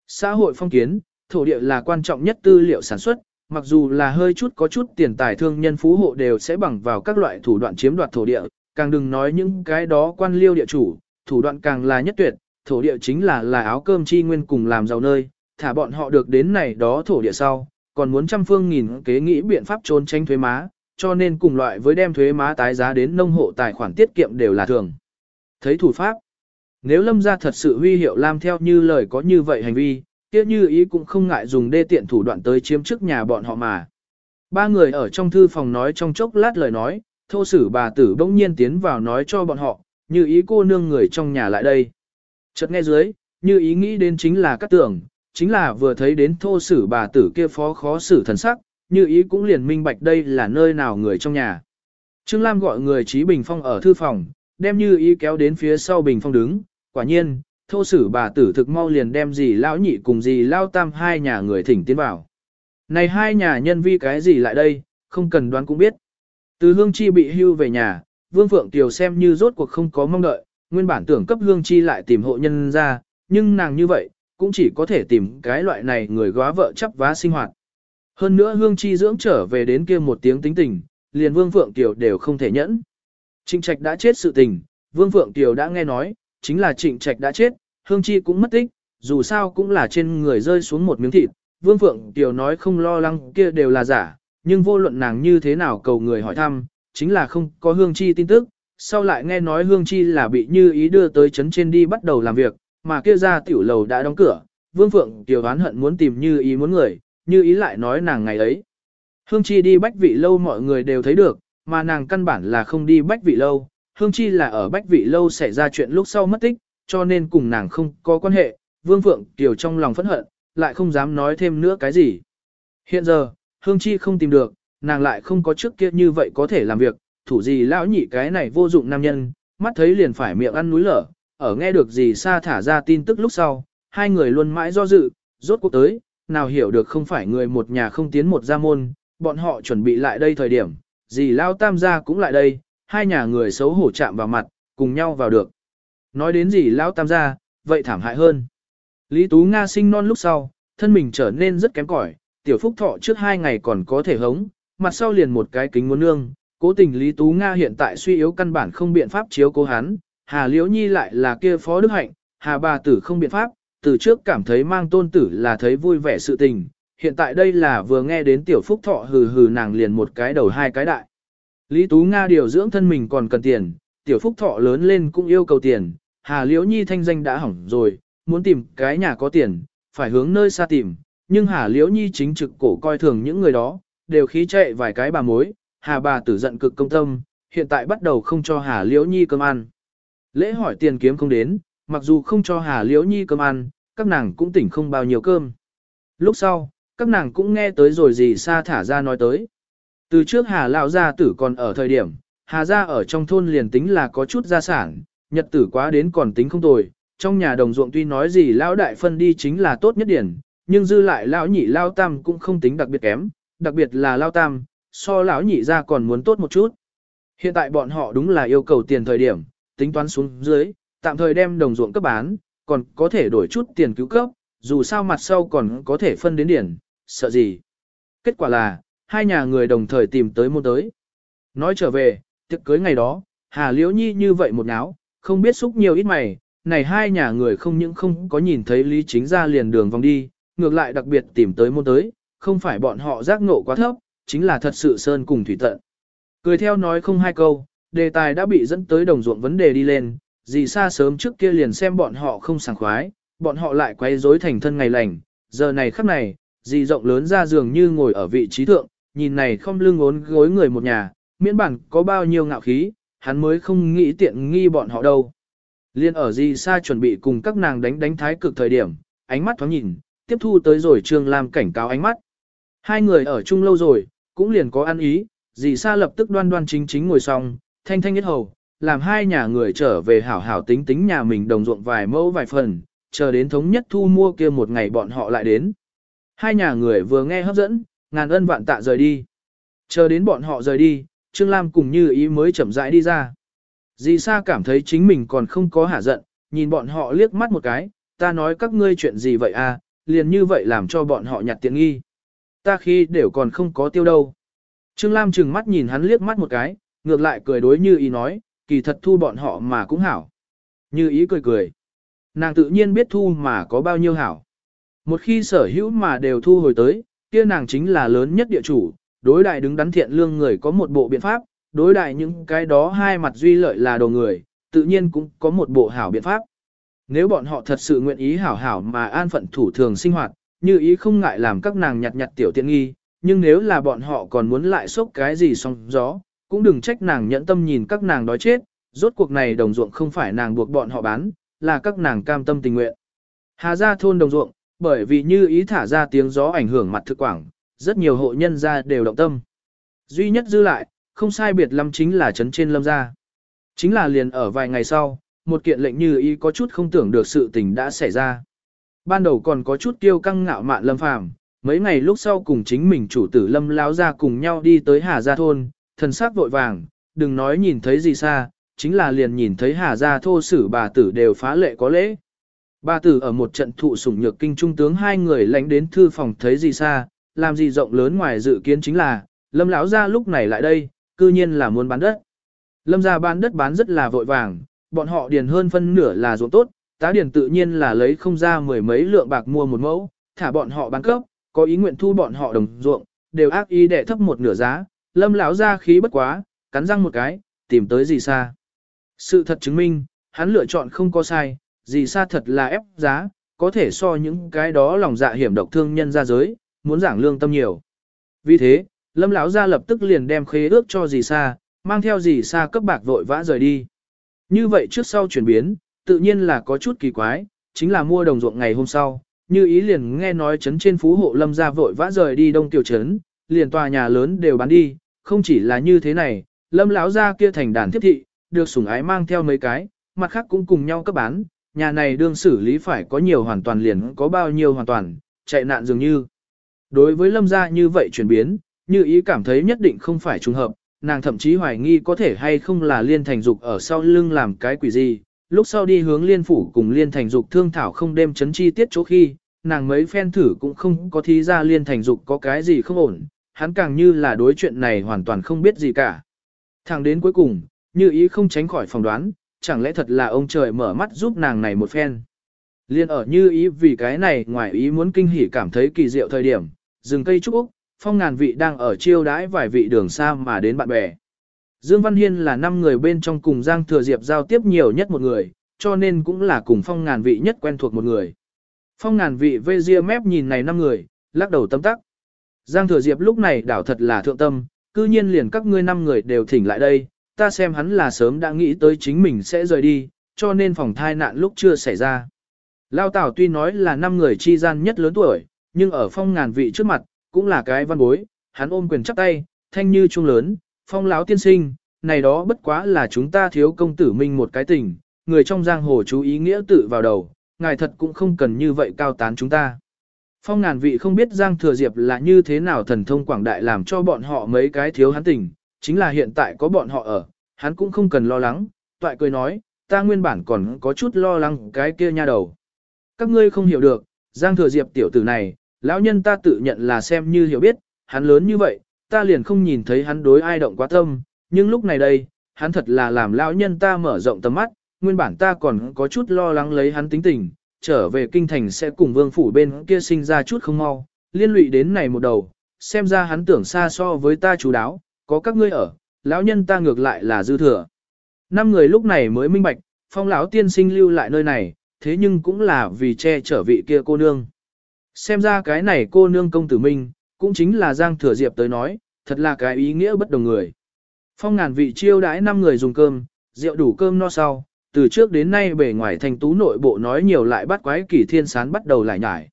S1: Xã hội phong kiến, thổ địa là quan trọng nhất tư liệu sản xuất, mặc dù là hơi chút có chút tiền tài thương nhân phú hộ đều sẽ bằng vào các loại thủ đoạn chiếm đoạt thổ địa, càng đừng nói những cái đó quan liêu địa chủ, thủ đoạn càng là nhất tuyệt, thổ địa chính là là áo cơm chi nguyên cùng làm giàu nơi, thả bọn họ được đến này đó thổ địa sau, còn muốn trăm phương nghìn kế nghĩ biện pháp trốn tránh thuế má, cho nên cùng loại với đem thuế má tái giá đến nông hộ tài khoản tiết kiệm đều là thường. Thấy thủ pháp, nếu lâm gia thật sự huy hiệu làm theo như lời có như vậy hành vi, kia như ý cũng không ngại dùng đê tiện thủ đoạn tới chiếm trước nhà bọn họ mà. Ba người ở trong thư phòng nói trong chốc lát lời nói, thô sử bà tử bỗng nhiên tiến vào nói cho bọn họ, như ý cô nương người trong nhà lại đây. Chợt nghe dưới, như ý nghĩ đến chính là các tưởng, chính là vừa thấy đến thô sử bà tử kia phó khó xử thần sắc, như ý cũng liền minh bạch đây là nơi nào người trong nhà. Trương Lam gọi người trí bình phong ở thư phòng, đem như ý kéo đến phía sau bình phong đứng, quả nhiên, thô sử bà tử thực mau liền đem gì lão nhị cùng gì lao tam hai nhà người thỉnh tiến vào. Này hai nhà nhân vi cái gì lại đây, không cần đoán cũng biết. Từ hương chi bị hưu về nhà, Vương Phượng Tiều xem như rốt cuộc không có mong đợi, nguyên bản tưởng cấp hương chi lại tìm hộ nhân ra, nhưng nàng như vậy, cũng chỉ có thể tìm cái loại này người góa vợ chấp vá sinh hoạt. Hơn nữa hương chi dưỡng trở về đến kia một tiếng tính tình, liền Vương Phượng Tiều đều không thể nhẫn. Trịnh Trạch đã chết sự tình, Vương Phượng Tiều đã nghe nói, chính là Trịnh Trạch đã chết, hương chi cũng mất tích, dù sao cũng là trên người rơi xuống một miếng thịt. Vương Phượng Tiều nói không lo lắng kia đều là giả, nhưng vô luận nàng như thế nào cầu người hỏi thăm, chính là không có hương chi tin tức. Sau lại nghe nói hương chi là bị như ý đưa tới chấn trên đi bắt đầu làm việc, mà kia ra tiểu lầu đã đóng cửa. Vương Phượng tiểu oán hận muốn tìm như ý muốn người, như ý lại nói nàng ngày ấy. Hương Chi đi bách vị lâu mọi người đều thấy được, mà nàng căn bản là không đi bách vị lâu. Hương Chi là ở bách vị lâu xảy ra chuyện lúc sau mất tích, cho nên cùng nàng không có quan hệ. Vương Phượng Kiều trong lòng phẫn hận, lại không dám nói thêm nữa cái gì. Hiện giờ, Hương Chi không tìm được, nàng lại không có trước kia như vậy có thể làm việc, thủ gì lão nhị cái này vô dụng nam nhân, mắt thấy liền phải miệng ăn núi lở, ở nghe được gì xa thả ra tin tức lúc sau, hai người luôn mãi do dự, rốt cuộc tới, nào hiểu được không phải người một nhà không tiến một gia môn, bọn họ chuẩn bị lại đây thời điểm, dì Lao Tam gia cũng lại đây, hai nhà người xấu hổ chạm vào mặt, cùng nhau vào được. Nói đến dì Lao Tam gia, vậy thảm hại hơn. Lý Tú Nga sinh non lúc sau, thân mình trở nên rất kém cỏi, tiểu phúc thọ trước hai ngày còn có thể hống, mặt sau liền một cái kính muốn nương, cố tình Lý Tú Nga hiện tại suy yếu căn bản không biện pháp chiếu cố hắn, Hà Liễu Nhi lại là kia phó đức hạnh, Hà bà tử không biện pháp, từ trước cảm thấy mang tôn tử là thấy vui vẻ sự tình, hiện tại đây là vừa nghe đến tiểu phúc thọ hừ hừ nàng liền một cái đầu hai cái đại. Lý Tú Nga điều dưỡng thân mình còn cần tiền, tiểu phúc thọ lớn lên cũng yêu cầu tiền, Hà Liễu Nhi thanh danh đã hỏng rồi, muốn tìm cái nhà có tiền, phải hướng nơi xa tìm, nhưng Hà Liễu Nhi chính trực cổ coi thường những người đó, đều khí chạy vài cái bà mối, Hà bà tử giận cực công tâm, hiện tại bắt đầu không cho Hà Liễu Nhi cơm ăn. Lễ hỏi tiền kiếm không đến, mặc dù không cho Hà Liễu Nhi cơm ăn, các nàng cũng tỉnh không bao nhiêu cơm. Lúc sau, các nàng cũng nghe tới rồi gì xa thả ra nói tới. Từ trước Hà Lão gia tử còn ở thời điểm, Hà gia ở trong thôn liền tính là có chút gia sản, nhật tử quá đến còn tính không tồi, trong nhà đồng ruộng tuy nói gì lão đại phân đi chính là tốt nhất điển, nhưng dư lại lão nhị lão tam cũng không tính đặc biệt kém, đặc biệt là lão tam, so lão nhị ra còn muốn tốt một chút. Hiện tại bọn họ đúng là yêu cầu tiền thời điểm, tính toán xuống dưới, tạm thời đem đồng ruộng cấp bán, còn có thể đổi chút tiền cứu cấp, dù sao mặt sau còn có thể phân đến điển, sợ gì. Kết quả là, hai nhà người đồng thời tìm tới môn tới. Nói trở về, tiệc cưới ngày đó, Hà Liễu Nhi như vậy một náo, không biết xúc nhiều ít mày, này hai nhà người không những không có nhìn thấy Lý Chính ra liền đường vòng đi, ngược lại đặc biệt tìm tới môn tới, không phải bọn họ giác ngộ quá thấp, chính là thật sự sơn cùng thủy tận. Cười theo nói không hai câu, đề tài đã bị dẫn tới đồng ruộng vấn đề đi lên, Dì xa sớm trước kia liền xem bọn họ không sảng khoái, bọn họ lại quay rối thành thân ngày lành, giờ này khắc này, dì rộng lớn ra giường như ngồi ở vị trí thượng, nhìn này không lưng ốn gối người một nhà, miễn bản có bao nhiêu ngạo khí, hắn mới không nghĩ tiện nghi bọn họ đâu. Liên ở dì xa chuẩn bị cùng các nàng đánh đánh thái cực thời điểm, ánh mắt thoáng nhìn, tiếp thu tới rồi Trương Lam cảnh cáo ánh mắt. Hai người ở chung lâu rồi, cũng liền có ăn ý, dì xa lập tức đoan đoan chính chính ngồi xong, thanh thanh nhất hầu, làm hai nhà người trở về hảo hảo tính tính nhà mình đồng ruộng vài mẫu vài phần, chờ đến thống nhất thu mua kia một ngày bọn họ lại đến. Hai nhà người vừa nghe hấp dẫn, ngàn ân vạn tạ rời đi. Chờ đến bọn họ rời đi, Trương Lam cùng như ý mới chậm rãi đi ra. Dì Sa cảm thấy chính mình còn không có hả giận, nhìn bọn họ liếc mắt một cái, ta nói các ngươi chuyện gì vậy à, liền như vậy làm cho bọn họ nhặt tiện nghi. Ta khi đều còn không có tiêu đâu. Trương Lam chừng mắt nhìn hắn liếc mắt một cái, ngược lại cười đối như ý nói, kỳ thật thu bọn họ mà cũng hảo. Như ý cười cười. Nàng tự nhiên biết thu mà có bao nhiêu hảo. Một khi sở hữu mà đều thu hồi tới, kia nàng chính là lớn nhất địa chủ, đối đại đứng đắn thiện lương người có một bộ biện pháp, đối đại những cái đó hai mặt duy lợi là đồ người, tự nhiên cũng có một bộ hảo biện pháp. Nếu bọn họ thật sự nguyện ý hảo hảo mà an phận thủ thường sinh hoạt, như ý không ngại làm các nàng nhặt nhặt tiểu tiện nghi, nhưng nếu là bọn họ còn muốn lại sốc cái gì xong gió, cũng đừng trách nàng nhẫn tâm nhìn các nàng đói chết, rốt cuộc này đồng ruộng không phải nàng buộc bọn họ bán, là các nàng cam tâm tình nguyện. Hà ra thôn đồng ruộng, bởi vì như ý thả ra tiếng gió ảnh hưởng mặt thực quảng, rất nhiều hộ nhân ra đều động tâm. Duy nhất dư lại, không sai biệt lâm chính là trấn trên lâm gia. Chính là liền ở vài ngày sau, một kiện lệnh như ý có chút không tưởng được sự tình đã xảy ra. Ban đầu còn có chút kiêu căng ngạo mạn lâm phàm, mấy ngày lúc sau cùng chính mình chủ tử lâm láo ra cùng nhau đi tới Hà Gia Thôn, thần sắc vội vàng, đừng nói nhìn thấy gì xa, chính là liền nhìn thấy Hà Gia Thô sử bà tử đều phá lệ có lễ. Bà tử ở một trận thụ sủng nhược kinh trung tướng hai người lánh đến thư phòng thấy gì xa, làm gì rộng lớn ngoài dự kiến chính là, lâm lão ra lúc này lại đây, cư nhiên là muốn bán đất. Lâm ra bán đất bán rất là vội vàng, bọn họ điền hơn phân nửa là ruộng tốt, tá điền tự nhiên là lấy không ra mười mấy lượng bạc mua một mẫu, thả bọn họ bán cấp, có ý nguyện thu bọn họ đồng ruộng, đều ác ý để thấp một nửa giá, lâm lão ra khí bất quá, cắn răng một cái, tìm tới gì xa. Sự thật chứng minh, hắn lựa chọn không có sai, gì xa thật là ép giá, có thể so những cái đó lòng dạ hiểm độc thương nhân ra giới, muốn giảng lương tâm nhiều. Vì thế, lâm lão ra lập tức liền đem khế ước cho dì xa, mang theo dì xa cấp bạc vội vã rời đi. Như vậy trước sau chuyển biến, tự nhiên là có chút kỳ quái, chính là mua đồng ruộng ngày hôm sau, như ý liền nghe nói chấn trên phú hộ lâm ra vội vã rời đi đông tiểu trấn, liền tòa nhà lớn đều bán đi, không chỉ là như thế này, lâm lão ra kia thành đàn tiếp thị, được sủng ái mang theo mấy cái, mặt khác cũng cùng nhau cấp bán, nhà này đương xử lý phải có nhiều hoàn toàn liền có bao nhiêu hoàn toàn, chạy nạn dường như. Đối với lâm gia như vậy chuyển biến, như ý cảm thấy nhất định không phải trùng hợp, nàng thậm chí hoài nghi có thể hay không là liên thành dục ở sau lưng làm cái quỷ gì, lúc sau đi hướng liên phủ cùng liên thành dục thương thảo không đêm chấn chi tiết chỗ khi, nàng mấy phen thử cũng không có thí ra liên thành dục có cái gì không ổn, hắn càng như là đối chuyện này hoàn toàn không biết gì cả. Thẳng đến cuối cùng, như ý không tránh khỏi phỏng đoán, chẳng lẽ thật là ông trời mở mắt giúp nàng này một phen. Liên ở như ý vì cái này ngoài ý muốn kinh hỉ cảm thấy kỳ diệu thời điểm, rừng cây trúc Úc, phong ngàn vị đang ở chiêu đãi vài vị đường xa mà đến bạn bè. Dương Văn Hiên là năm người bên trong cùng Giang Thừa Diệp giao tiếp nhiều nhất một người, cho nên cũng là cùng phong ngàn vị nhất quen thuộc một người. Phong ngàn vị vê ria mép nhìn này năm người, lắc đầu tâm tắc. Giang Thừa Diệp lúc này đảo thật là thượng tâm, cư nhiên liền các ngươi năm người đều thỉnh lại đây, ta xem hắn là sớm đã nghĩ tới chính mình sẽ rời đi, cho nên phòng thai nạn lúc chưa xảy ra. Lao Tảo tuy nói là năm người chi gian nhất lớn tuổi, nhưng ở phong ngàn vị trước mặt, cũng là cái văn bối, hắn ôm quyền chắp tay, thanh như trung lớn, phong láo tiên sinh, này đó bất quá là chúng ta thiếu công tử minh một cái tình, người trong giang hồ chú ý nghĩa tự vào đầu, ngài thật cũng không cần như vậy cao tán chúng ta. Phong ngàn vị không biết Giang Thừa Diệp là như thế nào thần thông quảng đại làm cho bọn họ mấy cái thiếu hắn tình, chính là hiện tại có bọn họ ở, hắn cũng không cần lo lắng, toại cười nói, ta nguyên bản còn có chút lo lắng cái kia nha đầu. Các ngươi không hiểu được, Giang Thừa Diệp tiểu tử này, lão nhân ta tự nhận là xem như hiểu biết, hắn lớn như vậy, ta liền không nhìn thấy hắn đối ai động quá tâm, nhưng lúc này đây, hắn thật là làm lão nhân ta mở rộng tầm mắt, nguyên bản ta còn có chút lo lắng lấy hắn tính tình, trở về kinh thành sẽ cùng vương phủ bên kia sinh ra chút không mau, liên lụy đến này một đầu, xem ra hắn tưởng xa so với ta chú đáo, có các ngươi ở, lão nhân ta ngược lại là dư thừa. Năm người lúc này mới minh bạch, phong lão tiên sinh lưu lại nơi này, thế nhưng cũng là vì che chở vị kia cô nương. Xem ra cái này cô nương công tử minh, cũng chính là Giang Thừa Diệp tới nói, thật là cái ý nghĩa bất đồng người. Phong ngàn vị chiêu đãi 5 người dùng cơm, rượu đủ cơm no sau, từ trước đến nay bề ngoài thành tú nội bộ nói nhiều lại bắt quái kỳ thiên sán bắt đầu lại nhải.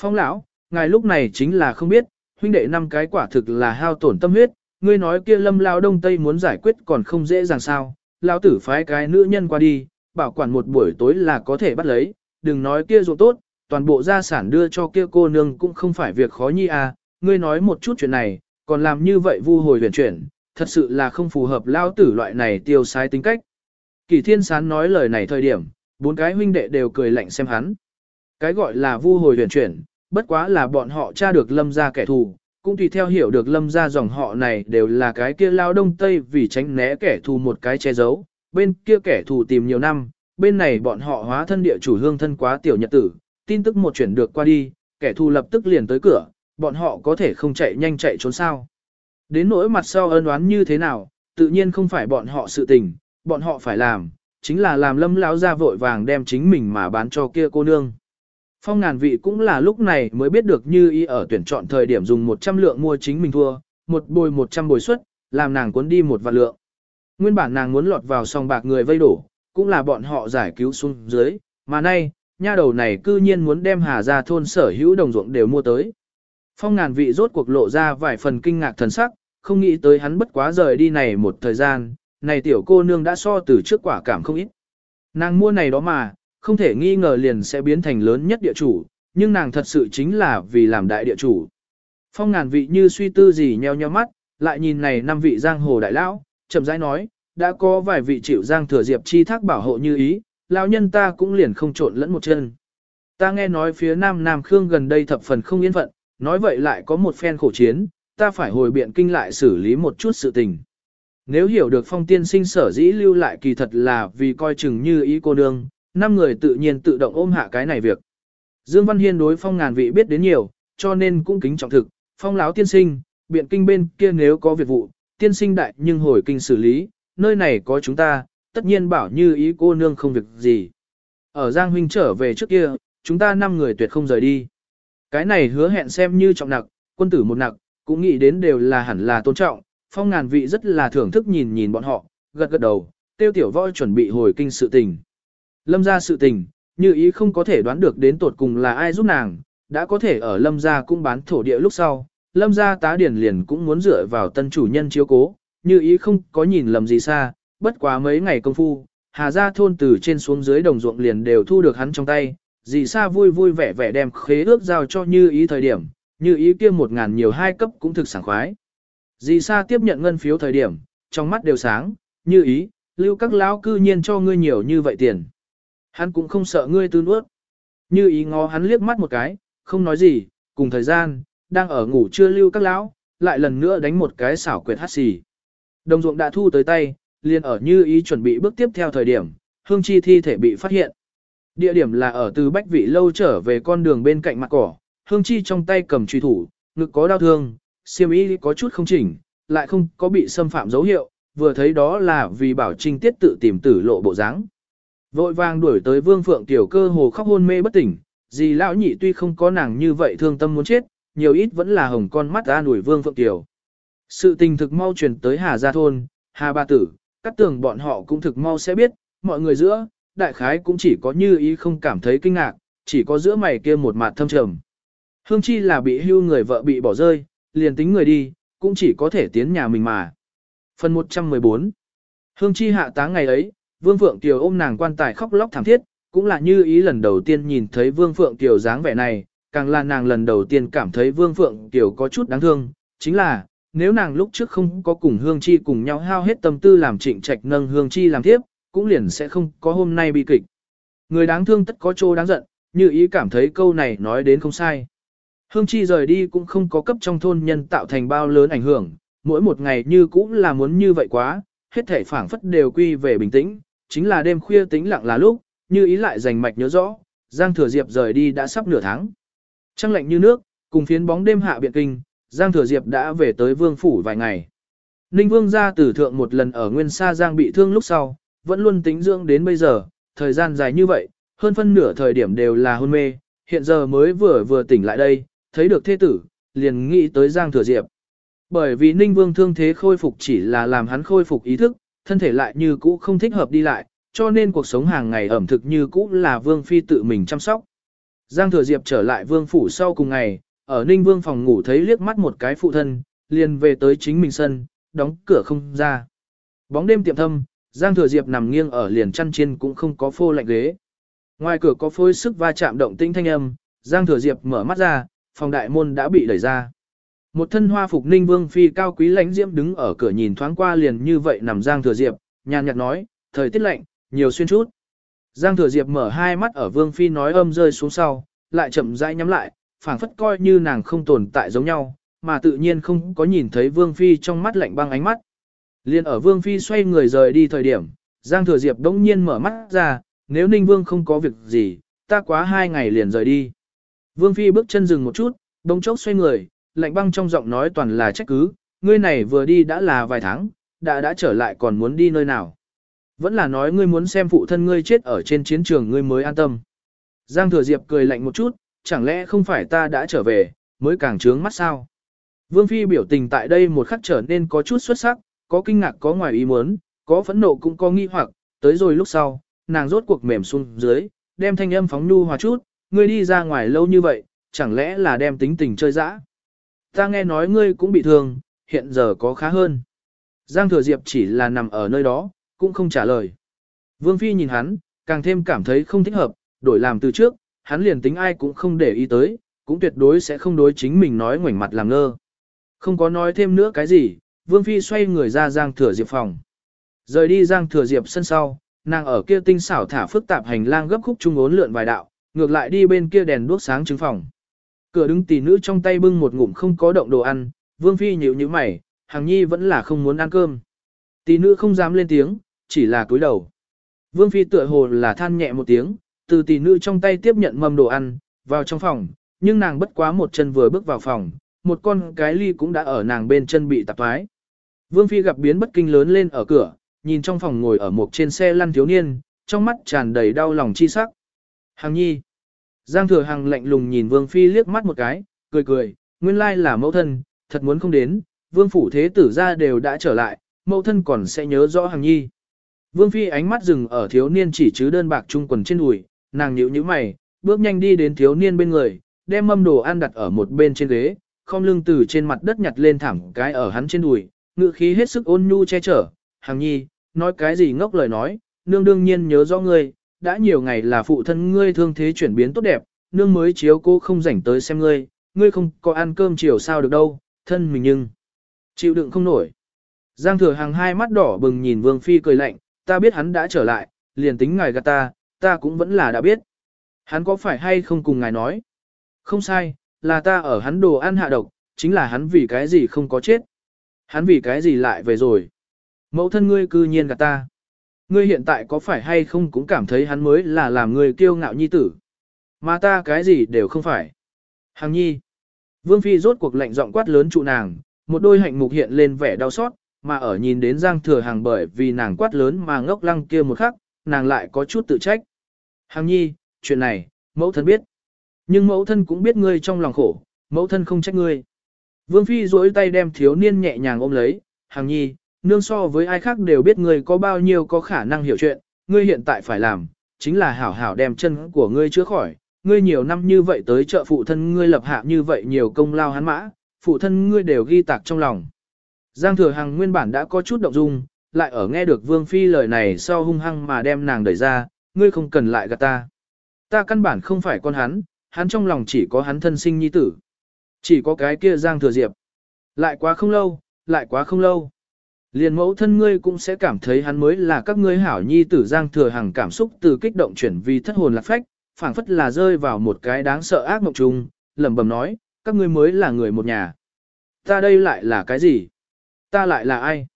S1: Phong lão, ngài lúc này chính là không biết, huynh đệ năm cái quả thực là hao tổn tâm huyết, ngươi nói kia lâm lao đông tây muốn giải quyết còn không dễ dàng sao, lao tử phái cái nữ nhân qua đi, bảo quản một buổi tối là có thể bắt lấy, đừng nói kia ruộng tốt, toàn bộ gia sản đưa cho kia cô nương cũng không phải việc khó nhi à, ngươi nói một chút chuyện này, còn làm như vậy vu hồi huyền chuyển, thật sự là không phù hợp lao tử loại này tiêu sai tính cách. Kỳ thiên sán nói lời này thời điểm, bốn cái huynh đệ đều cười lạnh xem hắn. Cái gọi là vu hồi huyền chuyển, bất quá là bọn họ tra được lâm ra kẻ thù, cũng tùy theo hiểu được lâm ra dòng họ này đều là cái kia lao đông tây vì tránh né kẻ thù một cái che giấu, bên kia kẻ thù tìm nhiều năm, bên này bọn họ hóa thân địa chủ hương thân quá tiểu nhật tử, tin tức một chuyển được qua đi, kẻ thù lập tức liền tới cửa, bọn họ có thể không chạy nhanh chạy trốn sao. Đến nỗi mặt sau ân oán như thế nào, tự nhiên không phải bọn họ sự tình, bọn họ phải làm, chính là làm lâm lão ra vội vàng đem chính mình mà bán cho kia cô nương. Phong ngàn vị cũng là lúc này mới biết được như y ở tuyển chọn thời điểm dùng 100 lượng mua chính mình thua, một bồi 100 bồi suất, làm nàng cuốn đi một vạn lượng. Nguyên bản nàng muốn lọt vào song bạc người vây đổ, cũng là bọn họ giải cứu xuống dưới, mà nay, nha đầu này cư nhiên muốn đem hà ra thôn sở hữu đồng ruộng đều mua tới. Phong ngàn vị rốt cuộc lộ ra vài phần kinh ngạc thần sắc, không nghĩ tới hắn bất quá rời đi này một thời gian, này tiểu cô nương đã so từ trước quả cảm không ít. Nàng mua này đó mà, không thể nghi ngờ liền sẽ biến thành lớn nhất địa chủ, nhưng nàng thật sự chính là vì làm đại địa chủ. Phong ngàn vị như suy tư gì nheo nheo mắt, lại nhìn này năm vị giang hồ đại lão, chậm rãi nói, đã có vài vị chịu giang thừa diệp chi thác bảo hộ như ý, lão nhân ta cũng liền không trộn lẫn một chân. Ta nghe nói phía nam Nam Khương gần đây thập phần không yên phận, nói vậy lại có một phen khổ chiến, ta phải hồi biện kinh lại xử lý một chút sự tình. Nếu hiểu được phong tiên sinh sở dĩ lưu lại kỳ thật là vì coi chừng như ý cô nương, năm người tự nhiên tự động ôm hạ cái này việc. Dương Văn Hiên đối phong ngàn vị biết đến nhiều, cho nên cũng kính trọng thực, phong láo tiên sinh, biện kinh bên kia nếu có việc vụ, tiên sinh đại nhưng hồi kinh xử lý, nơi này có chúng ta, tất nhiên bảo như ý cô nương không việc gì. Ở Giang Huynh trở về trước kia, chúng ta năm người tuyệt không rời đi. Cái này hứa hẹn xem như trọng nặc, quân tử một nặc, cũng nghĩ đến đều là hẳn là tôn trọng, phong ngàn vị rất là thưởng thức nhìn nhìn bọn họ, gật gật đầu, tiêu tiểu voi chuẩn bị hồi kinh sự tình. Lâm ra sự tình, như ý không có thể đoán được đến tột cùng là ai giúp nàng, đã có thể ở lâm gia cũng bán thổ địa lúc sau, lâm gia tá điển liền cũng muốn dựa vào tân chủ nhân chiếu cố, như ý không có nhìn lầm gì xa, bất quá mấy ngày công phu, hà gia thôn từ trên xuống dưới đồng ruộng liền đều thu được hắn trong tay, dì xa vui vui vẻ vẻ đem khế ước giao cho như ý thời điểm, như ý kia một ngàn nhiều hai cấp cũng thực sảng khoái. Dì Sa tiếp nhận ngân phiếu thời điểm, trong mắt đều sáng, như ý, lưu các lão cư nhiên cho ngươi nhiều như vậy tiền. Hắn cũng không sợ ngươi tư nuốt. Như ý ngó hắn liếc mắt một cái, không nói gì, cùng thời gian, đang ở ngủ chưa lưu các lão, lại lần nữa đánh một cái xảo quyệt hát xì. Đồng ruộng đã thu tới tay, liền ở như ý chuẩn bị bước tiếp theo thời điểm, hương chi thi thể bị phát hiện. Địa điểm là ở từ bách vị lâu trở về con đường bên cạnh mặt cỏ, hương chi trong tay cầm truy thủ, ngực có đau thương, siêm ý có chút không chỉnh, lại không có bị xâm phạm dấu hiệu, vừa thấy đó là vì bảo trinh tiết tự tìm tử lộ bộ dáng. Vội vàng đuổi tới vương phượng tiểu cơ hồ khóc hôn mê bất tỉnh, dì lão nhị tuy không có nàng như vậy thương tâm muốn chết, nhiều ít vẫn là hồng con mắt ra đuổi vương phượng tiểu. Sự tình thực mau truyền tới Hà Gia Thôn, Hà Ba Tử, các tưởng bọn họ cũng thực mau sẽ biết, mọi người giữa, đại khái cũng chỉ có như ý không cảm thấy kinh ngạc, chỉ có giữa mày kia một mặt thâm trầm. Hương chi là bị hưu người vợ bị bỏ rơi, liền tính người đi, cũng chỉ có thể tiến nhà mình mà. Phần 114 Hương chi hạ táng ngày ấy, Vương Phượng Kiều ôm nàng quan tài khóc lóc thảm thiết, cũng là như ý lần đầu tiên nhìn thấy Vương Phượng Kiều dáng vẻ này, càng là nàng lần đầu tiên cảm thấy Vương Phượng Kiều có chút đáng thương, chính là, nếu nàng lúc trước không có cùng Hương Chi cùng nhau hao hết tâm tư làm trịnh trạch nâng Hương Chi làm tiếp, cũng liền sẽ không có hôm nay bi kịch. Người đáng thương tất có chỗ đáng giận, như ý cảm thấy câu này nói đến không sai. Hương Chi rời đi cũng không có cấp trong thôn nhân tạo thành bao lớn ảnh hưởng, mỗi một ngày như cũng là muốn như vậy quá, hết thể phảng phất đều quy về bình tĩnh, chính là đêm khuya tĩnh lặng là lúc, như ý lại dành mạch nhớ rõ, Giang Thừa Diệp rời đi đã sắp nửa tháng. Trăng lạnh như nước, cùng phiến bóng đêm hạ biện kinh, Giang Thừa Diệp đã về tới Vương Phủ vài ngày. Ninh Vương ra tử thượng một lần ở Nguyên Sa Giang bị thương lúc sau, vẫn luôn tính dưỡng đến bây giờ, thời gian dài như vậy, hơn phân nửa thời điểm đều là hôn mê, hiện giờ mới vừa vừa tỉnh lại đây, thấy được thế tử, liền nghĩ tới Giang Thừa Diệp. Bởi vì Ninh Vương thương thế khôi phục chỉ là làm hắn khôi phục ý thức, thân thể lại như cũ không thích hợp đi lại, cho nên cuộc sống hàng ngày ẩm thực như cũ là Vương Phi tự mình chăm sóc. Giang Thừa Diệp trở lại Vương Phủ sau cùng ngày, ở Ninh Vương phòng ngủ thấy liếc mắt một cái phụ thân, liền về tới chính mình sân, đóng cửa không ra. Bóng đêm tiệm thâm, Giang Thừa Diệp nằm nghiêng ở liền chăn trên cũng không có phô lạnh ghế. Ngoài cửa có phôi sức va chạm động tĩnh thanh âm, Giang Thừa Diệp mở mắt ra, phòng đại môn đã bị đẩy ra. Một thân hoa phục ninh vương phi cao quý lãnh diễm đứng ở cửa nhìn thoáng qua liền như vậy nằm Giang Thừa Diệp, nhàn nhạt nói, thời tiết lạnh, nhiều xuyên chút. Giang Thừa Diệp mở hai mắt ở vương phi nói âm rơi xuống sau, lại chậm rãi nhắm lại, phảng phất coi như nàng không tồn tại giống nhau, mà tự nhiên không có nhìn thấy vương phi trong mắt lạnh băng ánh mắt. Liên ở vương phi xoay người rời đi thời điểm, Giang Thừa Diệp đống nhiên mở mắt ra, nếu Ninh Vương không có việc gì, ta quá hai ngày liền rời đi. Vương Phi bước chân dừng một chút, đông chốc xoay người, lạnh băng trong giọng nói toàn là trách cứ, ngươi này vừa đi đã là vài tháng, đã đã trở lại còn muốn đi nơi nào. Vẫn là nói ngươi muốn xem phụ thân ngươi chết ở trên chiến trường ngươi mới an tâm. Giang Thừa Diệp cười lạnh một chút, chẳng lẽ không phải ta đã trở về, mới càng trướng mắt sao. Vương Phi biểu tình tại đây một khắc trở nên có chút xuất sắc, có kinh ngạc có ngoài ý muốn, có phẫn nộ cũng có nghi hoặc, tới rồi lúc sau, nàng rốt cuộc mềm xuống dưới, đem thanh âm phóng nhu hòa chút, ngươi đi ra ngoài lâu như vậy, chẳng lẽ là đem tính tình chơi dã? Ta nghe nói ngươi cũng bị thương, hiện giờ có khá hơn. Giang Thừa Diệp chỉ là nằm ở nơi đó, cũng không trả lời. Vương Phi nhìn hắn, càng thêm cảm thấy không thích hợp, đổi làm từ trước, hắn liền tính ai cũng không để ý tới, cũng tuyệt đối sẽ không đối chính mình nói ngoảnh mặt làm ngơ. Không có nói thêm nữa cái gì, Vương Phi xoay người ra Giang Thừa Diệp phòng. Rời đi Giang Thừa Diệp sân sau, nàng ở kia tinh xảo thả phức tạp hành lang gấp khúc trung ốn lượn vài đạo, ngược lại đi bên kia đèn đuốc sáng trứng phòng. Cửa đứng tỷ nữ trong tay bưng một ngụm không có động đồ ăn, Vương Phi nhíu như mày, Hàng Nhi vẫn là không muốn ăn cơm. Tỷ nữ không dám lên tiếng, chỉ là cúi đầu. Vương Phi tựa hồ là than nhẹ một tiếng, từ tỷ nữ trong tay tiếp nhận mâm đồ ăn, vào trong phòng, nhưng nàng bất quá một chân vừa bước vào phòng, một con cái ly cũng đã ở nàng bên chân bị tạp thoái. Vương Phi gặp biến bất kinh lớn lên ở cửa, nhìn trong phòng ngồi ở một trên xe lăn thiếu niên, trong mắt tràn đầy đau lòng chi sắc. Hằng nhi. Giang thừa hằng lạnh lùng nhìn Vương Phi liếc mắt một cái, cười cười, nguyên lai là mẫu thân, thật muốn không đến, Vương Phủ Thế Tử ra đều đã trở lại, mẫu thân còn sẽ nhớ rõ Hằng nhi. Vương Phi ánh mắt dừng ở thiếu niên chỉ chứ đơn bạc trung quần trên đùi, nàng nhíu nhíu mày, bước nhanh đi đến thiếu niên bên người, đem mâm đồ ăn đặt ở một bên trên ghế, không lưng từ trên mặt đất nhặt lên thẳng cái ở hắn trên đùi, ngự khí hết sức ôn nhu che chở, Hằng nhi, nói cái gì ngốc lời nói, nương đương nhiên nhớ rõ ngươi, đã nhiều ngày là phụ thân ngươi thương thế chuyển biến tốt đẹp, nương mới chiếu cô không rảnh tới xem ngươi, ngươi không có ăn cơm chiều sao được đâu, thân mình nhưng chịu đựng không nổi. Giang thừa hàng hai mắt đỏ bừng nhìn Vương Phi cười lạnh, ta biết hắn đã trở lại, liền tính ngài gạt ta, ta cũng vẫn là đã biết. Hắn có phải hay không cùng ngài nói? Không sai, là ta ở hắn đồ ăn hạ độc, chính là hắn vì cái gì không có chết. Hắn vì cái gì lại về rồi. Mẫu thân ngươi cư nhiên gạt ta. Ngươi hiện tại có phải hay không cũng cảm thấy hắn mới là làm người kiêu ngạo nhi tử. Mà ta cái gì đều không phải. Hằng nhi. Vương Phi rốt cuộc lạnh giọng quát lớn trụ nàng, một đôi hạnh mục hiện lên vẻ đau xót, mà ở nhìn đến Giang Thừa Hàng bởi vì nàng quát lớn mà ngốc lăng kia một khắc, nàng lại có chút tự trách. Hằng nhi, chuyện này, mẫu thân biết. Nhưng mẫu thân cũng biết ngươi trong lòng khổ, mẫu thân không trách ngươi. Vương Phi duỗi tay đem thiếu niên nhẹ nhàng ôm lấy, Hằng nhi, nương so với ai khác đều biết ngươi có bao nhiêu có khả năng hiểu chuyện, ngươi hiện tại phải làm, chính là hảo hảo đem chân của ngươi chữa khỏi, ngươi nhiều năm như vậy tới trợ phụ thân ngươi lập hạ như vậy nhiều công lao hắn mã, phụ thân ngươi đều ghi tạc trong lòng. Giang thừa hằng nguyên bản đã có chút động dung, lại ở nghe được vương phi lời này sau hung hăng mà đem nàng đẩy ra, ngươi không cần lại gạt ta. Ta căn bản không phải con hắn, hắn trong lòng chỉ có hắn thân sinh nhi tử. Chỉ có cái kia Giang thừa diệp. Lại quá không lâu, lại quá không lâu. Liền mẫu thân ngươi cũng sẽ cảm thấy hắn mới là các ngươi hảo nhi tử giang thừa hàng cảm xúc từ kích động chuyển vì thất hồn lạc phách, phảng phất là rơi vào một cái đáng sợ ác mộng chung lẩm bẩm nói, các ngươi mới là người một nhà. Ta đây lại là cái gì? Ta lại là ai?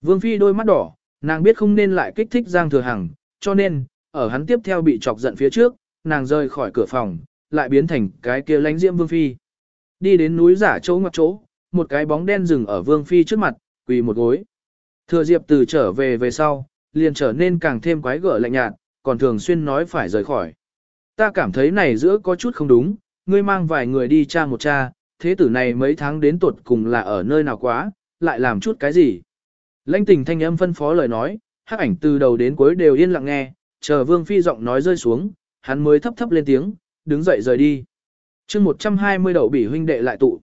S1: Vương Phi đôi mắt đỏ, nàng biết không nên lại kích thích Giang Thừa Hằng, cho nên, ở hắn tiếp theo bị chọc giận phía trước, nàng rơi khỏi cửa phòng, lại biến thành cái kia lánh diễm Vương Phi. Đi đến núi giả chỗ ngoặc chỗ, một cái bóng đen dừng ở Vương Phi trước mặt, quỳ một gối. Thừa Diệp từ trở về về sau, liền trở nên càng thêm quái gở lạnh nhạt, còn thường xuyên nói phải rời khỏi. ta cảm thấy này giữa có chút không đúng, ngươi mang vài người đi tra một cha, thế tử này mấy tháng đến tuột cùng là ở nơi nào quá, lại làm chút cái gì. Lãnh tình thanh âm phân phó lời nói, hắc ảnh từ đầu đến cuối đều yên lặng nghe, chờ vương phi giọng nói rơi xuống, hắn mới thấp thấp lên tiếng, đứng dậy rời đi. chương 120 đậu bỉ huynh đệ lại tụ.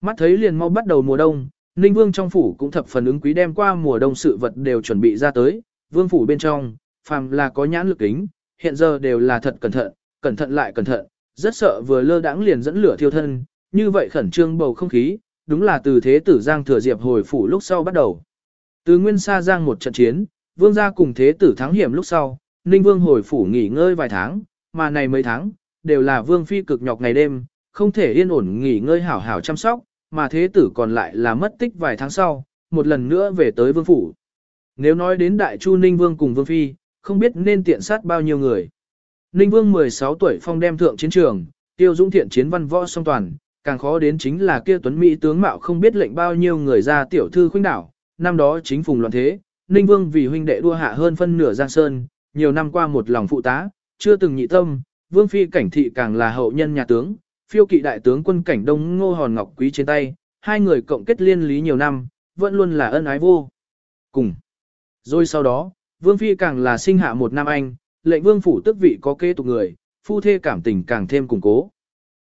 S1: Mắt thấy liền mau bắt đầu mùa đông, Ninh Vương trong phủ cũng thập phần ứng quý đem qua mùa đông sự vật đều chuẩn bị ra tới, vương phủ bên trong, phàm là có nhãn lực kính, hiện giờ đều là thật cẩn thận, cẩn thận lại cẩn thận, rất sợ vừa lơ đãng liền dẫn lửa thiêu thân, như vậy khẩn trương bầu không khí, đúng là từ thế tử Giang Thừa Diệp hồi phủ lúc sau bắt đầu. Từ Nguyên Sa Giang một trận chiến, vương gia cùng thế tử thắng hiểm lúc sau, Ninh Vương hồi phủ nghỉ ngơi vài tháng, mà này mấy tháng, đều là vương phi cực nhọc ngày đêm, không thể yên ổn nghỉ ngơi hảo hảo chăm sóc, mà thế tử còn lại là mất tích vài tháng sau, một lần nữa về tới vương phủ. Nếu nói đến đại chu Ninh Vương cùng vương phi, không biết nên tiện sát bao nhiêu người. Ninh Vương 16 tuổi phong đem thượng chiến trường, tiêu dũng thiện chiến văn võ song toàn, càng khó đến chính là kia tuấn Mỹ tướng mạo không biết lệnh bao nhiêu người ra tiểu thư khuynh đảo, năm đó chính phùng loạn thế, Ninh Vương vì huynh đệ đua hạ hơn phân nửa Giang Sơn, nhiều năm qua một lòng phụ tá, chưa từng nhị tâm, Vương Phi cảnh thị càng là hậu nhân nhà tướng, phiêu kỵ đại tướng quân cảnh đông ngô hòn ngọc quý trên tay, hai người cộng kết liên lý nhiều năm, vẫn luôn là ân ái vô. Cùng. Rồi sau đó, Vương Phi càng là sinh hạ một nam anh, lệnh vương phủ tức vị có kế tục người, phu thê cảm tình càng thêm củng cố.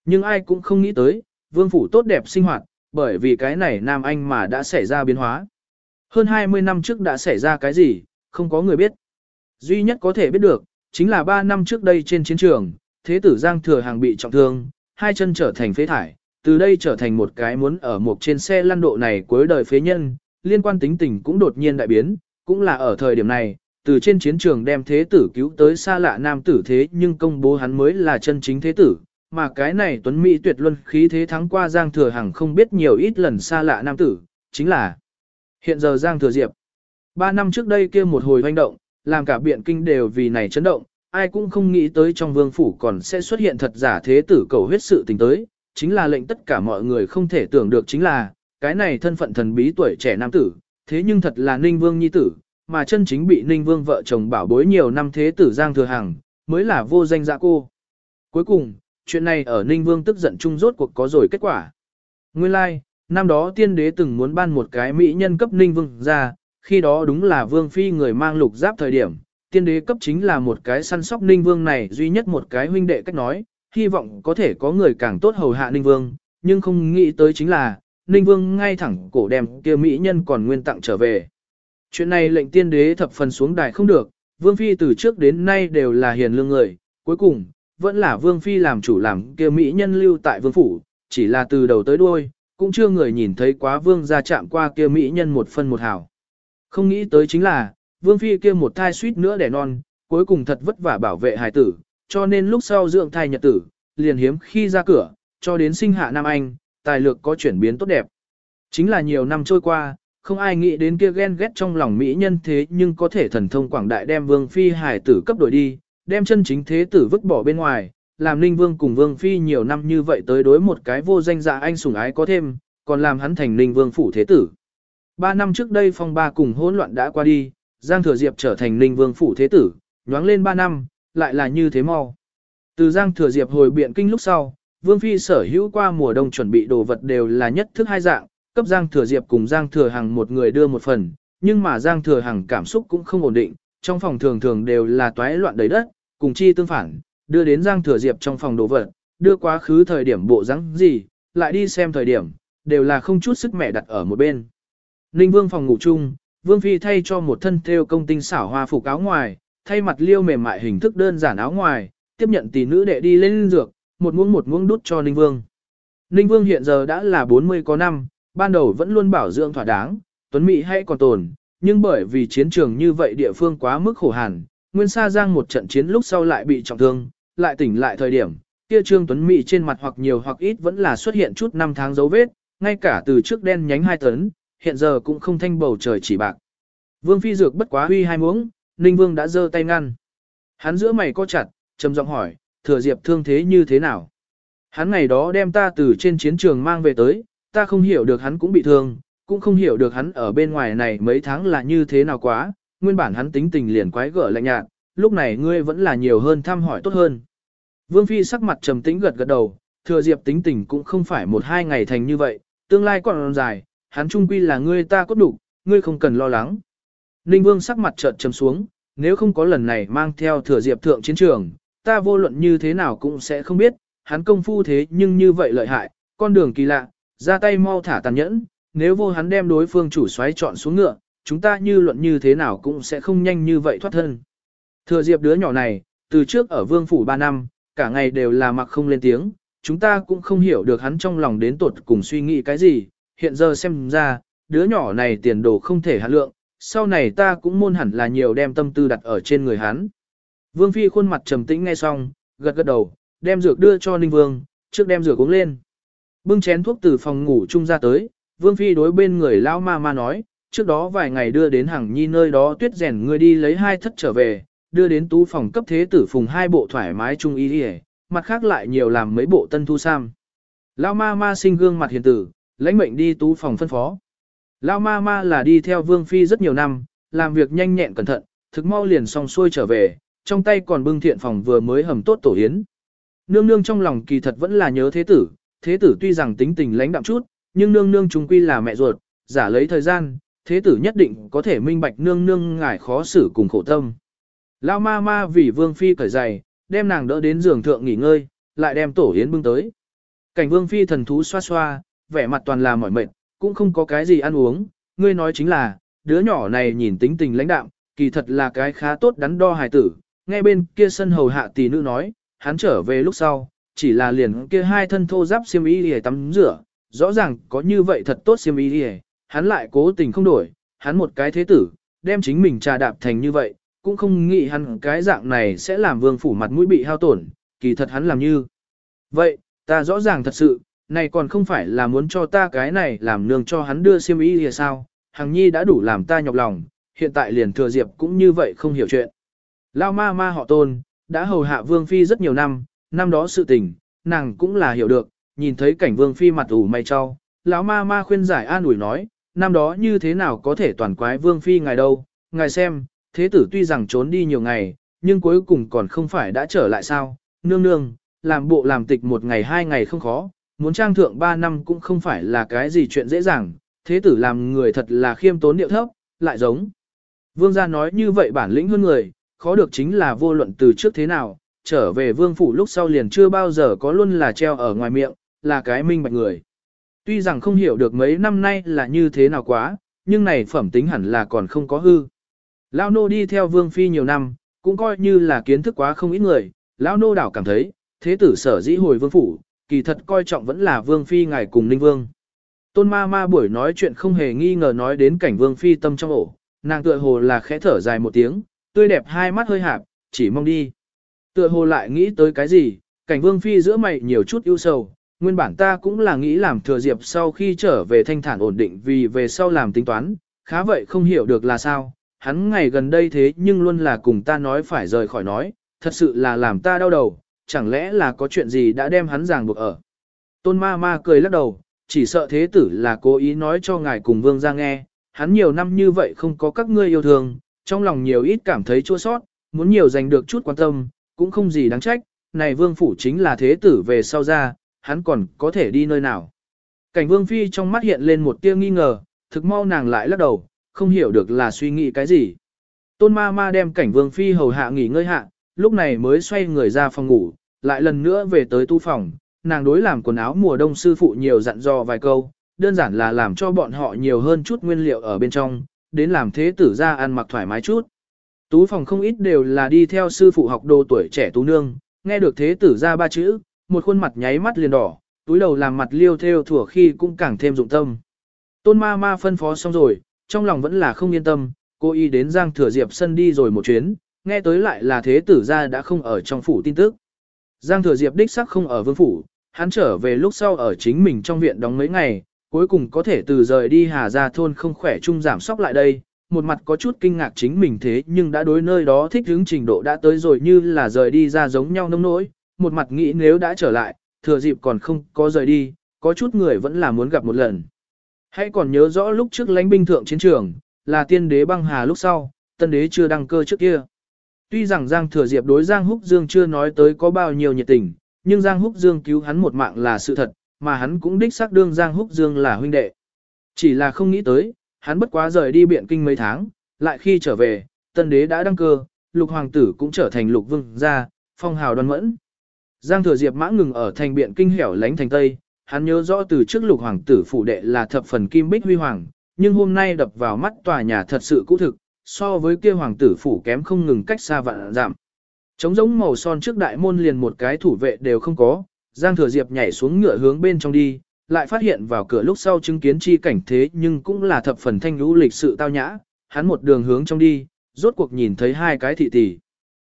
S1: Nhưng ai cũng không nghĩ tới, vương phủ tốt đẹp sinh hoạt, bởi vì cái này nam anh mà đã xảy ra biến hóa. Hơn 20 năm trước đã xảy ra cái gì, không có người biết. Duy nhất có thể biết được, chính là 3 năm trước đây trên chiến trường, thế tử Giang Thừa Hàng bị trọng thương, hai chân trở thành phế thải, từ đây trở thành một cái muốn ở một trên xe lăn độ này cuối đời phế nhân, liên quan tính tình cũng đột nhiên đại biến, cũng là ở thời điểm này, từ trên chiến trường đem thế tử cứu tới xa lạ nam tử thế nhưng công bố hắn mới là chân chính thế tử, mà cái này tuấn mỹ tuyệt luân khí thế thắng qua Giang Thừa Hằng không biết nhiều ít lần xa lạ nam tử, chính là hiện giờ Giang Thừa Diệp. Ba năm trước đây kia một hồi hoành động, làm cả biện kinh đều vì này chấn động, ai cũng không nghĩ tới trong vương phủ còn sẽ xuất hiện thật giả thế tử cầu huyết sự tình tới, chính là lệnh tất cả mọi người không thể tưởng được chính là, cái này thân phận thần bí tuổi trẻ nam tử, thế nhưng thật là Ninh Vương Nhi tử, mà chân chính bị Ninh Vương vợ chồng bảo bối nhiều năm thế tử Giang Thừa hàng mới là vô danh dạ cô. Cuối cùng, chuyện này ở Ninh Vương tức giận chung rốt cuộc có rồi kết quả. Nguyên lai, like, năm đó tiên đế từng muốn ban một cái mỹ nhân cấp Ninh Vương ra, khi đó đúng là Vương Phi người mang lục giáp thời điểm, tiên đế cấp chính là một cái săn sóc Ninh Vương này duy nhất một cái huynh đệ cách nói, hy vọng có thể có người càng tốt hầu hạ Ninh Vương, nhưng không nghĩ tới chính là, Ninh Vương ngay thẳng cổ đem kia mỹ nhân còn nguyên tặng trở về. Chuyện này lệnh tiên đế thập phần xuống đài không được, Vương Phi từ trước đến nay đều là hiền lương người, cuối cùng, vẫn là Vương Phi làm chủ làm kia Mỹ nhân lưu tại Vương Phủ, chỉ là từ đầu tới đuôi, cũng chưa người nhìn thấy quá Vương ra chạm qua kia Mỹ nhân một phân một hào. Không nghĩ tới chính là, Vương Phi kia một thai suýt nữa đẻ non, cuối cùng thật vất vả bảo vệ hài tử, cho nên lúc sau dưỡng thai nhật tử, liền hiếm khi ra cửa, cho đến sinh hạ Nam Anh, tài lược có chuyển biến tốt đẹp. Chính là nhiều năm trôi qua, không ai nghĩ đến kia ghen ghét trong lòng mỹ nhân thế nhưng có thể thần thông quảng đại đem vương phi hải tử cấp đổi đi, đem chân chính thế tử vứt bỏ bên ngoài, làm ninh vương cùng vương phi nhiều năm như vậy tới đối một cái vô danh dạ anh sủng ái có thêm, còn làm hắn thành ninh vương phủ thế tử. Ba năm trước đây phong ba cùng hỗn loạn đã qua đi, Giang Thừa Diệp trở thành ninh vương phủ thế tử, nhoáng lên ba năm, lại là như thế mau. Từ Giang Thừa Diệp hồi biện kinh lúc sau, Vương Phi sở hữu qua mùa đông chuẩn bị đồ vật đều là nhất thức hai dạng, cấp Giang Thừa Diệp cùng Giang Thừa Hằng một người đưa một phần, nhưng mà Giang Thừa Hằng cảm xúc cũng không ổn định, trong phòng thường thường đều là toái loạn đầy đất, cùng chi tương phản, đưa đến Giang Thừa Diệp trong phòng đồ vật, đưa quá khứ thời điểm bộ dáng gì, lại đi xem thời điểm, đều là không chút sức mẹ đặt ở một bên. Ninh Vương phòng ngủ chung, Vương Phi thay cho một thân theo công tinh xảo hoa phục áo ngoài, thay mặt liêu mềm mại hình thức đơn giản áo ngoài, tiếp nhận tỷ nữ đệ đi lên dược, một muỗng một muỗng đút cho Ninh Vương. Ninh Vương hiện giờ đã là 40 có năm, ban đầu vẫn luôn bảo dưỡng thỏa đáng, Tuấn Mỹ hay còn tồn, nhưng bởi vì chiến trường như vậy địa phương quá mức khổ hàn, Nguyên Sa Giang một trận chiến lúc sau lại bị trọng thương, lại tỉnh lại thời điểm, kia Trương Tuấn Mỹ trên mặt hoặc nhiều hoặc ít vẫn là xuất hiện chút năm tháng dấu vết, ngay cả từ trước đen nhánh hai tấn, hiện giờ cũng không thanh bầu trời chỉ bạc. Vương Phi Dược bất quá huy hai muỗng, Ninh Vương đã giơ tay ngăn. Hắn giữa mày co chặt, trầm giọng hỏi, thừa diệp thương thế như thế nào? Hắn ngày đó đem ta từ trên chiến trường mang về tới, ta không hiểu được hắn cũng bị thương, cũng không hiểu được hắn ở bên ngoài này mấy tháng là như thế nào quá, nguyên bản hắn tính tình liền quái gở lạnh nhạt, lúc này ngươi vẫn là nhiều hơn thăm hỏi tốt hơn. Vương Phi sắc mặt trầm tĩnh gật gật đầu, thừa diệp tính tình cũng không phải một hai ngày thành như vậy, tương lai còn dài, hắn trung quy là ngươi ta cốt đủ, ngươi không cần lo lắng. Ninh Vương sắc mặt chợt trầm xuống, nếu không có lần này mang theo thừa diệp thượng chiến trường, ta vô luận như thế nào cũng sẽ không biết, hắn công phu thế nhưng như vậy lợi hại, con đường kỳ lạ, ra tay mau thả tàn nhẫn, nếu vô hắn đem đối phương chủ xoáy chọn xuống ngựa, chúng ta như luận như thế nào cũng sẽ không nhanh như vậy thoát thân. Thừa diệp đứa nhỏ này, từ trước ở vương phủ 3 năm, cả ngày đều là mặc không lên tiếng, chúng ta cũng không hiểu được hắn trong lòng đến tột cùng suy nghĩ cái gì, hiện giờ xem ra, đứa nhỏ này tiền đồ không thể hạ lượng, sau này ta cũng môn hẳn là nhiều đem tâm tư đặt ở trên người hắn. Vương Phi khuôn mặt trầm tĩnh nghe xong, gật gật đầu, đem dược đưa cho Ninh Vương, trước đem dược uống lên. Bưng chén thuốc từ phòng ngủ chung ra tới, Vương Phi đối bên người lão ma ma nói, trước đó vài ngày đưa đến hàng nhi nơi đó tuyết rèn người đi lấy hai thất trở về, đưa đến tú phòng cấp thế tử phùng hai bộ thoải mái chung y đi mặt khác lại nhiều làm mấy bộ tân thu sam. Lão ma ma sinh gương mặt hiền tử, lãnh mệnh đi tú phòng phân phó. Lao ma ma là đi theo Vương Phi rất nhiều năm, làm việc nhanh nhẹn cẩn thận, thực mau liền xong xuôi trở về, trong tay còn bưng thiện phòng vừa mới hầm tốt tổ yến. Nương nương trong lòng kỳ thật vẫn là nhớ thế tử, thế tử tuy rằng tính tình lãnh đạm chút, nhưng nương nương chúng quy là mẹ ruột, giả lấy thời gian, thế tử nhất định có thể minh bạch nương nương ngài khó xử cùng khổ tâm. Lao ma ma vì vương phi cởi giày, đem nàng đỡ đến giường thượng nghỉ ngơi, lại đem tổ yến bưng tới. Cảnh vương phi thần thú xoa xoa, vẻ mặt toàn là mỏi mệt, cũng không có cái gì ăn uống, ngươi nói chính là, đứa nhỏ này nhìn tính tình lãnh đạm, kỳ thật là cái khá tốt đắn đo hài tử, nghe bên kia sân hầu hạ tỷ nữ nói, hắn trở về lúc sau, chỉ là liền kia hai thân thô giáp xiêm y để tắm rửa, rõ ràng có như vậy thật tốt xiêm y đi hắn lại cố tình không đổi, hắn một cái thế tử, đem chính mình trà đạp thành như vậy, cũng không nghĩ hắn cái dạng này sẽ làm vương phủ mặt mũi bị hao tổn, kỳ thật hắn làm như. Vậy, ta rõ ràng thật sự, này còn không phải là muốn cho ta cái này làm nương cho hắn đưa xiêm y thì sao, Hằng Nhi đã đủ làm ta nhọc lòng, hiện tại liền thừa diệp cũng như vậy không hiểu chuyện. Lao ma ma họ tôn, đã hầu hạ vương phi rất nhiều năm, năm đó sự tình, nàng cũng là hiểu được, nhìn thấy cảnh vương phi mặt ủ mày cho, lão ma ma khuyên giải an ủi nói, năm đó như thế nào có thể toàn quái vương phi ngài đâu, ngài xem, thế tử tuy rằng trốn đi nhiều ngày, nhưng cuối cùng còn không phải đã trở lại sao, nương nương, làm bộ làm tịch một ngày hai ngày không khó, muốn trang thượng ba năm cũng không phải là cái gì chuyện dễ dàng, thế tử làm người thật là khiêm tốn điệu thấp, lại giống. Vương gia nói như vậy bản lĩnh hơn người, khó được chính là vô luận từ trước thế nào, trở về vương phủ lúc sau liền chưa bao giờ có luôn là treo ở ngoài miệng, là cái minh bạch người. Tuy rằng không hiểu được mấy năm nay là như thế nào quá, nhưng này phẩm tính hẳn là còn không có hư. lao nô đi theo vương phi nhiều năm, cũng coi như là kiến thức quá không ít người, lao nô đảo cảm thấy, thế tử sở dĩ hồi vương phủ, kỳ thật coi trọng vẫn là vương phi ngài cùng ninh vương. Tôn ma ma buổi nói chuyện không hề nghi ngờ nói đến cảnh vương phi tâm trong ổ, nàng tựa hồ là khẽ thở dài một tiếng, tươi đẹp hai mắt hơi hạp, chỉ mong đi. Tựa hồ lại nghĩ tới cái gì, cảnh vương phi giữa mày nhiều chút ưu sầu, nguyên bản ta cũng là nghĩ làm thừa diệp sau khi trở về thanh thản ổn định vì về sau làm tính toán, khá vậy không hiểu được là sao, hắn ngày gần đây thế nhưng luôn là cùng ta nói phải rời khỏi nói, thật sự là làm ta đau đầu, chẳng lẽ là có chuyện gì đã đem hắn ràng buộc ở. Tôn ma ma cười lắc đầu, chỉ sợ thế tử là cố ý nói cho ngài cùng vương ra nghe, hắn nhiều năm như vậy không có các ngươi yêu thương, trong lòng nhiều ít cảm thấy chua sót, muốn nhiều giành được chút quan tâm, cũng không gì đáng trách, này vương phủ chính là thế tử về sau ra, hắn còn có thể đi nơi nào. Cảnh vương phi trong mắt hiện lên một tia nghi ngờ, thực mau nàng lại lắc đầu, không hiểu được là suy nghĩ cái gì. Tôn ma ma đem cảnh vương phi hầu hạ nghỉ ngơi hạ, lúc này mới xoay người ra phòng ngủ, lại lần nữa về tới tu phòng, nàng đối làm quần áo mùa đông sư phụ nhiều dặn dò vài câu, đơn giản là làm cho bọn họ nhiều hơn chút nguyên liệu ở bên trong, đến làm thế tử ra ăn mặc thoải mái chút. Tú phòng không ít đều là đi theo sư phụ học đồ tuổi trẻ tú nương, nghe được thế tử ra ba chữ, một khuôn mặt nháy mắt liền đỏ, túi đầu làm mặt liêu theo thủa khi cũng càng thêm dụng tâm. Tôn ma ma phân phó xong rồi, trong lòng vẫn là không yên tâm, cô y đến Giang Thừa Diệp sân đi rồi một chuyến, nghe tới lại là thế tử gia đã không ở trong phủ tin tức. Giang Thừa Diệp đích sắc không ở vương phủ, hắn trở về lúc sau ở chính mình trong viện đóng mấy ngày, cuối cùng có thể từ rời đi Hà Gia thôn không khỏe chung giảm sóc lại đây, một mặt có chút kinh ngạc chính mình thế nhưng đã đối nơi đó thích hướng trình độ đã tới rồi như là rời đi ra giống nhau nông nỗi, một mặt nghĩ nếu đã trở lại, thừa dịp còn không có rời đi, có chút người vẫn là muốn gặp một lần. Hãy còn nhớ rõ lúc trước lãnh binh thượng chiến trường, là tiên đế băng hà lúc sau, tân đế chưa đăng cơ trước kia. Tuy rằng Giang Thừa Diệp đối Giang Húc Dương chưa nói tới có bao nhiêu nhiệt tình, nhưng Giang Húc Dương cứu hắn một mạng là sự thật, mà hắn cũng đích xác đương Giang Húc Dương là huynh đệ. Chỉ là không nghĩ tới, hắn bất quá rời đi biện kinh mấy tháng, lại khi trở về, tân đế đã đăng cơ, lục hoàng tử cũng trở thành lục vương gia, phong hào đoan mẫn. Giang thừa diệp mã ngừng ở thành biện kinh hẻo lánh thành Tây, hắn nhớ rõ từ trước lục hoàng tử phủ đệ là thập phần kim bích huy hoàng, nhưng hôm nay đập vào mắt tòa nhà thật sự cũ thực, so với kia hoàng tử phủ kém không ngừng cách xa vạn giảm. Trống giống màu son trước đại môn liền một cái thủ vệ đều không có, Giang thừa diệp nhảy xuống ngựa hướng bên trong đi, lại phát hiện vào cửa lúc sau chứng kiến chi cảnh thế nhưng cũng là thập phần thanh lũ lịch sự tao nhã, hắn một đường hướng trong đi, rốt cuộc nhìn thấy hai cái thị tỷ.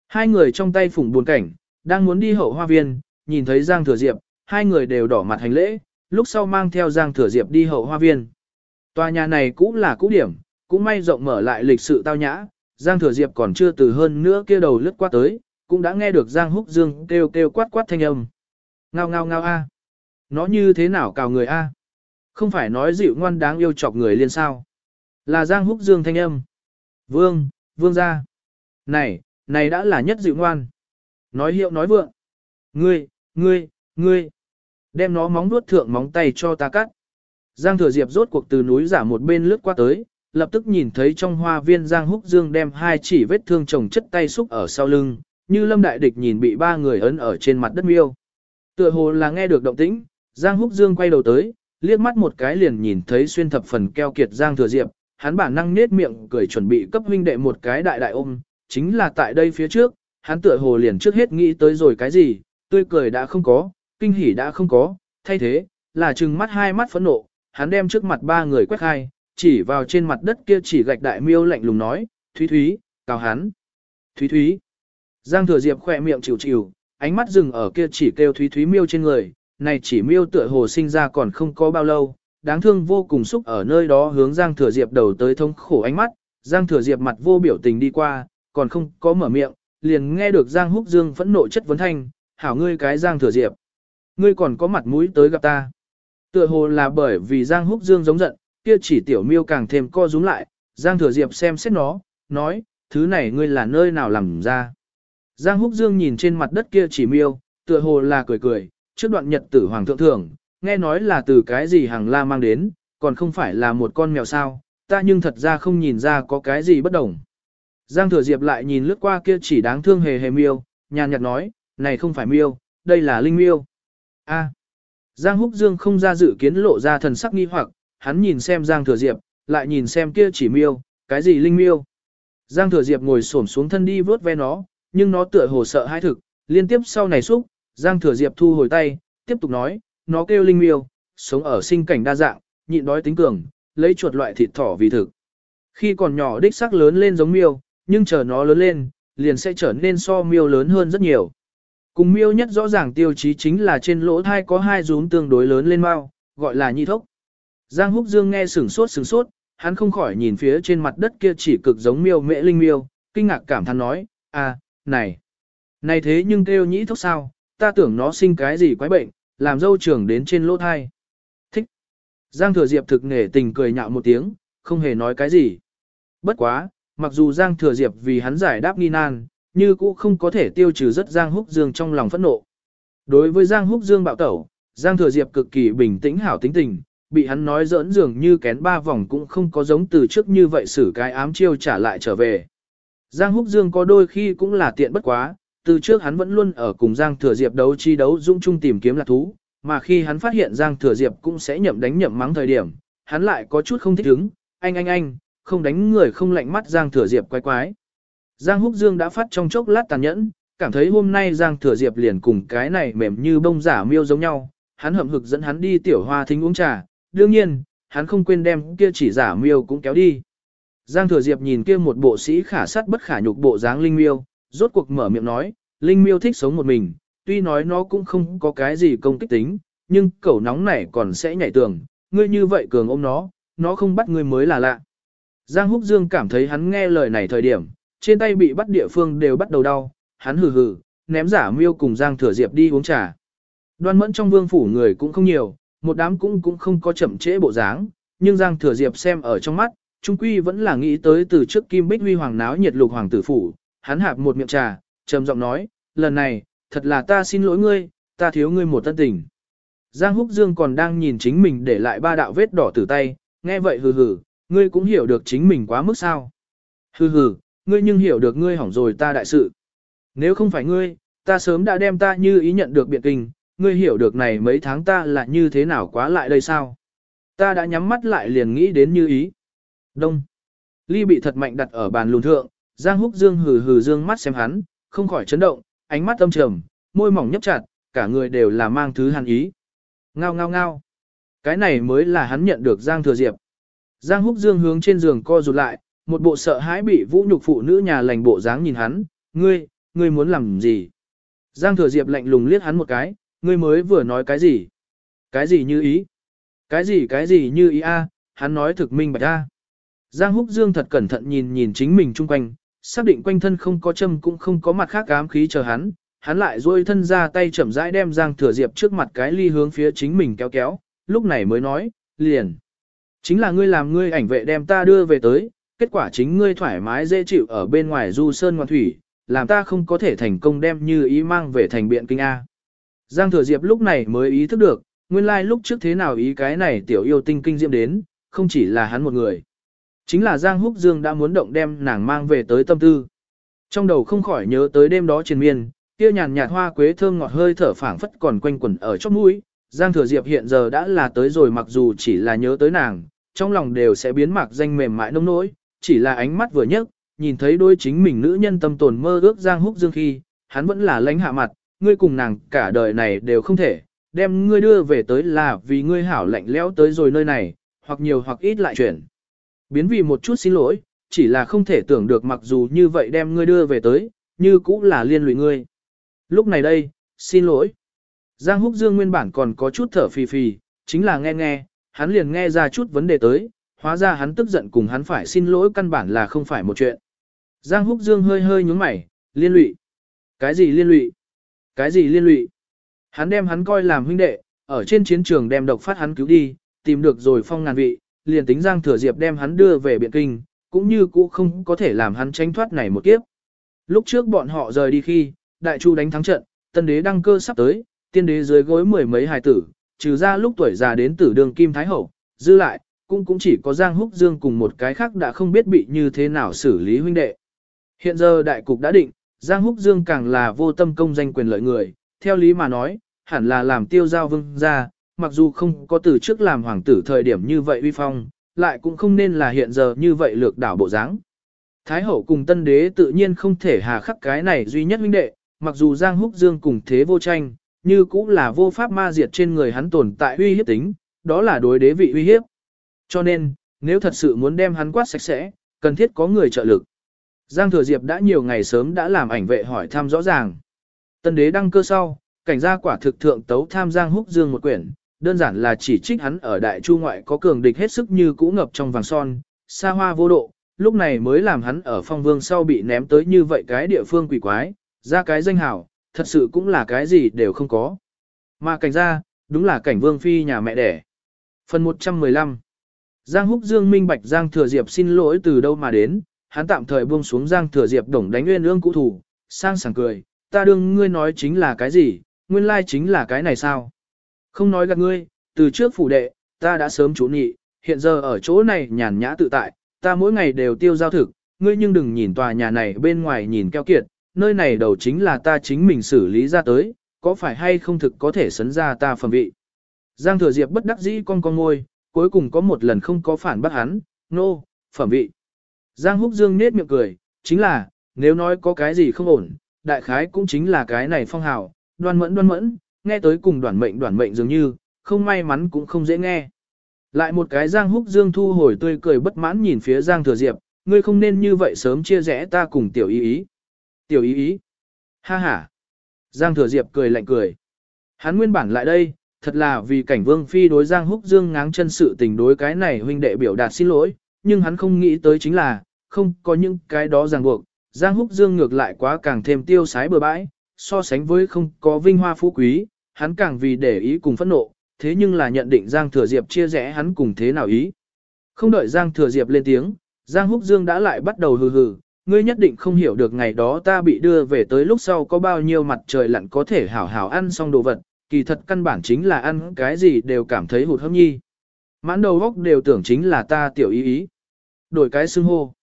S1: Hai người trong tay phủng buồn cảnh, đang muốn đi hậu hoa viên, nhìn thấy Giang Thừa Diệp, hai người đều đỏ mặt hành lễ, lúc sau mang theo Giang Thừa Diệp đi hậu hoa viên. Tòa nhà này cũng là cũ điểm, cũng may rộng mở lại lịch sự tao nhã, Giang Thừa Diệp còn chưa từ hơn nữa kia đầu lướt qua tới, cũng đã nghe được Giang Húc Dương kêu kêu quát quát thanh âm. Ngao ngao ngao a. À. Nó như thế nào cào người a? À? Không phải nói dịu ngoan đáng yêu chọc người liên sao? Là Giang Húc Dương thanh âm. Vương, vương gia. Này, này đã là nhất dịu ngoan. Nói hiệu nói vượng. Ngươi, ngươi, ngươi. Đem nó móng đuốt thượng móng tay cho ta cắt. Giang thừa diệp rốt cuộc từ núi giả một bên lướt qua tới, lập tức nhìn thấy trong hoa viên Giang Húc Dương đem hai chỉ vết thương chồng chất tay xúc ở sau lưng, như lâm đại địch nhìn bị ba người ấn ở trên mặt đất miêu. Tựa hồ là nghe được động tĩnh, Giang Húc Dương quay đầu tới, liếc mắt một cái liền nhìn thấy xuyên thập phần keo kiệt Giang Thừa Diệp, hắn bản năng nết miệng cười chuẩn bị cấp huynh đệ một cái đại đại ôm, chính là tại đây phía trước, hắn tựa hồ liền trước hết nghĩ tới rồi cái gì, tươi cười đã không có, kinh hỉ đã không có, thay thế, là trừng mắt hai mắt phẫn nộ, hắn đem trước mặt ba người quét hai, chỉ vào trên mặt đất kia chỉ gạch đại miêu lạnh lùng nói, Thúy Thúy, cào hắn. Thúy Thúy. Giang Thừa Diệp khỏe miệng chịu chịu, ánh mắt dừng ở kia chỉ kêu Thúy Thúy miêu trên người, này chỉ miêu tựa hồ sinh ra còn không có bao lâu, đáng thương vô cùng xúc ở nơi đó hướng Giang Thừa Diệp đầu tới thông khổ ánh mắt, Giang Thừa Diệp mặt vô biểu tình đi qua, còn không có mở miệng, liền nghe được Giang Húc Dương phẫn nộ chất vấn thanh, hảo ngươi cái Giang Thừa Diệp. Ngươi còn có mặt mũi tới gặp ta. Tựa hồ là bởi vì Giang Húc Dương giống giận, kia chỉ tiểu miêu càng thêm co rúm lại, Giang Thừa Diệp xem xét nó, nói, thứ này ngươi là nơi nào làm ra. Giang Húc Dương nhìn trên mặt đất kia chỉ miêu, tựa hồ là cười cười, trước đoạn nhật tử hoàng thượng thường, nghe nói là từ cái gì hàng la mang đến, còn không phải là một con mèo sao, ta nhưng thật ra không nhìn ra có cái gì bất đồng. Giang thừa diệp lại nhìn lướt qua kia chỉ đáng thương hề hề miêu, nhàn nhạt nói, này không phải miêu, đây là linh miêu. A. Giang húc dương không ra dự kiến lộ ra thần sắc nghi hoặc, hắn nhìn xem Giang thừa diệp, lại nhìn xem kia chỉ miêu, cái gì linh miêu. Giang thừa diệp ngồi xổm xuống thân đi vớt ve nó, nhưng nó tựa hồ sợ hai thực, liên tiếp sau này xúc, Giang thừa diệp thu hồi tay, tiếp tục nói, nó kêu linh miêu, sống ở sinh cảnh đa dạng, nhịn đói tính cường, lấy chuột loại thịt thỏ vì thực. Khi còn nhỏ đích sắc lớn lên giống miêu, nhưng chờ nó lớn lên, liền sẽ trở nên so miêu lớn hơn rất nhiều. Cùng miêu nhất rõ ràng tiêu chí chính là trên lỗ thai có hai rúm tương đối lớn lên mau, gọi là nhi thốc. Giang Húc Dương nghe sửng sốt sửng sốt, hắn không khỏi nhìn phía trên mặt đất kia chỉ cực giống miêu mẹ linh miêu, kinh ngạc cảm thán nói, à, này, này thế nhưng kêu nhĩ thốc sao, ta tưởng nó sinh cái gì quái bệnh, làm dâu trưởng đến trên lỗ thai. Thích. Giang Thừa Diệp thực nghề tình cười nhạo một tiếng, không hề nói cái gì. Bất quá, mặc dù Giang Thừa Diệp vì hắn giải đáp nghi nan, như cũ không có thể tiêu trừ rất Giang Húc Dương trong lòng phẫn nộ. Đối với Giang Húc Dương bạo tẩu, Giang Thừa Diệp cực kỳ bình tĩnh hảo tính tình, bị hắn nói giỡn dường như kén ba vòng cũng không có giống từ trước như vậy xử cái ám chiêu trả lại trở về. Giang Húc Dương có đôi khi cũng là tiện bất quá, từ trước hắn vẫn luôn ở cùng Giang Thừa Diệp đấu chi đấu dũng chung tìm kiếm lạc thú, mà khi hắn phát hiện Giang Thừa Diệp cũng sẽ nhậm đánh nhậm mắng thời điểm, hắn lại có chút không thích ứng, anh anh anh, không đánh người không lạnh mắt Giang Thừa Diệp quái quái. Giang Húc Dương đã phát trong chốc lát tàn nhẫn, cảm thấy hôm nay Giang Thừa Diệp liền cùng cái này mềm như bông giả miêu giống nhau, hắn hậm hực dẫn hắn đi tiểu hoa thính uống trà, đương nhiên, hắn không quên đem kia chỉ giả miêu cũng kéo đi. Giang Thừa Diệp nhìn kia một bộ sĩ khả sát bất khả nhục bộ dáng linh miêu, rốt cuộc mở miệng nói, linh miêu thích sống một mình, tuy nói nó cũng không có cái gì công kích tính, nhưng cẩu nóng này còn sẽ nhảy tường, ngươi như vậy cường ôm nó, nó không bắt ngươi mới là lạ. Giang Húc Dương cảm thấy hắn nghe lời này thời điểm, trên tay bị bắt địa phương đều bắt đầu đau, hắn hừ hừ, ném giả miêu cùng Giang Thừa Diệp đi uống trà. Đoan mẫn trong vương phủ người cũng không nhiều, một đám cũng cũng không có chậm trễ bộ dáng, nhưng Giang Thừa Diệp xem ở trong mắt, trung quy vẫn là nghĩ tới từ trước Kim Bích Huy Hoàng náo nhiệt lục hoàng tử phủ, hắn hạp một miệng trà, trầm giọng nói, lần này, thật là ta xin lỗi ngươi, ta thiếu ngươi một tân tình. Giang Húc Dương còn đang nhìn chính mình để lại ba đạo vết đỏ từ tay, nghe vậy hừ hừ, ngươi cũng hiểu được chính mình quá mức sao. Hừ hừ, ngươi nhưng hiểu được ngươi hỏng rồi ta đại sự. Nếu không phải ngươi, ta sớm đã đem ta như ý nhận được biện kinh, ngươi hiểu được này mấy tháng ta là như thế nào quá lại đây sao. Ta đã nhắm mắt lại liền nghĩ đến như ý. Đông. Ly bị thật mạnh đặt ở bàn lùn thượng, Giang Húc Dương hừ hừ dương mắt xem hắn, không khỏi chấn động, ánh mắt âm trầm, môi mỏng nhấp chặt, cả người đều là mang thứ hàn ý. Ngao ngao ngao. Cái này mới là hắn nhận được Giang Thừa Diệp. Giang Húc Dương hướng trên giường co rụt lại, một bộ sợ hãi bị vũ nhục phụ nữ nhà lành bộ dáng nhìn hắn, ngươi, ngươi muốn làm gì? Giang Thừa Diệp lạnh lùng liếc hắn một cái, ngươi mới vừa nói cái gì? Cái gì như ý? Cái gì cái gì như ý a? hắn nói thực minh bạch a. Giang Húc Dương thật cẩn thận nhìn nhìn chính mình chung quanh, xác định quanh thân không có châm cũng không có mặt khác ám khí chờ hắn, hắn lại duỗi thân ra tay chậm rãi đem Giang Thừa Diệp trước mặt cái ly hướng phía chính mình kéo kéo, lúc này mới nói, liền. Chính là ngươi làm ngươi ảnh vệ đem ta đưa về tới, kết quả chính ngươi thoải mái dễ chịu ở bên ngoài du sơn ngoan thủy, làm ta không có thể thành công đem như ý mang về thành biện kinh A. Giang Thừa Diệp lúc này mới ý thức được, nguyên lai like lúc trước thế nào ý cái này tiểu yêu tinh kinh diệm đến, không chỉ là hắn một người. Chính là Giang Húc Dương đã muốn động đem nàng mang về tới tâm tư. Trong đầu không khỏi nhớ tới đêm đó triền miên, kia nhàn nhạt hoa quế thơm ngọt hơi thở phảng phất còn quanh quẩn ở chóp mũi. Giang Thừa Diệp hiện giờ đã là tới rồi mặc dù chỉ là nhớ tới nàng, trong lòng đều sẽ biến mạc danh mềm mại nông nỗi, chỉ là ánh mắt vừa nhấc, nhìn thấy đôi chính mình nữ nhân tâm tồn mơ ước Giang Húc Dương khi, hắn vẫn là lãnh hạ mặt, ngươi cùng nàng cả đời này đều không thể, đem ngươi đưa về tới là vì ngươi hảo lạnh lẽo tới rồi nơi này, hoặc nhiều hoặc ít lại chuyển. Biến vì một chút xin lỗi, chỉ là không thể tưởng được mặc dù như vậy đem ngươi đưa về tới, như cũng là liên lụy ngươi. Lúc này đây, xin lỗi. Giang Húc Dương nguyên bản còn có chút thở phì phì, chính là nghe nghe, hắn liền nghe ra chút vấn đề tới, hóa ra hắn tức giận cùng hắn phải xin lỗi căn bản là không phải một chuyện. Giang Húc Dương hơi hơi nhúng mày, liên lụy. Cái gì liên lụy? Cái gì liên lụy? Hắn đem hắn coi làm huynh đệ, ở trên chiến trường đem độc phát hắn cứu đi, tìm được rồi phong ngàn vị, liền tính Giang Thừa Diệp đem hắn đưa về Biện Kinh, cũng như cũ không có thể làm hắn tránh thoát này một kiếp. Lúc trước bọn họ rời đi khi, Đại Chu đánh thắng trận, tân đế đăng cơ sắp tới, tiên đế dưới gối mười mấy hài tử, trừ ra lúc tuổi già đến tử đường Kim Thái Hậu, dư lại, cũng cũng chỉ có Giang Húc Dương cùng một cái khác đã không biết bị như thế nào xử lý huynh đệ. Hiện giờ đại cục đã định, Giang Húc Dương càng là vô tâm công danh quyền lợi người, theo lý mà nói, hẳn là làm tiêu giao vương ra, mặc dù không có từ trước làm hoàng tử thời điểm như vậy uy phong, lại cũng không nên là hiện giờ như vậy lược đảo bộ dáng. Thái hậu cùng tân đế tự nhiên không thể hà khắc cái này duy nhất huynh đệ, mặc dù Giang Húc Dương cùng thế vô tranh, như cũng là vô pháp ma diệt trên người hắn tồn tại uy hiếp tính, đó là đối đế vị uy hiếp. Cho nên, nếu thật sự muốn đem hắn quát sạch sẽ, cần thiết có người trợ lực. Giang Thừa Diệp đã nhiều ngày sớm đã làm ảnh vệ hỏi thăm rõ ràng. Tân đế đăng cơ sau, cảnh gia quả thực thượng tấu tham Giang Húc Dương một quyển, đơn giản là chỉ trích hắn ở đại chu ngoại có cường địch hết sức như cũ ngập trong vàng son, xa hoa vô độ, lúc này mới làm hắn ở phong vương sau bị ném tới như vậy cái địa phương quỷ quái, ra cái danh hảo, thật sự cũng là cái gì đều không có. Mà cảnh gia, đúng là cảnh vương phi nhà mẹ đẻ. Phần 115 Giang Húc Dương minh bạch Giang Thừa Diệp xin lỗi từ đâu mà đến, hắn tạm thời buông xuống Giang Thừa Diệp đổng đánh nguyên ương cũ thủ, sang sảng cười, ta đương ngươi nói chính là cái gì, nguyên lai chính là cái này sao. Không nói gạt ngươi, từ trước phủ đệ, ta đã sớm chủ nghị, hiện giờ ở chỗ này nhàn nhã tự tại, ta mỗi ngày đều tiêu giao thực, ngươi nhưng đừng nhìn tòa nhà này bên ngoài nhìn keo kiệt, nơi này đầu chính là ta chính mình xử lý ra tới, có phải hay không thực có thể sấn ra ta phẩm vị. Giang thừa diệp bất đắc dĩ con con ngôi, cuối cùng có một lần không có phản bác hắn, nô, no, phẩm vị. Giang húc dương nết miệng cười, chính là, nếu nói có cái gì không ổn, đại khái cũng chính là cái này phong hào, đoan mẫn đoan mẫn, nghe tới cùng đoàn mệnh đoàn mệnh dường như, không may mắn cũng không dễ nghe. Lại một cái Giang Húc Dương thu hồi tươi cười bất mãn nhìn phía Giang Thừa Diệp, ngươi không nên như vậy sớm chia rẽ ta cùng tiểu ý ý. Tiểu ý ý. Ha ha. Giang Thừa Diệp cười lạnh cười. Hắn nguyên bản lại đây, thật là vì cảnh Vương Phi đối Giang Húc Dương ngáng chân sự tình đối cái này huynh đệ biểu đạt xin lỗi, nhưng hắn không nghĩ tới chính là, không có những cái đó ràng buộc, Giang Húc Dương ngược lại quá càng thêm tiêu sái bừa bãi, so sánh với không có vinh hoa phú quý, hắn càng vì để ý cùng phẫn nộ, thế nhưng là nhận định Giang Thừa Diệp chia rẽ hắn cùng thế nào ý. Không đợi Giang Thừa Diệp lên tiếng, Giang Húc Dương đã lại bắt đầu hừ hừ, ngươi nhất định không hiểu được ngày đó ta bị đưa về tới lúc sau có bao nhiêu mặt trời lặn có thể hảo hảo ăn xong đồ vật, kỳ thật căn bản chính là ăn cái gì đều cảm thấy hụt hẫng nhi. Mãn đầu góc đều tưởng chính là ta tiểu ý ý. Đổi cái xưng hô.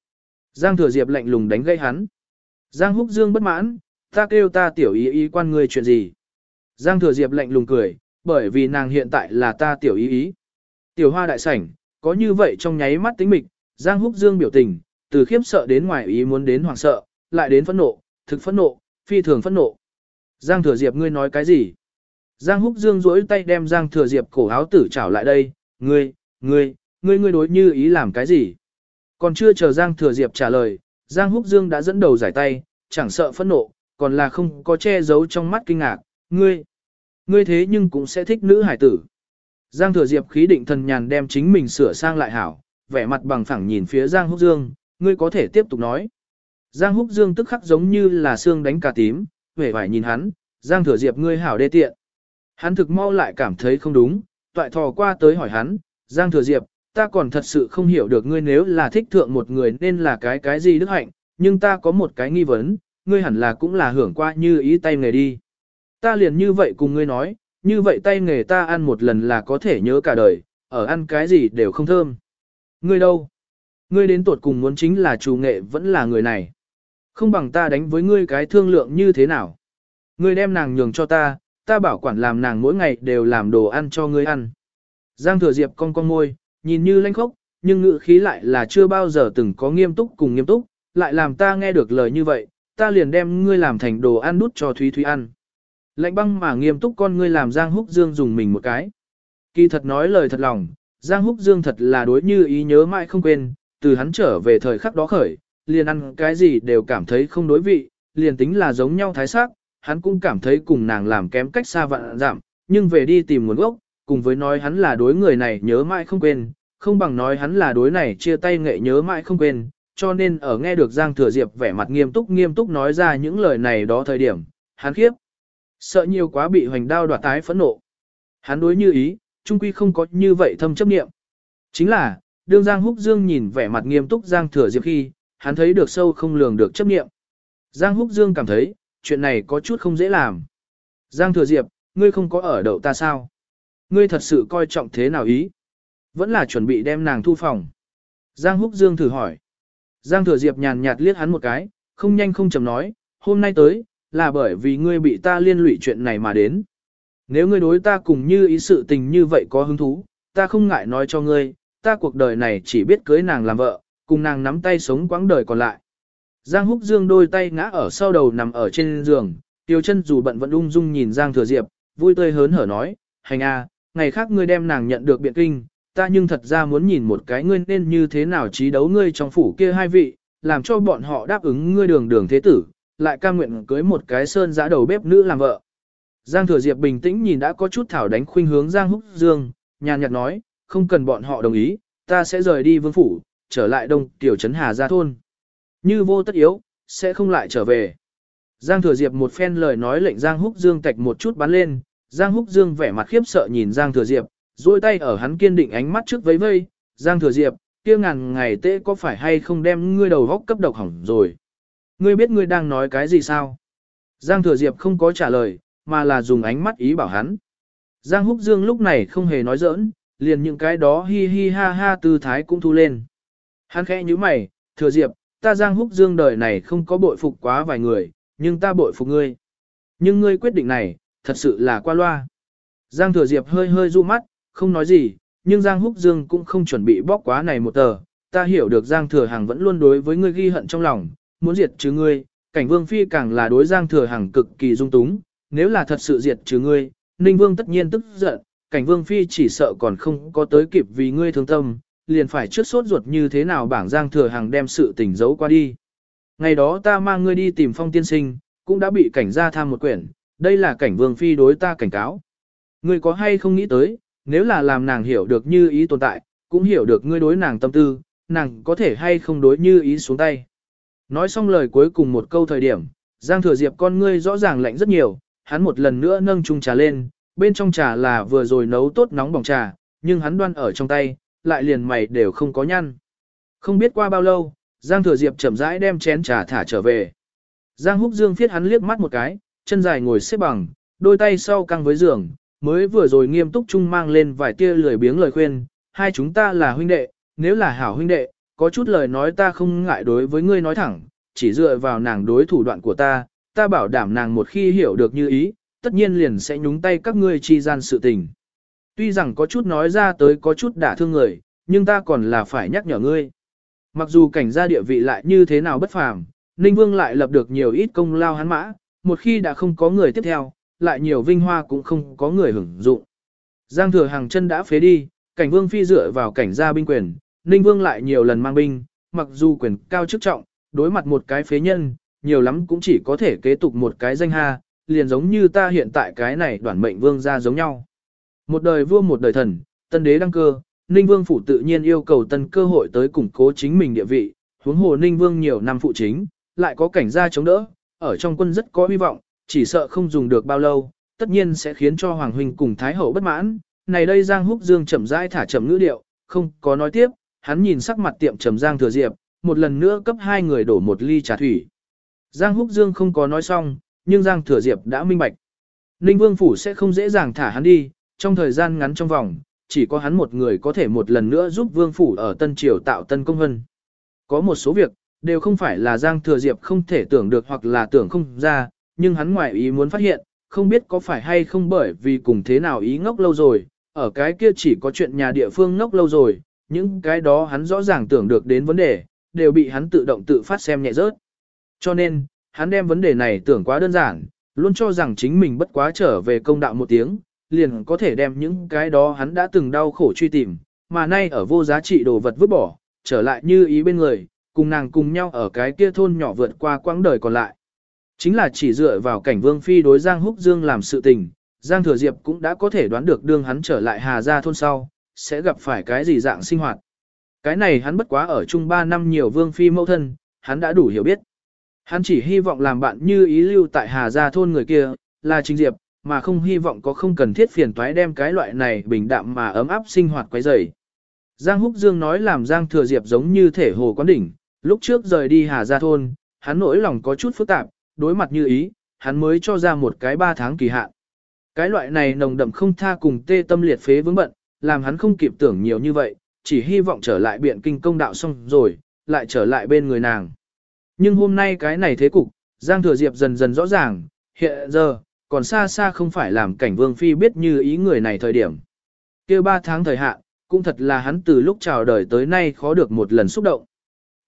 S1: Giang thừa diệp lạnh lùng đánh gây hắn. Giang húc dương bất mãn, ta kêu ta tiểu ý ý quan ngươi chuyện gì. Giang thừa diệp lạnh lùng cười, bởi vì nàng hiện tại là ta tiểu ý ý. Tiểu hoa đại sảnh, có như vậy trong nháy mắt tính mịch, Giang húc dương biểu tình, từ khiếp sợ đến ngoài ý muốn đến hoảng sợ, lại đến phẫn nộ, thực phẫn nộ, phi thường phẫn nộ. Giang thừa diệp ngươi nói cái gì? Giang húc dương duỗi tay đem Giang thừa diệp cổ áo tử trảo lại đây, ngươi, ngươi, ngươi ngươi đối như ý làm cái gì? Còn chưa chờ Giang thừa diệp trả lời, Giang húc dương đã dẫn đầu giải tay, chẳng sợ phẫn nộ, còn là không có che giấu trong mắt kinh ngạc, ngươi, ngươi thế nhưng cũng sẽ thích nữ hải tử. Giang thừa diệp khí định thần nhàn đem chính mình sửa sang lại hảo, vẻ mặt bằng phẳng nhìn phía Giang húc dương, ngươi có thể tiếp tục nói. Giang húc dương tức khắc giống như là xương đánh cà tím, vẻ vải nhìn hắn, Giang thừa diệp ngươi hảo đê tiện. Hắn thực mau lại cảm thấy không đúng, toại thò qua tới hỏi hắn, Giang thừa diệp, ta còn thật sự không hiểu được ngươi nếu là thích thượng một người nên là cái cái gì đức hạnh, nhưng ta có một cái nghi vấn, ngươi hẳn là cũng là hưởng qua như ý tay nghề đi. Ta liền như vậy cùng ngươi nói, như vậy tay nghề ta ăn một lần là có thể nhớ cả đời, ở ăn cái gì đều không thơm. Ngươi đâu? Ngươi đến tuột cùng muốn chính là chủ nghệ vẫn là người này. Không bằng ta đánh với ngươi cái thương lượng như thế nào. Ngươi đem nàng nhường cho ta, ta bảo quản làm nàng mỗi ngày đều làm đồ ăn cho ngươi ăn. Giang thừa diệp con con môi, nhìn như lanh khốc, nhưng ngữ khí lại là chưa bao giờ từng có nghiêm túc cùng nghiêm túc, lại làm ta nghe được lời như vậy, ta liền đem ngươi làm thành đồ ăn đút cho Thúy Thúy ăn. Lạnh băng mà nghiêm túc con ngươi làm Giang Húc Dương dùng mình một cái. Kỳ thật nói lời thật lòng, Giang Húc Dương thật là đối như ý nhớ mãi không quên, từ hắn trở về thời khắc đó khởi, liền ăn cái gì đều cảm thấy không đối vị, liền tính là giống nhau thái sắc, hắn cũng cảm thấy cùng nàng làm kém cách xa vạn giảm, nhưng về đi tìm nguồn gốc, cùng với nói hắn là đối người này nhớ mãi không quên, không bằng nói hắn là đối này chia tay nghệ nhớ mãi không quên, cho nên ở nghe được Giang Thừa Diệp vẻ mặt nghiêm túc nghiêm túc nói ra những lời này đó thời điểm, hắn khiếp. Sợ nhiều quá bị hoành đao đoạt tái phẫn nộ. Hắn đối như ý, trung quy không có như vậy thâm chấp niệm. Chính là, đương Giang Húc Dương nhìn vẻ mặt nghiêm túc Giang Thừa Diệp khi, hắn thấy được sâu không lường được chấp niệm. Giang Húc Dương cảm thấy, chuyện này có chút không dễ làm. Giang Thừa Diệp, ngươi không có ở đậu ta sao? Ngươi thật sự coi trọng thế nào ý? Vẫn là chuẩn bị đem nàng thu phòng. Giang Húc Dương thử hỏi. Giang Thừa Diệp nhàn nhạt liếc hắn một cái, không nhanh không chậm nói, hôm nay tới, là bởi vì ngươi bị ta liên lụy chuyện này mà đến. Nếu ngươi đối ta cùng như ý sự tình như vậy có hứng thú, ta không ngại nói cho ngươi, ta cuộc đời này chỉ biết cưới nàng làm vợ, cùng nàng nắm tay sống quãng đời còn lại. Giang Húc Dương đôi tay ngã ở sau đầu nằm ở trên giường, tiêu chân dù bận vẫn ung dung nhìn Giang Thừa Diệp, vui tươi hớn hở nói, hành a, ngày khác ngươi đem nàng nhận được biện kinh, ta nhưng thật ra muốn nhìn một cái ngươi nên như thế nào trí đấu ngươi trong phủ kia hai vị, làm cho bọn họ đáp ứng ngươi đường đường thế tử, lại cam nguyện cưới một cái sơn giã đầu bếp nữ làm vợ. Giang Thừa Diệp bình tĩnh nhìn đã có chút thảo đánh khuynh hướng Giang Húc Dương, nhàn nhạt nói, không cần bọn họ đồng ý, ta sẽ rời đi vương phủ, trở lại đông tiểu trấn Hà Gia Thôn. Như vô tất yếu, sẽ không lại trở về. Giang Thừa Diệp một phen lời nói lệnh Giang Húc Dương tạch một chút bắn lên, Giang Húc Dương vẻ mặt khiếp sợ nhìn Giang Thừa Diệp, duỗi tay ở hắn kiên định ánh mắt trước vấy vây, Giang Thừa Diệp, kia ngàn ngày tệ có phải hay không đem ngươi đầu góc cấp độc hỏng rồi. Ngươi biết ngươi đang nói cái gì sao? Giang Thừa Diệp không có trả lời, mà là dùng ánh mắt ý bảo hắn. Giang Húc Dương lúc này không hề nói giỡn, liền những cái đó hi hi ha ha tư thái cũng thu lên. Hắn khẽ như mày, Thừa Diệp, ta Giang Húc Dương đời này không có bội phục quá vài người, nhưng ta bội phục ngươi. Nhưng ngươi quyết định này, thật sự là qua loa. Giang Thừa Diệp hơi hơi du mắt, không nói gì, nhưng Giang Húc Dương cũng không chuẩn bị bóc quá này một tờ. Ta hiểu được Giang Thừa Hằng vẫn luôn đối với ngươi ghi hận trong lòng, muốn diệt trừ ngươi, cảnh Vương Phi càng là đối Giang Thừa Hằng cực kỳ dung túng. Nếu là thật sự diệt trừ ngươi, Ninh Vương tất nhiên tức giận, cảnh Vương Phi chỉ sợ còn không có tới kịp vì ngươi thương tâm, liền phải trước sốt ruột như thế nào bảng Giang Thừa Hằng đem sự tình giấu qua đi. Ngày đó ta mang ngươi đi tìm phong tiên sinh, cũng đã bị cảnh gia tham một quyển, đây là cảnh Vương Phi đối ta cảnh cáo. Ngươi có hay không nghĩ tới, nếu là làm nàng hiểu được như ý tồn tại, cũng hiểu được ngươi đối nàng tâm tư, nàng có thể hay không đối như ý xuống tay. Nói xong lời cuối cùng một câu thời điểm, Giang Thừa Diệp con ngươi rõ ràng lạnh rất nhiều, hắn một lần nữa nâng chung trà lên, bên trong trà là vừa rồi nấu tốt nóng bỏng trà, nhưng hắn đoan ở trong tay, lại liền mày đều không có nhăn. Không biết qua bao lâu, Giang Thừa Diệp chậm rãi đem chén trà thả trở về. Giang Húc Dương phiết hắn liếc mắt một cái, chân dài ngồi xếp bằng, đôi tay sau căng với giường, mới vừa rồi nghiêm túc chung mang lên vài tia lười biếng lời khuyên, hai chúng ta là huynh đệ, nếu là hảo huynh đệ, có chút lời nói ta không ngại đối với ngươi nói thẳng, chỉ dựa vào nàng đối thủ đoạn của ta, ta bảo đảm nàng một khi hiểu được như ý, tất nhiên liền sẽ nhúng tay các ngươi chi gian sự tình. Tuy rằng có chút nói ra tới có chút đả thương người, nhưng ta còn là phải nhắc nhở ngươi. Mặc dù cảnh gia địa vị lại như thế nào bất phàm, Ninh Vương lại lập được nhiều ít công lao hắn mã, một khi đã không có người tiếp theo, lại nhiều vinh hoa cũng không có người hưởng dụng. Giang thừa hàng chân đã phế đi, cảnh vương phi dựa vào cảnh gia binh quyền, Ninh Vương lại nhiều lần mang binh, mặc dù quyền cao chức trọng, đối mặt một cái phế nhân, nhiều lắm cũng chỉ có thể kế tục một cái danh ha, liền giống như ta hiện tại cái này đoạn mệnh vương gia giống nhau. Một đời vua một đời thần, tân đế đăng cơ, Ninh Vương phủ tự nhiên yêu cầu tân cơ hội tới củng cố chính mình địa vị, huống hồ Ninh Vương nhiều năm phụ chính, lại có cảnh gia chống đỡ, ở trong quân rất có hy vọng, chỉ sợ không dùng được bao lâu, tất nhiên sẽ khiến cho Hoàng Huynh cùng Thái Hậu bất mãn. Này đây Giang Húc Dương chậm rãi thả chậm ngữ điệu, không có nói tiếp, hắn nhìn sắc mặt tiệm trầm Giang Thừa Diệp, một lần nữa cấp hai người đổ một ly trà thủy. Giang Húc Dương không có nói xong, nhưng Giang Thừa Diệp đã minh bạch. Ninh Vương Phủ sẽ không dễ dàng thả hắn đi, trong thời gian ngắn trong vòng, chỉ có hắn một người có thể một lần nữa giúp Vương Phủ ở Tân Triều tạo tân công hân. Có một số việc, đều không phải là Giang Thừa Diệp không thể tưởng được hoặc là tưởng không ra, nhưng hắn ngoại ý muốn phát hiện, không biết có phải hay không bởi vì cùng thế nào ý ngốc lâu rồi, ở cái kia chỉ có chuyện nhà địa phương ngốc lâu rồi, những cái đó hắn rõ ràng tưởng được đến vấn đề, đều bị hắn tự động tự phát xem nhẹ rớt. Cho nên, hắn đem vấn đề này tưởng quá đơn giản, luôn cho rằng chính mình bất quá trở về công đạo một tiếng, liền có thể đem những cái đó hắn đã từng đau khổ truy tìm, mà nay ở vô giá trị đồ vật vứt bỏ, trở lại như ý bên người, cùng nàng cùng nhau ở cái kia thôn nhỏ vượt qua quãng đời còn lại. Chính là chỉ dựa vào cảnh Vương Phi đối Giang Húc Dương làm sự tình, Giang Thừa Diệp cũng đã có thể đoán được đương hắn trở lại Hà Gia thôn sau, sẽ gặp phải cái gì dạng sinh hoạt. Cái này hắn bất quá ở chung 3 năm nhiều Vương Phi mẫu thân, hắn đã đủ hiểu biết. Hắn chỉ hy vọng làm bạn như ý lưu tại Hà Gia thôn người kia, là Trình Diệp, mà không hy vọng có không cần thiết phiền toái đem cái loại này bình đạm mà ấm áp sinh hoạt quấy rầy. Giang Húc Dương nói làm Giang Thừa Diệp giống như thể hồ quán đỉnh, lúc trước rời đi Hà Gia thôn, hắn nỗi lòng có chút phức tạp, đối mặt như ý, hắn mới cho ra một cái 3 tháng kỳ hạn. Cái loại này nồng đậm không tha cùng tê tâm liệt phế vướng bận, làm hắn không kịp tưởng nhiều như vậy, chỉ hy vọng trở lại biện kinh công đạo xong rồi, lại trở lại bên người nàng. Nhưng hôm nay cái này thế cục, Giang Thừa Diệp dần dần rõ ràng, hiện giờ, còn xa xa không phải làm cảnh Vương Phi biết như ý người này thời điểm. kia ba tháng thời hạn, cũng thật là hắn từ lúc chào đời tới nay khó được một lần xúc động.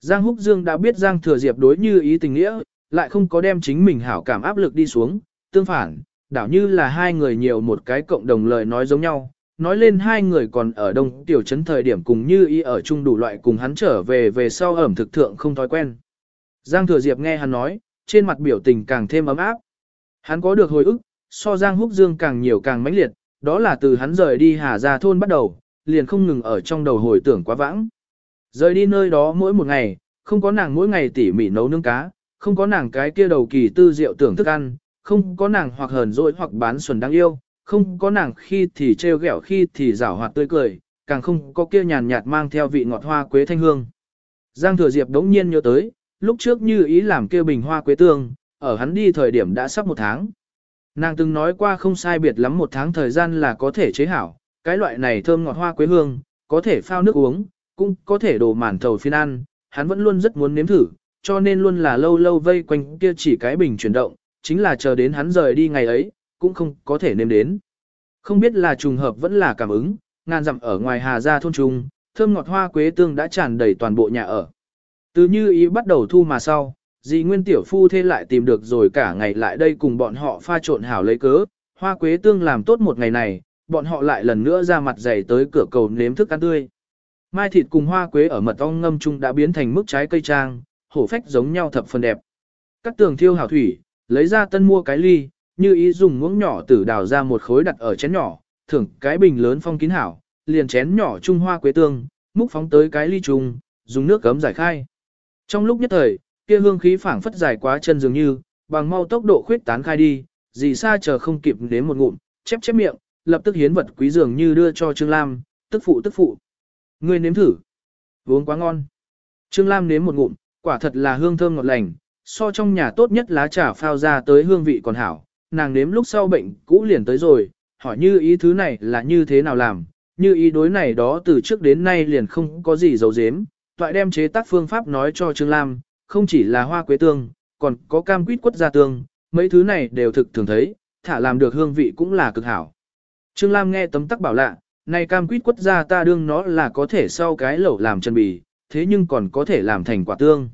S1: Giang Húc Dương đã biết Giang Thừa Diệp đối như ý tình nghĩa, lại không có đem chính mình hảo cảm áp lực đi xuống, tương phản, đảo như là hai người nhiều một cái cộng đồng lời nói giống nhau, nói lên hai người còn ở đông tiểu trấn thời điểm cùng như ý ở chung đủ loại cùng hắn trở về về sau ẩm thực thượng không thói quen. Giang Thừa Diệp nghe hắn nói, trên mặt biểu tình càng thêm ấm áp. Hắn có được hồi ức, so Giang Húc Dương càng nhiều càng mãnh liệt, đó là từ hắn rời đi Hà Gia thôn bắt đầu, liền không ngừng ở trong đầu hồi tưởng quá vãng. Rời đi nơi đó mỗi một ngày, không có nàng mỗi ngày tỉ mỉ nấu nướng cá, không có nàng cái kia đầu kỳ tư rượu tưởng thức ăn, không có nàng hoặc hờn dỗi hoặc bán xuẩn đáng yêu, không có nàng khi thì trêu ghẹo khi thì rảo hoạt tươi cười, càng không có kia nhàn nhạt mang theo vị ngọt hoa quế thanh hương. Giang Thừa Diệp đống nhiên nhớ tới, lúc trước như ý làm kia bình hoa quế tương, ở hắn đi thời điểm đã sắp một tháng. Nàng từng nói qua không sai biệt lắm một tháng thời gian là có thể chế hảo, cái loại này thơm ngọt hoa quế hương, có thể phao nước uống, cũng có thể đồ màn thầu phiên ăn, hắn vẫn luôn rất muốn nếm thử, cho nên luôn là lâu lâu vây quanh kia chỉ cái bình chuyển động, chính là chờ đến hắn rời đi ngày ấy, cũng không có thể nếm đến. Không biết là trùng hợp vẫn là cảm ứng, ngàn dặm ở ngoài Hà Gia thôn trung, thơm ngọt hoa quế tương đã tràn đầy toàn bộ nhà ở. Từ như ý bắt đầu thu mà sau, dì nguyên tiểu phu thê lại tìm được rồi cả ngày lại đây cùng bọn họ pha trộn hảo lấy cớ, hoa quế tương làm tốt một ngày này, bọn họ lại lần nữa ra mặt dày tới cửa cầu nếm thức ăn tươi. Mai thịt cùng hoa quế ở mật ong ngâm chung đã biến thành mức trái cây trang, hổ phách giống nhau thập phần đẹp. Cắt tường thiêu hảo thủy, lấy ra tân mua cái ly, như ý dùng muỗng nhỏ tử đào ra một khối đặt ở chén nhỏ, thưởng cái bình lớn phong kín hảo, liền chén nhỏ trung hoa quế tương, múc phóng tới cái ly chung, dùng nước cấm giải khai. Trong lúc nhất thời, kia hương khí phảng phất dài quá chân dường như, bằng mau tốc độ khuyết tán khai đi, dì xa chờ không kịp đến một ngụm, chép chép miệng, lập tức hiến vật quý dường như đưa cho Trương Lam, tức phụ tức phụ. Ngươi nếm thử. Uống quá ngon. Trương Lam nếm một ngụm, Quả thật là hương thơm ngọt lành, so trong nhà tốt nhất lá trà phao ra tới hương vị còn hảo, nàng nếm lúc sau bệnh cũ liền tới rồi, hỏi như ý thứ này là như thế nào làm, như ý đối này đó từ trước đến nay liền không có gì giấu giếm, toại đem chế tác phương pháp nói cho Trương Lam, không chỉ là hoa quế tương, còn có cam quýt quất gia tương, mấy thứ này đều thực thường thấy, thả làm được hương vị cũng là cực hảo. Trương Lam nghe tấm tắc bảo lạ, này cam quýt quất ra ta đương nó là có thể sau cái lẩu làm chân bì, thế nhưng còn có thể làm thành quả tương.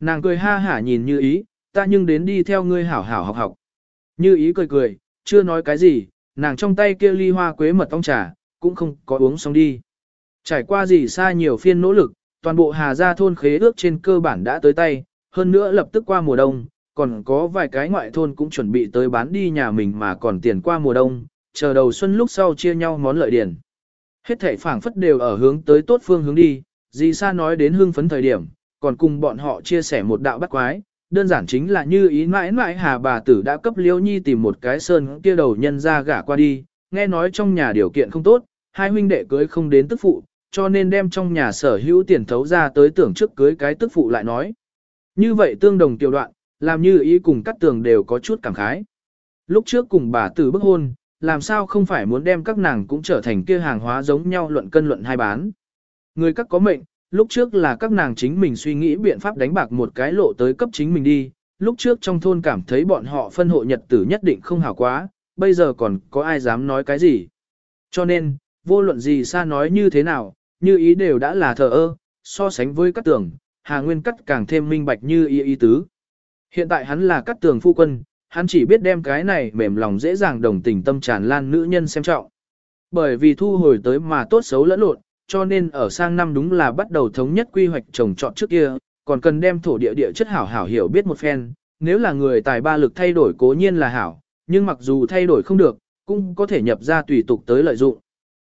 S1: Nàng cười ha hả nhìn như ý, ta nhưng đến đi theo ngươi hảo hảo học học. Như ý cười cười, chưa nói cái gì, nàng trong tay kia ly hoa quế mật ong trà, cũng không có uống xong đi. Trải qua gì xa nhiều phiên nỗ lực, toàn bộ Hà Gia thôn khế ước trên cơ bản đã tới tay, hơn nữa lập tức qua mùa đông, còn có vài cái ngoại thôn cũng chuẩn bị tới bán đi nhà mình mà còn tiền qua mùa đông, chờ đầu xuân lúc sau chia nhau món lợi điển. Hết thảy phảng phất đều ở hướng tới tốt phương hướng đi, gì xa nói đến hương phấn thời điểm, còn cùng bọn họ chia sẻ một đạo bắt quái, đơn giản chính là như ý mãi mãi hà bà tử đã cấp liễu nhi tìm một cái sơn kia đầu nhân ra gả qua đi, nghe nói trong nhà điều kiện không tốt, hai huynh đệ cưới không đến tức phụ, cho nên đem trong nhà sở hữu tiền thấu ra tới tưởng trước cưới cái tức phụ lại nói. Như vậy tương đồng tiểu đoạn, làm như ý cùng cắt tường đều có chút cảm khái. Lúc trước cùng bà tử bức hôn, làm sao không phải muốn đem các nàng cũng trở thành kia hàng hóa giống nhau luận cân luận hai bán. Người các có mệnh, lúc trước là các nàng chính mình suy nghĩ biện pháp đánh bạc một cái lộ tới cấp chính mình đi, lúc trước trong thôn cảm thấy bọn họ phân hộ nhật tử nhất định không hảo quá, bây giờ còn có ai dám nói cái gì. Cho nên, vô luận gì xa nói như thế nào, như ý đều đã là thờ ơ, so sánh với các tường, Hà Nguyên cắt càng thêm minh bạch như ý ý tứ. Hiện tại hắn là cắt tường phu quân, hắn chỉ biết đem cái này mềm lòng dễ dàng đồng tình tâm tràn lan nữ nhân xem trọng. Bởi vì thu hồi tới mà tốt xấu lẫn lộn, cho nên ở sang năm đúng là bắt đầu thống nhất quy hoạch trồng trọt trước kia, còn cần đem thổ địa địa chất hảo hảo hiểu biết một phen, nếu là người tài ba lực thay đổi cố nhiên là hảo, nhưng mặc dù thay đổi không được, cũng có thể nhập ra tùy tục tới lợi dụng.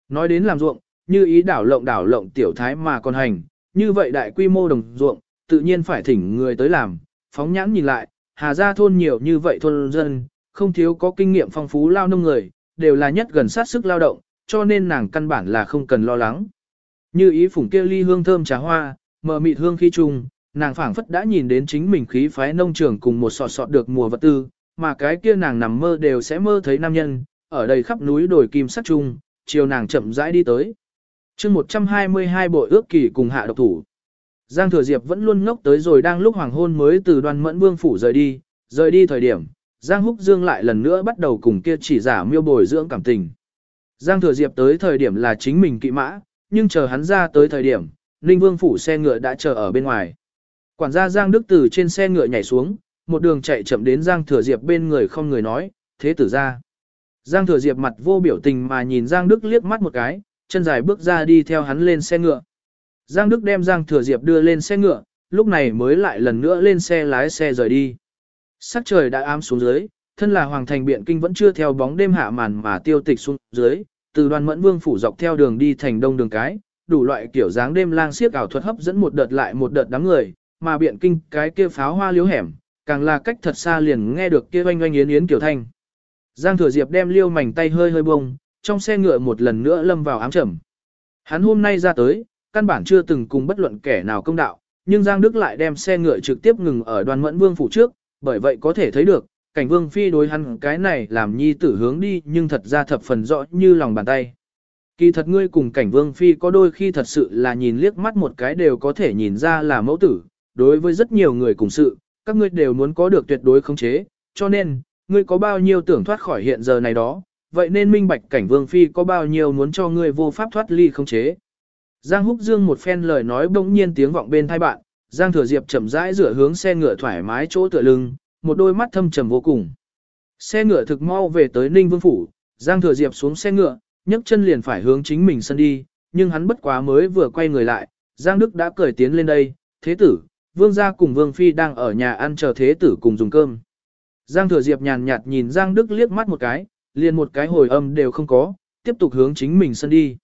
S1: Nói đến làm ruộng, như ý đảo lộng đảo lộng tiểu thái mà còn hành, như vậy đại quy mô đồng ruộng, tự nhiên phải thỉnh người tới làm, phóng nhãn nhìn lại, Hà Gia thôn nhiều như vậy thôn dân, không thiếu có kinh nghiệm phong phú lao nông người, đều là nhất gần sát sức lao động, cho nên nàng căn bản là không cần lo lắng. Như ý phủng kia ly hương thơm trà hoa, mờ mịt hương khí trùng, nàng phảng phất đã nhìn đến chính mình khí phái nông trường cùng một sọt sọt được mùa vật tư, mà cái kia nàng nằm mơ đều sẽ mơ thấy nam nhân, ở đây khắp núi đồi kim sắt trung, chiều nàng chậm rãi đi tới. chương 122 bộ ước kỳ cùng hạ độc thủ. Giang Thừa Diệp vẫn luôn ngốc tới rồi đang lúc hoàng hôn mới từ đoàn mẫn vương phủ rời đi, rời đi thời điểm, Giang Húc Dương lại lần nữa bắt đầu cùng kia chỉ giả miêu bồi dưỡng cảm tình. Giang Thừa Diệp tới thời điểm là chính mình kỵ mã, nhưng chờ hắn ra tới thời điểm, Ninh Vương phủ xe ngựa đã chờ ở bên ngoài. Quản gia Giang Đức từ trên xe ngựa nhảy xuống, một đường chạy chậm đến Giang Thừa Diệp bên người không người nói, thế tử ra. Giang Thừa Diệp mặt vô biểu tình mà nhìn Giang Đức liếc mắt một cái, chân dài bước ra đi theo hắn lên xe ngựa. Giang Đức đem Giang Thừa Diệp đưa lên xe ngựa, lúc này mới lại lần nữa lên xe lái xe rời đi. Sắc trời đã ám xuống dưới, thân là Hoàng Thành Biện Kinh vẫn chưa theo bóng đêm hạ màn mà tiêu tịch xuống dưới, từ đoàn mẫn vương phủ dọc theo đường đi thành đông đường cái, đủ loại kiểu dáng đêm lang xiếc ảo thuật hấp dẫn một đợt lại một đợt đám người, mà Biện Kinh cái kia pháo hoa liếu hẻm, càng là cách thật xa liền nghe được kia oanh oanh yến yến kiểu thanh. Giang Thừa Diệp đem liêu mảnh tay hơi hơi bông, trong xe ngựa một lần nữa lâm vào ám trầm. Hắn hôm nay ra tới, căn bản chưa từng cùng bất luận kẻ nào công đạo, nhưng Giang Đức lại đem xe ngựa trực tiếp ngừng ở đoàn mẫn vương phủ trước, bởi vậy có thể thấy được, cảnh vương phi đối hắn cái này làm nhi tử hướng đi nhưng thật ra thập phần rõ như lòng bàn tay. Kỳ thật ngươi cùng cảnh vương phi có đôi khi thật sự là nhìn liếc mắt một cái đều có thể nhìn ra là mẫu tử, đối với rất nhiều người cùng sự, các ngươi đều muốn có được tuyệt đối khống chế, cho nên, ngươi có bao nhiêu tưởng thoát khỏi hiện giờ này đó, vậy nên minh bạch cảnh vương phi có bao nhiêu muốn cho ngươi vô pháp thoát ly khống chế. Giang Húc Dương một phen lời nói bỗng nhiên tiếng vọng bên thai bạn, Giang Thừa Diệp chậm rãi rửa hướng xe ngựa thoải mái chỗ tựa lưng, một đôi mắt thâm trầm vô cùng. Xe ngựa thực mau về tới Ninh Vương phủ, Giang Thừa Diệp xuống xe ngựa, nhấc chân liền phải hướng chính mình sân đi, nhưng hắn bất quá mới vừa quay người lại, Giang Đức đã cởi tiến lên đây, "Thế tử, Vương gia cùng Vương phi đang ở nhà ăn chờ thế tử cùng dùng cơm." Giang Thừa Diệp nhàn nhạt nhìn Giang Đức liếc mắt một cái, liền một cái hồi âm đều không có, tiếp tục hướng chính mình sân đi.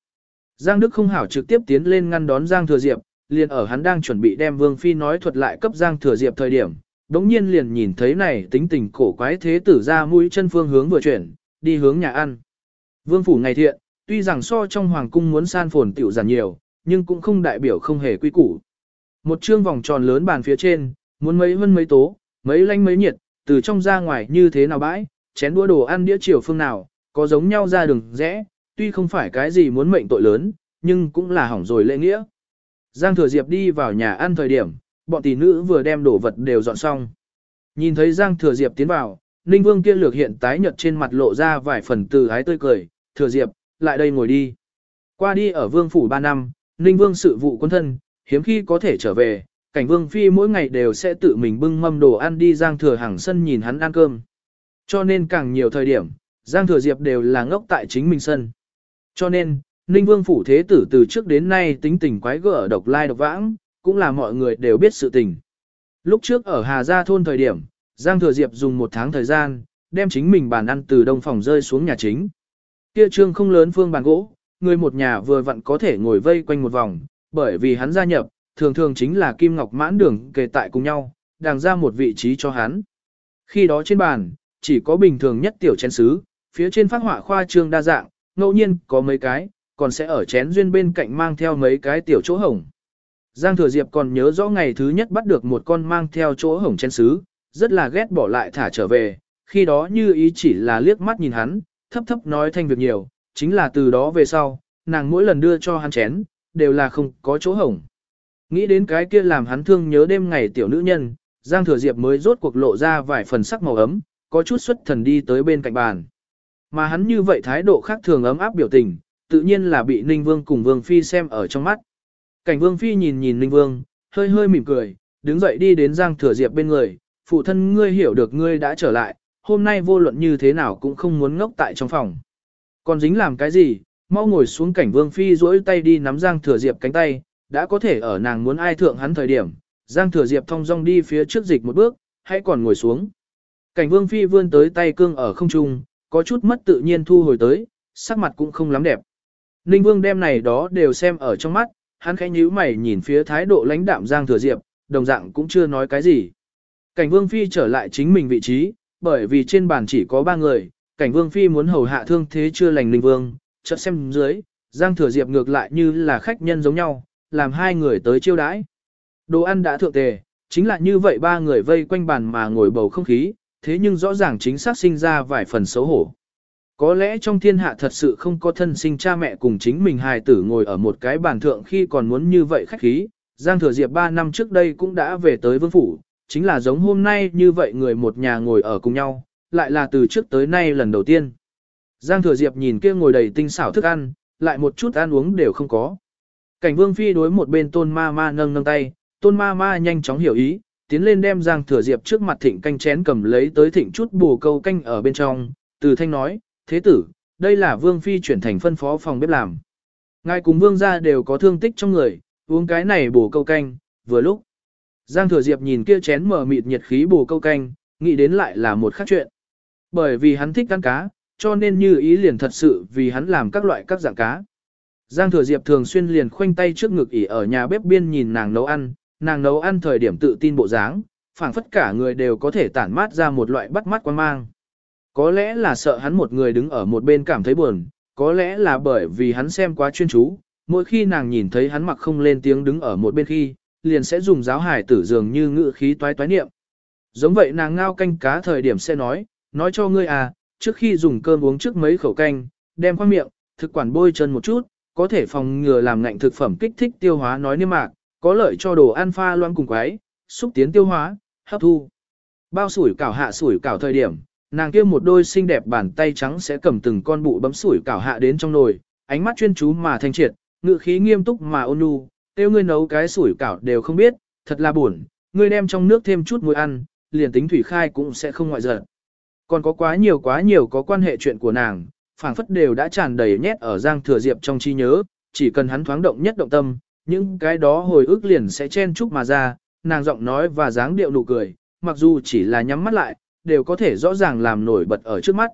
S1: Giang Đức không hảo trực tiếp tiến lên ngăn đón Giang Thừa Diệp, liền ở hắn đang chuẩn bị đem Vương Phi nói thuật lại cấp Giang Thừa Diệp thời điểm, đống nhiên liền nhìn thấy này tính tình cổ quái thế tử ra mũi chân phương hướng vừa chuyển, đi hướng nhà ăn. Vương Phủ ngày thiện, tuy rằng so trong Hoàng cung muốn san phồn tiểu giản nhiều, nhưng cũng không đại biểu không hề quy củ. Một chương vòng tròn lớn bàn phía trên, muốn mấy vân mấy tố, mấy lanh mấy nhiệt, từ trong ra ngoài như thế nào bãi, chén đũa đồ ăn đĩa chiều phương nào, có giống nhau ra đường rẽ, tuy không phải cái gì muốn mệnh tội lớn, nhưng cũng là hỏng rồi lễ nghĩa. Giang Thừa Diệp đi vào nhà ăn thời điểm, bọn tỷ nữ vừa đem đồ vật đều dọn xong. Nhìn thấy Giang Thừa Diệp tiến vào, Ninh Vương kia lược hiện tái nhợt trên mặt lộ ra vài phần từ ái tươi cười, Thừa Diệp, lại đây ngồi đi. Qua đi ở Vương Phủ 3 năm, Ninh Vương sự vụ quân thân, hiếm khi có thể trở về, cảnh Vương Phi mỗi ngày đều sẽ tự mình bưng mâm đồ ăn đi Giang Thừa hàng sân nhìn hắn ăn cơm. Cho nên càng nhiều thời điểm, Giang Thừa Diệp đều là ngốc tại chính mình sân. Cho nên, Ninh Vương Phủ Thế Tử từ trước đến nay tính tình quái gở độc lai độc vãng, cũng là mọi người đều biết sự tình. Lúc trước ở Hà Gia Thôn thời điểm, Giang Thừa Diệp dùng một tháng thời gian, đem chính mình bàn ăn từ đông phòng rơi xuống nhà chính. Kia trương không lớn phương bàn gỗ, người một nhà vừa vặn có thể ngồi vây quanh một vòng, bởi vì hắn gia nhập, thường thường chính là Kim Ngọc mãn đường kề tại cùng nhau, đàng ra một vị trí cho hắn. Khi đó trên bàn, chỉ có bình thường nhất tiểu chén sứ, phía trên phát họa khoa trương đa dạng, ngẫu nhiên có mấy cái, còn sẽ ở chén duyên bên cạnh mang theo mấy cái tiểu chỗ hổng. Giang Thừa Diệp còn nhớ rõ ngày thứ nhất bắt được một con mang theo chỗ hổng chén sứ, rất là ghét bỏ lại thả trở về, khi đó như ý chỉ là liếc mắt nhìn hắn, thấp thấp nói thanh việc nhiều, chính là từ đó về sau, nàng mỗi lần đưa cho hắn chén, đều là không có chỗ hổng. Nghĩ đến cái kia làm hắn thương nhớ đêm ngày tiểu nữ nhân, Giang Thừa Diệp mới rốt cuộc lộ ra vài phần sắc màu ấm, có chút xuất thần đi tới bên cạnh bàn. Mà hắn như vậy thái độ khác thường ấm áp biểu tình, tự nhiên là bị Ninh Vương cùng Vương Phi xem ở trong mắt. Cảnh Vương Phi nhìn nhìn Ninh Vương, hơi hơi mỉm cười, đứng dậy đi đến Giang Thừa Diệp bên người, phụ thân ngươi hiểu được ngươi đã trở lại, hôm nay vô luận như thế nào cũng không muốn ngốc tại trong phòng. Còn dính làm cái gì, mau ngồi xuống cảnh Vương Phi duỗi tay đi nắm Giang Thừa Diệp cánh tay, đã có thể ở nàng muốn ai thượng hắn thời điểm, Giang Thừa Diệp thong dong đi phía trước dịch một bước, hãy còn ngồi xuống. Cảnh Vương Phi vươn tới tay cương ở không trung, có chút mất tự nhiên thu hồi tới, sắc mặt cũng không lắm đẹp. Ninh Vương đem này đó đều xem ở trong mắt, hắn khẽ nhíu mày nhìn phía thái độ lãnh đạm Giang Thừa Diệp, đồng dạng cũng chưa nói cái gì. Cảnh Vương Phi trở lại chính mình vị trí, bởi vì trên bàn chỉ có ba người, Cảnh Vương Phi muốn hầu hạ thương thế chưa lành Ninh Vương, chợt xem dưới, Giang Thừa Diệp ngược lại như là khách nhân giống nhau, làm hai người tới chiêu đãi. Đồ ăn đã thượng tề, chính là như vậy ba người vây quanh bàn mà ngồi bầu không khí, thế nhưng rõ ràng chính xác sinh ra vài phần xấu hổ. Có lẽ trong thiên hạ thật sự không có thân sinh cha mẹ cùng chính mình hài tử ngồi ở một cái bàn thượng khi còn muốn như vậy khách khí. Giang Thừa Diệp 3 năm trước đây cũng đã về tới vương phủ, chính là giống hôm nay như vậy người một nhà ngồi ở cùng nhau, lại là từ trước tới nay lần đầu tiên. Giang Thừa Diệp nhìn kia ngồi đầy tinh xảo thức ăn, lại một chút ăn uống đều không có. Cảnh Vương Phi đối một bên tôn ma ma nâng nâng tay, tôn ma ma nhanh chóng hiểu ý, tiến lên đem Giang Thừa Diệp trước mặt thịnh canh chén cầm lấy tới thịnh chút bù câu canh ở bên trong, từ thanh nói, thế tử, đây là Vương Phi chuyển thành phân phó phòng bếp làm. Ngài cùng Vương gia đều có thương tích trong người, uống cái này bù câu canh, vừa lúc. Giang Thừa Diệp nhìn kia chén mở mịt nhiệt khí bù câu canh, nghĩ đến lại là một khác chuyện. Bởi vì hắn thích ăn cá, cho nên như ý liền thật sự vì hắn làm các loại các dạng cá. Giang Thừa Diệp thường xuyên liền khoanh tay trước ngực ỉ ở nhà bếp biên nhìn nàng nấu ăn, nàng nấu ăn thời điểm tự tin bộ dáng, phảng phất cả người đều có thể tản mát ra một loại bắt mắt quan mang. Có lẽ là sợ hắn một người đứng ở một bên cảm thấy buồn, có lẽ là bởi vì hắn xem quá chuyên chú, mỗi khi nàng nhìn thấy hắn mặc không lên tiếng đứng ở một bên khi, liền sẽ dùng giáo hải tử dường như ngự khí toái toái niệm. Giống vậy nàng ngao canh cá thời điểm sẽ nói, nói cho ngươi à, trước khi dùng cơm uống trước mấy khẩu canh, đem qua miệng, thực quản bôi chân một chút, có thể phòng ngừa làm ngạnh thực phẩm kích thích tiêu hóa nói niêm mạc, có lợi cho đồ ăn pha loãng cùng quái, xúc tiến tiêu hóa, hấp thu. Bao sủi cảo hạ sủi cảo thời điểm, nàng kia một đôi xinh đẹp bàn tay trắng sẽ cầm từng con bụ bấm sủi cảo hạ đến trong nồi, ánh mắt chuyên chú mà thanh triệt, ngự khí nghiêm túc mà ôn nhu, tiêu ngươi nấu cái sủi cảo đều không biết, thật là buồn, ngươi đem trong nước thêm chút muối ăn, liền tính thủy khai cũng sẽ không ngoại giận. Còn có quá nhiều quá nhiều có quan hệ chuyện của nàng, phảng phất đều đã tràn đầy nhét ở Giang Thừa Diệp trong trí nhớ, chỉ cần hắn thoáng động nhất động tâm, những cái đó hồi ức liền sẽ chen chúc mà ra, nàng giọng nói và dáng điệu nụ cười, mặc dù chỉ là nhắm mắt lại, đều có thể rõ ràng làm nổi bật ở trước mắt.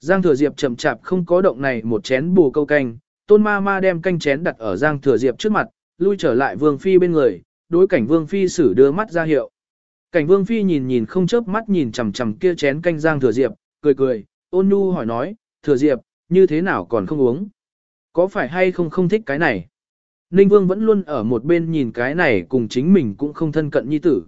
S1: Giang Thừa Diệp chậm chạp không có động này một chén bù câu canh, tôn ma ma đem canh chén đặt ở Giang Thừa Diệp trước mặt, lui trở lại Vương Phi bên người, đối cảnh Vương Phi xử đưa mắt ra hiệu. Cảnh Vương Phi nhìn nhìn không chớp mắt nhìn chằm chằm kia chén canh Giang Thừa Diệp, cười cười, ôn nhu hỏi nói, Thừa Diệp, như thế nào còn không uống? Có phải hay không không thích cái này? Ninh Vương vẫn luôn ở một bên nhìn cái này cùng chính mình cũng không thân cận nhi tử.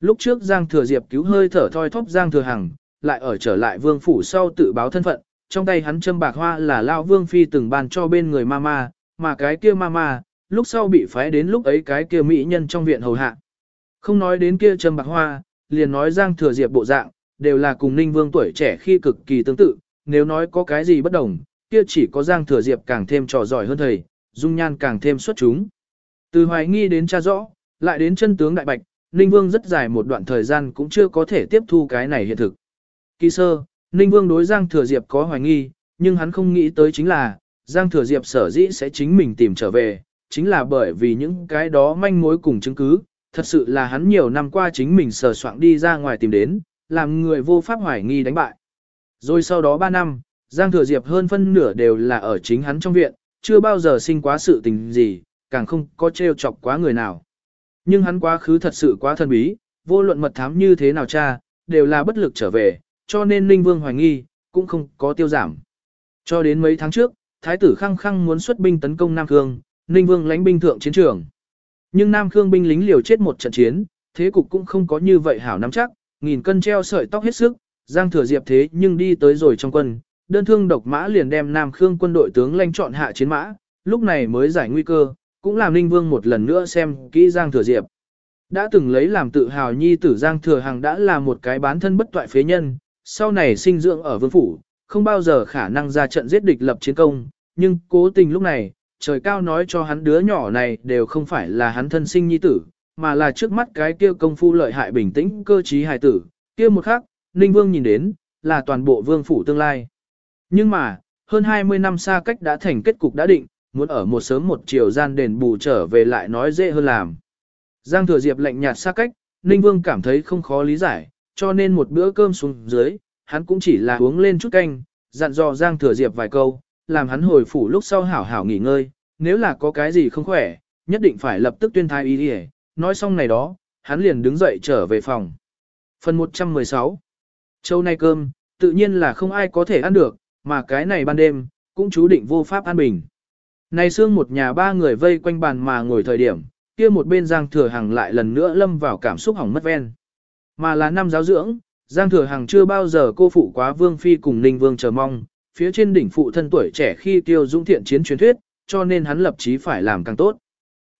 S1: Lúc trước Giang Thừa Diệp cứu hơi thở thoi thóp Giang Thừa Hằng, lại ở trở lại vương phủ sau tự báo thân phận, trong tay hắn châm bạc hoa là lao vương phi từng bàn cho bên người mama, mà cái kia mama, lúc sau bị phái đến lúc ấy cái kia mỹ nhân trong viện hầu hạ. Không nói đến kia châm bạc hoa, liền nói Giang Thừa Diệp bộ dạng, đều là cùng Ninh Vương tuổi trẻ khi cực kỳ tương tự, nếu nói có cái gì bất đồng, kia chỉ có Giang Thừa Diệp càng thêm trò giỏi hơn thầy, dung nhan càng thêm xuất chúng. Từ hoài nghi đến cha rõ, lại đến chân tướng đại bạch, Ninh Vương rất dài một đoạn thời gian cũng chưa có thể tiếp thu cái này hiện thực. Kỳ sơ, Ninh Vương đối Giang Thừa Diệp có hoài nghi, nhưng hắn không nghĩ tới chính là, Giang Thừa Diệp sở dĩ sẽ chính mình tìm trở về, chính là bởi vì những cái đó manh mối cùng chứng cứ, thật sự là hắn nhiều năm qua chính mình sở soạn đi ra ngoài tìm đến, làm người vô pháp hoài nghi đánh bại. Rồi sau đó 3 năm, Giang Thừa Diệp hơn phân nửa đều là ở chính hắn trong viện, chưa bao giờ sinh quá sự tình gì, càng không có trêu chọc quá người nào. Nhưng hắn quá khứ thật sự quá thân bí, vô luận mật thám như thế nào cha, đều là bất lực trở về, cho nên Ninh Vương hoài nghi, cũng không có tiêu giảm. Cho đến mấy tháng trước, Thái tử Khăng Khăng muốn xuất binh tấn công Nam Khương, Ninh Vương lãnh binh thượng chiến trường. Nhưng Nam Khương binh lính liều chết một trận chiến, thế cục cũng không có như vậy hảo nắm chắc, nghìn cân treo sợi tóc hết sức, Giang Thừa Diệp thế nhưng đi tới rồi trong quân, đơn thương độc mã liền đem Nam Khương quân đội tướng lãnh chọn hạ chiến mã, lúc này mới giải nguy cơ, cũng làm Ninh Vương một lần nữa xem kỹ Giang Thừa Diệp. Đã từng lấy làm tự hào nhi tử Giang Thừa Hằng đã là một cái bán thân bất toại phế nhân, sau này sinh dưỡng ở vương phủ, không bao giờ khả năng ra trận giết địch lập chiến công, nhưng cố tình lúc này, trời cao nói cho hắn đứa nhỏ này đều không phải là hắn thân sinh nhi tử, mà là trước mắt cái kia công phu lợi hại bình tĩnh cơ trí hài tử, kia một khắc, Ninh Vương nhìn đến, là toàn bộ vương phủ tương lai. Nhưng mà, hơn 20 năm xa cách đã thành kết cục đã định, muốn ở một sớm một chiều gian đền bù trở về lại nói dễ hơn làm. Giang Thừa Diệp lạnh nhạt xa cách, Ninh Vương cảm thấy không khó lý giải, cho nên một bữa cơm xuống dưới, hắn cũng chỉ là uống lên chút canh, dặn dò Giang Thừa Diệp vài câu, làm hắn hồi phủ lúc sau hảo hảo nghỉ ngơi, nếu là có cái gì không khỏe, nhất định phải lập tức tuyên thai ý đi nói xong này đó, hắn liền đứng dậy trở về phòng. Phần 116 Châu nay cơm, tự nhiên là không ai có thể ăn được, mà cái này ban đêm, cũng chú định vô pháp an bình. Này xương một nhà ba người vây quanh bàn mà ngồi thời điểm, kia một bên Giang Thừa Hằng lại lần nữa lâm vào cảm xúc hỏng mất ven. Mà là năm giáo dưỡng, Giang Thừa Hằng chưa bao giờ cô phụ quá Vương Phi cùng Ninh Vương chờ mong, phía trên đỉnh phụ thân tuổi trẻ khi tiêu dũng thiện chiến truyền thuyết, cho nên hắn lập chí phải làm càng tốt.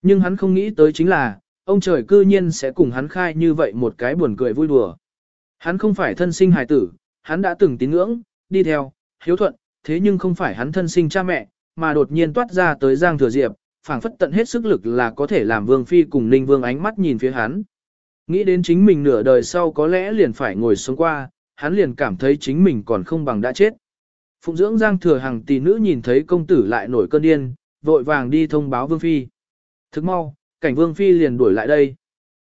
S1: Nhưng hắn không nghĩ tới chính là, ông trời cư nhiên sẽ cùng hắn khai như vậy một cái buồn cười vui đùa. Hắn không phải thân sinh hài tử, hắn đã từng tín ngưỡng, đi theo, hiếu thuận, thế nhưng không phải hắn thân sinh cha mẹ, mà đột nhiên toát ra tới Giang Thừa Diệp, phảng phất tận hết sức lực là có thể làm Vương Phi cùng Ninh Vương ánh mắt nhìn phía hắn. Nghĩ đến chính mình nửa đời sau có lẽ liền phải ngồi xuống qua, hắn liền cảm thấy chính mình còn không bằng đã chết. Phụng dưỡng Giang Thừa Hằng tỷ nữ nhìn thấy công tử lại nổi cơn điên, vội vàng đi thông báo Vương Phi. Thức mau, cảnh Vương Phi liền đuổi lại đây.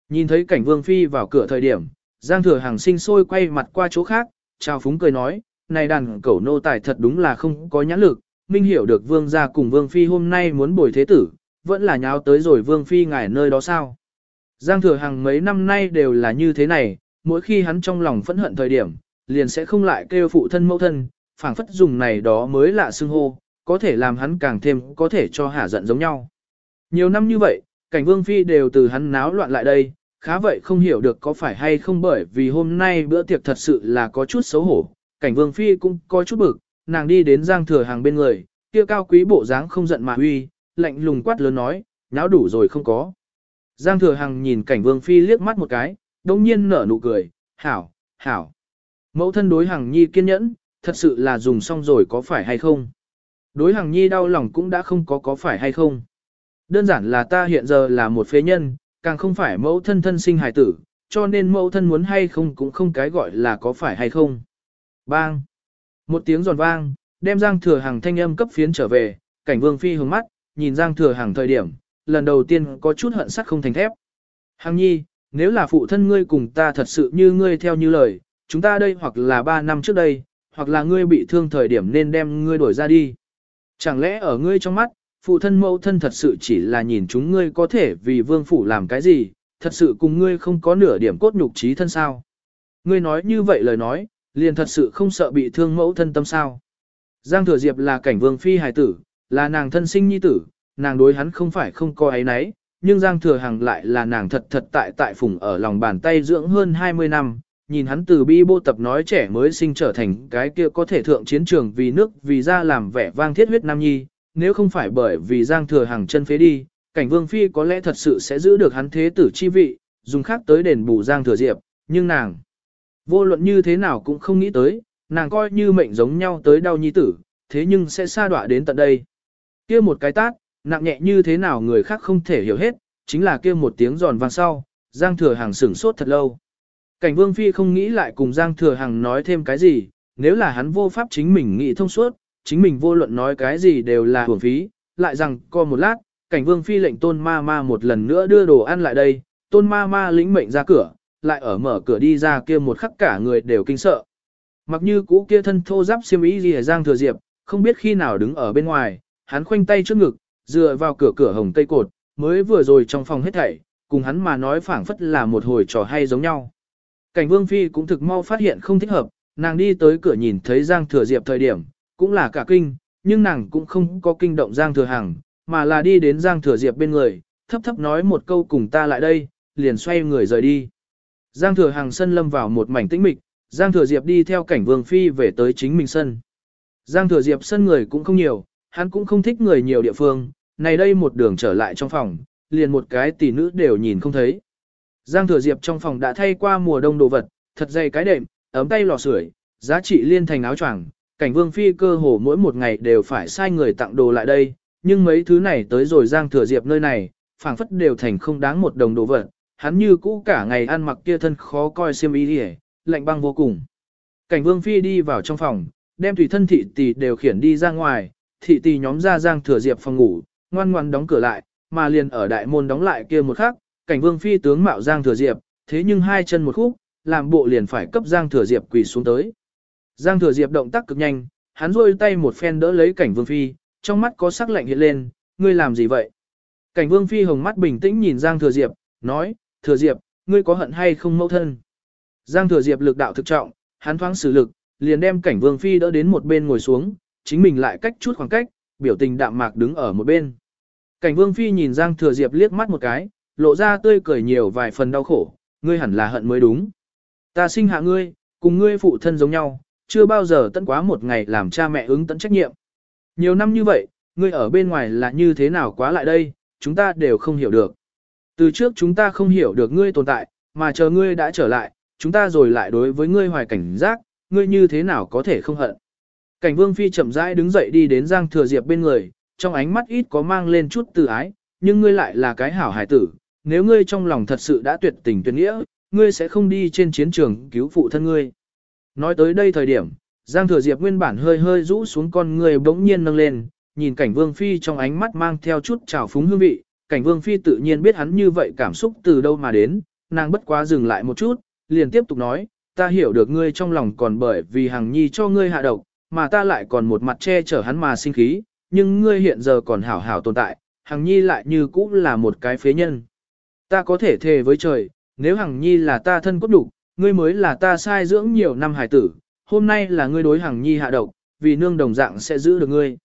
S1: Nhìn thấy cảnh Vương Phi vào cửa thời điểm, Giang Thừa Hằng sinh sôi quay mặt qua chỗ khác, chào phúng cười nói, này đàn cẩu nô tài thật đúng là không có nhãn lực, minh hiểu được Vương gia cùng Vương Phi hôm nay muốn bồi thế tử, vẫn là nháo tới rồi Vương Phi ngài nơi đó sao. Giang Thừa Hằng mấy năm nay đều là như thế này, mỗi khi hắn trong lòng phẫn hận thời điểm, liền sẽ không lại kêu phụ thân mẫu thân, phảng phất dùng này đó mới lạ xưng hô, có thể làm hắn càng thêm có thể cho hả giận giống nhau. Nhiều năm như vậy, cảnh Vương Phi đều từ hắn náo loạn lại đây, khá vậy không hiểu được có phải hay không bởi vì hôm nay bữa tiệc thật sự là có chút xấu hổ, cảnh Vương Phi cũng có chút bực, nàng đi đến Giang Thừa Hằng bên người, kia cao quý bộ dáng không giận mà uy, lạnh lùng quát lớn nói, náo đủ rồi không có. Giang Thừa Hằng nhìn cảnh Vương Phi liếc mắt một cái, đồng nhiên nở nụ cười, hảo, hảo. Mẫu thân đối Hằng Nhi kiên nhẫn, thật sự là dùng xong rồi có phải hay không? Đối Hằng Nhi đau lòng cũng đã không có có phải hay không? Đơn giản là ta hiện giờ là một phế nhân, càng không phải mẫu thân thân sinh hài tử, cho nên mẫu thân muốn hay không cũng không cái gọi là có phải hay không. Bang! Một tiếng giòn vang, đem Giang Thừa Hằng thanh âm cấp phiến trở về, cảnh Vương Phi hướng mắt, nhìn Giang Thừa Hằng thời điểm, lần đầu tiên có chút hận sắt không thành thép. Hằng nhi, nếu là phụ thân ngươi cùng ta thật sự như ngươi theo như lời, chúng ta đây hoặc là ba năm trước đây, hoặc là ngươi bị thương thời điểm nên đem ngươi đổi ra đi. Chẳng lẽ ở ngươi trong mắt, phụ thân mẫu thân thật sự chỉ là nhìn chúng ngươi có thể vì vương phủ làm cái gì, thật sự cùng ngươi không có nửa điểm cốt nhục trí thân sao. Ngươi nói như vậy lời nói, liền thật sự không sợ bị thương mẫu thân tâm sao. Giang Thừa Diệp là cảnh vương phi hài tử, là nàng thân sinh nhi tử, nàng đối hắn không phải không có ấy nấy, nhưng Giang Thừa Hằng lại là nàng thật thật tại tại phùng ở lòng bàn tay dưỡng hơn 20 năm, nhìn hắn từ bi bô tập nói trẻ mới sinh trở thành cái kia có thể thượng chiến trường vì nước vì ra làm vẻ vang thiết huyết nam nhi, nếu không phải bởi vì Giang Thừa Hằng chân phế đi, cảnh Vương Phi có lẽ thật sự sẽ giữ được hắn thế tử chi vị, dùng khác tới đền bù Giang Thừa Diệp, nhưng nàng, vô luận như thế nào cũng không nghĩ tới, nàng coi như mệnh giống nhau tới đau nhi tử, thế nhưng sẽ xa đọa đến tận đây. kia một cái tát, nặng nhẹ như thế nào người khác không thể hiểu hết, chính là kia một tiếng giòn vang sau, Giang Thừa Hằng sửng sốt thật lâu. Cảnh Vương Phi không nghĩ lại cùng Giang Thừa Hằng nói thêm cái gì, nếu là hắn vô pháp chính mình nghĩ thông suốt, chính mình vô luận nói cái gì đều là hưởng phí, lại rằng, co một lát, Cảnh Vương Phi lệnh tôn ma ma một lần nữa đưa đồ ăn lại đây, tôn ma ma lĩnh mệnh ra cửa, lại ở mở cửa đi ra kia một khắc cả người đều kinh sợ. Mặc như cũ kia thân thô giáp xiêm ý gì Giang Thừa Diệp, không biết khi nào đứng ở bên ngoài, hắn khoanh tay trước ngực, dựa vào cửa cửa hồng tây cột, mới vừa rồi trong phòng hết thảy, cùng hắn mà nói phảng phất là một hồi trò hay giống nhau. Cảnh Vương Phi cũng thực mau phát hiện không thích hợp, nàng đi tới cửa nhìn thấy Giang Thừa Diệp thời điểm, cũng là cả kinh, nhưng nàng cũng không có kinh động Giang Thừa Hằng, mà là đi đến Giang Thừa Diệp bên người, thấp thấp nói một câu cùng ta lại đây, liền xoay người rời đi. Giang Thừa Hàng sân lâm vào một mảnh tĩnh mịch, Giang Thừa Diệp đi theo cảnh Vương Phi về tới chính mình sân. Giang Thừa Diệp sân người cũng không nhiều, hắn cũng không thích người nhiều địa phương, này đây một đường trở lại trong phòng, liền một cái tỷ nữ đều nhìn không thấy. Giang Thừa Diệp trong phòng đã thay qua mùa đông đồ vật, thật dày cái đệm, ấm tay lò sưởi, giá trị liên thành áo choàng, cảnh Vương Phi cơ hồ mỗi một ngày đều phải sai người tặng đồ lại đây, nhưng mấy thứ này tới rồi Giang Thừa Diệp nơi này, phảng phất đều thành không đáng một đồng đồ vật, hắn như cũ cả ngày ăn mặc kia thân khó coi xiêm y hề, lạnh băng vô cùng. Cảnh Vương Phi đi vào trong phòng, đem tùy thân thị tỷ đều khiển đi ra ngoài, thị tỷ nhóm ra Giang Thừa Diệp phòng ngủ, ngoan ngoan đóng cửa lại, mà liền ở đại môn đóng lại kia một khắc, cảnh Vương Phi tướng mạo Giang Thừa Diệp, thế nhưng hai chân một khúc, làm bộ liền phải cấp Giang Thừa Diệp quỳ xuống tới. Giang Thừa Diệp động tác cực nhanh, hắn rôi tay một phen đỡ lấy cảnh Vương Phi, trong mắt có sắc lạnh hiện lên, ngươi làm gì vậy? Cảnh Vương Phi hồng mắt bình tĩnh nhìn Giang Thừa Diệp, nói, Thừa Diệp, ngươi có hận hay không mẫu thân? Giang Thừa Diệp lực đạo thực trọng, hắn thoáng sử lực, liền đem cảnh Vương Phi đỡ đến một bên ngồi xuống, chính mình lại cách chút khoảng cách, biểu tình đạm mạc đứng ở một bên. Cảnh Vương Phi nhìn Giang Thừa Diệp liếc mắt một cái, lộ ra tươi cười nhiều vài phần đau khổ, ngươi hẳn là hận mới đúng. Ta sinh hạ ngươi, cùng ngươi phụ thân giống nhau, chưa bao giờ tận quá một ngày làm cha mẹ ứng tận trách nhiệm. Nhiều năm như vậy, ngươi ở bên ngoài là như thế nào quá lại đây, chúng ta đều không hiểu được. Từ trước chúng ta không hiểu được ngươi tồn tại, mà chờ ngươi đã trở lại, chúng ta rồi lại đối với ngươi hoài cảnh giác, ngươi như thế nào có thể không hận. Cảnh vương phi chậm rãi đứng dậy đi đến Giang Thừa Diệp bên người, trong ánh mắt ít có mang lên chút từ ái, nhưng ngươi lại là cái hảo hải tử, nếu ngươi trong lòng thật sự đã tuyệt tình tuyệt nghĩa, ngươi sẽ không đi trên chiến trường cứu phụ thân ngươi. Nói tới đây thời điểm, Giang Thừa Diệp nguyên bản hơi hơi rũ xuống con người bỗng nhiên nâng lên, nhìn cảnh Vương Phi trong ánh mắt mang theo chút trào phúng hương vị, cảnh Vương Phi tự nhiên biết hắn như vậy cảm xúc từ đâu mà đến, nàng bất quá dừng lại một chút, liền tiếp tục nói, ta hiểu được ngươi trong lòng còn bởi vì Hằng Nhi cho ngươi hạ độc, mà ta lại còn một mặt che chở hắn mà sinh khí, nhưng ngươi hiện giờ còn hảo hảo tồn tại, Hằng Nhi lại như cũ là một cái phế nhân. Ta có thể thề với trời, nếu Hằng Nhi là ta thân cốt đủ, ngươi mới là ta sai dưỡng nhiều năm hải tử, hôm nay là ngươi đối Hằng Nhi hạ độc, vì nương đồng dạng sẽ giữ được ngươi.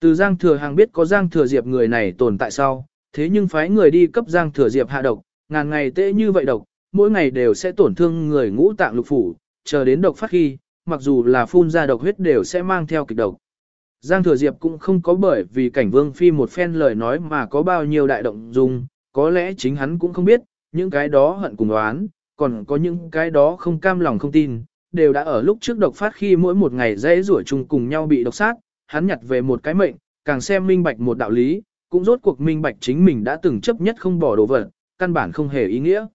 S1: Từ Giang Thừa Hàng biết có Giang Thừa Diệp người này tồn tại sau, thế nhưng phái người đi cấp Giang Thừa Diệp hạ độc, ngàn ngày tệ như vậy độc, mỗi ngày đều sẽ tổn thương người ngũ tạng lục phủ, chờ đến độc phát khi, mặc dù là phun ra độc huyết đều sẽ mang theo kịch độc. Giang Thừa Diệp cũng không có bởi vì cảnh vương phi một phen lời nói mà có bao nhiêu đại động dung, có lẽ chính hắn cũng không biết, những cái đó hận cùng đoán, còn có những cái đó không cam lòng không tin, đều đã ở lúc trước độc phát khi mỗi một ngày dễ rủa chung cùng nhau bị độc sát, hắn nhặt về một cái mệnh, càng xem minh bạch một đạo lý, cũng rốt cuộc minh bạch chính mình đã từng chấp nhất không bỏ đồ vật, căn bản không hề ý nghĩa.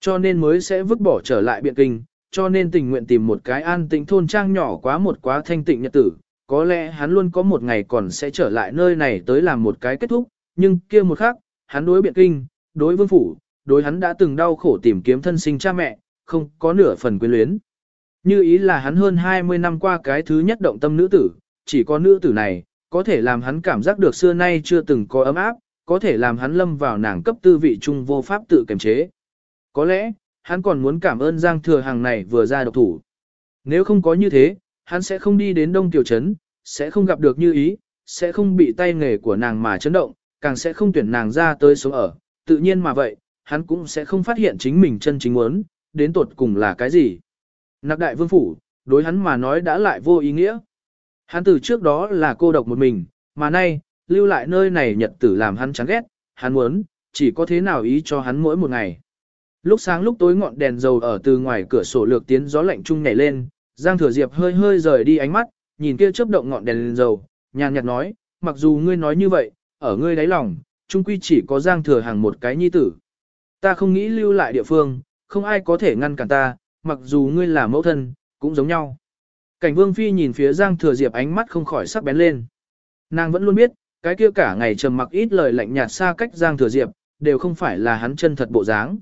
S1: Cho nên mới sẽ vứt bỏ trở lại biện kinh, cho nên tình nguyện tìm một cái an tĩnh thôn trang nhỏ quá một quá thanh tịnh nhật tử, có lẽ hắn luôn có một ngày còn sẽ trở lại nơi này tới làm một cái kết thúc, nhưng kia một khác, hắn đối biện kinh, đối vương phủ, đối hắn đã từng đau khổ tìm kiếm thân sinh cha mẹ, không có nửa phần quyến luyến. Như ý là hắn hơn 20 năm qua cái thứ nhất động tâm nữ tử, chỉ có nữ tử này, có thể làm hắn cảm giác được xưa nay chưa từng có ấm áp, có thể làm hắn lâm vào nàng cấp tư vị trung vô pháp tự kiềm chế. Có lẽ, hắn còn muốn cảm ơn Giang Thừa Hàng này vừa ra độc thủ. Nếu không có như thế, hắn sẽ không đi đến Đông Tiểu Trấn, sẽ không gặp được như ý, sẽ không bị tay nghề của nàng mà chấn động, càng sẽ không tuyển nàng ra tới sống ở, tự nhiên mà vậy, hắn cũng sẽ không phát hiện chính mình chân chính muốn, đến tột cùng là cái gì. Nặc đại vương phủ, đối hắn mà nói đã lại vô ý nghĩa. Hắn từ trước đó là cô độc một mình, mà nay, lưu lại nơi này nhật tử làm hắn chán ghét, hắn muốn, chỉ có thế nào ý cho hắn mỗi một ngày. Lúc sáng lúc tối ngọn đèn dầu ở từ ngoài cửa sổ lược tiến gió lạnh trung nhảy lên, Giang Thừa Diệp hơi hơi rời đi ánh mắt, nhìn kia chớp động ngọn đèn dầu, nhàn nhạt nói, mặc dù ngươi nói như vậy, ở ngươi đáy lòng, chung quy chỉ có Giang Thừa Hàng một cái nhi tử. Ta không nghĩ lưu lại địa phương, không ai có thể ngăn cản ta, mặc dù ngươi là mẫu thân, cũng giống nhau. Cảnh Vương Phi nhìn phía Giang Thừa Diệp ánh mắt không khỏi sắc bén lên. Nàng vẫn luôn biết, cái kia cả ngày trầm mặc ít lời lạnh nhạt xa cách Giang Thừa Diệp, đều không phải là hắn chân thật bộ dáng.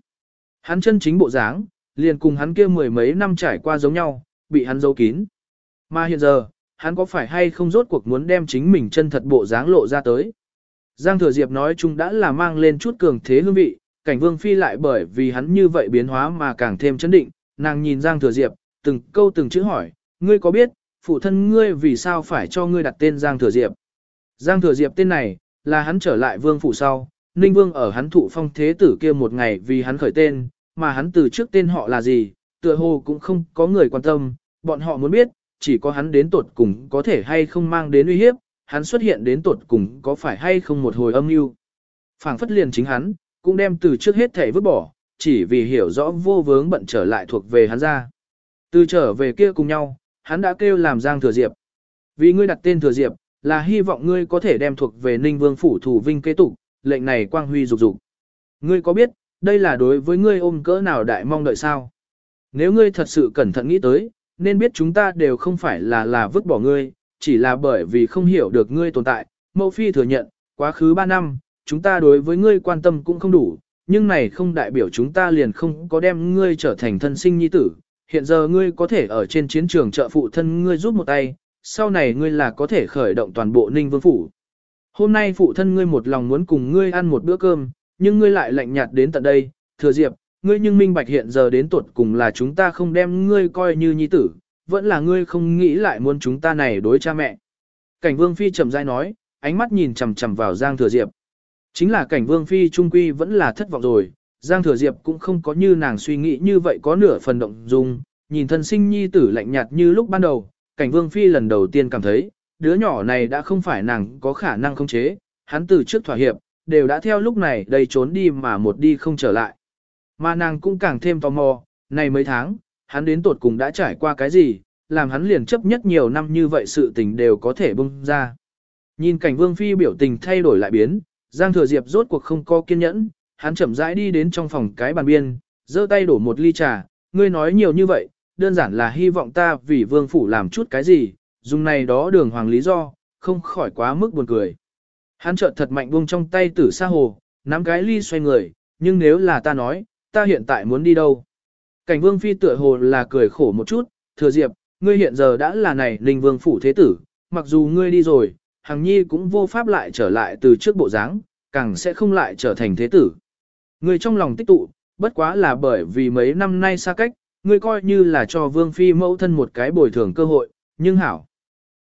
S1: Hắn chân chính bộ dáng, liền cùng hắn kia mười mấy năm trải qua giống nhau, bị hắn giấu kín. Mà hiện giờ, hắn có phải hay không rốt cuộc muốn đem chính mình chân thật bộ dáng lộ ra tới. Giang Thừa Diệp nói chung đã là mang lên chút cường thế hương vị, cảnh vương phi lại bởi vì hắn như vậy biến hóa mà càng thêm chấn định, nàng nhìn Giang Thừa Diệp, từng câu từng chữ hỏi, ngươi có biết, phụ thân ngươi vì sao phải cho ngươi đặt tên Giang Thừa Diệp? Giang Thừa Diệp tên này, là hắn trở lại vương phủ sau, Ninh Vương ở hắn thụ phong thế tử kia một ngày vì hắn khởi tên, mà hắn từ trước tên họ là gì, tựa hồ cũng không có người quan tâm, bọn họ muốn biết, chỉ có hắn đến tuột cùng có thể hay không mang đến uy hiếp, hắn xuất hiện đến tuột cùng có phải hay không một hồi âm mưu. Phảng phất liền chính hắn, cũng đem từ trước hết thể vứt bỏ, chỉ vì hiểu rõ vô vướng bận trở lại thuộc về hắn ra. Từ trở về kia cùng nhau, hắn đã kêu làm Giang Thừa Diệp. Vì ngươi đặt tên Thừa Diệp, là hy vọng ngươi có thể đem thuộc về Ninh Vương phủ thủ vinh kế tục, lệnh này quang huy dục dục. Ngươi có biết, đây là đối với ngươi ôm cỡ nào đại mong đợi sao? Nếu ngươi thật sự cẩn thận nghĩ tới, nên biết chúng ta đều không phải là là vứt bỏ ngươi, chỉ là bởi vì không hiểu được ngươi tồn tại. Mẫu phi thừa nhận, quá khứ 3 năm, chúng ta đối với ngươi quan tâm cũng không đủ, nhưng này không đại biểu chúng ta liền không có đem ngươi trở thành thân sinh nhi tử. Hiện giờ ngươi có thể ở trên chiến trường trợ phụ thân ngươi giúp một tay, sau này ngươi là có thể khởi động toàn bộ ninh vương phủ. Hôm nay phụ thân ngươi một lòng muốn cùng ngươi ăn một bữa cơm, nhưng ngươi lại lạnh nhạt đến tận đây, thừa diệp, ngươi nhưng minh bạch hiện giờ đến tuột cùng là chúng ta không đem ngươi coi như nhi tử, vẫn là ngươi không nghĩ lại muốn chúng ta này đối cha mẹ. Cảnh vương phi chậm rãi nói, ánh mắt nhìn chầm chầm vào Giang Thừa Diệp. Chính là cảnh vương phi trung quy vẫn là thất vọng rồi, Giang Thừa Diệp cũng không có như nàng suy nghĩ như vậy có nửa phần động dung, nhìn thân sinh nhi tử lạnh nhạt như lúc ban đầu, cảnh vương phi lần đầu tiên cảm thấy, đứa nhỏ này đã không phải nàng có khả năng khống chế, hắn từ trước thỏa hiệp, đều đã theo lúc này đầy trốn đi mà một đi không trở lại. Mà nàng cũng càng thêm tò mò, này mấy tháng, hắn đến tột cùng đã trải qua cái gì, làm hắn liền chấp nhất nhiều năm như vậy sự tình đều có thể bung ra. Nhìn cảnh vương phi biểu tình thay đổi lại biến, Giang Thừa Diệp rốt cuộc không có kiên nhẫn, hắn chậm rãi đi đến trong phòng cái bàn biên, giơ tay đổ một ly trà, ngươi nói nhiều như vậy, đơn giản là hy vọng ta vì vương phủ làm chút cái gì, dùng này đó đường hoàng lý do, không khỏi quá mức buồn cười. Hắn chợt thật mạnh buông trong tay tử sa hồ, nắm cái ly xoay người, nhưng nếu là ta nói, ta hiện tại muốn đi đâu? Cảnh vương phi tựa hồ là cười khổ một chút, thừa diệp, ngươi hiện giờ đã là này linh vương phủ thế tử, mặc dù ngươi đi rồi, hằng nhi cũng vô pháp lại trở lại từ trước bộ dáng, càng sẽ không lại trở thành thế tử. Người trong lòng tích tụ, bất quá là bởi vì mấy năm nay xa cách, ngươi coi như là cho vương phi mẫu thân một cái bồi thường cơ hội, nhưng hảo.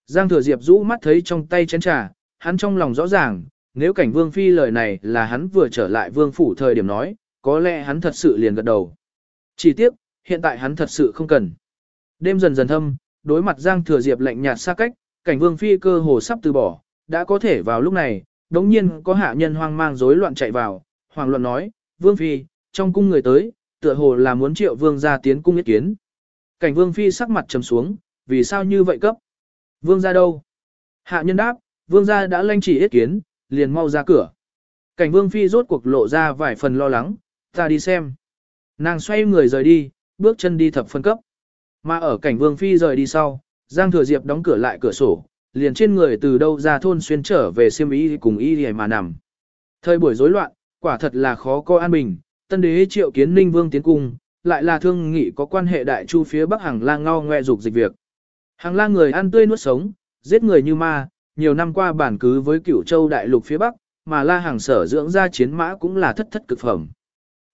S1: Giang thừa diệp rũ mắt thấy trong tay chén trà, hắn trong lòng rõ ràng, nếu cảnh vương phi lời này là hắn vừa trở lại vương phủ thời điểm nói, có lẽ hắn thật sự liền gật đầu. Chỉ tiếp, hiện tại hắn thật sự không cần. Đêm dần dần thâm, đối mặt Giang Thừa Diệp lạnh nhạt xa cách, cảnh vương phi cơ hồ sắp từ bỏ, đã có thể vào lúc này, đống nhiên có hạ nhân hoang mang rối loạn chạy vào, hoàng luận nói, vương phi, trong cung người tới, tựa hồ là muốn triệu vương ra tiến cung ý kiến. Cảnh vương phi sắc mặt trầm xuống, vì sao như vậy cấp? Vương ra đâu? Hạ nhân đáp, vương gia đã lanh chỉ ý kiến, liền mau ra cửa. Cảnh vương phi rốt cuộc lộ ra vài phần lo lắng, ta đi xem. Nàng xoay người rời đi, bước chân đi thập phân cấp. Mà ở cảnh vương phi rời đi sau, Giang Thừa Diệp đóng cửa lại cửa sổ, liền trên người từ đâu ra thôn xuyên trở về siêm ý cùng y để mà nằm. Thời buổi rối loạn, quả thật là khó coi an bình, tân đế triệu kiến ninh vương tiến cung, lại là thương nghị có quan hệ đại chu phía bắc hàng lang ngao ngoe dục dịch việc. Hàng lang người ăn tươi nuốt sống, giết người như ma, nhiều năm qua bản cứ với cửu châu đại lục phía bắc, mà la hàng sở dưỡng ra chiến mã cũng là thất thất cực phẩm.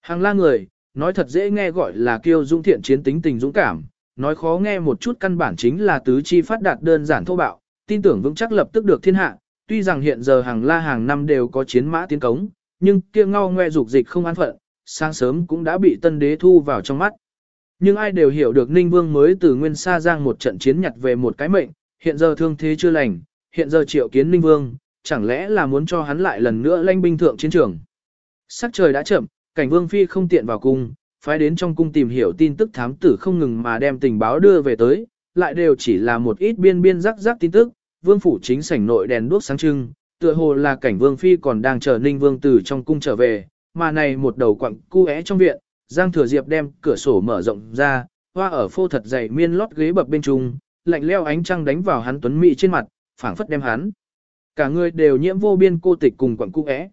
S1: Hàng la người, nói thật dễ nghe gọi là kiêu dung thiện chiến tính tình dũng cảm, nói khó nghe một chút căn bản chính là tứ chi phát đạt đơn giản thô bạo, tin tưởng vững chắc lập tức được thiên hạ, tuy rằng hiện giờ hàng la hàng năm đều có chiến mã tiến cống, nhưng kia ngao ngoe dục dịch không an phận, sáng sớm cũng đã bị tân đế thu vào trong mắt. Nhưng ai đều hiểu được Ninh Vương mới từ Nguyên Sa Giang một trận chiến nhặt về một cái mệnh, hiện giờ thương thế chưa lành, hiện giờ triệu kiến Ninh Vương, chẳng lẽ là muốn cho hắn lại lần nữa lanh binh thượng chiến trường. Sắc trời đã chậm, cảnh Vương Phi không tiện vào cung, phái đến trong cung tìm hiểu tin tức thám tử không ngừng mà đem tình báo đưa về tới, lại đều chỉ là một ít biên biên rắc rắc tin tức, Vương phủ chính sảnh nội đèn đuốc sáng trưng, tựa hồ là cảnh Vương Phi còn đang chờ Ninh Vương từ trong cung trở về, mà này một đầu quặng cu é trong viện, Giang Thừa Diệp đem cửa sổ mở rộng ra, hoa ở phô thật dày miên lót ghế bập bên trung, lạnh leo ánh trăng đánh vào hắn tuấn mỹ trên mặt, phảng phất đem hắn. Cả người đều nhiễm vô biên cô tịch cùng quặng cu é.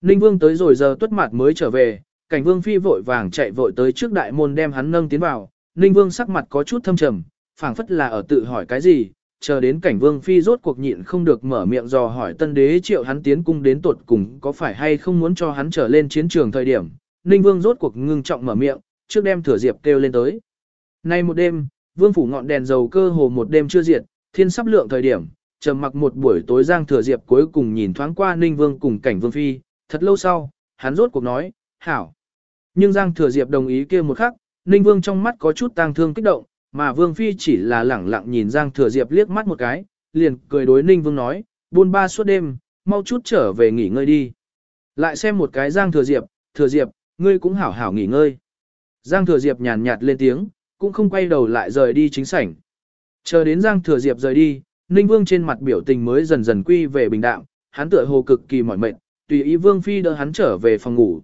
S1: Ninh Vương tới rồi giờ tuất mặt mới trở về, cảnh Vương Phi vội vàng chạy vội tới trước đại môn đem hắn nâng tiến vào, Ninh Vương sắc mặt có chút thâm trầm, phảng phất là ở tự hỏi cái gì, chờ đến cảnh Vương Phi rốt cuộc nhịn không được mở miệng dò hỏi tân đế triệu hắn tiến cung đến tuột cùng có phải hay không muốn cho hắn trở lên chiến trường thời điểm, Ninh Vương rốt cuộc ngưng trọng mở miệng, trước đem thừa diệp kêu lên tới. Nay một đêm, Vương phủ ngọn đèn dầu cơ hồ một đêm chưa diệt, thiên sắp lượng thời điểm, trầm mặc một buổi tối Giang Thừa Diệp cuối cùng nhìn thoáng qua Ninh Vương cùng cảnh Vương phi, thật lâu sau, hắn rốt cuộc nói, "Hảo." Nhưng Giang Thừa Diệp đồng ý kia một khắc, Ninh Vương trong mắt có chút tang thương kích động, mà Vương phi chỉ là lẳng lặng nhìn Giang Thừa Diệp liếc mắt một cái, liền cười đối Ninh Vương nói, "Buôn ba suốt đêm, mau chút trở về nghỉ ngơi đi." Lại xem một cái Giang Thừa Diệp, "Thừa Diệp, ngươi cũng hảo hảo nghỉ ngơi. Giang Thừa Diệp nhàn nhạt lên tiếng, cũng không quay đầu lại rời đi chính sảnh. Chờ đến Giang Thừa Diệp rời đi, Ninh Vương trên mặt biểu tình mới dần dần quy về bình đạm, hắn tựa hồ cực kỳ mỏi mệt, tùy ý Vương Phi đỡ hắn trở về phòng ngủ.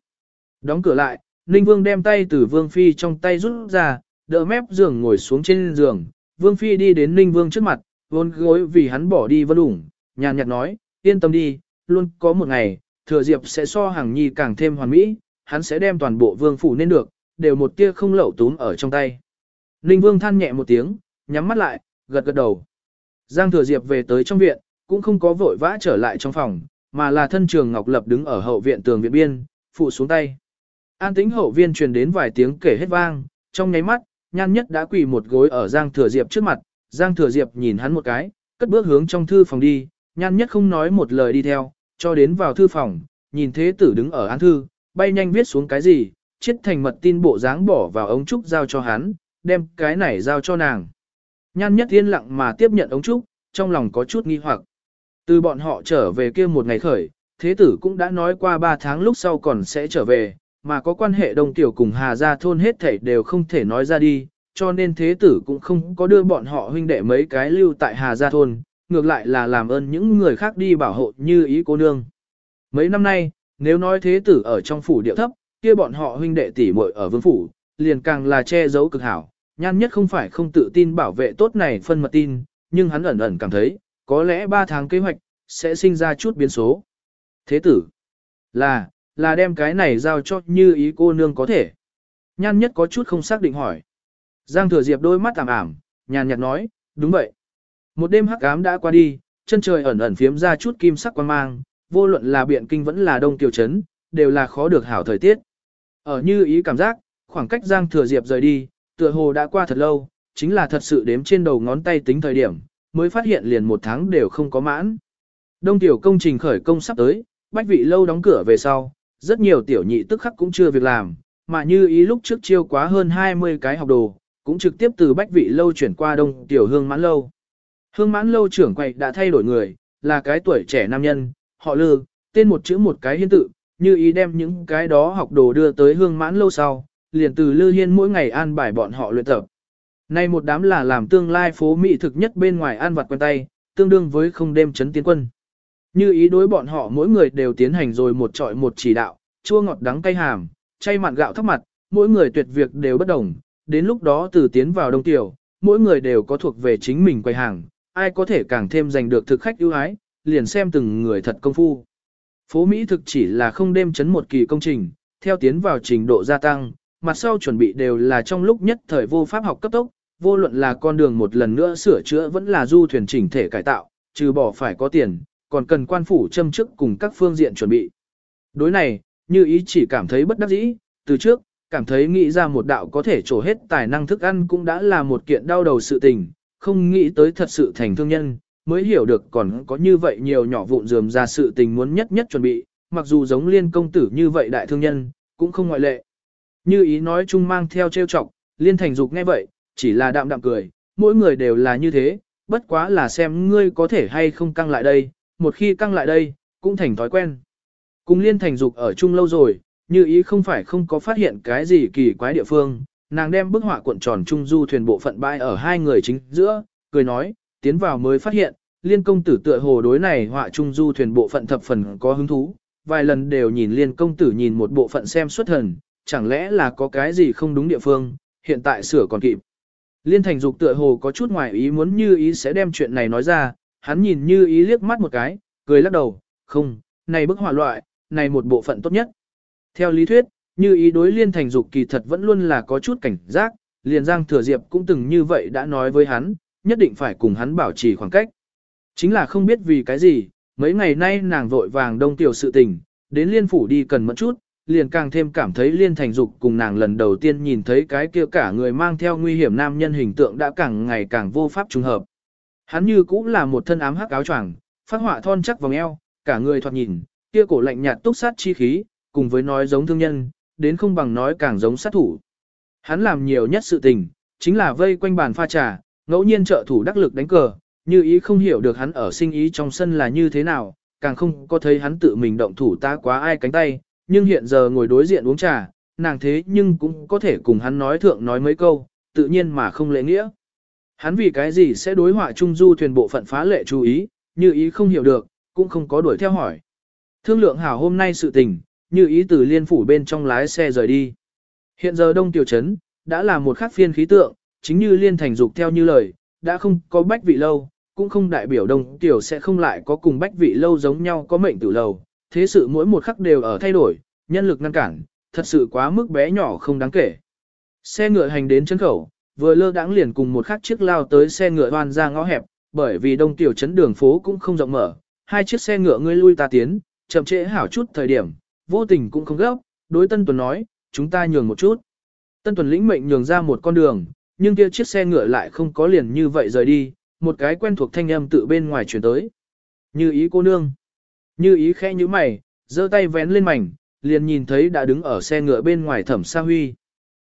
S1: Đóng cửa lại, Ninh Vương đem tay từ Vương Phi trong tay rút ra, đỡ mép giường ngồi xuống trên giường. Vương Phi đi đến Ninh Vương trước mặt, vốn gối vì hắn bỏ đi vân ủng, nhàn nhạt nói, yên tâm đi, luôn có một ngày, Thừa Diệp sẽ so hàng nhi càng thêm hoàn mỹ, hắn sẽ đem toàn bộ vương phủ nên được, đều một tia không lậu túm ở trong tay. Ninh vương than nhẹ một tiếng, nhắm mắt lại, gật gật đầu. Giang thừa diệp về tới trong viện, cũng không có vội vã trở lại trong phòng, mà là thân trường Ngọc Lập đứng ở hậu viện tường viện biên, phụ xuống tay. An tĩnh hậu viên truyền đến vài tiếng kể hết vang, trong nháy mắt, nhan nhất đã quỳ một gối ở Giang thừa diệp trước mặt, Giang thừa diệp nhìn hắn một cái, cất bước hướng trong thư phòng đi, nhan nhất không nói một lời đi theo, cho đến vào thư phòng, nhìn thế tử đứng ở án thư, bay nhanh viết xuống cái gì, chiết thành mật tin bộ dáng bỏ vào ống trúc giao cho hắn, đem cái này giao cho nàng. Nhan nhất yên lặng mà tiếp nhận ống trúc, trong lòng có chút nghi hoặc. Từ bọn họ trở về kia một ngày khởi, thế tử cũng đã nói qua 3 tháng lúc sau còn sẽ trở về, mà có quan hệ đồng tiểu cùng Hà Gia thôn hết thảy đều không thể nói ra đi, cho nên thế tử cũng không có đưa bọn họ huynh đệ mấy cái lưu tại Hà Gia thôn, ngược lại là làm ơn những người khác đi bảo hộ như ý cô nương. Mấy năm nay, nếu nói thế tử ở trong phủ điệu thấp, kia bọn họ huynh đệ tỷ muội ở vương phủ, liền càng là che giấu cực hảo. Nhan nhất không phải không tự tin bảo vệ tốt này phân mật tin, nhưng hắn ẩn ẩn cảm thấy, có lẽ 3 tháng kế hoạch, sẽ sinh ra chút biến số. Thế tử, là, là đem cái này giao cho như ý cô nương có thể. Nhan nhất có chút không xác định hỏi. Giang thừa diệp đôi mắt ảm ảm, nhàn nhạt nói, đúng vậy. Một đêm hắc ám đã qua đi, chân trời ẩn ẩn phiếm ra chút kim sắc quan mang, vô luận là biện kinh vẫn là đông tiểu trấn, đều là khó được hảo thời tiết. Ở như ý cảm giác, khoảng cách Giang Thừa Diệp rời đi, tựa hồ đã qua thật lâu, chính là thật sự đếm trên đầu ngón tay tính thời điểm, mới phát hiện liền một tháng đều không có mãn. Đông tiểu công trình khởi công sắp tới, bách vị lâu đóng cửa về sau, rất nhiều tiểu nhị tức khắc cũng chưa việc làm, mà như ý lúc trước chiêu quá hơn 20 cái học đồ, cũng trực tiếp từ bách vị lâu chuyển qua đông tiểu hương mãn lâu. Hương mãn lâu trưởng quầy đã thay đổi người, là cái tuổi trẻ nam nhân, họ lư, tên một chữ một cái hiên tự, như ý đem những cái đó học đồ đưa tới hương mãn lâu sau, liền từ lư hiên mỗi ngày an bài bọn họ luyện tập. Nay một đám là làm tương lai phố mỹ thực nhất bên ngoài an vặt quen tay, tương đương với không đêm chấn tiến quân. Như ý đối bọn họ mỗi người đều tiến hành rồi một trọi một chỉ đạo, chua ngọt đắng cay hàm, chay mặn gạo thóc mặt, mỗi người tuyệt việc đều bất đồng, đến lúc đó từ tiến vào đông tiểu, mỗi người đều có thuộc về chính mình quầy hàng, ai có thể càng thêm giành được thực khách ưu ái, liền xem từng người thật công phu. Phố Mỹ thực chỉ là không đêm chấn một kỳ công trình, theo tiến vào trình độ gia tăng, mặt sau chuẩn bị đều là trong lúc nhất thời vô pháp học cấp tốc, vô luận là con đường một lần nữa sửa chữa vẫn là du thuyền chỉnh thể cải tạo, trừ bỏ phải có tiền, còn cần quan phủ châm chức cùng các phương diện chuẩn bị. Đối này, như ý chỉ cảm thấy bất đắc dĩ, từ trước, cảm thấy nghĩ ra một đạo có thể trổ hết tài năng thức ăn cũng đã là một kiện đau đầu sự tình, không nghĩ tới thật sự thành thương nhân, mới hiểu được còn có như vậy nhiều nhỏ vụn dườm ra sự tình muốn nhất nhất chuẩn bị, mặc dù giống liên công tử như vậy đại thương nhân, cũng không ngoại lệ. Như ý nói chung mang theo trêu chọc, liên thành dục nghe vậy, chỉ là đạm đạm cười, mỗi người đều là như thế, bất quá là xem ngươi có thể hay không căng lại đây, một khi căng lại đây, cũng thành thói quen. Cùng liên thành dục ở chung lâu rồi, như ý không phải không có phát hiện cái gì kỳ quái địa phương, nàng đem bức họa cuộn tròn trung du thuyền bộ phận bãi ở hai người chính giữa, cười nói, tiến vào mới phát hiện, liên công tử tựa hồ đối này họa trung du thuyền bộ phận thập phần có hứng thú, vài lần đều nhìn liên công tử nhìn một bộ phận xem xuất thần, chẳng lẽ là có cái gì không đúng địa phương, hiện tại sửa còn kịp. Liên thành dục tựa hồ có chút ngoài ý muốn như ý sẽ đem chuyện này nói ra, hắn nhìn như ý liếc mắt một cái, cười lắc đầu, không, này bức họa loại, này một bộ phận tốt nhất. Theo lý thuyết, như ý đối liên thành dục kỳ thật vẫn luôn là có chút cảnh giác, liền Giang Thừa Diệp cũng từng như vậy đã nói với hắn, nhất định phải cùng hắn bảo trì khoảng cách. Chính là không biết vì cái gì, mấy ngày nay nàng vội vàng đông tiểu sự tình, đến liên phủ đi cần mẫn chút, liền càng thêm cảm thấy liên thành dục cùng nàng lần đầu tiên nhìn thấy cái kia cả người mang theo nguy hiểm nam nhân hình tượng đã càng ngày càng vô pháp trùng hợp. Hắn như cũng là một thân ám hắc áo choàng, phát họa thon chắc vòng eo, cả người thoạt nhìn, kia cổ lạnh nhạt túc sát chi khí, cùng với nói giống thương nhân, đến không bằng nói càng giống sát thủ. Hắn làm nhiều nhất sự tình, chính là vây quanh bàn pha trà, ngẫu nhiên trợ thủ đắc lực đánh cờ, như ý không hiểu được hắn ở sinh ý trong sân là như thế nào, càng không có thấy hắn tự mình động thủ ta quá ai cánh tay, nhưng hiện giờ ngồi đối diện uống trà, nàng thế nhưng cũng có thể cùng hắn nói thượng nói mấy câu, tự nhiên mà không lễ nghĩa. Hắn vì cái gì sẽ đối họa trung du thuyền bộ phận phá lệ chú ý, như ý không hiểu được, cũng không có đuổi theo hỏi. Thương lượng hảo hôm nay sự tình, như ý từ liên phủ bên trong lái xe rời đi. Hiện giờ đông tiểu trấn, đã là một khắc phiên khí tượng, chính như liên thành dục theo như lời, đã không có bách vị lâu, cũng không đại biểu đông tiểu sẽ không lại có cùng bách vị lâu giống nhau có mệnh tử lầu, thế sự mỗi một khắc đều ở thay đổi, nhân lực ngăn cản, thật sự quá mức bé nhỏ không đáng kể. Xe ngựa hành đến chân khẩu, vừa lơ đãng liền cùng một khắc chiếc lao tới xe ngựa hoan ra ngõ hẹp, bởi vì đông tiểu trấn đường phố cũng không rộng mở, hai chiếc xe ngựa ngươi lui ta tiến, chậm trễ hảo chút thời điểm, vô tình cũng không gấp, đối Tân Tuần nói, chúng ta nhường một chút. Tân Tuần lĩnh mệnh nhường ra một con đường, nhưng kia chiếc xe ngựa lại không có liền như vậy rời đi, một cái quen thuộc thanh âm tự bên ngoài chuyển tới. Như ý cô nương. Như ý khẽ như mày, giơ tay vén lên mảnh, liền nhìn thấy đã đứng ở xe ngựa bên ngoài thẩm sa huy.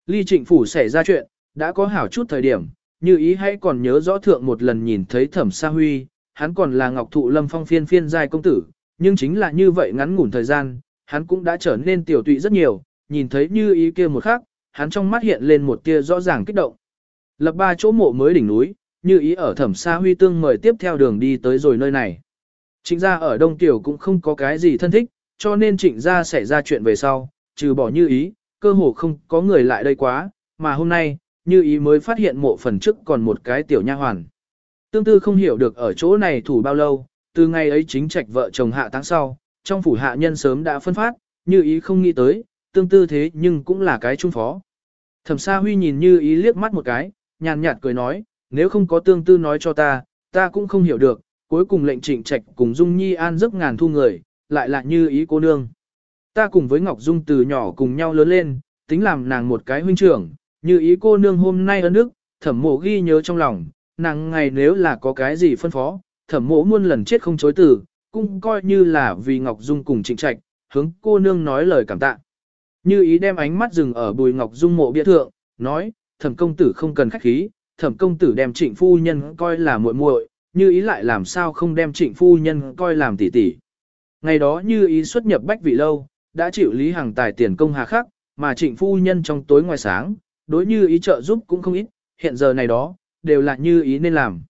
S1: Ly trịnh phủ xảy ra chuyện, đã có hảo chút thời điểm, như ý hãy còn nhớ rõ thượng một lần nhìn thấy thẩm sa huy, hắn còn là ngọc thụ lâm phong phiên phiên giai công tử, nhưng chính là như vậy ngắn ngủn thời gian, hắn cũng đã trở nên tiểu tụy rất nhiều, nhìn thấy như ý kia một khắc, hắn trong mắt hiện lên một tia rõ ràng kích động. Lập ba chỗ mộ mới đỉnh núi, như ý ở thẩm sa huy tương mời tiếp theo đường đi tới rồi nơi này. Trịnh gia ở Đông Tiểu cũng không có cái gì thân thích, cho nên trịnh gia xảy ra chuyện về sau, trừ bỏ như ý, cơ hồ không có người lại đây quá, mà hôm nay, như ý mới phát hiện mộ phần trước còn một cái tiểu nha hoàn. Tương tư không hiểu được ở chỗ này thủ bao lâu, từ ngày ấy chính trạch vợ chồng hạ tháng sau, trong phủ hạ nhân sớm đã phân phát, như ý không nghĩ tới, tương tư thế nhưng cũng là cái trung phó. Thẩm Sa Huy nhìn như ý liếc mắt một cái, nhàn nhạt cười nói, nếu không có tương tư nói cho ta, ta cũng không hiểu được, cuối cùng lệnh trịnh trạch cùng Dung Nhi an giấc ngàn thu người, lại là như ý cô nương. Ta cùng với Ngọc Dung từ nhỏ cùng nhau lớn lên, tính làm nàng một cái huynh trưởng, như ý cô nương hôm nay ân đức, thẩm mộ ghi nhớ trong lòng, nàng ngày nếu là có cái gì phân phó, thẩm mộ muôn lần chết không chối từ, cũng coi như là vì Ngọc Dung cùng trịnh trạch, hướng cô nương nói lời cảm tạ. Như ý đem ánh mắt dừng ở bùi Ngọc Dung mộ bia thượng, nói, thẩm công tử không cần khách khí, thẩm công tử đem trịnh phu nhân coi là muội muội, như ý lại làm sao không đem trịnh phu nhân coi làm tỷ tỷ. Ngày đó như ý xuất nhập bách vị lâu, đã chịu lý hàng tài tiền công hà khắc, mà trịnh phu nhân trong tối ngoài sáng, đối như ý trợ giúp cũng không ít, hiện giờ này đó, đều là như ý nên làm.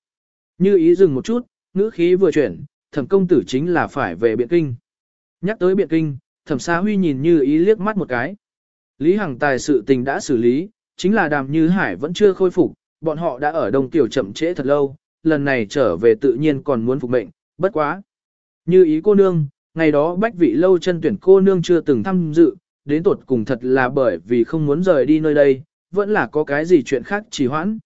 S1: Như ý dừng một chút, ngữ khí vừa chuyển, thẩm công tử chính là phải về biện kinh. Nhắc tới biện kinh, thẩm xa huy nhìn như ý liếc mắt một cái. Lý Hằng tài sự tình đã xử lý, chính là đàm như hải vẫn chưa khôi phục, bọn họ đã ở đông tiểu chậm trễ thật lâu, lần này trở về tự nhiên còn muốn phục mệnh, bất quá. Như ý cô nương, ngày đó bách vị lâu chân tuyển cô nương chưa từng tham dự, đến tột cùng thật là bởi vì không muốn rời đi nơi đây, vẫn là có cái gì chuyện khác trì hoãn.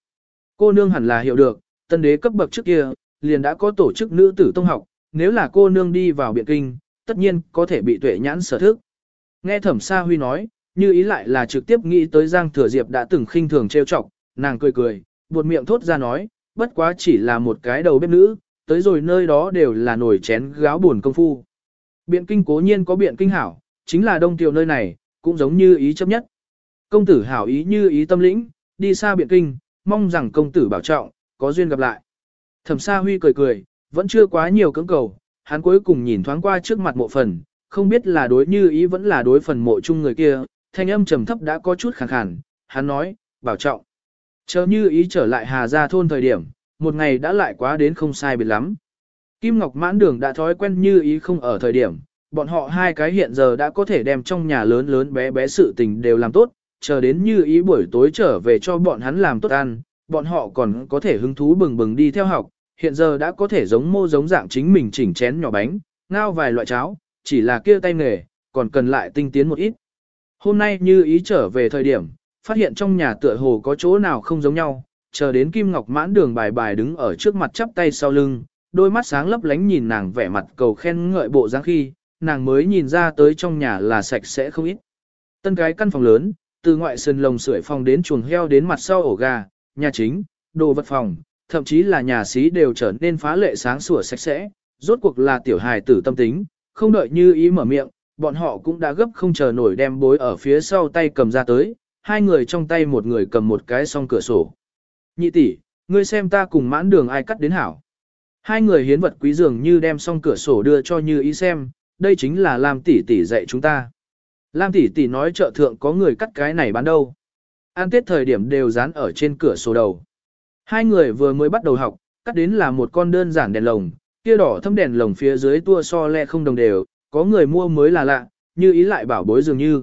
S1: Cô nương hẳn là hiểu được, tân đế cấp bậc trước kia, liền đã có tổ chức nữ tử tông học, nếu là cô nương đi vào biện kinh, tất nhiên có thể bị tuệ nhãn sở thức. Nghe thẩm sa huy nói, như ý lại là trực tiếp nghĩ tới Giang Thừa Diệp đã từng khinh thường trêu chọc, nàng cười cười, buột miệng thốt ra nói, bất quá chỉ là một cái đầu bếp nữ, tới rồi nơi đó đều là nổi chén gáo buồn công phu. Biện kinh cố nhiên có biện kinh hảo, chính là đông tiểu nơi này, cũng giống như ý chấp nhất. Công tử hảo ý như ý tâm lĩnh, đi xa biện kinh, mong rằng công tử bảo trọng, có duyên gặp lại. Thẩm Sa Huy cười cười, vẫn chưa quá nhiều cưỡng cầu, hắn cuối cùng nhìn thoáng qua trước mặt mộ phần, không biết là đối như ý vẫn là đối phần mộ chung người kia, thanh âm trầm thấp đã có chút khàn khàn, hắn nói, bảo trọng. Chờ như ý trở lại Hà Gia thôn thời điểm, một ngày đã lại quá đến không sai biệt lắm. Kim Ngọc mãn đường đã thói quen như ý không ở thời điểm, bọn họ hai cái hiện giờ đã có thể đem trong nhà lớn lớn bé bé sự tình đều làm tốt, chờ đến như ý buổi tối trở về cho bọn hắn làm tốt ăn, bọn họ còn có thể hứng thú bừng bừng đi theo học, hiện giờ đã có thể giống mô giống dạng chính mình chỉnh chén nhỏ bánh, ngao vài loại cháo, chỉ là kia tay nghề, còn cần lại tinh tiến một ít. Hôm nay như ý trở về thời điểm, phát hiện trong nhà tựa hồ có chỗ nào không giống nhau, chờ đến Kim Ngọc mãn đường bài bài đứng ở trước mặt chắp tay sau lưng, đôi mắt sáng lấp lánh nhìn nàng vẻ mặt cầu khen ngợi bộ dáng khi, nàng mới nhìn ra tới trong nhà là sạch sẽ không ít. Tân cái căn phòng lớn, từ ngoại sân lồng sưởi phòng đến chuồng heo đến mặt sau ổ gà, nhà chính, đồ vật phòng, thậm chí là nhà xí đều trở nên phá lệ sáng sủa sạch sẽ, rốt cuộc là tiểu hài tử tâm tính, không đợi như ý mở miệng, bọn họ cũng đã gấp không chờ nổi đem bối ở phía sau tay cầm ra tới, hai người trong tay một người cầm một cái song cửa sổ. Nhị tỷ, ngươi xem ta cùng mãn đường ai cắt đến hảo. Hai người hiến vật quý dường như đem song cửa sổ đưa cho như ý xem, đây chính là làm tỷ tỷ dạy chúng ta. Lam tỷ tỷ nói chợ thượng có người cắt cái này bán đâu. An tiết thời điểm đều dán ở trên cửa sổ đầu. Hai người vừa mới bắt đầu học, cắt đến là một con đơn giản đèn lồng, kia đỏ thâm đèn lồng phía dưới tua so le không đồng đều, có người mua mới là lạ, như ý lại bảo bối dường như.